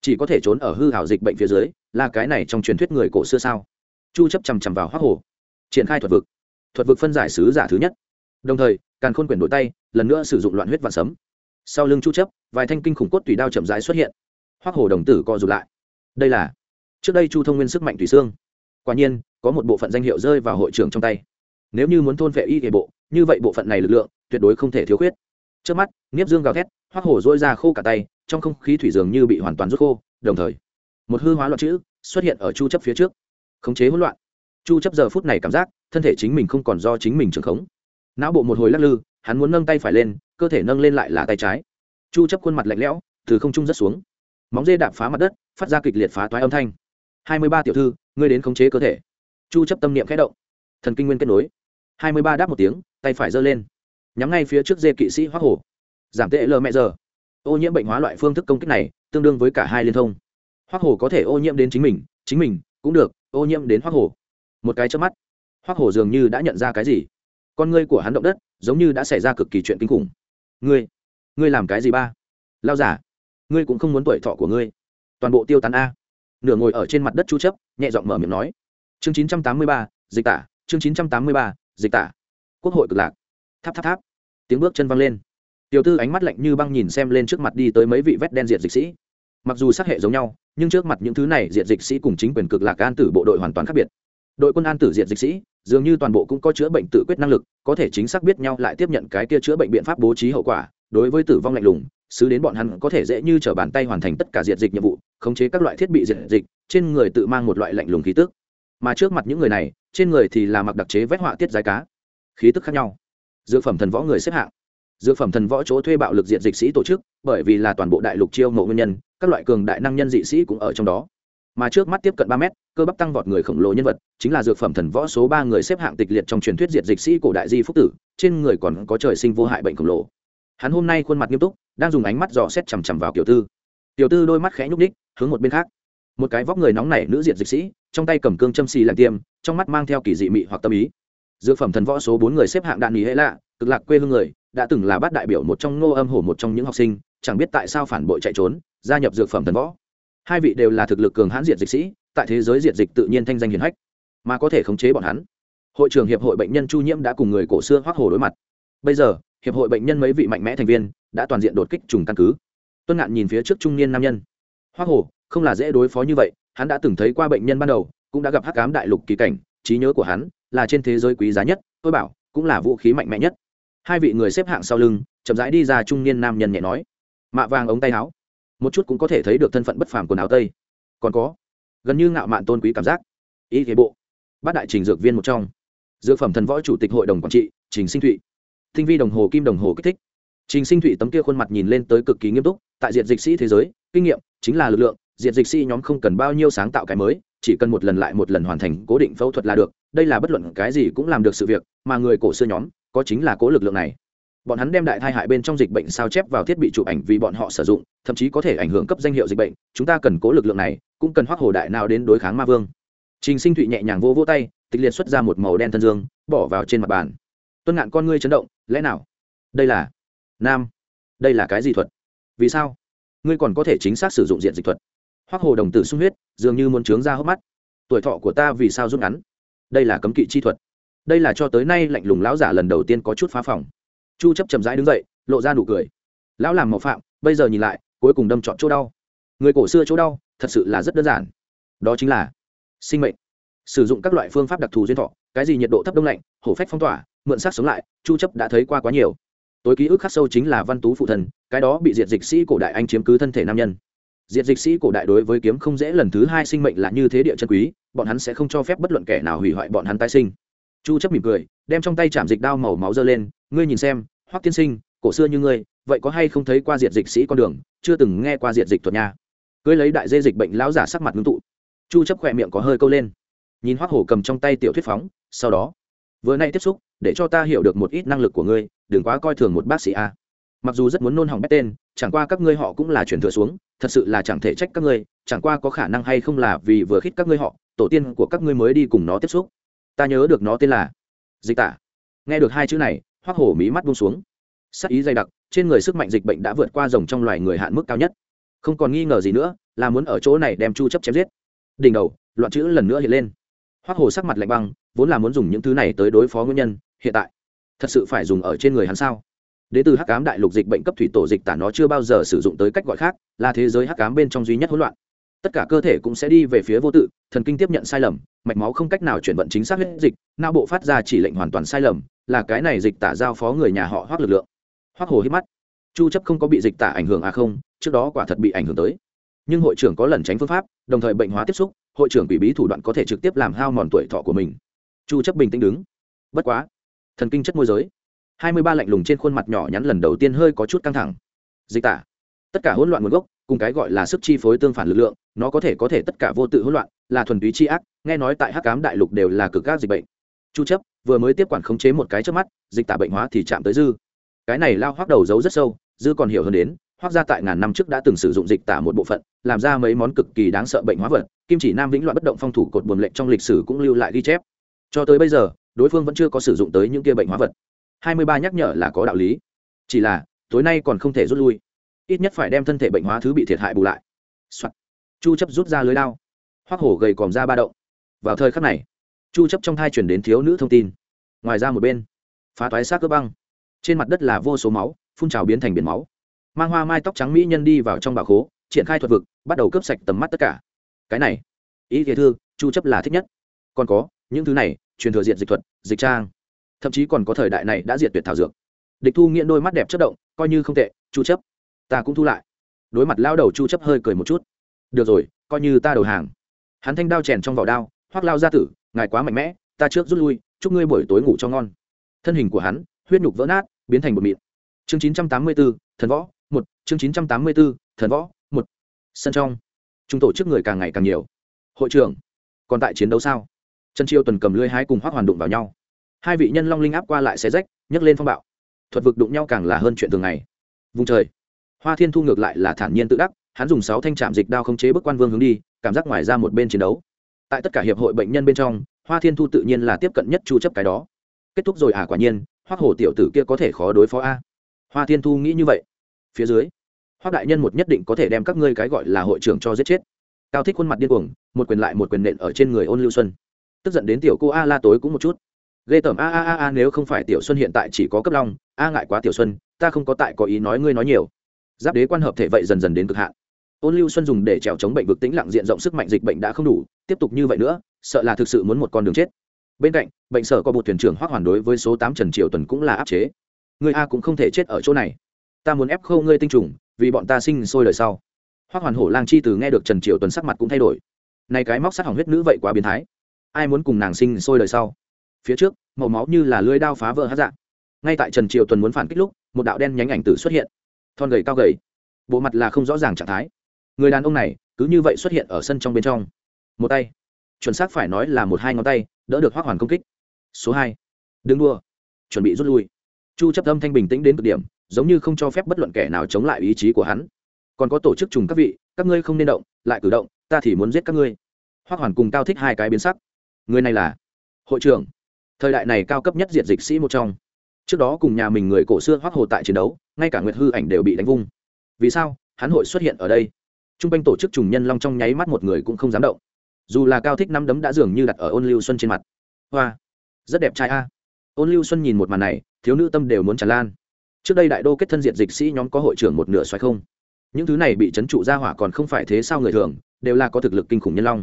S1: Chỉ có thể trốn ở hư hảo dịch bệnh phía dưới, là cái này trong truyền thuyết người cổ xưa sao? Chu chấp chằm chằm vào hoác hồ. Triển khai thuật vực. Thuật vực phân giải sứ giả thứ nhất. Đồng thời, càn khôn quyển đổi tay, lần nữa sử dụng loạn huyết vạn sấm. Sau lưng chu chấp, vài thanh kinh khủng cốt tùy đao chậm rãi xuất hiện. Hoác hồ đồng tử co rụt lại. Đây là, trước đây chu thông nguyên sức mạnh thủy xương. Quả nhiên, có một bộ phận danh hiệu rơi vào hội trưởng trong tay. Nếu như muốn thôn vệ y hệ bộ, như vậy bộ phận này lực lượng tuyệt đối không thể thiếu khuyết. Trước mắt, nghiếp dương gào thét, hoác hổ dỗi ra khô cả tay, trong không khí thủy dường như bị hoàn toàn rút khô, đồng thời, một hư hóa loạn chữ xuất hiện ở chu chấp phía trước. Khống chế hỗn loạn. Chu chấp giờ phút này cảm giác, thân thể chính mình không còn do chính mình trường khống. Não bộ một hồi lắc lư, hắn muốn nâng tay phải lên, cơ thể nâng lên lại là tay trái. Chu chấp khuôn mặt lạnh lẽo, từ không trung rất xuống. Móng dê đạp phá mặt đất, phát ra kịch liệt phá toái âm thanh. 23 tiểu thư, ngươi đến khống chế cơ thể. Chu chấp tâm niệm khẽ động. Thần kinh nguyên kết nối. 23 đáp một tiếng, tay phải giơ lên nhắm ngay phía trước dê kỵ sĩ hoắc hổ giảm tệ lờ mẹ giờ ô nhiễm bệnh hóa loại phương thức công kích này tương đương với cả hai liên thông hoắc hổ có thể ô nhiễm đến chính mình chính mình cũng được ô nhiễm đến hoắc hổ một cái chớp mắt hoắc hổ dường như đã nhận ra cái gì con ngươi của hắn động đất giống như đã xảy ra cực kỳ chuyện kinh khủng ngươi ngươi làm cái gì ba lao giả ngươi cũng không muốn tuổi thọ của ngươi toàn bộ tiêu tán a nửa ngồi ở trên mặt đất chu chấp nhẹ giọng mở miệng nói chương 983, dịch tả chương 983, dịch tả quốc hội cực lạc tháp tháp tháp tiếng bước chân văng lên. Tiểu tư ánh mắt lạnh như băng nhìn xem lên trước mặt đi tới mấy vị vét đen diệt dịch sĩ. Mặc dù sắc hệ giống nhau, nhưng trước mặt những thứ này diệt dịch sĩ cùng chính quyền cực lạc an tử bộ đội hoàn toàn khác biệt. Đội quân an tử diệt dịch sĩ, dường như toàn bộ cũng có chữa bệnh tự quyết năng lực, có thể chính xác biết nhau lại tiếp nhận cái kia chữa bệnh biện pháp bố trí hậu quả, đối với tử vong lạnh lùng xứ đến bọn hắn có thể dễ như t r ở bàn tay hoàn thành tất cả diệt dịch nhiệm vụ, khống chế các loại thiết bị diệt dịch, trên người tự mang một loại lạnh lùng khí tức. Mà trước mặt những người này, trên người thì là mặc đặc chế vét họa tiết dài cá. Khí tức khác nhau dược phẩm thần võ người xếp hạng. Dược phẩm thần võ chỗ thuê bạo lực diện dịch sĩ tổ chức, bởi vì là toàn bộ đại lục chiêu mộ nguyên nhân, các loại cường đại năng nhân dị sĩ cũng ở trong đó. Mà trước mắt tiếp cận ba mét, cơ bắp tăng vọt người khổng lồ nhân vật, chính là dược phẩm thần võ số ba người xếp hạng tịch liệt trong truyền thuyết diệt dịch sĩ cổ đại di phúc tử, trên người còn có trời sinh vô hại bệnh khổng lồ. Hắn hôm nay khuôn mặt nghiêm túc, đang dùng ánh mắt dò xét chằm chằm vào kiểu tư. Tiểu tư đôi mắt khẽ nhúc ních hướng một bên khác. Một cái vóc người nóng nảy nữ diệt dịch sĩ, trong tay cầm cương châm xì làm tiêm, trong mắt mang theo kỳ dị mị hoặc tâm ý dược phẩm thần võ số bốn người xếp hạng đạn nghỉ hệ lạ, cực lạc quê hương người, đã từng là bát đại biểu một trong ngô âm hổ một trong những học sinh, chẳng biết tại sao phản bội chạy trốn, gia nhập dược phẩm thần võ. Hai vị đều là thực lực cường hãn diệt dịch sĩ, tại thế giới diệt dịch tự nhiên thanh danh hiền hách, mà có thể khống chế bọn hắn. Hội trưởng hiệp hội bệnh nhân chu nhiễm đã cùng người cổ xưa hoác hồ đối mặt. Bây giờ, hiệp hội bệnh nhân mấy vị mạnh mẽ thành viên đã toàn diện đột kích trùng căn cứ. Tuân ngạn nhìn phía trước trung niên nam nhân. Hoác hồ, không là dễ đối phó như vậy, hắn đã từng thấy qua bệnh nhân ban đầu, cũng đã gặp hắc cám đại lục kỳ cảnh, trí nhớ của hắn là trên thế giới quý giá nhất, tôi bảo, cũng là vũ khí mạnh mẽ nhất. Hai vị người xếp hạng sau lưng, chậm rãi đi ra trung niên nam nhân nhẹ nói, mạ vàng ống tay áo. Một chút cũng có thể thấy được thân phận bất phàm quần áo tây. Còn có, gần như ngạo mạn tôn quý cảm giác. Y thế bộ, bát đại trình dược viên một trong. Dược phẩm thần võ chủ tịch hội đồng quản trị, trình sinh thụy. Tinh vi đồng hồ kim đồng hồ kích thích. Trình sinh thụy tấm kia khuôn mặt nhìn lên tới cực kỳ nghiêm túc, tại diện dịch sĩ thế giới, kinh nghiệm, chính là lực lượng diện dịch sĩ nhóm không cần bao nhiêu sáng tạo cái mới chỉ cần một lần lại một lần hoàn thành cố định phẫu thuật là được, đây là bất luận cái gì cũng làm được sự việc, mà người cổ xưa nhóm, có chính là cố lực lượng này. Bọn hắn đem đại thai hại bên trong dịch bệnh sao chép vào thiết bị chụp ảnh vì bọn họ sử dụng, thậm chí có thể ảnh hưởng cấp danh hiệu dịch bệnh, chúng ta cần cố lực lượng này, cũng cần hoác hồ đại nào đến đối kháng ma vương. Trình sinh thụy nhẹ nhàng vô vô tay tịch liệt xuất ra một màu đen thân dương, bỏ vào trên mặt bàn. Tuân ngạn con ngươi chấn động, lẽ nào? Đây là nam. Đây là cái gì thuật? Vì sao? Ngươi còn có thể chính xác sử dụng diện dịch thuật hoác hồ đồng tử sung huyết, dường như muốn trướng ra hốc mắt. Tuổi thọ của ta vì sao rút ngắn? Đây là cấm kỵ chi thuật. Đây là cho tới nay lạnh lùng lão giả lần đầu tiên có chút phá phòng. Chu chấp chậm rãi đứng dậy, lộ ra nụ cười. Lão làm mạo phạm, bây giờ nhìn lại, cuối cùng đâm chọn chỗ đau. Người cổ xưa chỗ đau, thật sự là rất đơn giản. Đó chính là sinh mệnh. Sử dụng các loại phương pháp đặc thù duyên thọ, cái gì nhiệt độ thấp đông lạnh, hổ phách phong tỏa, mượn sắc sống lại, chu chấp đã thấy qua quá nhiều. Tối ký ức khắc sâu chính là văn tú phụ thần, cái đó bị diệt dịch sĩ cổ đại anh chiếm cứ thân thể nam nhân diệt dịch sĩ cổ đại đối với kiếm không dễ lần thứ hai sinh mệnh là như thế địa chân quý, bọn hắn sẽ không cho phép bất luận kẻ nào hủy hoại bọn hắn tái sinh. Chu chấp mỉm cười, đem trong tay chạm dịch đao màu máu dơ lên, ngươi nhìn xem, hoắc tiên sinh, cổ xưa như ngươi, vậy có hay không thấy qua diệt dịch sĩ con đường, chưa từng nghe qua diệt dịch thuật nha. Cưới lấy đại dê dịch bệnh lão giả sắc mặt ngưng tụ. Chu chấp khỏe miệng có hơi câu lên. Nhìn hoắc hổ cầm trong tay tiểu thuyết phóng, sau đó, vừa nay tiếp xúc, để cho ta hiểu được một ít năng lực của ngươi, đừng quá coi thường một bác sĩ a mặc dù rất muốn nôn hỏng bét tên, chẳng qua các ngươi họ cũng là chuyển thừa xuống, thật sự là chẳng thể trách các ngươi, chẳng qua có khả năng hay không là vì vừa khít các ngươi họ, tổ tiên của các ngươi mới đi cùng nó tiếp xúc. Ta nhớ được nó tên là dịch tả. Nghe được hai chữ này, hoắc hổ mí mắt buông xuống. Sắc ý dày đặc, trên người sức mạnh dịch bệnh đã vượt qua rồng trong loài người hạn mức cao nhất. Không còn nghi ngờ gì nữa, là muốn ở chỗ này đem chu chấp chém giết. Đỉnh đầu, loạn chữ lần nữa hiện lên. Hoắc hồ sắc mặt lạnh băng, vốn là muốn dùng những thứ này tới đối phó nguyên nhân, hiện tại. Thật sự phải dùng ở trên người hắn sao? Đến từ hắc ám đại lục dịch bệnh cấp thủy tổ dịch tả nó chưa bao giờ sử dụng tới cách gọi khác, là thế giới hắc ám bên trong duy nhất hỗn loạn. Tất cả cơ thể cũng sẽ đi về phía vô tự, thần kinh tiếp nhận sai lầm, mạch máu không cách nào chuyển vận chính xác hết dịch, não bộ phát ra chỉ lệnh hoàn toàn sai lầm, là cái này dịch tả giao phó người nhà họ hoác lực lượng. Hoác hồ hít mắt. Chu chấp không có bị dịch tả ảnh hưởng à không, trước đó quả thật bị ảnh hưởng tới. Nhưng hội trưởng có lần tránh phương pháp, đồng thời bệnh hóa tiếp xúc, hội trưởng bị bí thủ đoạn có thể trực tiếp làm hao mòn tuổi thọ của mình. Chu chấp bình tĩnh đứng. Bất quá, thần kinh chất môi giới. 23 lạnh lùng trên khuôn mặt nhỏ nhắn lần đầu tiên hơi có chút căng thẳng. Dịch tả. Tất cả hỗn loạn nguồn gốc, cùng cái gọi là sức chi phối tương phản lực lượng, nó có thể có thể tất cả vô tự hỗn loạn, là thuần túy chi ác, nghe nói tại hắc cám đại lục đều là cực các dịch bệnh. Chu chấp, vừa mới tiếp quản khống chế một cái trước mắt, dịch tả bệnh hóa thì chạm tới dư. Cái này lao hoác đầu giấu rất sâu, dư còn hiểu hơn đến hoác gia tại ngàn năm trước đã từng sử dụng dịch tả một bộ phận, làm ra mấy món cực kỳ đáng sợ bệnh hóa vật, kim chỉ nam vĩnh loạn bất động phong thủ cột buồn lệnh trong lịch sử cũng lưu lại ghi chép. Cho tới bây giờ, đối phương vẫn chưa có sử dụng tới những kia bệnh hóa vật. 23 nhắc nhở là có đạo lý. Chỉ là, tối nay còn không thể rút lui. Ít nhất phải đem thân thể bệnh hóa thứ bị thiệt hại bù lại、Soạn. chu chấp rút ra lưới đao. Hoác hổ gầy còm ra ba động. Vào thời khắc này, chu chấp trong thai chuyển đến thiếu nữ thông tin. Ngoài ra một bên, phá toái xác cơ băng. Trên mặt đất là vô số máu, phun trào biến thành biển máu. Mang hoa mai tóc trắng mỹ nhân đi vào trong bảo khố, triển khai thuật vực, bắt đầu cướp sạch tầm mắt tất cả. Cái này, ý thiệt thư, chu chấp là thích nhất. Còn có, những thứ này, truyền thừa diện dịch thuật, dịch trang thậm chí còn có thời đại này đã diệt tuyệt thảo dược. Địch thu nghiện đôi mắt đẹp chất động coi như không tệ chu chấp ta cũng thu lại. Đối mặt lao đầu chu chấp hơi cười một chút. Được rồi coi như ta đầu hàng. Hắn thanh đao chèn trong vỏ đao hoắc lao gia tử ngài quá mạnh mẽ ta trước rút lui chúc ngươi buổi tối ngủ cho ngon. Thân hình của hắn huyết nhục vỡ nát biến thành bột mịn. Chương 984, thần võ một. Chương 984, thần võ một. Sân trong. Chúng tổ chức người càng ngày càng nhiều. Hội trưởng còn tại chiến đấu sao? Trần chiêu tuần cầm lưới hái cùng hoắc hoàn đụng vào nhau hai vị nhân long linh áp qua lại xe rách, nhấc lên phong bạo. Thuật vực đụng nhau càng là hơn chuyện thường ngày. Vùng trời, hoa thiên thu ngược lại là thản nhiên tự đắc, hắn dùng sáu thanh trạm dịch đao khống chế bức quan vương hướng đi, cảm giác ngoài ra một bên chiến đấu. Tại tất cả hiệp hội bệnh nhân bên trong, hoa thiên thu tự nhiên là tiếp cận nhất chu chấp cái đó. Kết thúc rồi à quả nhiên, hoắc hổ tiểu tử kia có thể khó đối phó a. Hoa thiên thu nghĩ như vậy. Phía dưới, hoắc đại nhân một nhất định có thể đem các ngươi cái gọi là hội trưởng cho giết chết. Cao thích khuôn mặt điên cuồng, một quyền lại một quyền nện ở trên người ôn lưu xuân. Tức giận đến tiểu cô a la tối cũng một chút ghê tởm, a a a a, nếu không phải tiểu xuân hiện tại chỉ có cấp long, a ngại quá tiểu xuân, ta không có tại có ý nói ngươi nói nhiều. Giáp đế quan hợp thể vậy dần dần đến cực hạn. Ôn lưu xuân dùng để trèo chống bệnh vực tĩnh lặng diện rộng sức mạnh dịch bệnh đã không đủ, tiếp tục như vậy nữa, sợ là thực sự muốn một con đường chết. Bên cạnh, bệnh sở có một thuyền trưởng hoác hoàn đối với số tám trần triệu tuần cũng là áp chế. Người a cũng không thể chết ở chỗ này. Ta muốn ép khâu ngươi tinh trùng, vì bọn ta sinh sôi đời sau. Hoác hoàn hổ lang chi từ nghe được trần triệu tuần sắc mặt cũng thay đổi. Này cái móc sát hỏng huyết nữ vậy quá biến thái. Ai muốn cùng nàng sinh sôi đời sau? Phía trước, màu máu như là lưới đao phá vỡ hát dạng. Ngay tại trần triều tuần muốn phản kích lúc, một đạo đen nhánh ảnh tử xuất hiện. Thon gầy cao gầy, bộ mặt là không rõ ràng trạng thái. Người đàn ông này, cứ như vậy xuất hiện ở sân trong bên trong. Một tay, chuẩn xác phải nói là một hai ngón tay, đỡ được hoác hoàn công kích. Số hai, đứng đua, chuẩn bị rút lui. Chu chấp âm thanh bình tĩnh đến cực điểm, giống như không cho phép bất luận kẻ nào chống lại ý chí của hắn. Còn có tổ chức trùng các vị, các ngươi không nên động, lại cử động, ta thì muốn giết các ngươi. Hoác hoàn cùng cao thích hai cái biến sắc. Người này là hội trưởng thời đại này cao cấp nhất diệt dịch sĩ một trong. Trước đó cùng nhà mình người cổ xưa hoác hồ tại chiến đấu, ngay cả nguyệt hư ảnh đều bị đánh vung. Vì sao? Hắn hội xuất hiện ở đây. T r u n g quanh tổ chức trùng nhân long trong nháy mắt một người cũng không dám động. Dù là cao thích năm đấm đã dường như đặt ở ôn lưu xuân trên mặt. Hoa! Rất đẹp trai a. Ôn lưu xuân nhìn một màn này, thiếu nữ tâm đều muốn tràn lan. Trước đây đại đô kết thân diện dịch sĩ nhóm có hội trưởng một nửa xoay không? Những thứ này bị trấn trụ ra hỏa còn không phải thế sao người thường, đều là có thực lực kinh khủng nhân long.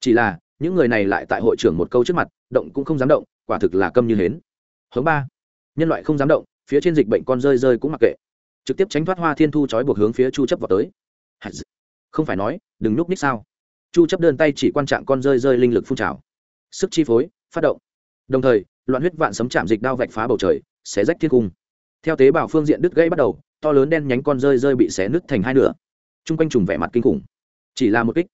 S1: Chỉ là, những người này lại tại hội trưởng một câu trước mặt, động cũng không dám động quả thực là câm như hến. Hướng ba, nhân loại không dám động, phía trên dịch bệnh con rơi rơi cũng mặc kệ. Trực tiếp tránh thoát hoa thiên thu trói buộc hướng phía chu chấp vào tới. Không phải nói, đừng núp ních sao? Chu chấp đơn tay chỉ quan trạng con rơi rơi linh lực phun trào. Sức chi phối, phát động. Đồng thời, loạn huyết vạn sấm chạm dịch đao vạch phá bầu trời, xé rách thiên cung. Theo tế bào phương diện đứt gãy bắt đầu, to lớn đen nhánh con rơi rơi bị xé nứt thành hai nửa. Trung quanh trùng vẻ mặt kinh khủng. Chỉ là một kích,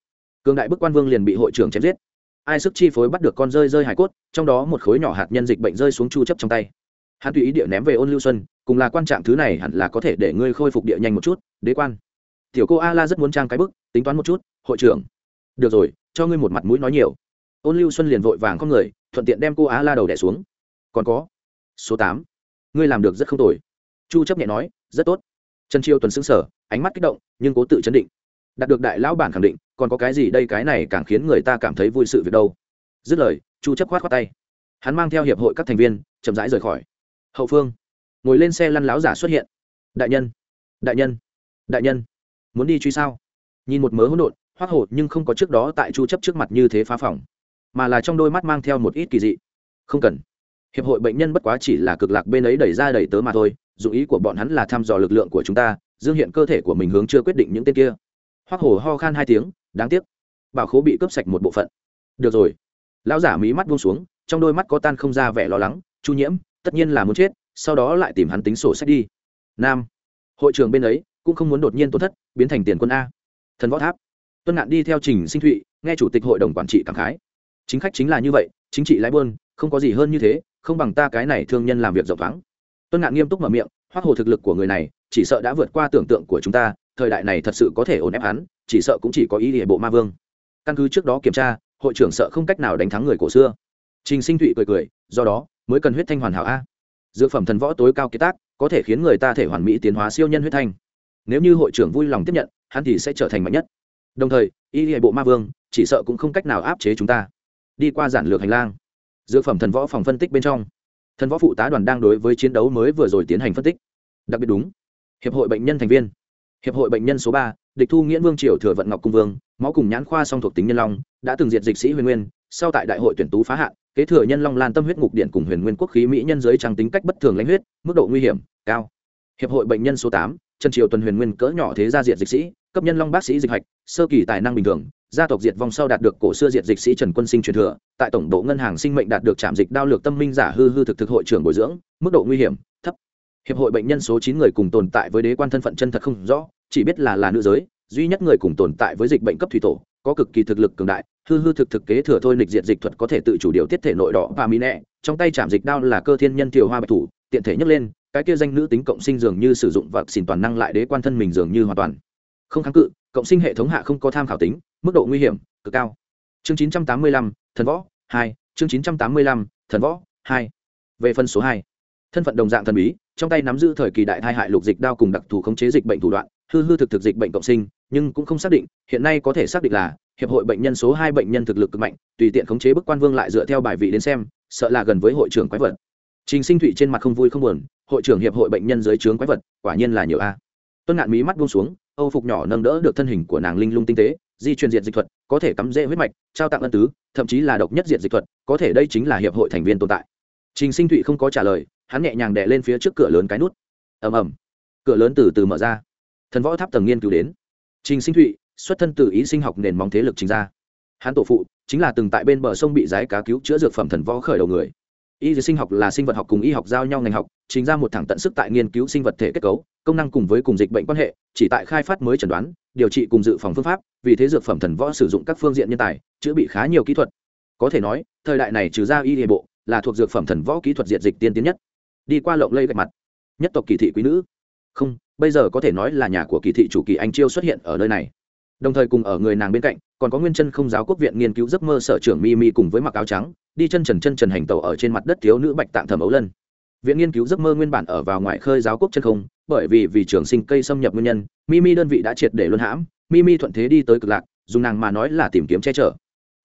S1: cường đại bức quan vương liền bị hội trưởng chém giết ai sức chi phối bắt được con rơi rơi hải cốt, trong đó một khối nhỏ hạt nhân dịch bệnh rơi xuống chu chấp trong tay. Hắn tùy ý địa ném về ôn lưu xuân, cùng là quan trạng thứ này hẳn là có thể để ngươi khôi phục địa nhanh một chút, đế quan. Tiểu cô a la rất muốn trang cái bức, tính toán một chút, hội trưởng, được rồi, cho ngươi một mặt mũi nói nhiều. Ôn lưu xuân liền vội vàng con người, thuận tiện đem cô a la đầu đẻ xuống. Còn có, số tám, ngươi làm được rất không tồi. Chu chấp nhẹ nói, rất tốt. Trần chiêu tuần xứng sở ánh mắt kích động, nhưng cố tự chấn định. Đạt được đại lão bản khẳng định còn có cái gì đây, cái này càng khiến người ta cảm thấy vui sự việc đâu. Dứt lời, chu chấp khoát khoát tay. Hắn mang theo hiệp hội các thành viên, chậm rãi rời khỏi. Hậu phương, ngồi lên xe lăn láo giả xuất hiện. Đại nhân đại nhân đại nhân, muốn đi truy sao? Nhìn một mớ hỗn độn, hoác hổ nhưng không có trước đó tại chu chấp trước mặt như thế phá phòng, mà là trong đôi mắt mang theo một ít kỳ dị. Không cần. Hiệp hội bệnh nhân bất quá chỉ là cực lạc bên ấy đẩy ra đẩy tớ mà thôi dụng ý của bọn hắn là thăm dò lực lượng của chúng ta, dương hiện cơ thể của mình hướng chưa quyết định những tên kia. Hoác hổ ho khan hai tiếng đáng tiếc, bảo khố bị cướp sạch một bộ phận. Được rồi. Lão giả mí mắt buông xuống, trong đôi mắt có tan không ra vẻ lo lắng, chu nhiễm, tất nhiên là muốn chết, sau đó lại tìm hắn tính sổ sách đi. Nam, hội trường bên ấy cũng không muốn đột nhiên tổn thất, biến thành tiền quân a. Thần võ tháp. Tuân nạn đi theo trình sinh thụy, nghe chủ tịch hội đồng quản trị cảm khái. Chính khách chính là như vậy, chính trị lái buôn, không có gì hơn như thế, không bằng ta cái này thương nhân làm việc rộng thoáng. Tuân ngạn nghiêm túc mở miệng hoác hồ thực lực của người này, chỉ sợ đã vượt qua tưởng tượng của chúng ta thời đại này thật sự có thể ổn ép hắn, chỉ sợ cũng chỉ có ý địa bộ ma vương. Căn cứ trước đó kiểm tra, hội trưởng sợ không cách nào đánh thắng người cổ xưa. Trình sinh thụy cười cười, do đó, mới cần huyết thanh hoàn hảo a. Dược phẩm thần võ tối cao kiệt tác, có thể khiến người ta thể hoàn mỹ tiến hóa siêu nhân huyết thanh. Nếu như hội trưởng vui lòng tiếp nhận, hắn thì sẽ trở thành mạnh nhất. Đồng thời y hệ bộ ma vương, chỉ sợ cũng không cách nào áp chế chúng ta. Đi qua giản lược hành lang. Dược phẩm thần võ phòng phân tích bên trong. Thần võ phụ tá đoàn đang đối với chiến đấu mới vừa rồi tiến hành phân tích. Đặc biệt đúng. Hiệp hội bệnh nhân thành viên hiệp hội bệnh nhân số ba, địch thu nghĩa vương triều thừa vận ngọc cung vương, máu cùng nhãn khoa song thuộc tính nhân long, đã từng diệt dịch sĩ huyền nguyên, sau tại đại hội tuyển tú phá hạn, kế thừa nhân long lan tâm huyết ngục điện cùng huyền nguyên quốc khí mỹ nhân giới trang tính cách bất thường lãnh huyết, mức độ nguy hiểm, cao. Hiệp hội bệnh nhân số tám, trần triều tuần huyền nguyên cỡ nhỏ thế gia diệt dịch sĩ, cấp nhân long bác sĩ dịch hạch, sơ kỳ tài năng bình thường, gia tộc diệt vong sau đạt được cổ xưa diệt dịch sĩ trần quân sinh truyền thừa, tại tổng bộ ngân hàng sinh mệnh đạt được trạm dịch đao lược tâm minh giả hư hư thực thực hội trưởng bồi dưỡng, mức độ nguy hiểm, thấp hiệp hội bệnh nhân số chín người cùng tồn tại với đế quan thân phận chân thật không rõ chỉ biết là là nữ giới duy nhất người cùng tồn tại với dịch bệnh cấp thủy tổ có cực kỳ thực lực cường đại hư hư thực thực kế thừa thôi nịch diệt dịch thuật có thể tự chủ điều tiết thể nội đỏ và mỹ nẹ trong tay chạm dịch đao là cơ thiên nhân thiều hoa bạch thủ tiện thể nhấc lên cái kia danh nữ tính cộng sinh dường như sử dụng vật xin toàn năng lại đế quan thân mình dường như hoàn toàn không kháng cự cộng sinh hệ thống hạ không có tham khảo tính mức độ nguy hiểm cực cao. Chương 985, thần võ hai chương 985, thần võ hai. Về phần số hai thân phận đồng dạng thần bí, trong tay nắm giữ thời kỳ đại thai hại lục dịch đao cùng đặc thù khống chế dịch bệnh thủ đoạn, hư hư thực thực dịch bệnh cộng sinh, nhưng cũng không xác định, hiện nay có thể xác định là, hiệp hội bệnh nhân số hai bệnh nhân thực lực cực mạnh, tùy tiện khống chế bức quan vương lại dựa theo bài vị đến xem, sợ là gần với hội trưởng quái vật. Trình sinh thụy trên mặt không vui không buồn, hội trưởng hiệp hội bệnh nhân dưới trướng quái vật, quả nhiên là nhiều a. Tuân ngạn mí mắt buông xuống, âu phục nhỏ nâng đỡ được thân hình của nàng linh lung tinh tế, di truyền diện dịch thuật, có thể cắm rễ huyết mạch, trao tặng ân tứ, thậm chí là độc nhất diện dịch thuật, có thể đây chính là hiệp hội thành viên tồn tại. Trình sinh thụy không có trả lời hắn nhẹ nhàng đè lên phía trước cửa lớn cái nút. Ầm ầm. Cửa lớn từ từ mở ra. Thần võ tháp tầng nghiên cứu đến. Trình sinh thụy, xuất thân từ ý sinh học nền móng thế lực trình ra hắn tổ phụ, chính là từng tại bên bờ sông bị rái cá cứu chữa dược phẩm thần võ khởi đầu người. Y sinh học là sinh vật học cùng y học giao nhau ngành học chính ra một thẳng tận sức tại nghiên cứu sinh vật thể kết cấu, công năng cùng với cùng dịch bệnh quan hệ, chỉ tại khai phát mới chẩn đoán, điều trị cùng dự phòng phương pháp, vì thế dược phẩm thần võ sử dụng các phương diện nhân tài, chữa bị khá nhiều kỹ thuật. Có thể nói, thời đại này trừ ra y hệ bộ, là thuộc dược phẩm thần võ kỹ thuật diệt dịch tiên tiến nhất đi qua lộng lây gạch mặt. Nhất tộc kỳ thị quý nữ. Không, bây giờ có thể nói là nhà của kỳ thị chủ kỳ anh chiêu xuất hiện ở nơi này. Đồng thời cùng ở người nàng bên cạnh, còn có nguyên chân không giáo quốc viện nghiên cứu giấc mơ sở trưởng mi mi cùng với mặc áo trắng, đi chân trần chân trần hành tàu ở trên mặt đất thiếu nữ bạch tạng thẩm ấu lân. Viện nghiên cứu giấc mơ nguyên bản ở vào ngoại khơi giáo quốc chân không, bởi vì vì trường sinh cây xâm nhập nguyên nhân, mi mi đơn vị đã triệt để luân hãm, mi mi thuận thế đi tới cực lạc, dùng nàng mà nói là tìm kiếm che chở.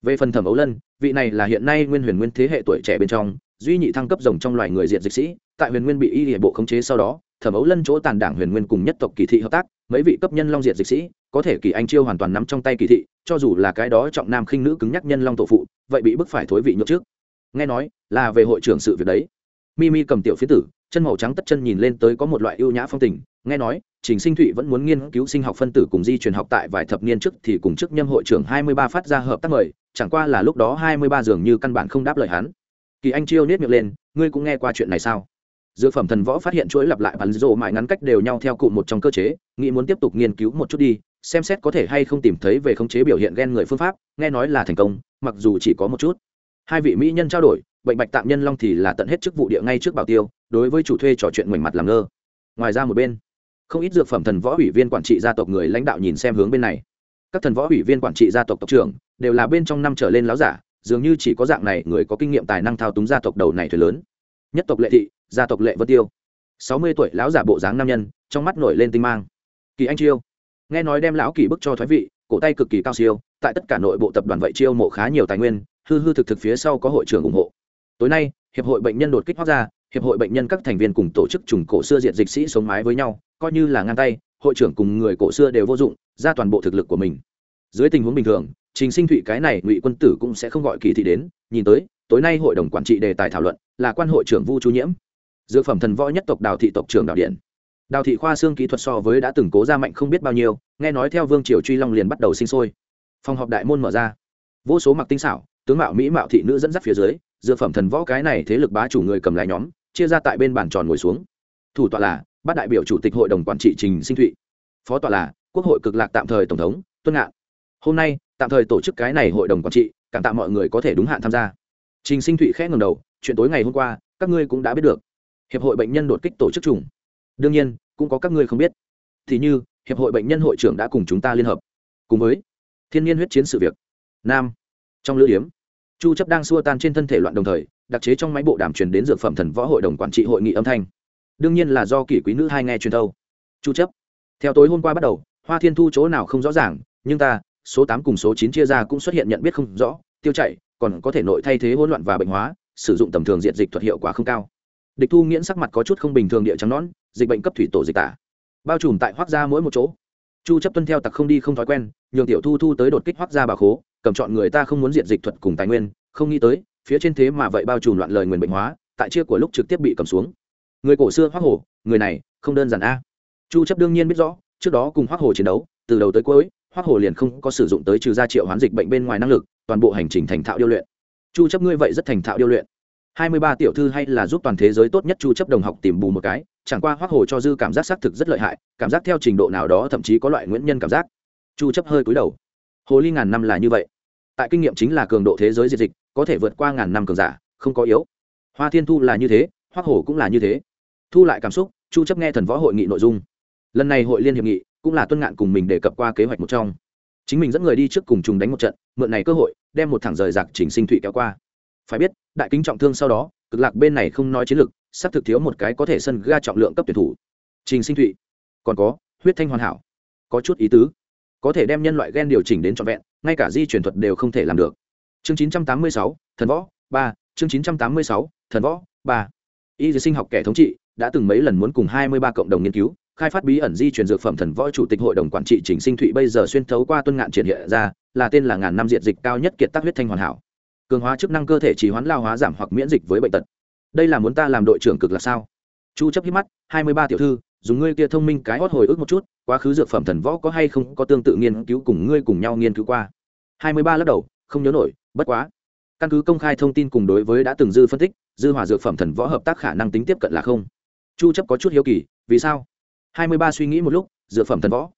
S1: Về phần thẩm ấu lân, vị này là hiện nay nguyên huyền nguyên thế hệ tuổi trẻ bên trong duy nhị thăng cấp rồng trong loài người diện dịch sĩ, tại huyền nguyên bị y địa bộ khống chế sau đó, thẩm ấu lân chỗ tàn đảng huyền nguyên cùng nhất tộc kỳ thị hợp tác, mấy vị cấp nhân long diệt dịch sĩ, có thể kỳ anh chiêu hoàn toàn nắm trong tay kỳ thị, cho dù là cái đó trọng nam khinh nữ cứng nhắc nhân long tổ phụ, vậy bị bức phải thối vị nhược trước. Nghe nói, là về hội trưởng sự việc đấy. Mimi cầm tiểu phía tử, chân màu trắng tất chân nhìn lên tới có một loại ưu nhã phong tình, nghe nói, trình sinh thụy vẫn muốn nghiên cứu sinh học phân tử cùng di truyền học tại vài thập niên trước thì cùng chức nhâm hội trưởng hai mươi ba phát ra hợp tác mời, chẳng qua là lúc đó hai mươi ba dường như căn bản không đáp lời hắn kỳ anh chiêu nết miệng lên, ngươi cũng nghe qua chuyện này sao? Dược phẩm thần võ phát hiện chuỗi lặp lại bắn rộ mãi ngắn cách đều nhau theo cụm một trong cơ chế, nghĩ muốn tiếp tục nghiên cứu một chút đi, xem xét có thể hay không tìm thấy về khống chế biểu hiện ghen người phương pháp, nghe nói là thành công, mặc dù chỉ có một chút. Hai vị mỹ nhân trao đổi, bệnh bạch tạm nhân long thì là tận hết chức vụ địa ngay trước bảo tiêu, đối với chủ thuê trò chuyện ngoảnh mặt làm ngơ. Ngoài ra một bên, không ít dược phẩm thần võ ủy viên quản trị gia tộc người lãnh đạo nhìn xem hướng bên này. Các thần võ ủy viên quản trị gia tộc tộc trưởng đều là bên trong năm trở lên láo giả dường như chỉ có dạng này người có kinh nghiệm tài năng thao túng gia tộc đầu này thuyền lớn. Nhất tộc lệ thị, gia tộc lệ vân tiêu. Sáu mươi tuổi lão giả bộ dáng nam nhân, trong mắt nổi lên tinh mang. Kỳ anh chiêu. Nghe nói đem lão kỳ bức cho thoái vị, cổ tay cực kỳ cao siêu, tại tất cả nội bộ tập đoàn vậy chiêu mộ khá nhiều tài nguyên, hư hư thực thực phía sau có hội trưởng ủng hộ. Tối nay, hiệp hội bệnh nhân đột kích hoác ra hiệp hội bệnh nhân các thành viên cùng tổ chức trùng cổ xưa diện dịch sĩ sống mái với nhau, coi như là ngang tay, hội trưởng cùng người cổ xưa đều vô dụng, ra toàn bộ thực lực của mình. Dưới tình huống bình thường trình sinh thụy cái này ngụy quân tử cũng sẽ không gọi kỳ thị đến, nhìn tới, tối nay hội đồng quản trị đề tài thảo luận, là quan hội trưởng vu chu nhiễm. Dược phẩm thần võ nhất tộc đào thị tộc trưởng đào điện. Đào thị khoa xương kỹ thuật so với đã từng cố ra mạnh không biết bao nhiêu, nghe nói theo vương triều truy long liền bắt đầu sinh sôi. Phòng họp đại môn mở ra. Vô số mặc tinh xảo, tướng mạo mỹ mạo thị nữ dẫn dắt phía dưới, dược phẩm thần võ cái này thế lực bá chủ người cầm lái nhóm, chia ra tại bên bàn tròn ngồi xuống. Thủ tọa là, bắt đại biểu chủ tịch hội đồng quản trị trình sinh thụy. Phó tọa là, quốc hội cực lạc tạm thời tổng thống, tuân ngạn. Hôm nay tạm thời tổ chức cái này hội đồng quản trị, cảm tạ mọi người có thể đúng hạn tham gia. Trình sinh thụy khẽ ngầm đầu, chuyện tối ngày hôm qua, các ngươi cũng đã biết được. Hiệp hội bệnh nhân đột kích tổ chức trùng. Đương nhiên, cũng có các ngươi không biết. Thì như, hiệp hội bệnh nhân hội trưởng đã cùng chúng ta liên hợp. Cùng với thiên nhiên huyết chiến sự việc, nam, trong lữ điếm chu chấp đang xua tan trên thân thể loạn đồng thời, đặc chế trong máy bộ đàm truyền đến dược phẩm thần võ hội đồng quản trị hội nghị âm thanh. Đương nhiên là do kỷ quý nữ hai nghe truyền thâu. Chu chấp, theo tối hôm qua bắt đầu, hoa thiên thu chỗ nào không rõ ràng, nhưng ta số 8 cùng số 9 chia ra cũng xuất hiện nhận biết không rõ, tiêu chảy, còn có thể nội thay thế hỗn loạn và bệnh hóa, sử dụng tầm thường diện dịch thuật hiệu quả không cao. Địch thu nghiễn sắc mặt có chút không bình thường địa trắng nón dịch bệnh cấp thủy tổ dịch tả. Bao trùm tại hoác gia mỗi một chỗ. Chu chấp tuân theo tặc không đi không thói quen, nhường tiểu thu thu tới đột kích hoác gia bà khố, cầm chọn người ta không muốn diện dịch thuật cùng tài nguyên, không nghĩ tới, phía trên thế mà vậy bao trùm loạn lời nguyền bệnh hóa, tại chia của lúc trực tiếp bị cầm xuống. Người cổ xưa hoác hổ, người này không đơn giản a. Chu chấp đương nhiên biết rõ, trước đó cùng hoắc hồ chiến đấu, từ đầu tới cuối hoắc hồ liền không có sử dụng tới trừ ra triệu hoán dịch bệnh bên ngoài năng lực, toàn bộ hành trình thành thạo điêu luyện. Chu chấp ngươi vậy rất thành thạo điêu luyện. 23 tiểu thư hay là giúp toàn thế giới tốt nhất chu chấp đồng học tìm bù một cái, chẳng qua hoắc hồ cho dư cảm giác xác thực rất lợi hại, cảm giác theo trình độ nào đó thậm chí có loại nguyễn nhân cảm giác. Chu chấp hơi cúi đầu. Hồ ly ngàn năm là như vậy. Tại kinh nghiệm chính là cường độ thế giới diệt dịch, có thể vượt qua ngàn năm cường giả, không có yếu. Hoa thiên thu là như thế, hoắc hồ cũng là như thế. Thu lại cảm xúc, chu chấp nghe thần võ hội nghị nội dung. Lần này hội liên hiệp nghị cũng là tuân ngạn cùng mình đề cập qua kế hoạch một trong. Chính mình dẫn người đi trước cùng trùng đánh một trận mượn này cơ hội đem một thẳng rời giặc chỉnh sinh thụy kéo qua. Phải biết đại kính trọng thương sau đó cực lạc bên này không nói chiến lược sắp thực thiếu một cái có thể sân ga trọng lượng cấp tuyển thủ. Trình sinh thụy còn có huyết thanh hoàn hảo. Có chút ý tứ. Có thể đem nhân loại gen điều chỉnh đến trọn vẹn ngay cả di chuyển thuật đều không thể làm được. Chương 986, thần võ ba. Chương 986, thần võ ba. Y sinh học kẻ thống trị đã từng mấy lần muốn cùng 23 cộng đồng nghiên cứu khai phát bí ẩn di truyền dược phẩm thần võ chủ tịch hội đồng quản trị Trình sinh thụy bây giờ xuyên thấu qua tuân ngạn triển hiện ra, là tên là ngàn năm diện dịch cao nhất kiệt tác huyết thanh hoàn hảo. Cường hóa chức năng cơ thể chỉ hoán lao hóa giảm hoặc miễn dịch với bệnh tật. Đây là muốn ta làm đội trưởng cực là sao? Chu chấp hít mắt 23 tiểu thư, dùng ngươi kia thông minh cái hót hồi ức một chút, quá khứ dược phẩm thần võ có hay không có tương tự nghiên cứu cùng ngươi cùng nhau nghiên cứu qua? 23 lắc đầu, không nhớ nổi, bất quá. Căn cứ công khai thông tin cùng đối với đã từng dư phân tích, dư hòa dược phẩm thần võ hợp tác khả năng tính tiếp cận là không. Chu chấp có chút hiếu kỳ, vì sao? 23 suy nghĩ một lúc, dược phẩm thần võ.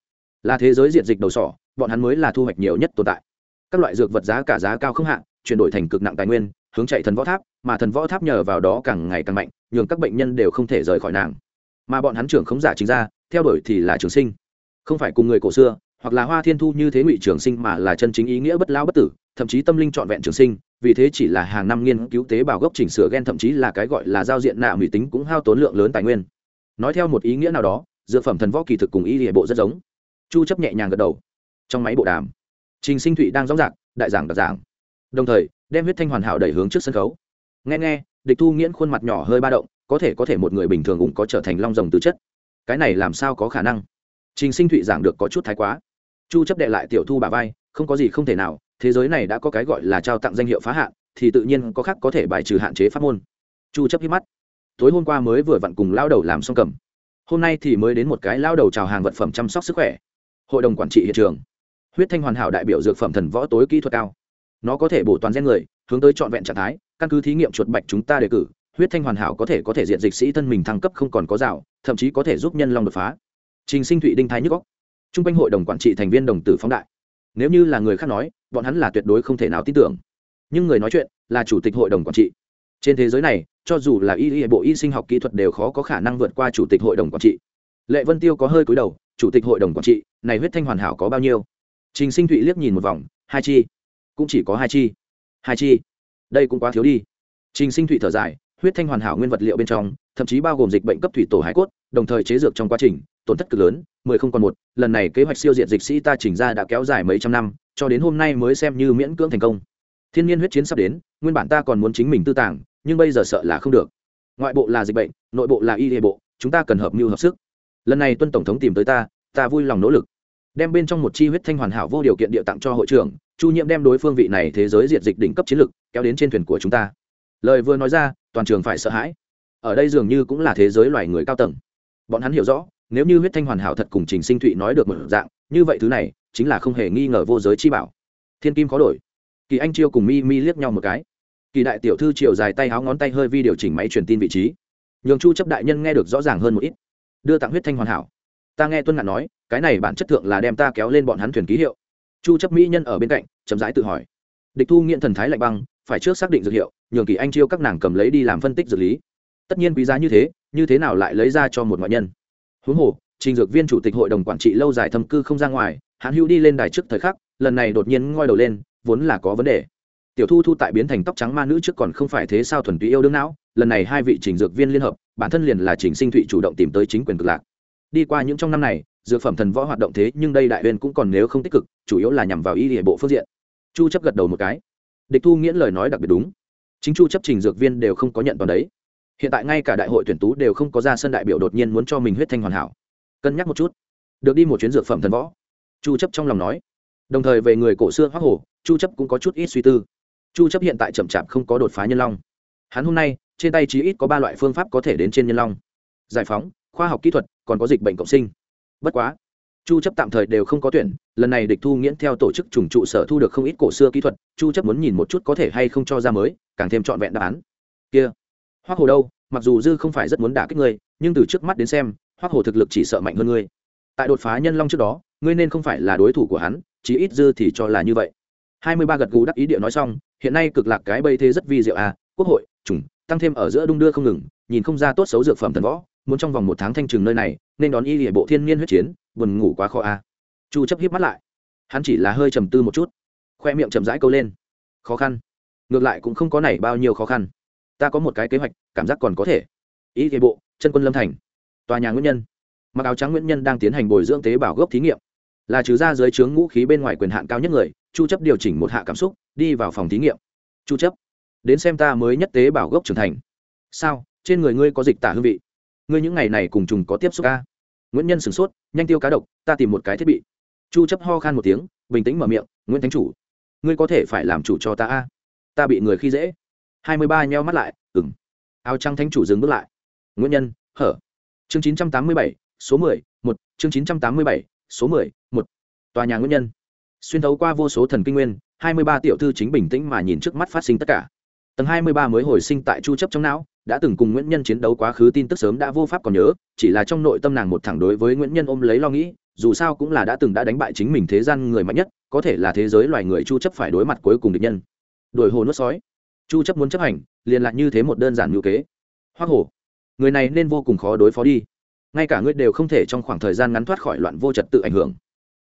S1: Là thế giới diện dịch đầu sỏ, bọn hắn mới là thu hoạch nhiều nhất tồn tại. Các loại dược vật giá cả giá cao không hạn chuyển đổi thành cực nặng tài nguyên, hướng chạy thần võ tháp, mà thần võ tháp nhờ vào đó càng ngày càng mạnh, nhường các bệnh nhân đều không thể rời khỏi nàng. Mà bọn hắn trưởng không giả chính ra, theo đuổi thì là trường sinh. Không phải cùng người cổ xưa, hoặc là hoa thiên thu như thế ngụy trường sinh mà là chân chính ý nghĩa bất lao bất tử, thậm chí tâm linh trọn vẹn trường sinh, vì thế chỉ là hàng năm nghiên cứu tế bào gốc chỉnh sửa gen thậm chí là cái gọi là giao diện nạ mỹ tính cũng hao tốn lượng lớn tài nguyên. Nói theo một ý nghĩa nào đó dược phẩm thần võ kỳ thực cùng y hệ bộ rất giống. Chu chấp nhẹ nhàng gật đầu. Trong máy bộ đàm, trình sinh thụy đang rõ ràng đại giảng đặc giảng. Đồng thời, đem huyết thanh hoàn hảo đẩy hướng trước sân khấu. Nghe nghe, địch thu nghiễn khuôn mặt nhỏ hơi ba động, có thể có thể một người bình thường cũng có trở thành long rồng tứ chất. Cái này làm sao có khả năng? Trình sinh thụy giảng được có chút thái quá. Chu chấp đệ lại tiểu thu bà vai, không có gì không thể nào, thế giới này đã có cái gọi là trao tặng danh hiệu phá hạn, thì tự nhiên có khác có thể bài trừ hạn chế pháp môn. Chu chấp hít mắt. Tối hôm qua mới vừa vặn cùng lao đầu làm xong cầm hôm nay thì mới đến một cái lao đầu chào hàng vật phẩm chăm sóc sức khỏe. Hội đồng quản trị hiện trường. Huyết thanh hoàn hảo đại biểu dược phẩm thần võ tối kỹ thuật cao. Nó có thể bổ toàn gen người, hướng tới trọn vẹn trạng thái, căn cứ thí nghiệm chuột bạch chúng ta đề cử, huyết thanh hoàn hảo có thể có thể diện dịch sĩ thân mình thăng cấp không còn có rào, thậm chí có thể giúp nhân long đột phá. Trình sinh thụy đinh thái nhức góc t r u n g quanh hội đồng quản trị thành viên đồng tử phóng đại. Nếu như là người khác nói, bọn hắn là tuyệt đối không thể nào tin tưởng. Nhưng người nói chuyện là chủ tịch hội đồng quản trị. Trên thế giới này cho dù là y y bộ y sinh học kỹ thuật đều khó có khả năng vượt qua chủ tịch hội đồng quản trị. Lệ vân tiêu có hơi cúi đầu, chủ tịch hội đồng quản trị, này huyết thanh hoàn hảo có bao nhiêu? Trình sinh thụy liếc nhìn một vòng, hai chi. Cũng chỉ có hai chi. Hai chi. Đây cũng quá thiếu đi. Trình sinh thụy thở dài, huyết thanh hoàn hảo nguyên vật liệu bên trong, thậm chí bao gồm dịch bệnh cấp thủy tổ hải cốt, đồng thời chế dược trong quá trình, tổn thất cực lớn, mười không còn một. Lần này kế hoạch siêu diện dịch sĩ ta chỉnh ra đã kéo dài mấy trăm năm, cho đến hôm nay mới xem như miễn cưỡng thành công. Thiên nhiên huyết chiến sắp đến, nguyên bản ta còn muốn chính mình tư tàng nhưng bây giờ sợ là không được. Ngoại bộ là dịch bệnh, nội bộ là y hệ bộ, chúng ta cần hợp mưu hợp sức. Lần này tuân tổng thống tìm tới ta ta vui lòng nỗ lực. Đem bên trong một chi huyết thanh hoàn hảo vô điều kiện địa tặng cho hội trưởng, chu Nhiệm đem đối phương vị này thế giới diệt dịch đỉnh cấp chiến lực, kéo đến trên thuyền của chúng ta. Lời vừa nói ra, toàn trường phải sợ hãi. Ở đây dường như cũng là thế giới loài người cao tầng. Bọn hắn hiểu rõ, nếu như huyết thanh hoàn hảo thật cùng trình sinh thụy nói được một dạng, như vậy thứ này chính là không hề nghi ngờ vô giới chi bảo. Thiên kim có đổi. Kỳ anh chiêu cùng mi mi liếc nhau một cái kỳ đại tiểu thư chiều dài tay háo ngón tay hơi vi điều chỉnh máy truyền tin vị trí. Nhường chu chấp đại nhân nghe được rõ ràng hơn một ít. Đưa tặng huyết thanh hoàn hảo. Ta nghe tuân ngạn nói, cái này bản chất thượng là đem ta kéo lên bọn hắn thuyền ký hiệu. Chu chấp mỹ nhân ở bên cạnh, chậm rãi tự hỏi. Địch thu nghiện thần thái lạnh băng, phải trước xác định dược hiệu, nhường kỳ anh chiêu các nàng cầm lấy đi làm phân tích dược lý. Tất nhiên quý giá như thế như thế nào lại lấy ra cho một ngoại nhân? Huống hồ, trình dược viên chủ tịch hội đồng quản trị lâu dài thâm cư không ra ngoài, hắn hữu đi lên đài trước thời khắc, lần này đột nhiên ngoi đầu lên, vốn là có vấn đề tiểu thu thu tại biến thành tóc trắng ma nữ trước còn không phải thế sao thuần túy yêu đương não, lần này hai vị trình dược viên liên hợp, bản thân liền là trình sinh thụy chủ động tìm tới chính quyền cực lạc. Đi qua những trong năm này, dược phẩm thần võ hoạt động thế nhưng đây đại huyền cũng còn nếu không tích cực, chủ yếu là nhằm vào y địa bộ phương diện. Chu chấp gật đầu một cái. Địch thu nghiễn lời nói đặc biệt đúng. Chính chu chấp trình dược viên đều không có nhận toàn đấy. Hiện tại ngay cả đại hội tuyển tú đều không có ra sân đại biểu đột nhiên muốn cho mình huyết thanh hoàn hảo. Cân nhắc một chút. Được đi một chuyến dược phẩm thần võ. Chu chấp trong lòng nói. Đồng thời về người cổ xưa hoắc hồ, chu chấp cũng có chút ít suy tư chu chấp hiện tại chậm chạp không có đột phá nhân long. Hắn hôm nay, trên tay chí ít có ba loại phương pháp có thể đến trên nhân long. Giải phóng, khoa học kỹ thuật, còn có dịch bệnh cộng sinh. Bất quá, chu chấp tạm thời đều không có tuyển, lần này địch thu nghiễn theo tổ chức trùng trụ sở thu được không ít cổ xưa kỹ thuật, chu chấp muốn nhìn một chút có thể hay không cho ra mới, càng thêm trọn vẹn đáp án. Kia, hoắc hồ đâu? Mặc dù dư không phải rất muốn đả kích ngươi, nhưng từ trước mắt đến xem, hoắc hồ thực lực chỉ sợ mạnh hơn ngươi. Tại đột phá nhân long trước đó, ngươi nên không phải là đối thủ của hắn, chí ít dư thì cho là như vậy. 23 gật gù đắc ý địa nói xong hiện nay cực lạc cái bây thế rất vi diệu à quốc hội trùng tăng thêm ở giữa đung đưa không ngừng, nhìn không ra tốt xấu dược phẩm thần võ, muốn trong vòng một tháng thanh trừng nơi này, nên đón y địa bộ thiên niên huyết chiến, buồn ngủ quá khó à. Chu chấp hiếp mắt lại. Hắn chỉ là hơi trầm tư một chút. Khoe miệng chậm rãi câu lên. Khó khăn. Ngược lại cũng không có này bao nhiêu khó khăn. Ta có một cái kế hoạch, cảm giác còn có thể. Y địa bộ, chân quân lâm thành. Tòa nhà nguyễn nhân. Mặc áo trắng nguyễn nhân đang tiến hành bồi dưỡng tế bào gốc thí nghiệm. Là trừ ra dưới trướng ngũ khí bên ngoài quyền hạn cao nhất người chu chấp điều chỉnh một hạ cảm xúc đi vào phòng thí nghiệm. Chu chấp đến xem ta mới nhất tế bào gốc trưởng thành. Sao? Trên người ngươi có dịch tả hương vị? Ngươi những ngày này cùng trùng có tiếp xúc ca nguyễn nhân sửng sốt nhanh tiêu cá độc ta tìm một cái thiết bị. Chu chấp ho khan một tiếng bình tĩnh mở miệng nguyễn thánh chủ ngươi có thể phải làm chủ cho ta a ta bị người khi dễ. 23 nheo mắt lại ừng áo trắng thánh chủ dừng bước lại. Nguyễn nhân hở? Chương 987, số 10, một. Chương 987, số 10, một. Tòa nhà nguyễn nhân xuyên thấu qua vô số thần kinh nguyên 23 tiểu thư chính bình tĩnh mà nhìn trước mắt phát sinh tất cả. Tầng 23 mới hồi sinh tại chu chấp trong não, đã từng cùng nguyễn nhân chiến đấu quá khứ tin tức sớm đã vô pháp còn nhớ, chỉ là trong nội tâm nàng một thẳng đối với nguyễn nhân ôm lấy lo nghĩ, dù sao cũng là đã từng đã đánh bại chính mình thế gian người mạnh nhất, có thể là thế giới loài người chu chấp phải đối mặt cuối cùng địch nhân. Đuổi hồ nuốt sói. Chu chấp muốn chấp hành, liền lại như thế một đơn giản như kế. Hoa hổ người này nên vô cùng khó đối phó đi. Ngay cả ngươi đều không thể trong khoảng thời gian ngắn thoát khỏi loạn vô trật tự ảnh hưởng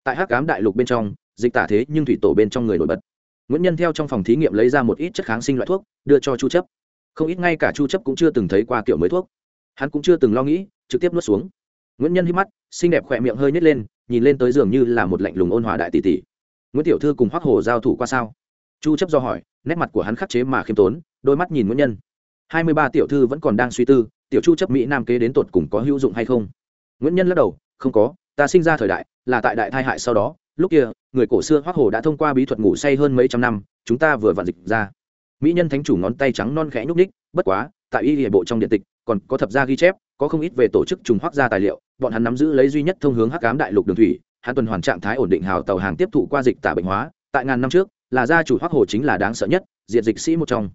S1: tại hắc ám đại lục bên trong, dịch tả thế nhưng thủy tổ bên trong người nổi bật. Nguyễn nhân theo trong phòng thí nghiệm lấy ra một ít chất kháng sinh loại thuốc, đưa cho chu chấp. Không ít ngay cả chu chấp cũng chưa từng thấy qua kiểu mới thuốc. Hắn cũng chưa từng lo nghĩ, trực tiếp nuốt xuống. Nguyễn nhân hít mắt, xinh đẹp khỏe miệng hơi nhếch lên, nhìn lên tới giường như là một lạnh lùng ôn hòa đại tỷ tỷ. Nguyễn tiểu thư cùng hoắc hồ giao thủ qua sao? Chu chấp do hỏi, nét mặt của hắn khắc chế mà khiêm tốn, đôi mắt nhìn nguyễn nhân. 23 tiểu thư vẫn còn đang suy tư, tiểu chu chấp mỹ nam kế đến tột cùng có hữu dụng hay không? Nguyễn nhân lắc đầu, không có ta sinh ra thời đại, là tại đại thai hại sau đó, lúc kia, người cổ xưa hoắc hồ đã thông qua bí thuật ngủ say hơn mấy trăm năm, chúng ta vừa vạn dịch ra. Mỹ nhân thánh chủ ngón tay trắng non khẽ nhúc ních bất quá, tại y hệ bộ trong điện tịch, còn có thập gia ghi chép, có không ít về tổ chức trùng hoác gia tài liệu, bọn hắn nắm giữ lấy duy nhất thông hướng hắc cám đại lục đường thủy, hắn tuần hoàn trạng thái ổn định hào tàu hàng tiếp thụ qua dịch tả bệnh hóa, tại ngàn năm trước, là gia chủ hoác hồ chính là đáng sợ nhất, diệt dịch sĩ một trong.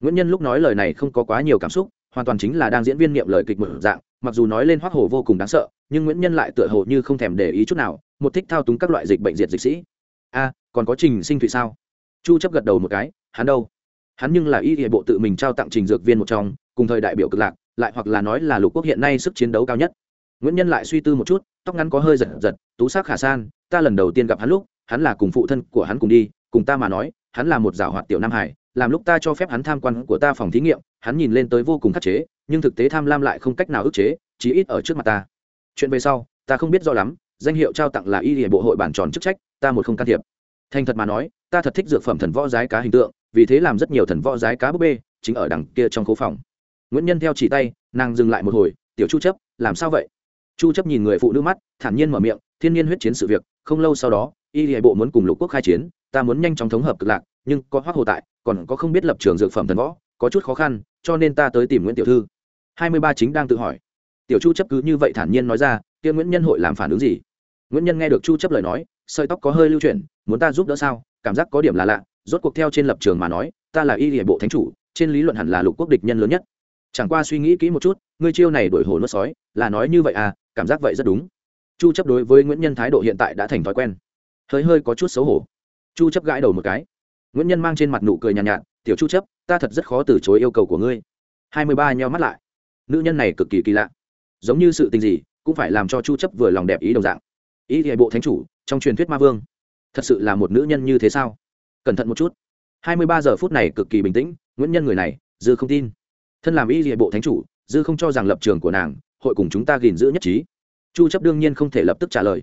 S1: Nguyễn nhân lúc nói lời này không có quá nhiều cảm xúc, hoàn toàn chính là đang diễn viên niệm lời kịch một dạng mặc dù nói lên hoác hồ vô cùng đáng sợ, nhưng nguyễn nhân lại tựa hồ như không thèm để ý chút nào, một thích thao túng các loại dịch bệnh diệt dịch sĩ. A, còn có trình sinh thụy sao? Chu chấp gật đầu một cái, hắn đâu? Hắn nhưng là y hệ bộ tự mình trao tặng trình dược viên một trong, cùng thời đại biểu cực lạc, lại hoặc là nói là lục quốc hiện nay sức chiến đấu cao nhất. Nguyễn nhân lại suy tư một chút, tóc ngắn có hơi giật giật, tú sắc khả san, ta lần đầu tiên gặp hắn lúc, hắn là cùng phụ thân của hắn cùng đi, cùng ta mà nói, hắn là một giảo hoạt tiểu nam hải, làm lúc ta cho phép hắn tham quan của ta phòng thí nghiệm, hắn nhìn lên tới vô cùng khắc chế nhưng thực tế tham lam lại không cách nào ức chế, chí ít ở trước mặt ta. Chuyện về sau, ta không biết rõ lắm, danh hiệu trao tặng là y hệ bộ hội bản tròn chức trách, ta một không can thiệp. Thành thật mà nói, ta thật thích dược phẩm thần võ giái cá hình tượng, vì thế làm rất nhiều thần võ giái cá búp bê, chính ở đằng kia trong khu phòng. Nguyễn nhân theo chỉ tay, nàng dừng lại một hồi, tiểu chu chấp, làm sao vậy? Chu chấp nhìn người phụ nữ mắt, thản nhiên mở miệng, thiên nhiên huyết chiến sự việc, không lâu sau đó, y hệ bộ muốn cùng lục quốc khai chiến, ta muốn nhanh chóng thống hợp cực lạc, nhưng có hoác hồ tại, còn có không biết lập trường dược phẩm thần võ, có chút khó khăn, cho nên ta tới tìm nguyễn tiểu thư. 23 chính đang tự hỏi. Tiểu chu chấp cứ như vậy thản nhiên nói ra kia nguyễn nhân hội làm phản ứng gì? Nguyễn nhân nghe được chu chấp lời nói sợi tóc có hơi lưu chuyển muốn ta giúp đỡ sao? Cảm giác có điểm là lạ. Rốt cuộc theo trên lập trường mà nói ta là y hệ bộ thánh chủ trên lý luận hẳn là lục quốc địch nhân lớn nhất. Chẳng qua suy nghĩ kỹ một chút ngươi chiêu này đổi hồ nuốt sói là nói như vậy à? Cảm giác vậy rất đúng. Chu chấp đối với nguyễn nhân thái độ hiện tại đã thành thói quen. Hơi hơi có chút xấu hổ. Chu chấp gãi đầu một cái. Nguyễn nhân mang trên mặt nụ cười nhàn nhạt, nhạt tiểu chu chấp ta thật rất khó từ chối yêu cầu của ngươi. 23 nheo mắt lại nữ nhân này cực kỳ kỳ lạ. Giống như sự tình gì, cũng phải làm cho chu chấp vừa lòng đẹp ý đồng dạng. Ý thì bộ thánh chủ, trong truyền thuyết ma vương. Thật sự là một nữ nhân như thế sao? Cẩn thận một chút. 23 giờ phút này cực kỳ bình tĩnh nguyễn nhân người này, dư không tin. Thân làm y thì bộ thánh chủ, dư không cho rằng lập trường của nàng, hội cùng chúng ta gìn giữ nhất trí. Chu chấp đương nhiên không thể lập tức trả lời.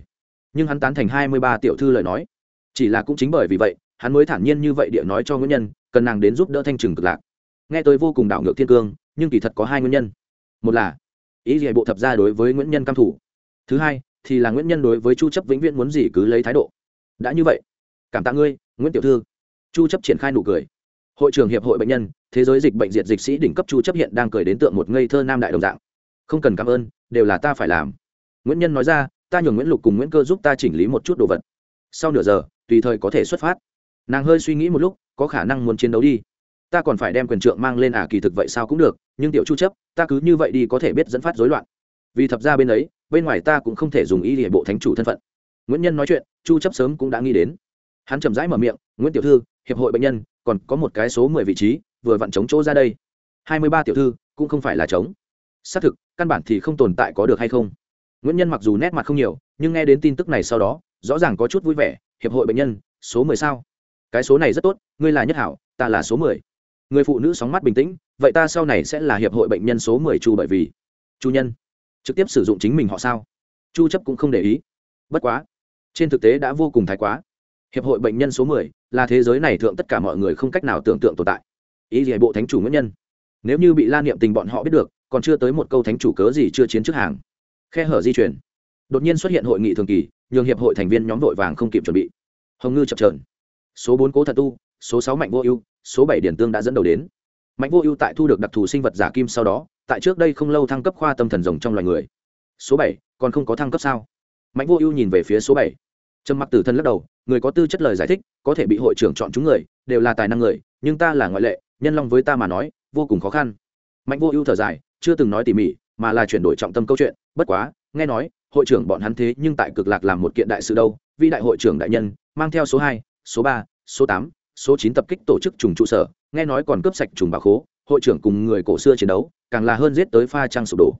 S1: Nhưng hắn tán thành 23 tiểu thư lời nói. Chỉ là cũng chính bởi vì vậy, hắn mới thản nhiên như vậy địa nói cho nguyễn nhân, cần nàng đến giúp đỡ thanh trừng cực lạc. Nghe tôi vô cùng đảo ngược thiên cương, nhưng kỳ thật có hai nguyên nhân một là, ý gì bộ thập gia đối với nguyễn nhân cam thủ? Thứ hai, thì là nguyễn nhân đối với chu chấp vĩnh viễn muốn gì cứ lấy thái độ. Đã như vậy, cảm tạ ngươi, nguyễn tiểu thư. Chu chấp triển khai nụ cười. Hội trưởng hiệp hội bệnh nhân, thế giới dịch bệnh diệt dịch sĩ đỉnh cấp chu chấp hiện đang cười đến tượng một ngây thơ nam đại đồng dạng. Không cần cảm ơn, đều là ta phải làm. Nguyễn nhân nói ra, ta nhường nguyễn lục cùng nguyễn cơ giúp ta chỉnh lý một chút đồ vật. Sau nửa giờ, tùy thời có thể xuất phát. Nàng hơi suy nghĩ một lúc, có khả năng muốn chiến đấu đi. Ta còn phải đem quyền trượng mang lên à kỳ thực vậy sao cũng được, nhưng tiểu chu chấp ta cứ như vậy đi có thể biết dẫn phát rối loạn. Vì thập ra bên ấy, bên ngoài ta cũng không thể dùng ý địa bộ thánh chủ thân phận. Nguyễn nhân nói chuyện, chu chấp sớm cũng đã nghĩ đến. Hắn chậm rãi mở miệng, nguyễn tiểu thư, hiệp hội bệnh nhân, còn có một cái số 10 vị trí, vừa vặn chống chỗ ra đây. 23 tiểu thư, cũng không phải là chống. Xác thực, căn bản thì không tồn tại có được hay không? Nguyễn nhân mặc dù nét mặt không nhiều, nhưng nghe đến tin tức này sau đó, rõ ràng có chút vui vẻ, hiệp hội bệnh nhân, số 10 sao? Cái số này rất tốt, ngươi là nhất hảo, ta là số 10 người phụ nữ sóng mắt bình tĩnh, vậy ta sau này sẽ là hiệp hội bệnh nhân số 10 chu bởi vì chu nhân. Trực tiếp sử dụng chính mình họ sao? Chu chấp cũng không để ý. Bất quá, trên thực tế đã vô cùng thái quá. Hiệp hội bệnh nhân số 10 là thế giới này thượng tất cả mọi người không cách nào tưởng tượng tồn tại. Ý gì bộ thánh chủ nguyên nhân? Nếu như bị la niệm tình bọn họ biết được, còn chưa tới một câu thánh chủ cớ gì chưa chiến trước hàng. Khe hở di chuyển. Đột nhiên xuất hiện hội nghị thường kỳ, nhường hiệp hội thành viên nhóm vội vàng không kịp chuẩn bị. Hồng ngư chập trờn số bốn cố thật tu, số sáu mạnh vô ưu số bảy điển tương đã dẫn đầu đến. Mạnh vô ưu tại thu được đặc thù sinh vật giả kim sau đó, tại trước đây không lâu thăng cấp khoa tâm thần rồng trong loài người. Số bảy, còn không có thăng cấp sao? Mạnh vô ưu nhìn về phía số bảy. Trầm mặc tử thân lắc đầu, người có tư chất lời giải thích, có thể bị hội trưởng chọn chúng người, đều là tài năng người, nhưng ta là ngoại lệ, nhân long với ta mà nói, vô cùng khó khăn. Mạnh vô ưu thở dài, chưa từng nói tỉ mỉ, mà là chuyển đổi trọng tâm câu chuyện, bất quá, nghe nói, hội trưởng bọn hắn thế nhưng tại cực lạc làm một kiện đại sự đâu vị đại hội trưởng đại nhân, mang theo số hai, số ba, số tám số chín tập kích tổ chức trùng trụ sở, nghe nói còn cướp sạch trùng bà khố, hội trưởng cùng người cổ xưa chiến đấu, càng là hơn giết tới pha trang sụp đổ.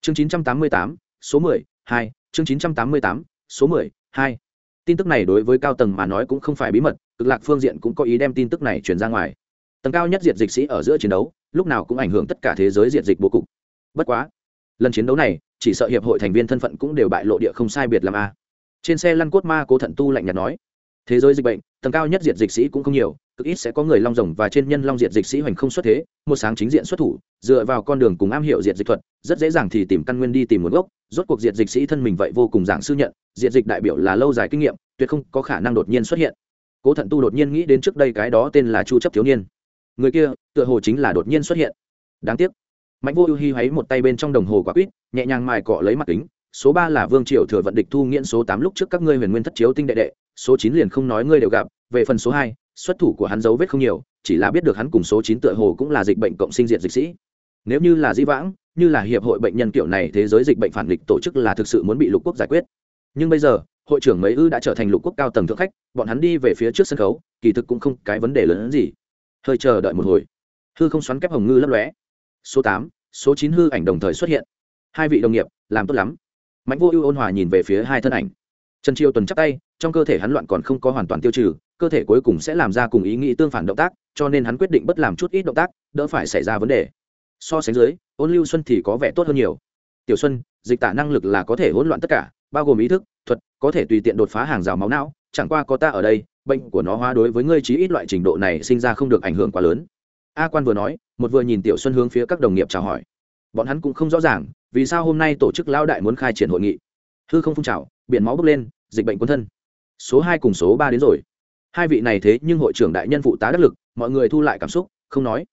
S1: Chương chín trăm tám mươi tám, số mười, hai, chương chín trăm tám mươi tám, số mười, hai. Tin tức này đối với cao tầng mà nói cũng không phải bí mật, cực lạc phương diện cũng có ý đem tin tức này truyền ra ngoài. Tầng cao nhất diệt dịch sĩ ở giữa chiến đấu, lúc nào cũng ảnh hưởng tất cả thế giới diệt dịch bố cục. Bất quá, lần chiến đấu này, chỉ sợ hiệp hội thành viên thân phận cũng đều bại lộ địa không sai biệt làm a. Trên xe lăn cốt ma cố thận tu lạnh nhạt nói thế giới dịch bệnh, tầng cao nhất diệt dịch sĩ cũng không nhiều, cực ít sẽ có người long rồng và trên nhân long diệt dịch sĩ hoành không xuất thế, một sáng chính diện xuất thủ, dựa vào con đường cùng am hiệu diệt dịch thuật, rất dễ dàng thì tìm căn nguyên đi tìm nguồn gốc. Rốt cuộc diệt dịch sĩ thân mình vậy vô cùng giảng sư nhận, diệt dịch đại biểu là lâu dài kinh nghiệm, tuyệt không có khả năng đột nhiên xuất hiện. Cố thận tu đột nhiên nghĩ đến trước đây cái đó tên là chu chấp thiếu niên. Người kia, tựa hồ chính là đột nhiên xuất hiện. Đáng tiếc. Mạnh vô ưu hy háy một tay bên trong đồng hồ quả quýt, nhẹ nhàng mài cọ lấy mặt kính số ba là vương triều thừa vận địch thu nghiễn số tám lúc trước các ngươi huyền nguyên thất chiếu tinh đệ đệ, số chín liền không nói ngươi đều gặp, về phần số hai, xuất thủ của hắn dấu vết không nhiều, chỉ là biết được hắn cùng số chín tựa hồ cũng là dịch bệnh cộng sinh diệt dịch sĩ. Nếu như là di vãng, như là hiệp hội bệnh nhân kiểu này, thế giới dịch bệnh phản địch tổ chức là thực sự muốn bị lục quốc giải quyết. Nhưng bây giờ, hội trưởng mấy ư đã trở thành lục quốc cao tầng thượng khách, bọn hắn đi về phía trước sân khấu, kỳ thực cũng không cái vấn đề lớn hơn gì. Hơi chờ đợi một hồi. Hư không xoắn kép hồng ngư lấp lóe. Số tám, số chín hư ảnh đồng thời xuất hiện. Hai vị đồng nghiệp, làm tốt lắm mạnh vô ưu ôn hòa nhìn về phía hai thân ảnh. Trần triều tuần chắc tay, trong cơ thể hắn loạn còn không có hoàn toàn tiêu trừ, cơ thể cuối cùng sẽ làm ra cùng ý nghĩ tương phản động tác, cho nên hắn quyết định bất làm chút ít động tác, đỡ phải xảy ra vấn đề. So sánh dưới, ôn lưu xuân thì có vẻ tốt hơn nhiều. Tiểu xuân, dịch tả năng lực là có thể hỗn loạn tất cả, bao gồm ý thức, thuật, có thể tùy tiện đột phá hàng rào máu não, chẳng qua có ta ở đây, bệnh của nó hóa đối với ngươi chí ít loại trình độ này sinh ra không được ảnh hưởng quá lớn. A quan vừa nói, một vừa nhìn tiểu xuân hướng phía các đồng nghiệp chào hỏi. Bọn hắn cũng không rõ ràng vì sao hôm nay tổ chức lão đại muốn khai triển hội nghị? Hư không phun trào, biển máu bốc lên, dịch bệnh quân thân. Số hai cùng số ba đến rồi. Hai vị này thế nhưng hội trưởng đại nhân phụ tá đắc lực, mọi người thu lại cảm xúc, không nói.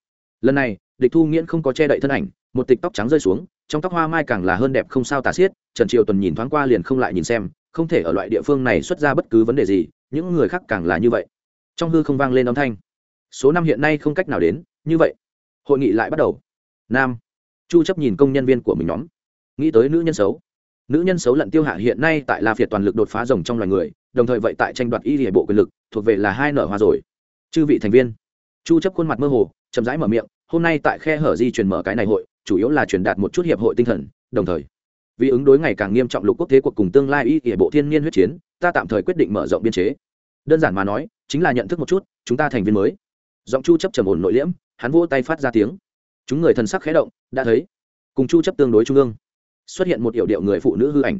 S1: Lần này, địch thu nghiễn không có che đậy thân ảnh, một tịch tóc trắng rơi xuống, trong tóc hoa mai càng là hơn đẹp không sao tả xiết, trần triều tuần nhìn thoáng qua liền không lại nhìn xem, không thể ở loại địa phương này xuất ra bất cứ vấn đề gì, những người khác càng là như vậy. Trong hư không vang lên âm thanh. Số năm hiện nay không cách nào đến, như vậy. Hội nghị lại bắt đầu. Nam. Chu chấp nhìn công nhân viên của mình nhóm nghĩ tới nữ nhân xấu. Nữ nhân xấu lận tiêu hạ hiện nay tại la phiệt toàn lực đột phá rồng trong loài người, đồng thời vậy tại tranh đoạt y hệ bộ quyền lực, thuộc về là hai nở hoa rồi. Chư vị thành viên, chu chấp khuôn mặt mơ hồ, chậm rãi mở miệng, hôm nay tại khe hở di truyền mở cái này hội, chủ yếu là truyền đạt một chút hiệp hội tinh thần, đồng thời, vì ứng đối ngày càng nghiêm trọng lục quốc thế cuộc cùng tương lai y hệ bộ thiên niên huyết chiến, ta tạm thời quyết định mở rộng biên chế. Đơn giản mà nói, chính là nhận thức một chút, chúng ta thành viên mới. Giọng chu chấp trầm ổn nội liễm, hắn vỗ tay phát ra tiếng. Chúng người thần sắc khẽ động, đã thấy, cùng chu chấp tương đối trung ương xuất hiện một yểu điệu người phụ nữ hư ảnh.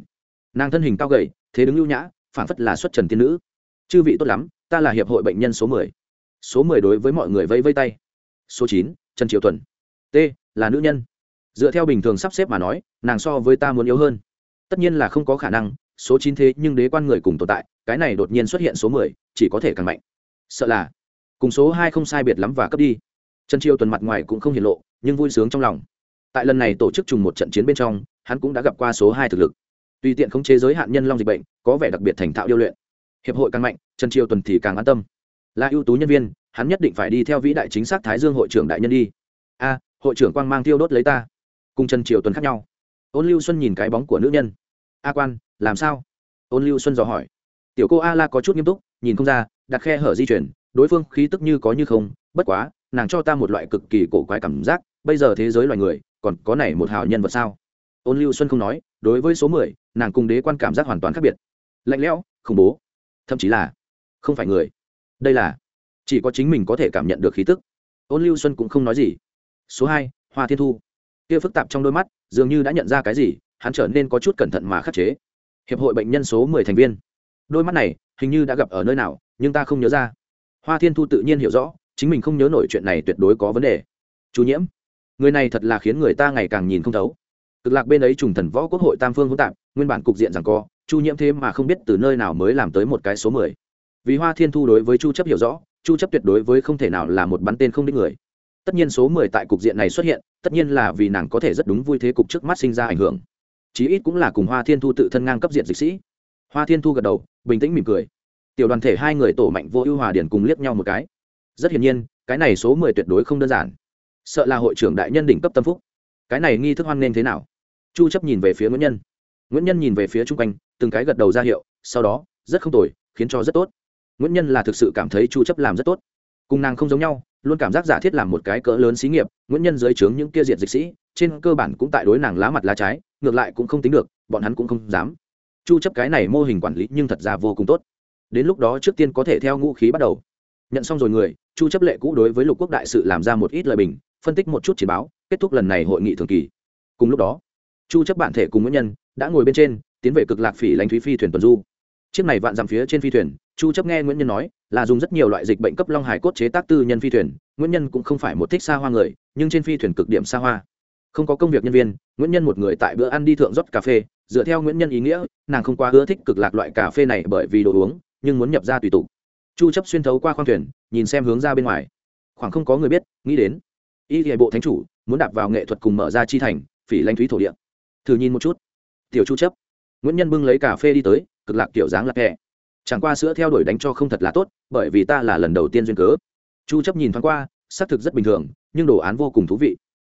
S1: Nàng thân hình cao gầy thế đứng lưu nhã phản phất là xuất trần tiên nữ. Chư vị tốt lắm ta là hiệp hội bệnh nhân số 10. số 10 đối với mọi người vây vây tay. Số chín, trần Triệu tuần. T là nữ nhân. Dựa theo bình thường sắp xếp mà nói nàng so với ta muốn yếu hơn. Tất nhiên là không có khả năng số chín thế nhưng đế quan người cùng tồn tại cái này đột nhiên xuất hiện số mười chỉ có thể càng mạnh. Sợ là cùng số hai không sai biệt lắm và cấp đi. Trần triều tuần mặt ngoài cũng không hiện lộ nhưng vui sướng trong lòng. Tại lần này tổ chức trùng một trận chiến bên trong hắn cũng đã gặp qua số hai thực lực. Tùy tiện khống chế giới hạn nhân long dịch bệnh, có vẻ đặc biệt thành thạo điêu luyện. Hiệp hội càng mạnh, trần triều tuần thì càng an tâm. Là ưu tú nhân viên, hắn nhất định phải đi theo vĩ đại chính xác thái dương hội trưởng đại nhân đi. A, hội trưởng quang mang tiêu đốt lấy ta. Cùng trần triều tuần khác nhau. Ôn lưu xuân nhìn cái bóng của nữ nhân. A quan, làm sao? Ôn lưu xuân dò hỏi. Tiểu cô a la có chút nghiêm túc, nhìn không ra, đặt khe hở di chuyển, đối phương khí tức như có như không, bất quá, nàng cho ta một loại cực kỳ cổ quái cảm giác, bây giờ thế giới loài người, còn có này một hào nhân vật sao? Ôn lưu xuân không nói, đối với số mười, nàng cùng đế quan cảm giác hoàn toàn khác biệt. Lạnh lẽo, khủng bố. Thậm chí là không phải người. Đây là chỉ có chính mình có thể cảm nhận được khí tức. Ôn lưu xuân cũng không nói gì. Số hai, hoa thiên thu. Kia phức tạp trong đôi mắt, dường như đã nhận ra cái gì, hắn trở nên có chút cẩn thận mà khắc chế. Hiệp hội bệnh nhân số mười thành viên. Đôi mắt này, hình như đã gặp ở nơi nào, nhưng ta không nhớ ra. Hoa thiên thu tự nhiên hiểu rõ, chính mình không nhớ nổi chuyện này tuyệt đối có vấn đề. Chú nhiễm người này thật là khiến người ta ngày càng nhìn không thấu cực lạc bên ấy trùng thần võ quốc hội tam phương hỗn tạp, nguyên bản cục diện rằng co, chu nhiễm thế mà không biết từ nơi nào mới làm tới một cái số mười. Vì hoa thiên thu đối với chu chấp hiểu rõ, chu chấp tuyệt đối với không thể nào là một bắn tên không đích người. Tất nhiên số mười tại cục diện này xuất hiện, tất nhiên là vì nàng có thể rất đúng vui thế cục trước mắt sinh ra ảnh hưởng. Chí ít cũng là cùng hoa thiên thu tự thân ngang cấp diện dịch sĩ. Hoa thiên thu gật đầu, bình tĩnh mỉm cười. Tiểu đoàn thể hai người tổ mạnh vô ưu hòa điển cùng liếc nhau một cái. Rất hiển nhiên, cái này số mười tuyệt đối không đơn giản. Sợ là hội trưởng đại nhân đỉnh cấp tâm phúc. Cái này nghi thức hoan nghênh thế nào? Chu chấp nhìn về phía nguyễn nhân. Nguyễn nhân nhìn về phía chung quanh, từng cái gật đầu ra hiệu, sau đó, rất không tồi, khiến cho rất tốt. Nguyễn nhân là thực sự cảm thấy chu chấp làm rất tốt. Cùng nàng không giống nhau, luôn cảm giác giả thiết làm một cái cỡ lớn xí nghiệp, nguyễn nhân dưới trướng những kia diện dịch sĩ, trên cơ bản cũng tại đối nàng lá mặt lá trái, ngược lại cũng không tính được, bọn hắn cũng không dám. Chu chấp cái này mô hình quản lý nhưng thật ra vô cùng tốt. Đến lúc đó trước tiên có thể theo ngũ khí bắt đầu. Nhận xong rồi người, chu chấp lệ cũ đối với lục quốc đại sự làm ra một ít lời bình, phân tích một chút chỉ báo, kết thúc lần này hội nghị thường kỳ. Cùng lúc đó chu chấp bản thể cùng nguyễn nhân, đã ngồi bên trên, tiến về cực lạc phỉ lãnh thúy phi thuyền tuần du. Chiếc này vạn dặm phía trên phi thuyền, chu chấp nghe nguyễn nhân nói, là dùng rất nhiều loại dịch bệnh cấp long hải cốt chế tác tư nhân phi thuyền, nguyễn nhân cũng không phải một thích xa hoa người, nhưng trên phi thuyền cực điểm xa hoa. Không có công việc nhân viên, nguyễn nhân một người tại bữa ăn đi thượng rót cà phê, dựa theo nguyễn nhân ý nghĩa, nàng không quá ưa thích cực lạc loại cà phê này bởi vì đồ uống, nhưng muốn nhập ra tùy tục. Chu chấp xuyên thấu qua khoang thuyền, nhìn xem hướng ra bên ngoài. Khoảng không có người biết, nghĩ đến. Y hệ bộ thánh chủ, muốn đạp vào nghệ thuật cùng mở ra chi thành, phỉ lãnh thúy thổ địa thử nhìn một chút. Tiểu chu chấp. Nguyễn nhân bưng lấy cà phê đi tới cực lạc kiểu dáng lạc hẹ chẳng qua sữa theo đuổi đánh cho không thật là tốt bởi vì ta là lần đầu tiên duyên cớ. Chu chấp nhìn thoáng qua xác thực rất bình thường nhưng đồ án vô cùng thú vị.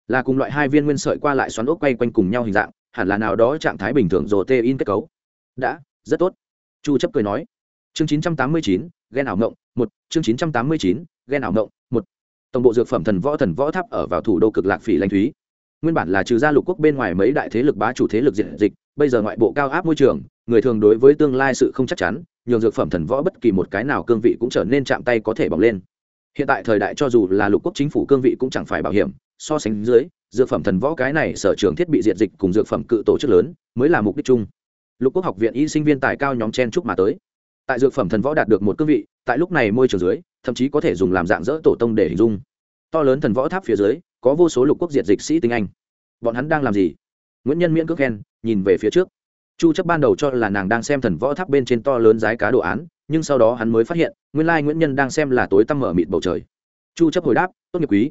S1: Là cùng loại hai viên nguyên sợi qua lại xoắn ốc quay quanh cùng nhau hình dạng hẳn là nào đó trạng thái bình thường rồi tê in kết cấu. Đã rất tốt. Chu chấp cười nói. Chương 989, ghen ảo ngộng một. Chương 989, ghen ảo ngộng một. Tổng bộ dược phẩm thần võ thần võ tháp ở vào thủ đô cực lạc phỉ lanh thúy nguyên bản là trừ ra lục quốc bên ngoài mấy đại thế lực bá chủ thế lực diện dịch, bây giờ ngoại bộ cao áp môi trường, người thường đối với tương lai sự không chắc chắn, nhường dược phẩm thần võ bất kỳ một cái nào cương vị cũng trở nên chạm tay có thể bỏng lên. Hiện tại thời đại cho dù là lục quốc chính phủ cương vị cũng chẳng phải bảo hiểm, so sánh dưới, dược phẩm thần võ cái này sở trường thiết bị diện dịch cùng dược phẩm cự tổ chức lớn, mới là mục đích chung. Lục quốc học viện y sinh viên tài cao nhóm chen chúc mà tới. Tại dược phẩm thần võ đạt được một cương vị, tại lúc này môi trường dưới, thậm chí có thể dùng làm dạng dỡ tổ tông để hình dung. To lớn thần võ tháp phía dưới có vô số lục quốc diệt dịch sĩ tinh anh. Bọn hắn đang làm gì? Nguyễn nhân miễn cước khen, nhìn về phía trước. Chu chấp ban đầu cho là nàng đang xem thần võ tháp bên trên to lớn giá cá đồ án, nhưng sau đó hắn mới phát hiện, nguyên lai nguyễn nhân đang xem là tối tăm mở mịt bầu trời. Chu chấp hồi đáp, tốt nghiệp quý.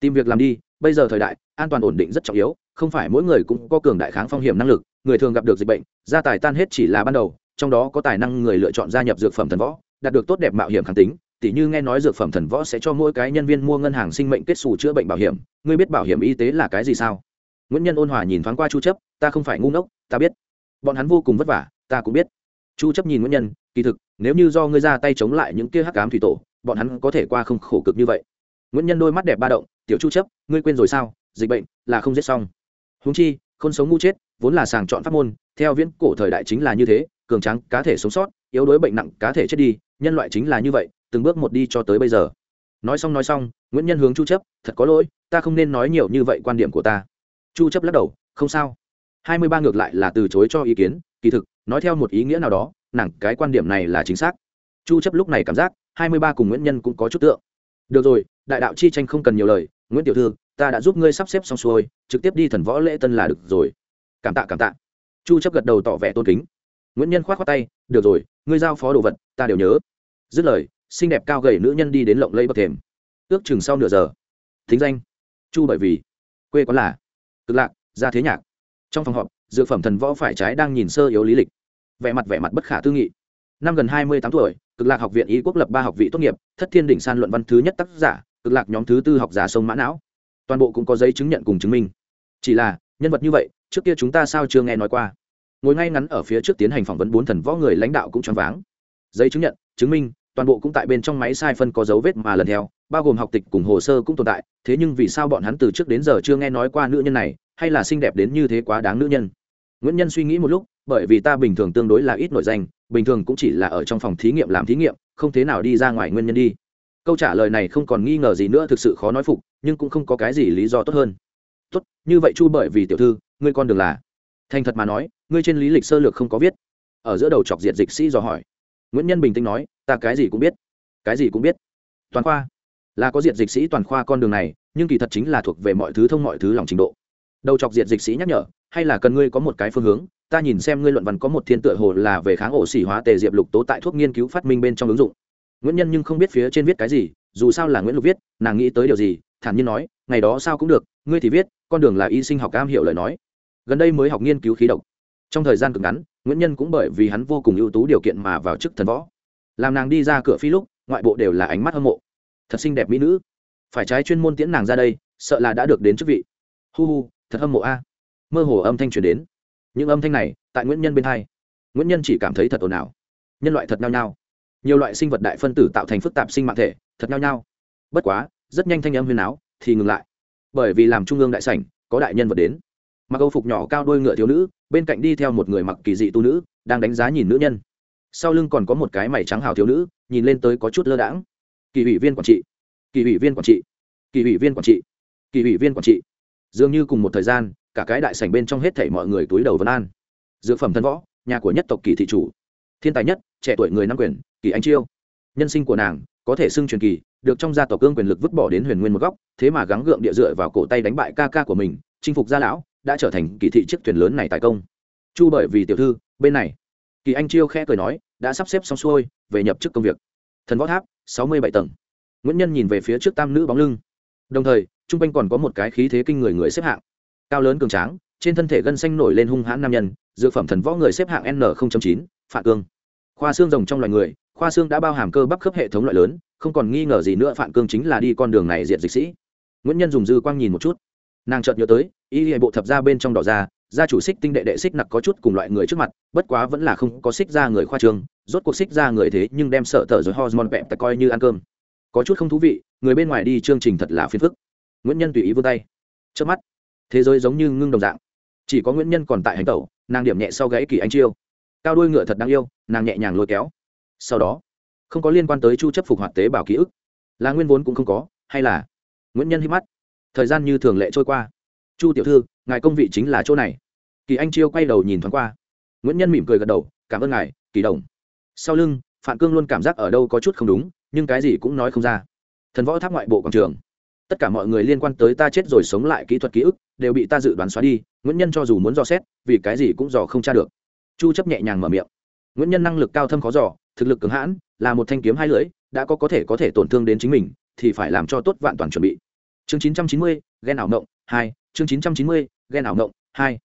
S1: Tìm việc làm đi, bây giờ thời đại, an toàn ổn định rất trọng yếu, không phải mỗi người cũng có cường đại kháng phong hiểm năng lực, người thường gặp được dịch bệnh, gia tài tan hết chỉ là ban đầu, trong đó có tài năng người lựa chọn gia nhập dược phẩm thần võ, đạt được tốt đẹp mạo hiểm kháng tính tỉ như nghe nói dược phẩm thần võ sẽ cho mỗi cái nhân viên mua ngân hàng sinh mệnh kết xù chữa bệnh bảo hiểm, ngươi biết bảo hiểm y tế là cái gì sao? Nguyễn nhân ôn hòa nhìn thoáng qua chu chấp, ta không phải ngu ngốc, ta biết. Bọn hắn vô cùng vất vả, ta cũng biết. Chu chấp nhìn nguyễn nhân, kỳ thực, nếu như do ngươi ra tay chống lại những kia hắc ám thủy tổ, bọn hắn có thể qua không khổ cực như vậy. Nguyễn nhân đôi mắt đẹp ba động, tiểu chu chấp, ngươi quên rồi sao? Dịch bệnh là không giết xong. Huống chi không sống ngu chết, vốn là sàng chọn pháp môn, theo viễn cổ thời đại chính là như thế, cường tráng cá thể sống sót, yếu đuối bệnh nặng cá thể chết đi, nhân loại chính là như vậy từng bước một đi cho tới bây giờ. Nói xong nói xong, nguyễn nhân hướng chu chấp, thật có lỗi, ta không nên nói nhiều như vậy quan điểm của ta. Chu chấp lắc đầu, không sao. Hai mươi ba ngược lại là từ chối cho ý kiến, kỳ thực, nói theo một ý nghĩa nào đó, nàng, cái quan điểm này là chính xác. Chu chấp lúc này cảm giác, hai mươi ba cùng nguyễn nhân cũng có chút tượng. Được rồi, đại đạo chi tranh không cần nhiều lời, nguyễn tiểu thư, ta đã giúp ngươi sắp xếp xong xuôi, trực tiếp đi thần võ lễ tân là được rồi. Cảm tạ cảm tạ. Chu chấp gật đầu tỏ vẻ tôn kính. Nguyễn nhân khoát khoát tay, được rồi, ngươi giao phó đồ vật, ta đều nhớ. Dứt lời xinh đẹp cao gầy nữ nhân đi đến lộng lẫy bậc thềm. Ước chừng sau nửa giờ, thính danh, chu bởi vì. Quê quán là cực lạc, gia thế nhạc. Trong phòng họp, dược phẩm thần võ phải trái đang nhìn sơ yếu lý lịch. Vẻ mặt vẻ mặt bất khả tư nghị. Năm gần hai mươi tám tuổi, cực lạc học viện y quốc lập ba học vị tốt nghiệp, thất thiên đỉnh san luận văn thứ nhất tác giả, cực lạc nhóm thứ tư học giả sông mã não. Toàn bộ cũng có giấy chứng nhận cùng chứng minh. Chỉ là, nhân vật như vậy, trước kia chúng ta sao chưa nghe nói qua. Ngồi ngay ngắn ở phía trước tiến hành phỏng vấn bốn thần võ người lãnh đạo cũng choáng váng. Giấy chứng nhận, chứng minh toàn bộ cũng tại bên trong máy sai phân có dấu vết mà lần theo, bao gồm học tịch cùng hồ sơ cũng tồn tại, thế nhưng vì sao bọn hắn từ trước đến giờ chưa nghe nói qua nữ nhân này, hay là xinh đẹp đến như thế quá đáng nữ nhân? Nguyễn nhân suy nghĩ một lúc, bởi vì ta bình thường tương đối là ít nội danh, bình thường cũng chỉ là ở trong phòng thí nghiệm làm thí nghiệm, không thế nào đi ra ngoài nguyên nhân đi. Câu trả lời này không còn nghi ngờ gì nữa, thực sự khó nói phục, nhưng cũng không có cái gì lý do tốt hơn. Tốt, như vậy chu bởi vì tiểu thư, ngươi con đường là? Thành thật mà nói, ngươi trên lý lịch sơ lược không có viết. Ở giữa đầu chọc diệt dịch sĩ dò hỏi nguyễn nhân bình tĩnh nói ta cái gì cũng biết cái gì cũng biết toàn khoa là có diệt dịch sĩ toàn khoa con đường này nhưng kỳ thật chính là thuộc về mọi thứ thông mọi thứ lòng trình độ đầu chọc diệt dịch sĩ nhắc nhở hay là cần ngươi có một cái phương hướng ta nhìn xem ngươi luận văn có một thiên tựa hồ là về kháng ổ xỉ hóa tề diệp lục tố tại thuốc nghiên cứu phát minh bên trong ứng dụng nguyễn nhân nhưng không biết phía trên viết cái gì dù sao là nguyễn lục viết nàng nghĩ tới điều gì thản nhiên nói ngày đó sao cũng được ngươi thì viết con đường là y sinh học cam hiểu lời nói gần đây mới học nghiên cứu khí độc trong thời gian cực ngắn, nguyễn nhân cũng bởi vì hắn vô cùng ưu tú điều kiện mà vào chức thần võ. Làm nàng đi ra cửa phi lúc, ngoại bộ đều là ánh mắt hâm mộ. Thật xinh đẹp mỹ nữ. Phải trái chuyên môn tiễn nàng ra đây, sợ là đã được đến chức vị. Hu hu, thật hâm mộ a. Mơ hồ âm thanh truyền đến. Những âm thanh này, tại nguyễn nhân bên hai. Nguyễn nhân chỉ cảm thấy thật ồn ào. Nhân loại thật nhao nhao. Nhiều loại sinh vật đại phân tử tạo thành phức tạp sinh mạng thể, thật nhao nhao. Bất quá, rất nhanh thanh âm huyền áo thì ngừng lại. Bởi vì làm trung ương đại sảnh, có đại nhân vật đến. Mặc âu phục nhỏ cao đôi ngựa thiếu nữ bên cạnh đi theo một người mặc kỳ dị tu nữ, đang đánh giá nhìn nữ nhân. Sau lưng còn có một cái mày trắng hào thiếu nữ, nhìn lên tới có chút lơ đãng. Kỳ ủy viên quản trị. Kỳ ủy viên quản trị. Kỳ ủy viên quản trị. Kỳ ủy viên quản trị. Dường như cùng một thời gian, cả cái đại sảnh bên trong hết thảy mọi người túi đầu vân an. Dược phẩm thân võ, nhà của nhất tộc kỳ thị chủ. Thiên tài nhất, trẻ tuổi người nam quyền, kỳ anh chiêu. Nhân sinh của nàng, có thể xưng truyền kỳ, được trong gia tộc cương quyền lực vứt bỏ đến huyền nguyên một góc, thế mà gắng gượng địa dựa vào cổ tay đánh bại ca ca của mình, chinh phục gia lão đã trở thành kỳ thị chiếc thuyền lớn này tài công. Chu bởi vì tiểu thư, bên này. Kỳ anh chiêu khẽ cười nói, đã sắp xếp xong xuôi, về nhập chức công việc. Thần võ tháp, sáu mươi bảy tầng. Nguyễn nhân nhìn về phía trước tam nữ bóng lưng. Đồng thời t r u n g quanh còn có một cái khí thế kinh người người xếp hạng. Cao lớn cường tráng, trên thân thể gân xanh nổi lên hung hãn nam nhân, dược phẩm thần võ người xếp hạng n chín Phạm cương. Khoa xương rồng trong loài người, khoa xương đã bao hàm cơ bắp khớp hệ thống loại lớn, không còn nghi ngờ gì nữa Phạm cương chính là đi con đường này diệt dịch sĩ. Nguyễn nhân dùng dư quang nhìn một chút nàng chợt nhớ tới, y hệ bộ thập ra bên trong đỏ ra, gia chủ xích tinh đệ đệ xích nặc có chút cùng loại người trước mặt, bất quá vẫn là không có xích ra người khoa trương rốt cuộc xích ra người thế nhưng đem sợ thở rồi hormone vẹn ta coi như ăn cơm. Có chút không thú vị, người bên ngoài đi chương trình thật là phiền phức. Nguyễn nhân tùy ý vươn tay. Trước mắt, thế giới giống như ngưng đồng dạng. Chỉ có nguyễn nhân còn tại hành tẩu, nàng điểm nhẹ sau gãy kỳ anh chiêu. Cao đuôi ngựa thật đáng yêu, nàng nhẹ nhàng lôi kéo. Sau đó, không có liên quan tới chu chấp phục hoạt tế bào ký ức. Là nguyên vốn cũng không có, hay là? Nguyễn nhân hít mắt thời gian như thường lệ trôi qua. Chu tiểu thư, ngài công vị chính là chỗ này. Kỳ anh chiêu quay đầu nhìn thoáng qua. Nguyễn nhân mỉm cười gật đầu, cảm ơn ngài, kỳ đồng. Sau lưng, phạm cương luôn cảm giác ở đâu có chút không đúng, nhưng cái gì cũng nói không ra. Thần võ tháp ngoại bộ quảng trường. Tất cả mọi người liên quan tới ta chết rồi sống lại kỹ thuật ký ức, đều bị ta dự đoán xóa đi, nguyễn nhân cho dù muốn dò xét, vì cái gì cũng dò không tra được. Chu chấp nhẹ nhàng mở miệng. Nguyễn nhân năng lực cao thâm khó dò, thực lực cường hãn, là một thanh kiếm hai lưỡi, đã có có thể có thể tổn thương đến chính mình, thì phải làm cho tốt vạn toàn chuẩn bị chương 990, ghen ảo ngộng hai. Chương 990, ghen ảo ngộng hai.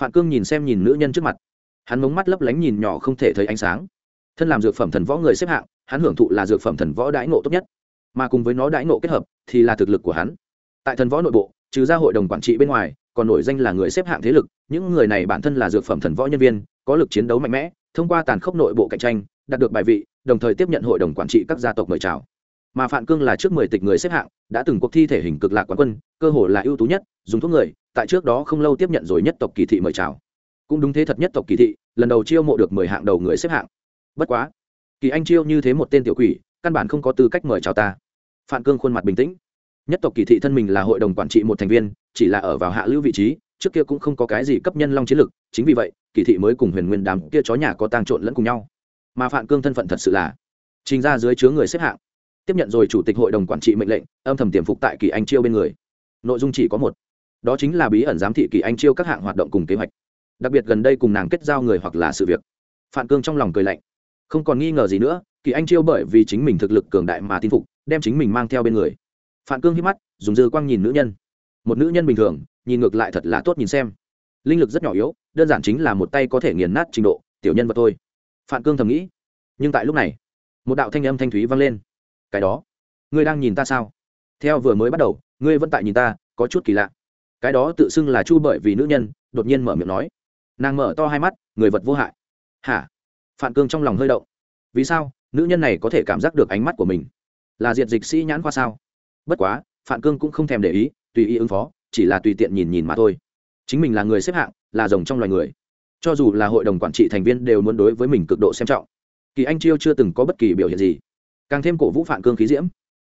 S1: Phạm cương nhìn xem nhìn nữ nhân trước mặt. Hắn mống mắt lấp lánh nhìn nhỏ không thể thấy ánh sáng. Thân làm dược phẩm thần võ người xếp hạng hắn hưởng thụ là dược phẩm thần võ đãi ngộ tốt nhất. Mà cùng với nó đãi ngộ kết hợp thì là thực lực của hắn. Tại thần võ nội bộ trừ ra hội đồng quản trị bên ngoài còn nổi danh là người xếp hạng thế lực. Những người này bản thân là dược phẩm thần võ nhân viên có lực chiến đấu mạnh mẽ thông qua tàn khốc nội bộ cạnh tranh đạt được bài vị đồng thời tiếp nhận hội đồng quản trị các gia tộc mời chào mà phạm cương là trước mười tịch người xếp hạng, đã từng cuộc thi thể hình cực lạc quán quân, cơ hồ là ưu tú nhất, dùng thuốc người, tại trước đó không lâu tiếp nhận rồi nhất tộc kỳ thị mời chào. Cũng đúng thế thật nhất tộc kỳ thị, lần đầu chiêu mộ được mười hạng đầu người xếp hạng. Bất quá, kỳ anh chiêu như thế một tên tiểu quỷ, căn bản không có tư cách mời chào ta. Phạm cương khuôn mặt bình tĩnh. Nhất tộc kỳ thị thân mình là hội đồng quản trị một thành viên, chỉ là ở vào hạ lưu vị trí, trước kia cũng không có cái gì cấp nhân long chiến lực, chính vì vậy, kỳ thị mới cùng huyền nguyên đám kia chó nhà có tang trộn lẫn cùng nhau. Mà phạm cương thân phận thật sự là trình ra dưới chứa người xếp hạng tiếp nhận rồi chủ tịch hội đồng quản trị mệnh lệnh, âm thầm tiềm phục tại kỳ anh chiêu bên người. Nội dung chỉ có một. Đó chính là bí ẩn giám thị kỳ anh chiêu các hạng hoạt động cùng kế hoạch. Đặc biệt gần đây cùng nàng kết giao người hoặc là sự việc. Phạm cương trong lòng cười lạnh. Không còn nghi ngờ gì nữa, kỳ anh chiêu bởi vì chính mình thực lực cường đại mà tin phục, đem chính mình mang theo bên người. Phạm cương hít mắt, dùng dư quang nhìn nữ nhân. Một nữ nhân bình thường, nhìn ngược lại thật là tốt nhìn xem. Linh lực rất nhỏ yếu, đơn giản chính là một tay có thể nghiền nát trình độ, tiểu nhân vật thôi. Phạm cương thầm nghĩ. Nhưng tại lúc này, một đạo thanh âm thanh thúy vang lên cái đó. Ngươi đang nhìn ta sao? Theo vừa mới bắt đầu, ngươi vẫn tại nhìn ta, có chút kỳ lạ. Cái đó tự xưng là chu bởi vì nữ nhân, đột nhiên mở miệng nói. Nàng mở to hai mắt, người vật vô hại. Hả? Phạm cương trong lòng hơi động. Vì sao? Nữ nhân này có thể cảm giác được ánh mắt của mình. Là diệt dịch sĩ nhãn khoa sao? Bất quá phạm cương cũng không thèm để ý, tùy ý ứng phó, chỉ là tùy tiện nhìn nhìn mà thôi. Chính mình là người xếp hạng, là rồng trong loài người. Cho dù là hội đồng quản trị thành viên đều muốn đối với mình cực độ xem trọng. Kỳ anh chiêu chưa từng có bất kỳ biểu hiện gì càng thêm cổ vũ phạm cương khí diễm.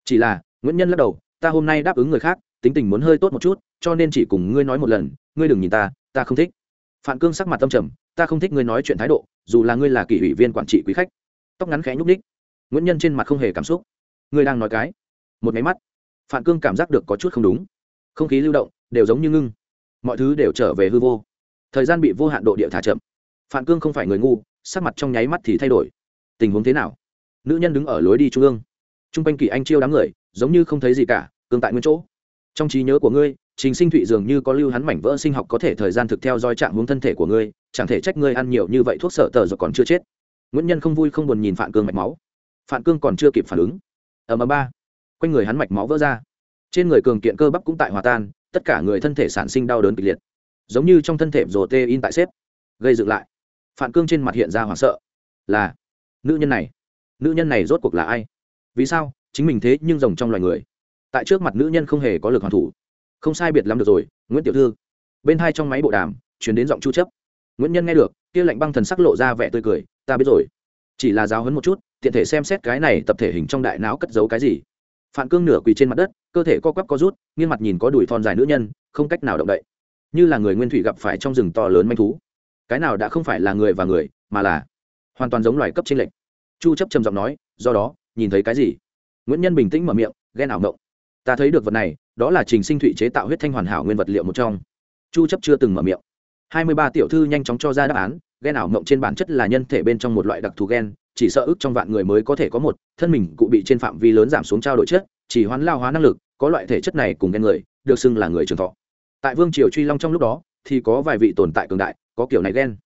S1: Chỉ là, nguyễn nhân lắc đầu, ta hôm nay đáp ứng người khác, tính tình muốn hơi tốt một chút, cho nên chỉ cùng ngươi nói một lần, ngươi đừng nhìn ta ta không thích. Phạm cương sắc mặt tâm trầm, ta không thích ngươi nói chuyện thái độ, dù là ngươi là kỷ ủy viên quản trị quý khách. Tóc ngắn khẽ nhúc ních nguyễn nhân trên mặt không hề cảm xúc. Ngươi đang nói cái? Một máy mắt. Phạm cương cảm giác được có chút không đúng. Không khí lưu động, đều giống như ngưng. Mọi thứ đều trở về hư vô. Thời gian bị vô hạn độ địa thả chậm. Phạm cương không phải người ngu, sắc mặt trong nháy mắt thì thay đổi. Tình huống thế nào? Nữ nhân đứng ở lối đi trung ương. T r u n g quanh kỳ anh chiêu đám người, giống như không thấy gì cả, cương tại nguyên chỗ. Trong trí nhớ của ngươi, trình sinh thụy dường như có lưu hắn mảnh vỡ sinh học có thể thời gian thực theo dõi trạng hướng thân thể của ngươi, chẳng thể trách ngươi ăn nhiều như vậy thuốc sợ tờ rồi còn chưa chết. Nguyễn nhân không vui không buồn nhìn phạm cương mạch máu. Phạm cương còn chưa kịp phản ứng. Ở mờ ba. Quanh người hắn mạch máu vỡ ra. Trên người cường kiện cơ bắp cũng tại hòa tan, tất cả người thân thể sản sinh đau đớn kịch liệt. Giống như trong thân thể rồ tê in tại xếp. Gây dựng lại. Phạm cương trên mặt hiện ra hoảng sợ. Là, nữ nhân này nữ nhân này rốt cuộc là ai? Vì sao? Chính mình thế nhưng rồng trong loài người. Tại trước mặt nữ nhân không hề có lực hoàn thủ. Không sai biệt lắm được rồi, nguyễn tiểu thư. Bên hai trong máy bộ đàm chuyển đến giọng chu chấp. Nguyễn nhân nghe được, kia lạnh băng thần sắc lộ ra vẻ tươi cười, ta biết rồi. Chỉ là giáo hấn một chút, tiện thể xem xét cái này tập thể hình trong đại não cất giấu cái gì. Phạm cương nửa quỳ trên mặt đất, cơ thể co quắp co rút, nghiêng mặt nhìn có đùi thon dài nữ nhân, không cách nào động đậy. Như là người nguyên thủy gặp phải trong rừng to lớn manh thú. Cái nào đã không phải là người và người, mà là hoàn toàn giống loài cấp trên lệnh chu chấp trầm giọng nói, do đó, nhìn thấy cái gì? Nguyễn nhân bình tĩnh mở miệng, ghen ảo ngộng. Ta thấy được vật này, đó là trình sinh thụy chế tạo huyết thanh hoàn hảo nguyên vật liệu một trong. Chu chấp chưa từng mở miệng. 23 tiểu thư nhanh chóng cho ra đáp án, ghen ảo ngộng trên bản chất là nhân thể bên trong một loại đặc thù gen, chỉ sợ ước trong vạn người mới có thể có một, thân mình cụ bị trên phạm vi lớn giảm xuống trao đổi chất, chỉ hoán lao hóa năng lực, có loại thể chất này cùng gen người, được xưng là người trường thọ. Tại vương triều truy long trong lúc đó, thì có vài vị tồn tại cường đại, có kiểu này ghen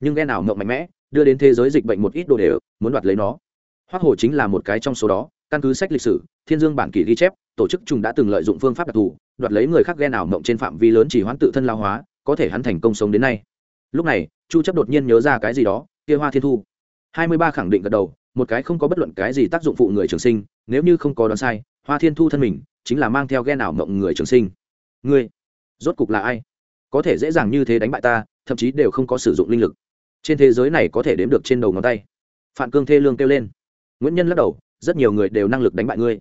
S1: nhưng ghen ảo ngộng mạnh mẽ đưa đến thế giới dịch bệnh một ít đồ đều, muốn đoạt lấy nó. Hoác hồ chính là một cái trong số đó, căn cứ sách lịch sử, thiên dương bản kỷ ghi chép, tổ chức trùng đã từng lợi dụng phương pháp đặc thù, đoạt lấy người khác ghen ảo mộng trên phạm vi lớn chỉ hoãn tự thân lao hóa, có thể hắn thành công sống đến nay. Lúc này, chu chấp đột nhiên nhớ ra cái gì đó, kia hoa thiên thu. 23 khẳng định gật đầu, một cái không có bất luận cái gì tác dụng phụ người trường sinh, nếu như không có đoán sai, hoa thiên thu thân mình chính là mang theo ghen ảo mộng người trường sinh. Ngươi, rốt cục là ai? Có thể dễ dàng như thế đánh bại ta, thậm chí đều không có sử dụng linh lực trên thế giới này có thể đếm được trên đầu ngón tay. Phạm cương thê lương kêu lên. Nguyễn nhân lắc đầu, rất nhiều người đều năng lực đánh bại ngươi.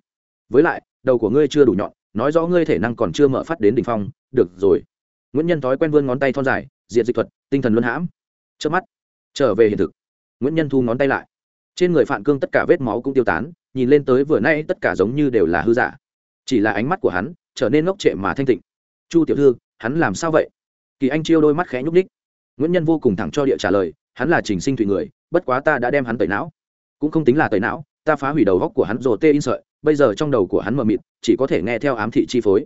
S1: Với lại, đầu của ngươi chưa đủ nhọn, nói rõ ngươi thể năng còn chưa mở phát đến đ ỉ n h phong, được rồi. Nguyễn nhân thói quen vươn ngón tay thon dài diện dịch thuật, tinh thần luân hãm. Trước mắt, trở về hiện thực. Nguyễn nhân thu ngón tay lại. Trên người phạm cương tất cả vết máu cũng tiêu tán, nhìn lên tới vừa nay tất cả giống như đều là hư giả. Chỉ là ánh mắt của hắn trở nên ngốc trệ mà thanh tịnh. Chu tiểu thư, hắn làm sao vậy? Kỳ anh chiêu đôi mắt khẽ nhúc ních nguyễn nhân vô cùng thẳng cho địa trả lời, hắn là trình sinh thủy người, bất quá ta đã đem hắn tẩy não. Cũng không tính là tẩy não, ta phá hủy đầu góc của hắn rồ tê in sợi, bây giờ trong đầu của hắn mờ mịt, chỉ có thể nghe theo ám thị chi phối.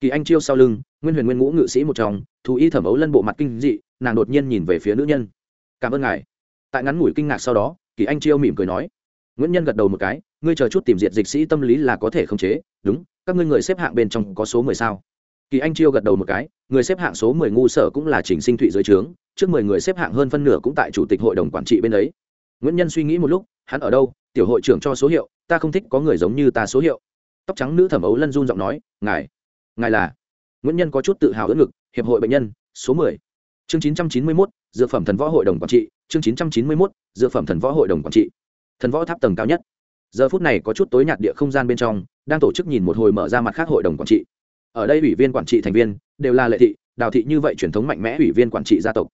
S1: Kỳ anh chiêu sau lưng, nguyên huyền nguyên ngũ ngự sĩ một trong, thú y thẩm ấu lân bộ mặt kinh dị, nàng đột nhiên nhìn về phía nữ nhân. Cảm ơn ngài. Tại ngắn ngủi kinh ngạc sau đó, kỳ anh chiêu mỉm cười nói. Nguyễn nhân gật đầu một cái, ngươi chờ chút tìm diệt dịch sĩ tâm lý là có thể khống chế, đúng, các ngươi người xếp hạng bên trong có số mười sao? Kỳ anh chiêu gật đầu một cái, người xếp hạng số mười ngu sở cũng là trình sinh thụy dưới trướng trước mười người xếp hạng hơn phân nửa cũng tại chủ tịch hội đồng quản trị bên ấy. Nguyễn nhân suy nghĩ một lúc, hắn ở đâu? Tiểu hội trưởng cho số hiệu, ta không thích có người giống như ta số hiệu. Tóc trắng nữ thẩm ấu lân run giọng nói, ngài ngài là? Nguyễn nhân có chút tự hào ưỡn ngực, hiệp hội bệnh nhân, số mười. Chương chín trăm chín mươi mốt, dược phẩm thần võ hội đồng quản trị, chương chín trăm chín mươi mốt, dược phẩm thần võ hội đồng quản trị. Thần võ tháp tầng cao nhất. Giờ phút này có chút tối nhạt địa không gian bên trong, đang tổ chức nhìn một hồi mở ra mặt khác hội đồng quản trị. Ở đây ủy viên quản trị thành viên, đều là lệ thị, đào thị như vậy truyền thống mạnh mẽ ủy viên quản trị gia tộc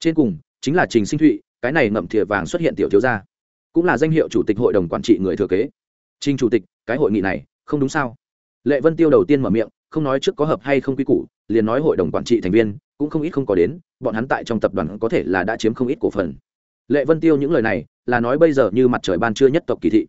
S1: trên cùng, chính là trình sinh thụy, cái này ngậm thìa vàng xuất hiện tiểu thiếu gia. Cũng là danh hiệu chủ tịch hội đồng quản trị người thừa kế. Trình chủ tịch, cái hội nghị này, không đúng sao? Lệ vân tiêu đầu tiên mở miệng, không nói trước có hợp hay không quy củ, liền nói hội đồng quản trị thành viên, cũng không ít không có đến, bọn hắn tại trong tập đoàn có thể là đã chiếm không ít cổ phần. Lệ vân tiêu những lời này, là nói bây giờ như mặt trời ban trưa nhất tộc kỳ thị.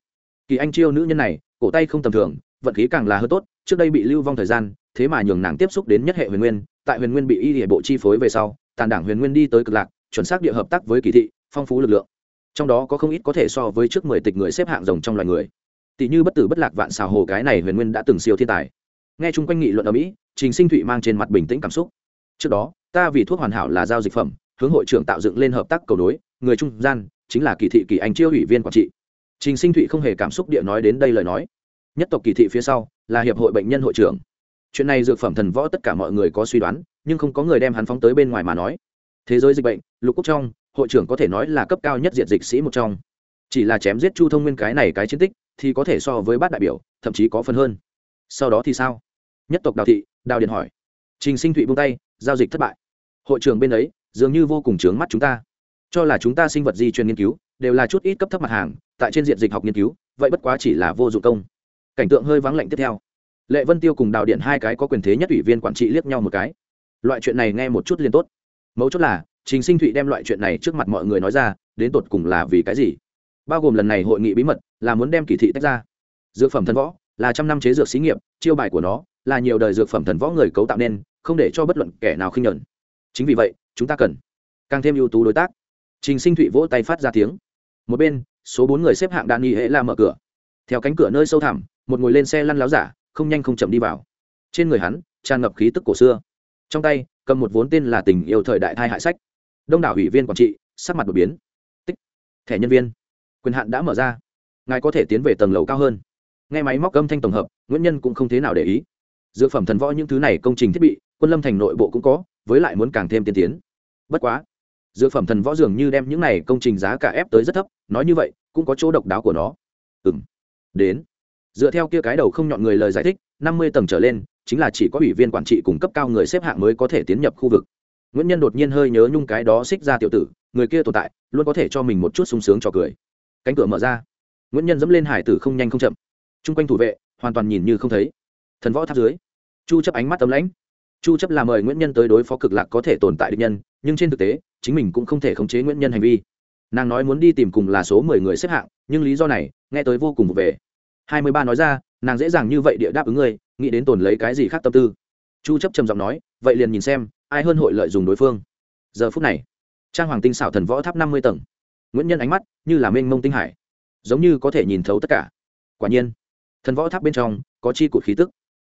S1: Kỳ anh chiêu nữ nhân này, cổ tay không tầm thường, vận khí càng là hơn tốt, trước đây bị lưu vong thời gian, thế mà nhường nàng tiếp xúc đến nhất hệ huyền nguyên, tại huyền nguyên bị y địa bộ chi phối về sau tàn đảng huyền nguyên đi tới cực lạc, chuẩn xác địa hợp tác với kỳ thị, phong phú lực lượng. Trong đó có không ít có thể so với trước mười tịch người xếp hạng rồng trong loài người. Tỷ như bất tử bất lạc vạn xào hồ cái này huyền nguyên đã từng siêu thiên tài. Nghe chung quanh nghị luận ở mỹ, trình sinh thụy mang trên mặt bình tĩnh cảm xúc. Trước đó, ta vì thuốc hoàn hảo là giao dịch phẩm, hướng hội trưởng tạo dựng lên hợp tác cầu đối người trung gian chính là kỳ thị kỳ anh chiêu ủy viên quản trị. Trình sinh thụy không hề cảm xúc địa nói đến đây lời nói. Nhất tộc kỳ thị phía sau là hiệp hội bệnh nhân hội trưởng. Chuyện này dược phẩm thần võ tất cả mọi người có suy đoán nhưng không có người đem hắn phóng tới bên ngoài mà nói. Thế giới dịch bệnh, lục quốc trong, hội trưởng có thể nói là cấp cao nhất diện dịch sĩ một trong. Chỉ là chém giết chu thông nguyên cái này cái chiến tích, thì có thể so với bát đại biểu, thậm chí có phần hơn. Sau đó thì sao? Nhất tộc đào thị, đào điện hỏi. Trình sinh thụy buông tay, giao dịch thất bại. Hội trưởng bên ấy, dường như vô cùng chướng mắt chúng ta. Cho là chúng ta sinh vật di truyền nghiên cứu, đều là chút ít cấp thấp mặt hàng, tại trên diện dịch học nghiên cứu, vậy bất quá chỉ là vô dụng công. Cảnh tượng hơi vắng lạnh tiếp theo. Lệ vân tiêu cùng đào điện hai cái có quyền thế nhất ủy viên quản trị liếc nhau một cái loại chuyện này nghe một chút liền tốt. Mấu chốt là, trình sinh thụy đem loại chuyện này trước mặt mọi người nói ra, đến tột cùng là vì cái gì? Bao gồm lần này hội nghị bí mật, là muốn đem kỳ thị tách ra. Dược phẩm thần võ, là trăm năm chế dược xí nghiệp, chiêu bài của nó, là nhiều đời dược phẩm thần võ người cấu tạo nên, không để cho bất luận kẻ nào khinh nhẫn. Chính vì vậy, chúng ta cần càng thêm ưu tú đối tác. Trình sinh thụy vỗ tay phát ra tiếng. Một bên, số bốn người xếp hạng đạn nghi hệ la mở cửa. Theo cánh cửa nơi sâu thẳm, một ngồi lên xe lăn láo giả, không nhanh không chậm đi vào. Trên người hắn, tràn ngập khí tức cổ xưa trong tay, cầm một vốn tên là tình yêu thời đại thai hại sách. Đông đảo ủy viên quản trị, sắc mặt đột biến. Tích. Thẻ nhân viên. Quyền hạn đã mở ra. Ngài có thể tiến về tầng lầu cao hơn. Nghe máy móc âm thanh tổng hợp, nguyễn nhân cũng không thế nào để ý. Dược phẩm thần võ những thứ này công trình thiết bị, quân lâm thành nội bộ cũng có, với lại muốn càng thêm tiên tiến. Bất quá, dược phẩm thần võ dường như đem những này công trình giá cả ép tới rất thấp, nói như vậy, cũng có chỗ độc đáo của nó. Ừ m đến. Dựa theo kia cái đầu không nhọn người lời giải thích, năm mươi tầng trở lên chính là chỉ có ủy viên quản trị cùng cấp cao người xếp hạng mới có thể tiến nhập khu vực. Nguyễn nhân đột nhiên hơi nhớ nhung cái đó xích ra tiểu tử, người kia tồn tại, luôn có thể cho mình một chút sung sướng cho cười. Cánh cửa mở ra. Nguyễn nhân dẫm lên hải tử không nhanh không chậm. T r u n g quanh thủ vệ, hoàn toàn nhìn như không thấy. Thần võ tháp dưới, chu chấp ánh mắt tấm lãnh. Chu chấp là mời nguyễn nhân tới đối phó cực lạc có thể tồn tại địch nhân, nhưng trên thực tế, chính mình cũng không thể khống chế nguyễn nhân hành vi. Nàng nói muốn đi tìm cùng là số mười người xếp hạng, nhưng lý do này, nghe tới vô cùng về hai mươi ba nói ra, nàng dễ dàng như vậy địa đáp ứng ngươi, nghĩ đến tồn lấy cái gì khác tâm tư. Chu chấp trầm giọng nói, vậy liền nhìn xem, ai hơn hội lợi dùng đối phương. Giờ phút này, trang hoàng tinh xảo thần võ tháp năm mươi tầng. Nguyễn nhân ánh mắt như là mênh mông tinh hải, giống như có thể nhìn thấu tất cả. Quả nhiên, thần võ tháp bên trong có chi cụt khí tức.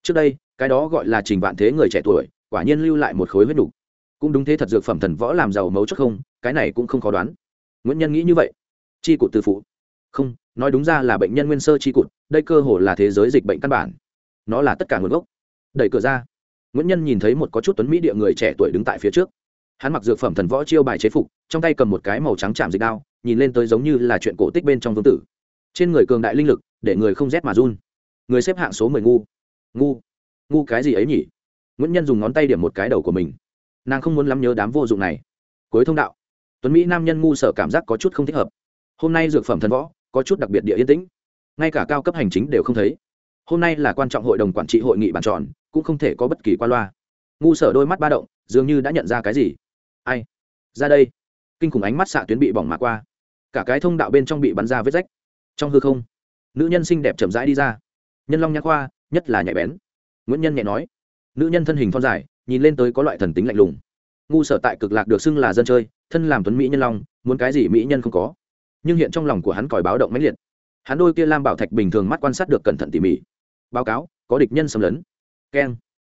S1: Trước đây, cái đó gọi là trình vạn thế người trẻ tuổi, quả nhiên lưu lại một khối huyết đủ cũng đúng thế thật dược phẩm thần võ làm giàu mấu chốt không, cái này cũng không khó đoán. Nguyễn nhân nghĩ như vậy. Chi cụt từ phụ. Không nói đúng ra là bệnh nhân nguyên sơ chi cụt, đây cơ hồ là thế giới dịch bệnh căn bản. Nó là tất cả nguồn gốc. Đẩy cửa ra. Nguyễn nhân nhìn thấy một có chút tuấn mỹ địa người trẻ tuổi đứng tại phía trước. Hắn mặc dược phẩm thần võ chiêu bài chế phục, trong tay cầm một cái màu trắng chạm dịch đao, nhìn lên tới giống như là chuyện cổ tích bên trong vương tử. Trên người cường đại linh lực, để người không rét mà run. Người xếp hạng số mười ngu. Ngu. Ngu cái gì ấy nhỉ? Nguyễn nhân dùng ngón tay điểm một cái đầu của mình. Nàng không muốn lắm nhớ đám vô dụng này. Cuối thông đạo. Tuấn mỹ nam nhân ngu sở cảm giác có chút không thích hợp. Hôm nay dược phẩm thần võ có chút đặc biệt địa yên tĩnh. Ngay cả cao cấp hành chính đều không thấy. Hôm nay là quan trọng hội đồng quản trị hội nghị bàn tròn, cũng không thể có bất kỳ qua loa. Ngu sở đôi mắt ba động, dường như đã nhận ra cái gì. Ai? Ra đây. Kinh khủng ánh mắt xạ tuyến bị bỏng mạ qua. Cả cái thông đạo bên trong bị bắn ra vết rách. Trong hư không, nữ nhân xinh đẹp chậm rãi đi ra. Nhân long nhã khoa, nhất là nhạy bén. Nguyễn nhân nhẹ nói. Nữ nhân thân hình thon dài, nhìn lên tới có loại thần tính lạnh lùng. Ngu sở tại cực lạc được xưng là dân chơi, thân làm tuấn mỹ nhân long, muốn cái gì mỹ nhân không có nhưng hiện trong lòng của hắn còi báo động mãnh liệt. Hắn đôi kia lam bảo thạch bình thường mắt quan sát được cẩn thận tỉ mỉ. Báo cáo, có địch nhân xâm lấn. Keng.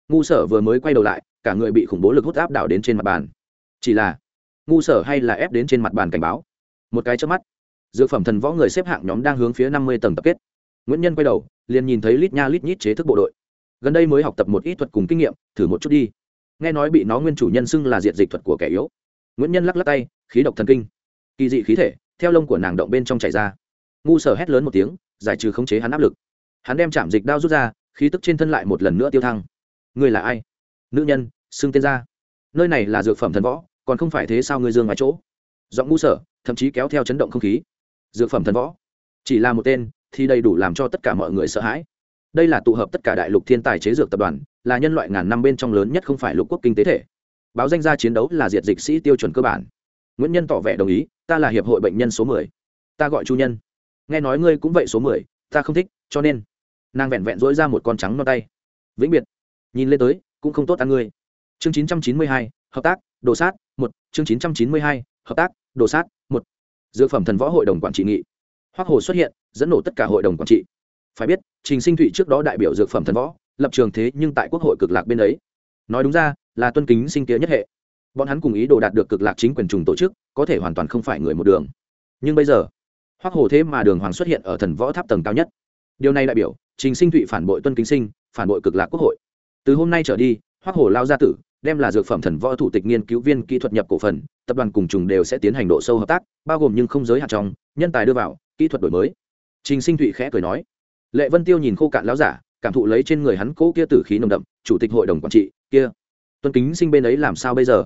S1: Ngu sở vừa mới quay đầu lại, cả người bị khủng bố lực hút áp đảo đến trên mặt bàn. Chỉ là, ngu sở hay là ép đến trên mặt bàn cảnh báo? Một cái trước mắt, dược phẩm thần võ người xếp hạng nhóm đang hướng phía năm mươi tầng tập kết. Nguyễn nhân quay đầu, liền nhìn thấy lít nha lít nhít chế thức bộ đội. Gần đây mới học tập một ít thuật cùng kinh nghiệm, thử một chút đi. Nghe nói bị nó nguyên chủ nhân xưng là diện dịch thuật của kẻ yếu. Nguyễn nhân lắc lắc tay, khí độc thần kinh. Kỳ dị khí thể theo lông của nàng động bên trong chảy ra. Ngu sở hét lớn một tiếng, giải trừ khống chế hắn áp lực. Hắn đem chạm dịch đao rút ra, khí tức trên thân lại một lần nữa tiêu thăng. Ngươi là ai? Nữ nhân, xưng tên ra. Nơi này là dược phẩm thần võ, còn không phải thế sao ngươi dương ngoài chỗ? Giọng ngu sở, thậm chí kéo theo chấn động không khí. Dược phẩm thần võ. Chỉ là một tên, thì đầy đủ làm cho tất cả mọi người sợ hãi. Đây là tụ hợp tất cả đại lục thiên tài chế dược tập đoàn, là nhân loại ngàn năm bên trong lớn nhất không phải lục quốc kinh tế thể. Báo danh gia chiến đấu là diệt dịch sĩ tiêu chuẩn cơ bản nguyễn nhân tỏ vẻ đồng ý, ta là hiệp hội bệnh nhân số mười. Ta gọi chu nhân. Nghe nói ngươi cũng vậy số mười, ta không thích, cho nên. Nàng vẹn vẹn dỗi ra một con trắng no tay. Vĩnh biệt. Nhìn lên tới, cũng không tốt ăn ngươi. Chương chín trăm chín mươi hai, hợp tác, đồ sát, một. Chương chín trăm chín mươi hai, hợp tác, đồ sát, một. Dược phẩm thần võ hội đồng quản trị nghị. Hoác hồ xuất hiện, dẫn nổ tất cả hội đồng quản trị. Phải biết, trình sinh thụy trước đó đại biểu dược phẩm thần võ, lập trường thế nhưng tại quốc hội cực lạc bên ấy. Nói đúng ra, là tuân kính sinh tía nhất hệ bọn hắn cùng ý đồ đạt được cực lạc chính quyền trùng tổ chức, có thể hoàn toàn không phải người một đường. Nhưng bây giờ, hoắc hồ thế mà đường hoàng xuất hiện ở thần võ tháp tầng cao nhất. Điều này đại biểu, trình sinh thụy phản bội tuân kính sinh, phản bội cực lạc quốc hội. Từ hôm nay trở đi, hoắc hồ lao gia tử, đem là dược phẩm thần võ thủ tịch nghiên cứu viên kỹ thuật nhập cổ phần, tập đoàn cùng trùng đều sẽ tiến hành độ sâu hợp tác, bao gồm nhưng không giới hạn trong, nhân tài đưa vào, kỹ thuật đổi mới. Trình sinh thụy khẽ cười nói, lệ vân tiêu nhìn khô cạn lão giả, cảm thụ lấy trên người hắn cỗ kia tử khí nồng đậm, chủ tịch hội đồng quản trị, kia, tuân kính sinh bên ấy làm sao bây giờ?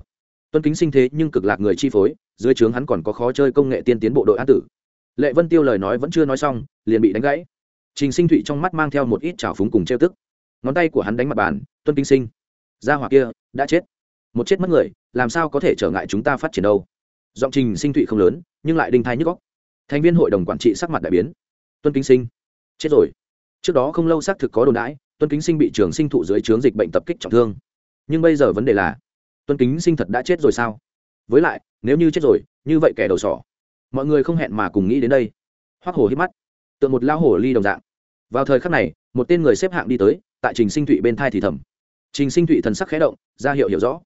S1: Tuân kính sinh thế nhưng cực lạc người chi phối, dưới trướng hắn còn có khó chơi công nghệ tiên tiến bộ đội an tử. Lệ vân tiêu lời nói vẫn chưa nói xong, liền bị đánh gãy. Trình sinh thụy trong mắt mang theo một ít trào phúng cùng trêu tức. Ngón tay của hắn đánh mặt bàn, tuân kính sinh, gia hỏa kia đã chết. Một chết mất người, làm sao có thể trở ngại chúng ta phát triển đâu? Giọng trình sinh thụy không lớn, nhưng lại đinh thai nhức góc thành viên hội đồng quản trị sắc mặt đại biến. Tuân kính sinh, chết rồi. Trước đó không lâu xác thực có đồn đãi, tuân kính sinh bị trường sinh thụ dưới trướng dịch bệnh tập kích trọng thương. Nhưng bây giờ vấn đề là tuân kính sinh thật đã chết rồi sao? Với lại, nếu như chết rồi, như vậy kẻ đầu sỏ. Mọi người không hẹn mà cùng nghĩ đến đây. Hoắc hồ hít mắt tượng một lao hồ ly đồng dạng. Vào thời khắc này, một tên người xếp hạng đi tới, tại trình sinh thụy bên thai thì thầm. Trình sinh thụy thần sắc khẽ động, ra hiệu hiểu rõ.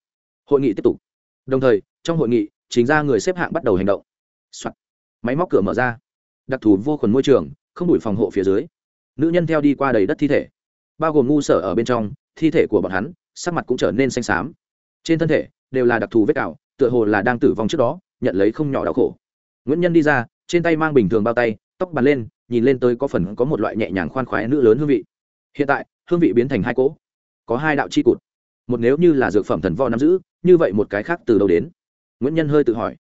S1: Hội nghị tiếp tục. Đồng thời, trong hội nghị trình ra người xếp hạng bắt đầu hành động、Soạn. máy móc cửa mở ra. Đặc thù vô khuẩn môi trường, không đủi phòng hộ phía dưới. Nữ nhân theo đi qua đầy đất thi thể. Bao gồm ngu sở ở bên trong, thi thể của bọn hắn, sắc mặt cũng trở nên xanh xám trên thân thể, đều là đặc thù vết cào, tựa hồ là đang tử vong trước đó, nhận lấy không nhỏ đau khổ. Nguyễn nhân đi ra, trên tay mang bình thường bao tay, tóc bàn lên, nhìn lên tới có phần có một loại nhẹ nhàng khoan khoái nữ lớn hương vị. Hiện tại, hương vị biến thành hai cỗ. Có hai đạo chi cụt. Một nếu như là dược phẩm thần võ nắm giữ, như vậy một cái khác từ đâu đến? Nguyễn nhân hơi tự hỏi.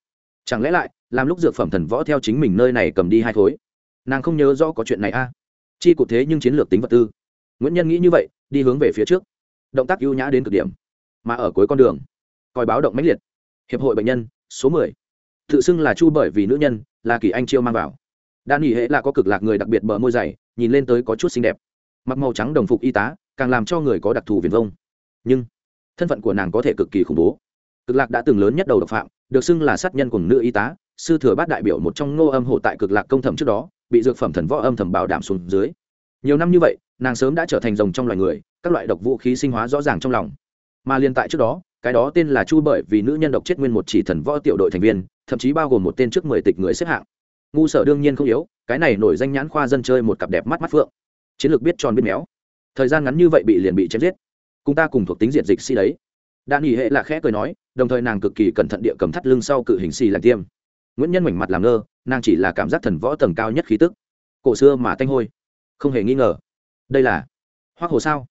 S1: Chẳng lẽ lại, làm lúc dược phẩm thần võ theo chính mình nơi này cầm đi hai khối? Nàng không nhớ rõ có chuyện này a. À? chi cụt thế nhưng chiến lược tính vật tư. Nguyễn nhân nghĩ như vậy, đi hướng về phía trước. Động tác ưu nhã đến cực điểm mà ở cuối con đường, coi báo động mãnh liệt. Hiệp hội bệnh nhân, số mười. Tự xưng là chu bởi vì nữ nhân, là kỳ anh chiêu mang vào. Đan nghỉ hệ là có cực lạc người đặc biệt bờ môi dày, nhìn lên tới có chút xinh đẹp. Mặc màu trắng đồng phục y tá, càng làm cho người có đặc thù viền vông. Nhưng, thân phận của nàng có thể cực kỳ khủng bố. Cực lạc đã từng lớn nhất đầu độc phạm, được xưng là sát nhân của nữ y tá, sư thừa bát đại biểu một trong ngô âm hộ tại cực lạc công thẩm trước đó, bị dược phẩm thần võ âm thầm bảo đảm xuống dưới. Nhiều năm như vậy, nàng sớm đã trở thành rồng trong loài người, các loại độc vũ khí sinh hóa rõ ràng trong lòng mà liên tại trước đó, cái đó tên là chu bởi vì nữ nhân độc chết nguyên một chỉ thần võ tiểu đội thành viên, thậm chí bao gồm một tên trước mười tịch người xếp hạng. Ngu sở đương nhiên không yếu, cái này nổi danh nhãn khoa dân chơi một cặp đẹp mắt mắt phượng. Chiến lược biết tròn biết méo. Thời gian ngắn như vậy bị liền bị chém giết. Cùng ta cùng thuộc tính diện dịch si đấy. Đã nghỉ hệ là khẽ cười nói, đồng thời nàng cực kỳ cẩn thận địa cầm thắt lưng sau cự hình xì làm tiêm. Nguyễn nhân mảnh mặt làm ngơ, nàng chỉ là cảm giác thần võ tầng cao nhất khí tức. Cổ xưa mà tanh hôi. Không hề nghi ngờ. Đây là hoác hồ sao?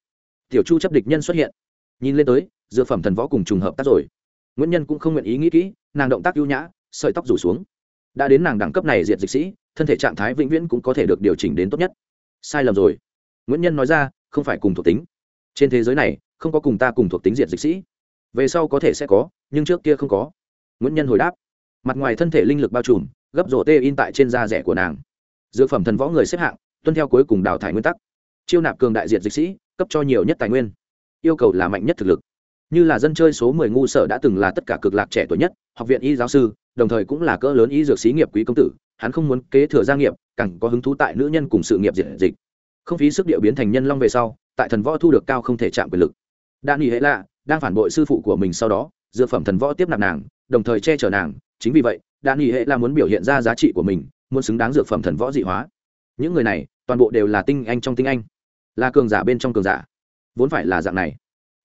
S1: Tiểu chu chấp địch nhân xuất hiện nhìn lên tới dược phẩm thần võ cùng trùng hợp tác rồi. Nguyễn nhân cũng không nguyện ý nghĩ kỹ, nàng động tác ưu nhã, sợi tóc rủ xuống. Đã đến nàng đẳng cấp này diệt dịch sĩ, thân thể trạng thái vĩnh viễn cũng có thể được điều chỉnh đến tốt nhất. Sai lầm rồi. Nguyễn nhân nói ra, không phải cùng thuộc tính. Trên thế giới này, không có cùng ta cùng thuộc tính diệt dịch sĩ. Về sau có thể sẽ có, nhưng trước kia không có. Nguyễn nhân hồi đáp. Mặt ngoài thân thể linh lực bao trùm, gấp rổ tê in tại trên da rẻ của nàng. Dược phẩm thần võ người xếp hạng, tuân theo cuối cùng đào thải nguyên tắc. Chiêu nạp cường đại diệt dịch sĩ, cấp cho nhiều nhất tài nguyên yêu cầu là mạnh nhất thực lực. Như là dân chơi số mười ngu sở đã từng là tất cả cực lạc trẻ tuổi nhất, học viện y giáo sư, đồng thời cũng là cỡ lớn y dược sĩ nghiệp quý công tử, hắn không muốn kế thừa gia nghiệp, càng có hứng thú tại nữ nhân cùng sự nghiệp diệt dịch. Không phí sức điệu biến thành nhân long về sau, tại thần võ thu được cao không thể chạm quyền lực. Đan nghỉ hệ lạ đang phản bội sư phụ của mình sau đó dược phẩm thần võ tiếp nạp nàng, đồng thời che chở nàng. Chính vì vậy, đan nghỉ hệ là muốn biểu hiện ra giá trị của mình, muốn xứng đáng dược phẩm thần võ dị hóa. Những người này toàn bộ đều là tinh anh trong tinh anh, là cường giả bên trong cường giả vốn phải là dạng này.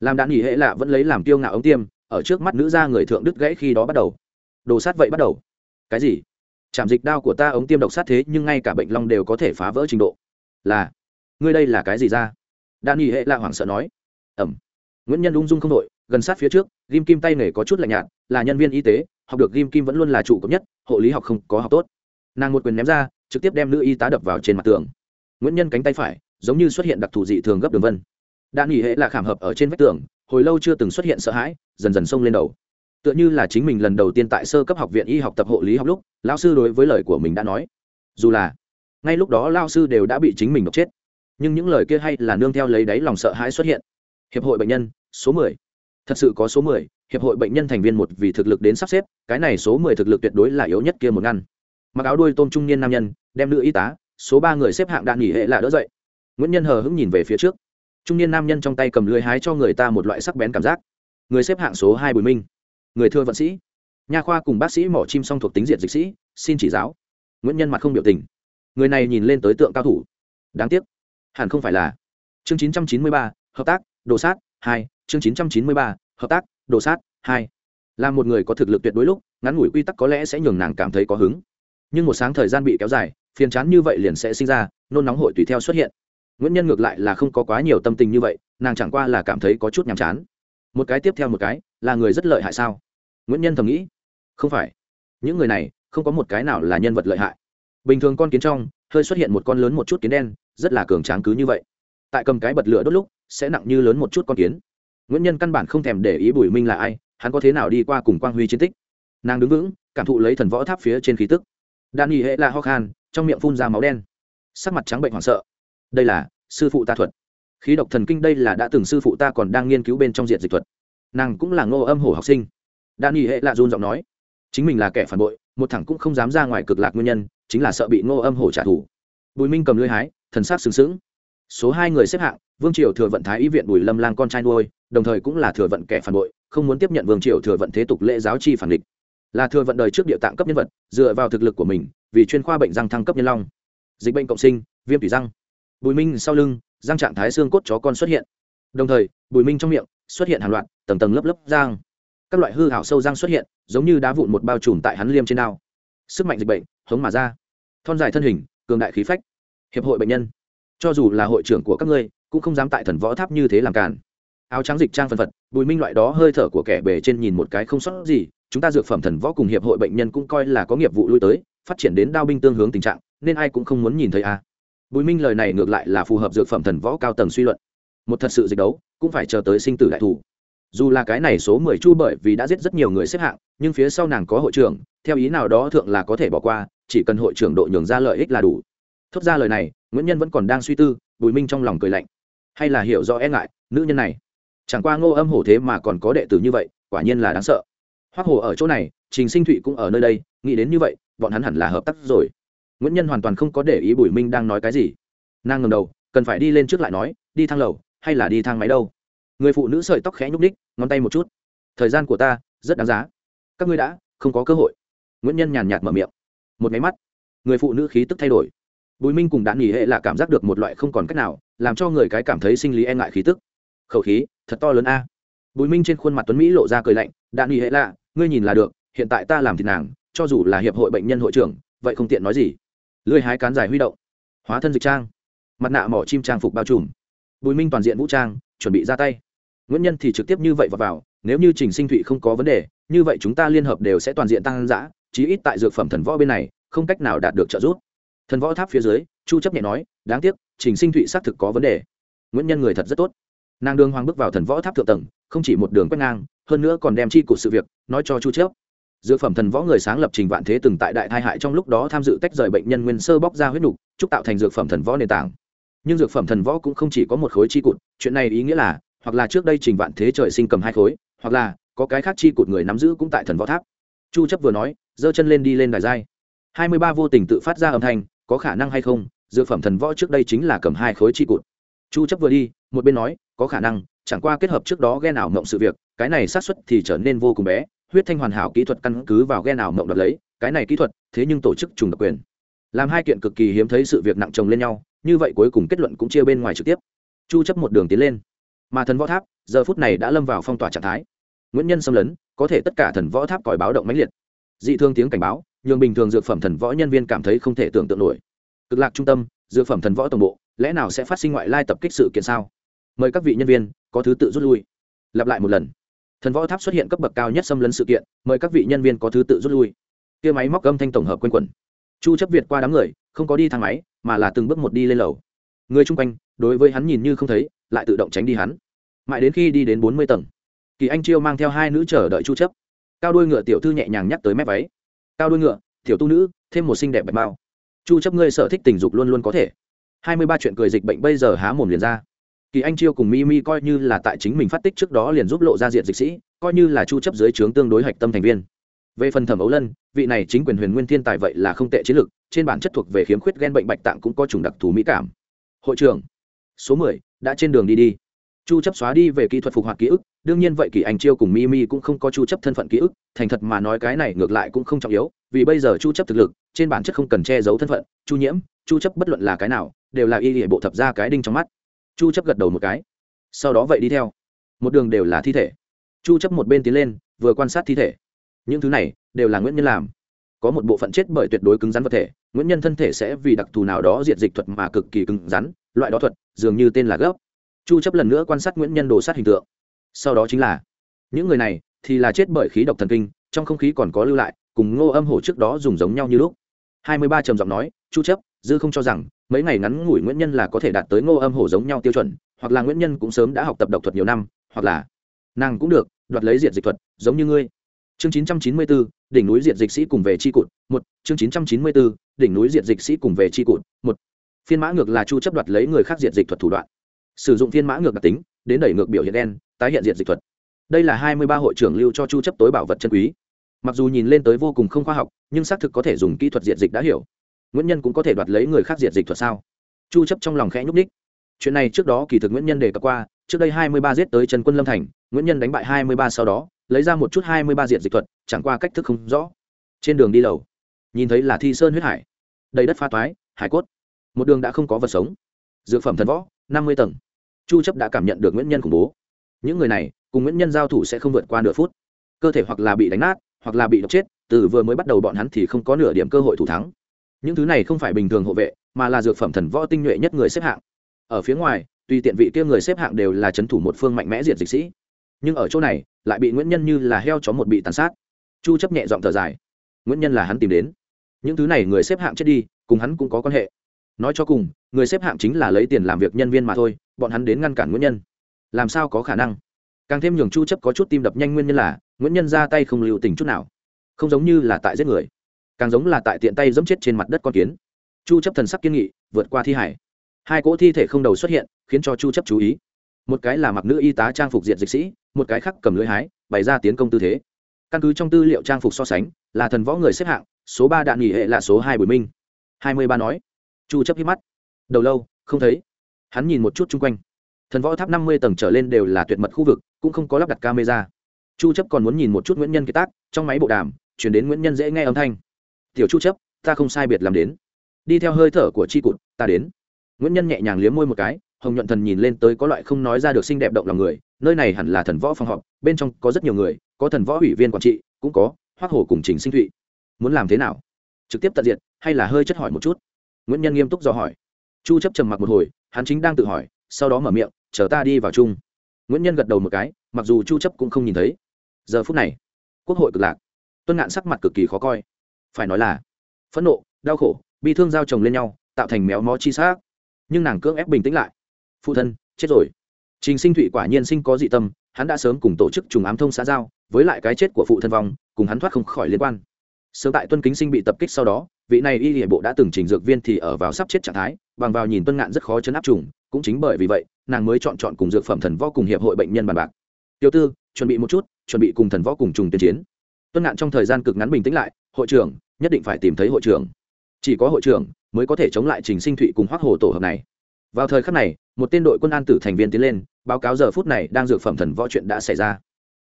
S1: Làm đạn nghỉ hệ lạ vẫn lấy làm kiêu ngạo ống tiêm, ở trước mắt nữ gia người thượng đứt gãy khi đó bắt đầu. Đồ sát vậy bắt đầu. Cái gì? Chạm dịch đao của ta ống tiêm độc sát thế nhưng ngay cả bệnh long đều có thể phá vỡ trình độ. Là, ngươi đây là cái gì ra? Đạn nghỉ hệ lạ hoảng sợ nói. Ẩm. Nguyễn nhân ung dung không đội, gần sát phía trước, ghim kim tay nghề có chút lạnh nhạt, là nhân viên y tế, học được ghim kim vẫn luôn là trụ cấp nhất, hộ lý học không có học tốt. Nàng một quyền ném ra, trực tiếp đem nữ y tá đập vào trên mặt tường. Nguyễn nhân cánh tay phải, giống như xuất hiện đặc thù dị thường gấp đường vân đã nghỉ hệ là khảm hợp ở trên vách tường, hồi lâu chưa từng xuất hiện sợ hãi, dần dần xông lên đầu. Tựa như là chính mình lần đầu tiên tại sơ cấp học viện y học tập hộ lý học lúc lao sư đối với lời của mình đã nói. Dù là, ngay lúc đó lao sư đều đã bị chính mình độc chết. Nhưng những lời kia hay là nương theo lấy đáy lòng sợ hãi xuất hiện. Hiệp hội bệnh nhân, số mười. Thật sự có số mười, hiệp hội bệnh nhân thành viên một vì thực lực đến sắp xếp, cái này số mười thực lực tuyệt đối là yếu nhất kia một ngăn. Mặc áo đuôi tôm trung niên nam nhân, đem nữ y tá, số ba người xếp hạng đạn nghỉ hệ là đỡ dậy. Nguyễn nhân hờ hững nhìn về phía trước trung niên nam nhân trong tay cầm lưới hái cho người ta một loại sắc bén cảm giác. Người xếp hạng số hai bùi minh. Người thưa vận sĩ. Nha khoa cùng bác sĩ mỏ chim song thuộc tính diệt dịch sĩ, xin chỉ giáo. Nguyễn nhân mặt không biểu tình. Người này nhìn lên tới tượng cao thủ. Đáng tiếc. Hẳn không phải là. Chương chín trăm chín mươi ba, hợp tác, đồ sát, hai. Chương chín trăm chín mươi ba, hợp tác, đồ sát, hai. Là một người có thực lực tuyệt đối lúc, ngắn ngủi quy tắc có lẽ sẽ nhường nàng cảm thấy có hứng. Nhưng một sáng thời gian bị kéo dài, phiền chán như vậy liền sẽ sinh ra, nôn nóng hội tùy theo xuất hiện nguyễn nhân ngược lại là không có quá nhiều tâm tình như vậy, nàng chẳng qua là cảm thấy có chút nhàm chán. Một cái tiếp theo một cái, là người rất lợi hại sao? Nguyễn nhân thầm nghĩ. Không phải. Những người này, không có một cái nào là nhân vật lợi hại. Bình thường con kiến trong, hơi xuất hiện một con lớn một chút kiến đen, rất là cường tráng cứ như vậy. Tại cầm cái bật lửa đốt lúc, sẽ nặng như lớn một chút con kiến. Nguyễn nhân căn bản không thèm để ý bùi minh là ai, hắn có thế nào đi qua cùng quang huy chiến tích. Nàng đứng vững, cảm thụ lấy thần võ tháp phía trên khí tức. Đan y hệ là ho khan, trong miệng phun ra máu đen. Sắc mặt trắng bệnh hoảng sợ đây là sư phụ ta thuật. Khí độc thần kinh đây là đã từng sư phụ ta còn đang nghiên cứu bên trong diện dịch thuật. Nàng cũng là ngô âm hổ học sinh. Đan y hệ lạ run giọng nói, chính mình là kẻ phản bội, một thằng cũng không dám ra ngoài cực lạc nguyên nhân, chính là sợ bị ngô âm hổ trả thù. Bùi minh cầm lưới hái, thần sắc sướng sướng số hai người xếp hạng, vương triều thừa vận thái y viện bùi lâm lang con trai nuôi, đồng thời cũng là thừa vận kẻ phản bội, không muốn tiếp nhận vương triều thừa vận thế tục lễ giáo chi phản địch. Là thừa vận đời trước địa tạng cấp nhân vật, dựa vào thực lực của mình, vì chuyên khoa bệnh răng thăng cấp nhân long. Dịch bệnh cộng sinh, viêm tủy răng bùi minh sau lưng giang trạng thái xương cốt chó con xuất hiện. Đồng thời bùi minh trong miệng xuất hiện hàng loạt tầng tầng lớp lớp giang, các loại hư hảo sâu giang xuất hiện giống như đá vụn một bao trùm tại hắn liêm trên đao sức mạnh dịch bệnh hống mà ra. Thon dài thân hình cường đại khí phách. Hiệp hội bệnh nhân. Cho dù là hội trưởng của các ngươi cũng không dám tại thần võ tháp như thế làm cản áo trắng dịch trang phân phật bùi minh loại đó hơi thở của kẻ bề trên nhìn một cái không sót gì chúng ta dược phẩm thần võ cùng hiệp hội bệnh nhân cũng coi là có nghiệp vụ lui tới phát triển đến đao binh tương hướng tình trạng nên ai cũng không muốn nhìn thấy a bùi minh lời này ngược lại là phù hợp dược phẩm thần võ cao tầng suy luận. Một thật sự dịch đấu, cũng phải chờ tới sinh tử đại thủ. Dù là cái này số mười chu bởi vì đã giết rất nhiều người xếp hạng, nhưng phía sau nàng có hội trưởng, theo ý nào đó thượng là có thể bỏ qua, chỉ cần hội trưởng độ nhường ra lợi ích là đủ. Thốt ra lời này, nguyễn nhân vẫn còn đang suy tư, bùi minh trong lòng cười lạnh. Hay là hiểu rõ e ngại, nữ nhân này. Chẳng qua ngô âm hổ thế mà còn có đệ tử như vậy, quả nhiên là đáng sợ. Hoác hồ ở chỗ này, trình sinh thụy cũng ở nơi đây, nghĩ đến như vậy, bọn hắn hẳn là hợp tác rồi nguyễn nhân hoàn toàn không có để ý bùi minh đang nói cái gì nàng ngầm đầu cần phải đi lên trước lại nói đi thang lầu hay là đi thang máy đâu người phụ nữ sợi tóc khẽ nhúc ních ngón tay một chút thời gian của ta rất đáng giá các ngươi đã không có cơ hội nguyễn nhân nhàn nhạt mở miệng một máy mắt người phụ nữ khí tức thay đổi bùi minh cùng đã nghỉ hệ là cảm giác được một loại không còn cách nào làm cho người cái cảm thấy sinh lý e ngại khí tức khẩu khí thật to lớn a bùi minh trên khuôn mặt tuấn mỹ lộ ra cười lạnh đã nghỉ hệ là, ngươi nhìn là được hiện tại ta làm thì nàng cho dù là hiệp hội bệnh nhân hội trưởng vậy không tiện nói gì lưới hái cán dài huy động, hóa thân dịch trang, mặt nạ mỏ chim trang phục bao trùm, bùi minh toàn diện vũ trang, chuẩn bị ra tay. Nguyên nhân thì trực tiếp như vậy và vào, nếu như trình sinh thụy không có vấn đề, như vậy chúng ta liên hợp đều sẽ toàn diện tăng giã chí ít tại dược phẩm thần võ bên này, không cách nào đạt được trợ giúp. Thần võ tháp phía dưới, chu chấp nhẹ nói, đáng tiếc, trình sinh thụy xác thực có vấn đề. Nguyễn nhân người thật rất tốt. Nàng đường hoàng bước vào thần võ tháp thượng tầng, không chỉ một đường quét ngang, hơn nữa còn đem chi cục sự việc nói cho chu chấp dược phẩm thần võ người sáng lập trình vạn thế từng tại đại thai hại trong lúc đó tham dự tách rời bệnh nhân nguyên sơ bóc ra huyết nục, chúc tạo thành dược phẩm thần võ nền tảng. Nhưng dược phẩm thần võ cũng không chỉ có một khối chi cụt, chuyện này ý nghĩa là, hoặc là trước đây trình vạn thế trời sinh cầm hai khối, hoặc là có cái khác chi cụt người nắm giữ cũng tại thần võ tháp. Chu chấp vừa nói, giơ chân lên đi lên đài giai. Hai mươi ba vô tình tự phát ra âm thanh, có khả năng hay không, dược phẩm thần võ trước đây chính là cầm hai khối chi cụt. Chu chấp vừa đi, một bên nói, có khả năng, chẳng qua kết hợp trước đó ghen ảo ngộng sự việc, cái này xác suất thì trở nên vô cùng bé huyết thanh hoàn hảo kỹ thuật căn cứ vào ghen ảo mộng đoạt lấy, cái này kỹ thuật, thế nhưng tổ chức trùng độc quyền. Làm hai kiện cực kỳ hiếm thấy sự việc nặng chồng lên nhau, như vậy cuối cùng kết luận cũng chia bên ngoài trực tiếp. Chu chấp một đường tiến lên. Mà thần võ tháp, giờ phút này đã lâm vào phong tỏa trạng thái. Nguyễn nhân xâm lấn, có thể tất cả thần võ tháp còi báo động mãnh liệt. Dị thương tiếng cảnh báo, nhường bình thường dược phẩm thần võ nhân viên cảm thấy không thể tưởng tượng nổi. Cực lạc trung tâm, dược phẩm thần võ tổng bộ, lẽ nào sẽ phát sinh ngoại lai tập kích sự kiện sao? Mời các vị nhân viên, có thứ tự rút lui. Lặp lại một lần thần võ tháp xuất hiện cấp bậc cao nhất xâm lấn sự kiện, mời các vị nhân viên có thứ tự rút lui. Kia máy móc âm thanh tổng hợp q u a n quẩn. Chu chấp việt qua đám người, không có đi thang máy, mà là từng bước một đi lên lầu. Người chung quanh, đối với hắn nhìn như không thấy, lại tự động tránh đi hắn. Mãi đến khi đi đến bốn mươi tầng, kỳ anh chiêu mang theo hai nữ chờ đợi chu chấp. Cao đuôi ngựa tiểu thư nhẹ nhàng nhắc tới mép váy. Cao đuôi ngựa, tiểu tu nữ, thêm một xinh đẹp bạch bao chu chấp ngươi sở thích tình dục luôn luôn có thể. Hai mươi ba chuyện cười dịch bệnh bây giờ há mồm liền ra kỳ anh chiêu cùng mi mi coi như là tại chính mình phát tích trước đó liền giúp lộ ra diện dịch sĩ coi như là chu chấp dưới trướng tương đối hạch tâm thành viên. Về phần thẩm ấu lân vị này chính quyền huyền nguyên thiên tài vậy là không tệ chiến lược trên bản chất thuộc về khiếm khuyết ghen bệnh bạch tạng cũng có chủng đặc thù mỹ cảm. Hội trưởng số 10, đã trên đường đi đi. Chu chấp xóa đi về kỹ thuật phục hoạt ký ức đương nhiên vậy kỳ anh chiêu cùng mi mi cũng không có chu chấp thân phận ký ức thành thật mà nói cái này ngược lại cũng không trọng yếu vì bây giờ chu chấp thực lực trên bản chất không cần che giấu thân phận chu nhiễm chu chấp bất luận là cái nào đều là y hệ bộ thập ra cái đinh trong mắt chu chấp gật đầu một cái. Sau đó vậy đi theo. Một đường đều là thi thể. Chu chấp một bên tiến lên, vừa quan sát thi thể. Những thứ này đều là nguyễn nhân làm. Có một bộ phận chết bởi tuyệt đối cứng rắn vật thể nguyễn nhân thân thể sẽ vì đặc thù nào đó diệt dịch thuật mà cực kỳ cứng rắn, loại đó thuật dường như tên là gấp chu chấp lần nữa quan sát nguyễn nhân đồ sát hình tượng. Sau đó chính là, những người này thì là chết bởi khí độc thần kinh, trong không khí còn có lưu lại, cùng ngô âm hổ trước đó dùng giống nhau như lúc. 23 trầm giọng nói, chu chấp, dư không cho rằng mấy ngày ngắn ngủi nguyễn nhân là có thể đạt tới ngô âm hổ giống nhau tiêu chuẩn hoặc là nguyễn nhân cũng sớm đã học tập độc thuật nhiều năm hoặc là nàng cũng được đoạt lấy diện dịch thuật giống như ngươi. Chương 994, đỉnh núi diện dịch sĩ cùng về chi cụt một. Chương 994, đỉnh núi diện dịch sĩ cùng về chi cụt một. Phiên mã ngược là chu chấp đoạt lấy người khác diện dịch thuật thủ đoạn. Sử dụng phiên mã ngược đặc tính đến đẩy ngược biểu hiện đen tái hiện diện dịch thuật. Đây là 23 hội trưởng lưu cho chu chấp tối bảo vật chân quý. Mặc dù nhìn lên tới vô cùng không khoa học nhưng xác thực có thể dùng kỹ thuật diện dịch đã hiểu nguyễn nhân cũng có thể đoạt lấy người khác diệt dịch thuật sao? Chu chấp trong lòng khẽ nhúc ních chuyện này trước đó kỳ thực nguyễn nhân đề cập qua, trước đây 23 giết tới trần quân lâm thành, nguyễn nhân đánh bại 23 sau đó, lấy ra một chút 23 diệt dịch thuật, chẳng qua cách thức không rõ. Trên đường đi lầu, nhìn thấy là thi sơn huyết hải. Đầy đất pha toái, hải cốt. Một đường đã không có vật sống. Dược phẩm thần võ 50 tầng. Chu chấp đã cảm nhận được nguyễn nhân khủng bố. Những người này, cùng nguyễn nhân giao thủ sẽ không vượt qua nửa phút. Cơ thể hoặc là bị đánh nát, hoặc là bị độc chết, từ vừa mới bắt đầu bọn hắn thì không có nửa điểm cơ hội thủ thắng những thứ này không phải bình thường hộ vệ, mà là dược phẩm thần võ tinh nhuệ nhất người xếp hạng. Ở phía ngoài tuy tiện vị kia người xếp hạng đều là c h ấ n thủ một phương mạnh mẽ diệt dịch sĩ. Nhưng ở chỗ này, lại bị nguyễn nhân như là heo chó một bị tàn sát. Chu chấp nhẹ giọng thở dài. Nguyễn nhân là hắn tìm đến. Những thứ này người xếp hạng chết đi, cùng hắn cũng có quan hệ. Nói cho cùng, người xếp hạng chính là lấy tiền làm việc nhân viên mà thôi, bọn hắn đến ngăn cản nguyễn nhân. Làm sao có khả năng? Càng thêm nhường chu chấp có chút tim đập nhanh nguyên nhân là, nguyễn nhân ra tay không lưu tình chút nào. Không giống như là tại giết người càng giống là tại tiện tay giẫm chết trên mặt đất con kiến. Chu chấp thần sắc kiên nghị, vượt qua thi hải. Hai cỗ thi thể không đầu xuất hiện, khiến cho chu chấp chú ý. Một cái là mặc nữ y tá trang phục diện dịch sĩ, một cái khác cầm lưỡi hái, bày ra tiến công tư thế. Căn cứ trong tư liệu trang phục so sánh, là thần võ người xếp hạng, số ba đạn nghỉ hệ là số hai bùi minh. Hai mươi ba nói. Chu chấp hít mắt. Đầu lâu, không thấy. Hắn nhìn một chút chung quanh. Thần võ tháp năm mươi tầng trở lên đều là tuyệt mật khu vực, cũng không có lắp đặt camera. Chu chấp còn muốn nhìn một chút nguyễn nhân kiệt tác, trong máy bộ đàm, chuyển đến nguyễn nhân dễ nghe âm thanh tiểu chu chấp, ta không sai biệt làm đến. Đi theo hơi thở của chi cụt, ta đến. Nguyễn nhân nhẹ nhàng liếm môi một cái, hồng nhuận thần nhìn lên tới có loại không nói ra được xinh đẹp động lòng người, nơi này hẳn là thần võ phòng họp, bên trong có rất nhiều người, có thần võ ủy viên quản trị, cũng có hoác hổ cùng trình sinh thụy. Muốn làm thế nào? Trực tiếp tận diệt, hay là hơi chất hỏi một chút? Nguyễn nhân nghiêm túc do hỏi. Chu chấp trầm mặc một hồi, hắn chính đang tự hỏi, sau đó mở miệng, chờ ta đi vào chung. Nguyễn nhân gật đầu một cái, mặc dù chu chấp cũng không nhìn thấy. Giờ phút này, quốc hội cực lạc. Tuân ngạn sắc mặt cực kỳ khó coi phải nói là phẫn nộ, đau khổ, bi thương giao chồng lên nhau, tạo thành méo mó chi xác. Nhưng nàng cưỡng ép bình tĩnh lại. Phụ thân, chết rồi. Trình sinh thụy quả nhiên sinh có dị tâm, hắn đã sớm cùng tổ chức trùng ám thông xã giao, với lại cái chết của phụ thân vong, cùng hắn thoát không khỏi liên quan. Sớm tại tuân kính sinh bị tập kích sau đó, vị này y hiệp bộ đã từng trình dược viên thì ở vào sắp chết trạng thái, bằng vào nhìn tuân ngạn rất khó chấn áp trùng, cũng chính bởi vì vậy, nàng mới chọn chọn cùng dược phẩm thần võ cùng hiệp hội bệnh nhân bàn bạc. Tiêu tư, chuẩn bị một chút, chuẩn bị cùng thần võ cùng trùng tuyên chiến. Tuân ngạn trong thời gian cực ngắn bình tĩnh lại, hội trưởng nhất định phải tìm thấy hội trưởng. Chỉ có hội trưởng mới có thể chống lại trình sinh thụy cùng hoác hồ tổ hợp này. Vào thời khắc này, một tên đội quân an tử thành viên tiến lên, báo cáo giờ phút này đang dược phẩm thần võ chuyện đã xảy ra.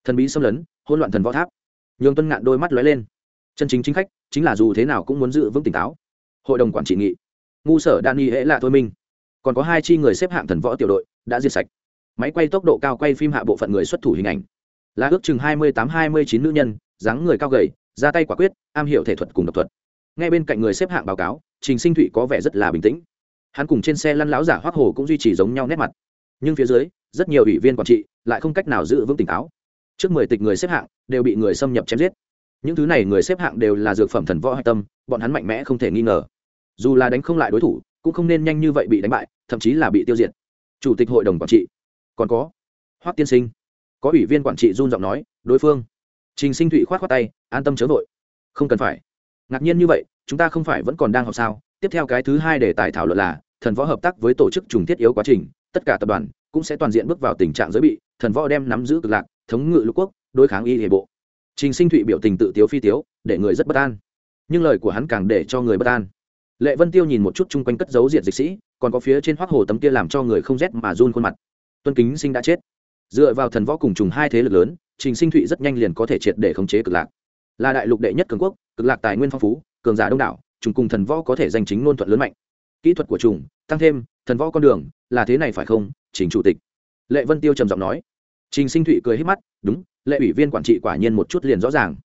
S1: Thần bí xâm lấn, hỗn loạn thần võ tháp. Nhường tuân ngạn đôi mắt lóe lên. Chân chính chính khách chính là dù thế nào cũng muốn giữ vững tỉnh táo. Hội đồng quản trị nghị. Ngu sở đan y hễ là thôi minh. Còn có hai chi người xếp hạng thần võ tiểu đội đã diệt sạch. Máy quay tốc độ cao quay phim hạ bộ phận người xuất thủ hình ảnh. Là ước chừng hai mươi tám hai mươi chín nữ nhân, dáng người cao gầy ra tay quả quyết, am hiểu thể thuật cùng độc thuật. Ngay bên cạnh người xếp hạng báo cáo, trình sinh thụy có vẻ rất là bình tĩnh. Hắn cùng trên xe lăn láo giả hoác hồ cũng duy trì giống nhau nét mặt. Nhưng phía dưới, rất nhiều ủy viên quản trị lại không cách nào giữ vững tỉnh táo. Trước mười tịch người xếp hạng đều bị người xâm nhập chém giết. Những thứ này người xếp hạng đều là dược phẩm thần võ hạch tâm, bọn hắn mạnh mẽ không thể nghi ngờ. Dù là đánh không lại đối thủ, cũng không nên nhanh như vậy bị đánh bại, thậm chí là bị tiêu diệt. Chủ tịch hội đồng quản trị. Còn có hoác tiên sinh. Có ủy viên quản trị run giọng nói, đối phương trình sinh thụy khoát khoát tay, an tâm chớ vội. Không cần phải. Ngạc nhiên như vậy, chúng ta không phải vẫn còn đang học sao? Tiếp theo cái thứ hai để tài thảo luận là, thần võ hợp tác với tổ chức trùng thiết yếu quá trình, tất cả tập đoàn cũng sẽ toàn diện bước vào tình trạng giới bị, thần võ đem nắm giữ cực lạc, thống ngự lục quốc, đối kháng y hệ bộ. Trình sinh thụy biểu tình tự tiếu phi tiếu, để người rất bất an. Nhưng lời của hắn càng để cho người bất an. Lệ vân tiêu nhìn một chút chung quanh cất dấu diện dịch sĩ, còn có phía trên hoác hồ tấm kia làm cho người không rét mà run khuôn mặt. Tuân kính sinh đã chết. Dựa vào thần võ cùng trùng hai thế lực lớn trình sinh thụy rất nhanh liền có thể triệt để khống chế cực lạc. Là đại lục đệ nhất cường quốc, cực lạc tài nguyên phong phú, cường giả đông đảo, trùng cùng thần võ có thể giành chính ngôn thuận lớn mạnh. Kỹ thuật của trùng, tăng thêm, thần võ con đường, là thế này phải không? Trình chủ tịch. Lệ vân tiêu trầm giọng nói. Trình sinh thụy cười hết mắt, đúng, lệ ủy viên quản trị quả nhiên một chút liền rõ ràng.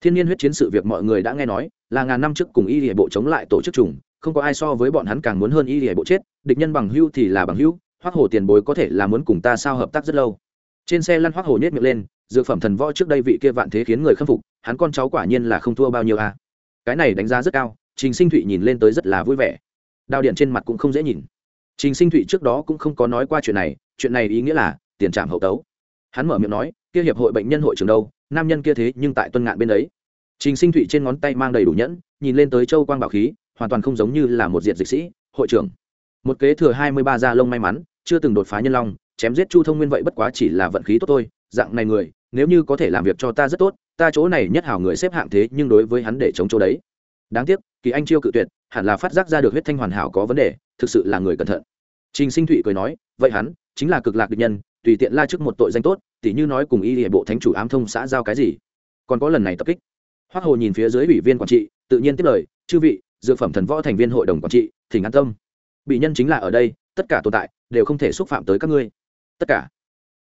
S1: Thiên nhiên huyết chiến sự việc mọi người đã nghe nói, là ngàn năm trước cùng y hệ bộ chống lại tổ chức trùng, không có ai so với bọn hắn càng muốn hơn y hệ bộ chết, địch nhân bằng hưu thì là bằng hưu hoác hồ tiền bối có thể là muốn cùng ta sao hợp tác rất lâu. Trên xe lăn hoác hồ nhét miệng lên dược phẩm thần võ trước đây vị kia vạn thế khiến người khâm phục, hắn con cháu quả nhiên là không thua bao nhiêu a. Cái này đánh giá rất cao, trình sinh thụy nhìn lên tới rất là vui vẻ. Đào điện trên mặt cũng không dễ nhìn. Trình sinh thụy trước đó cũng không có nói qua chuyện này chuyện này ý nghĩa là tiền trảm hậu tấu. Hắn mở miệng nói, kia hiệp hội bệnh nhân hội trường đâu, nam nhân kia thế nhưng tại tuân ngạn bên đấy. Trình sinh thụy trên ngón tay mang đầy đủ nhẫn, nhìn lên tới châu quang bảo khí, hoàn toàn không giống như là một diệt dịch sĩ, hội trưởng. Một kế thừa hai mươi ba gia lông may mắn, chưa từng đột phá nhân long, chém giết chu thông nguyên vậy bất quá chỉ là vận khí tốt thôi dạng này người, nếu như có thể làm việc cho ta rất tốt, ta chỗ này nhất hảo người xếp hạng thế nhưng đối với hắn để chống chỗ đấy. Đáng tiếc, kỳ anh chiêu cự tuyệt, hẳn là phát giác ra được huyết thanh hoàn hảo có vấn đề, thực sự là người cẩn thận. Trình sinh thụy cười nói, vậy hắn chính là cực lạc địch nhân, tùy tiện la trước một tội danh tốt, tỉ như nói cùng y hệ bộ thánh chủ ám thông xã giao cái gì. Còn có lần này tập kích. Hoác hồ nhìn phía dưới ủy viên quản trị, tự nhiên tiếp lời, chư vị, dược phẩm thần võ thành viên hội đồng quản trị, thỉnh an tâm. Bị nhân chính là ở đây, tất cả tồn tại đều không thể xúc phạm tới các ngươi. Tất cả?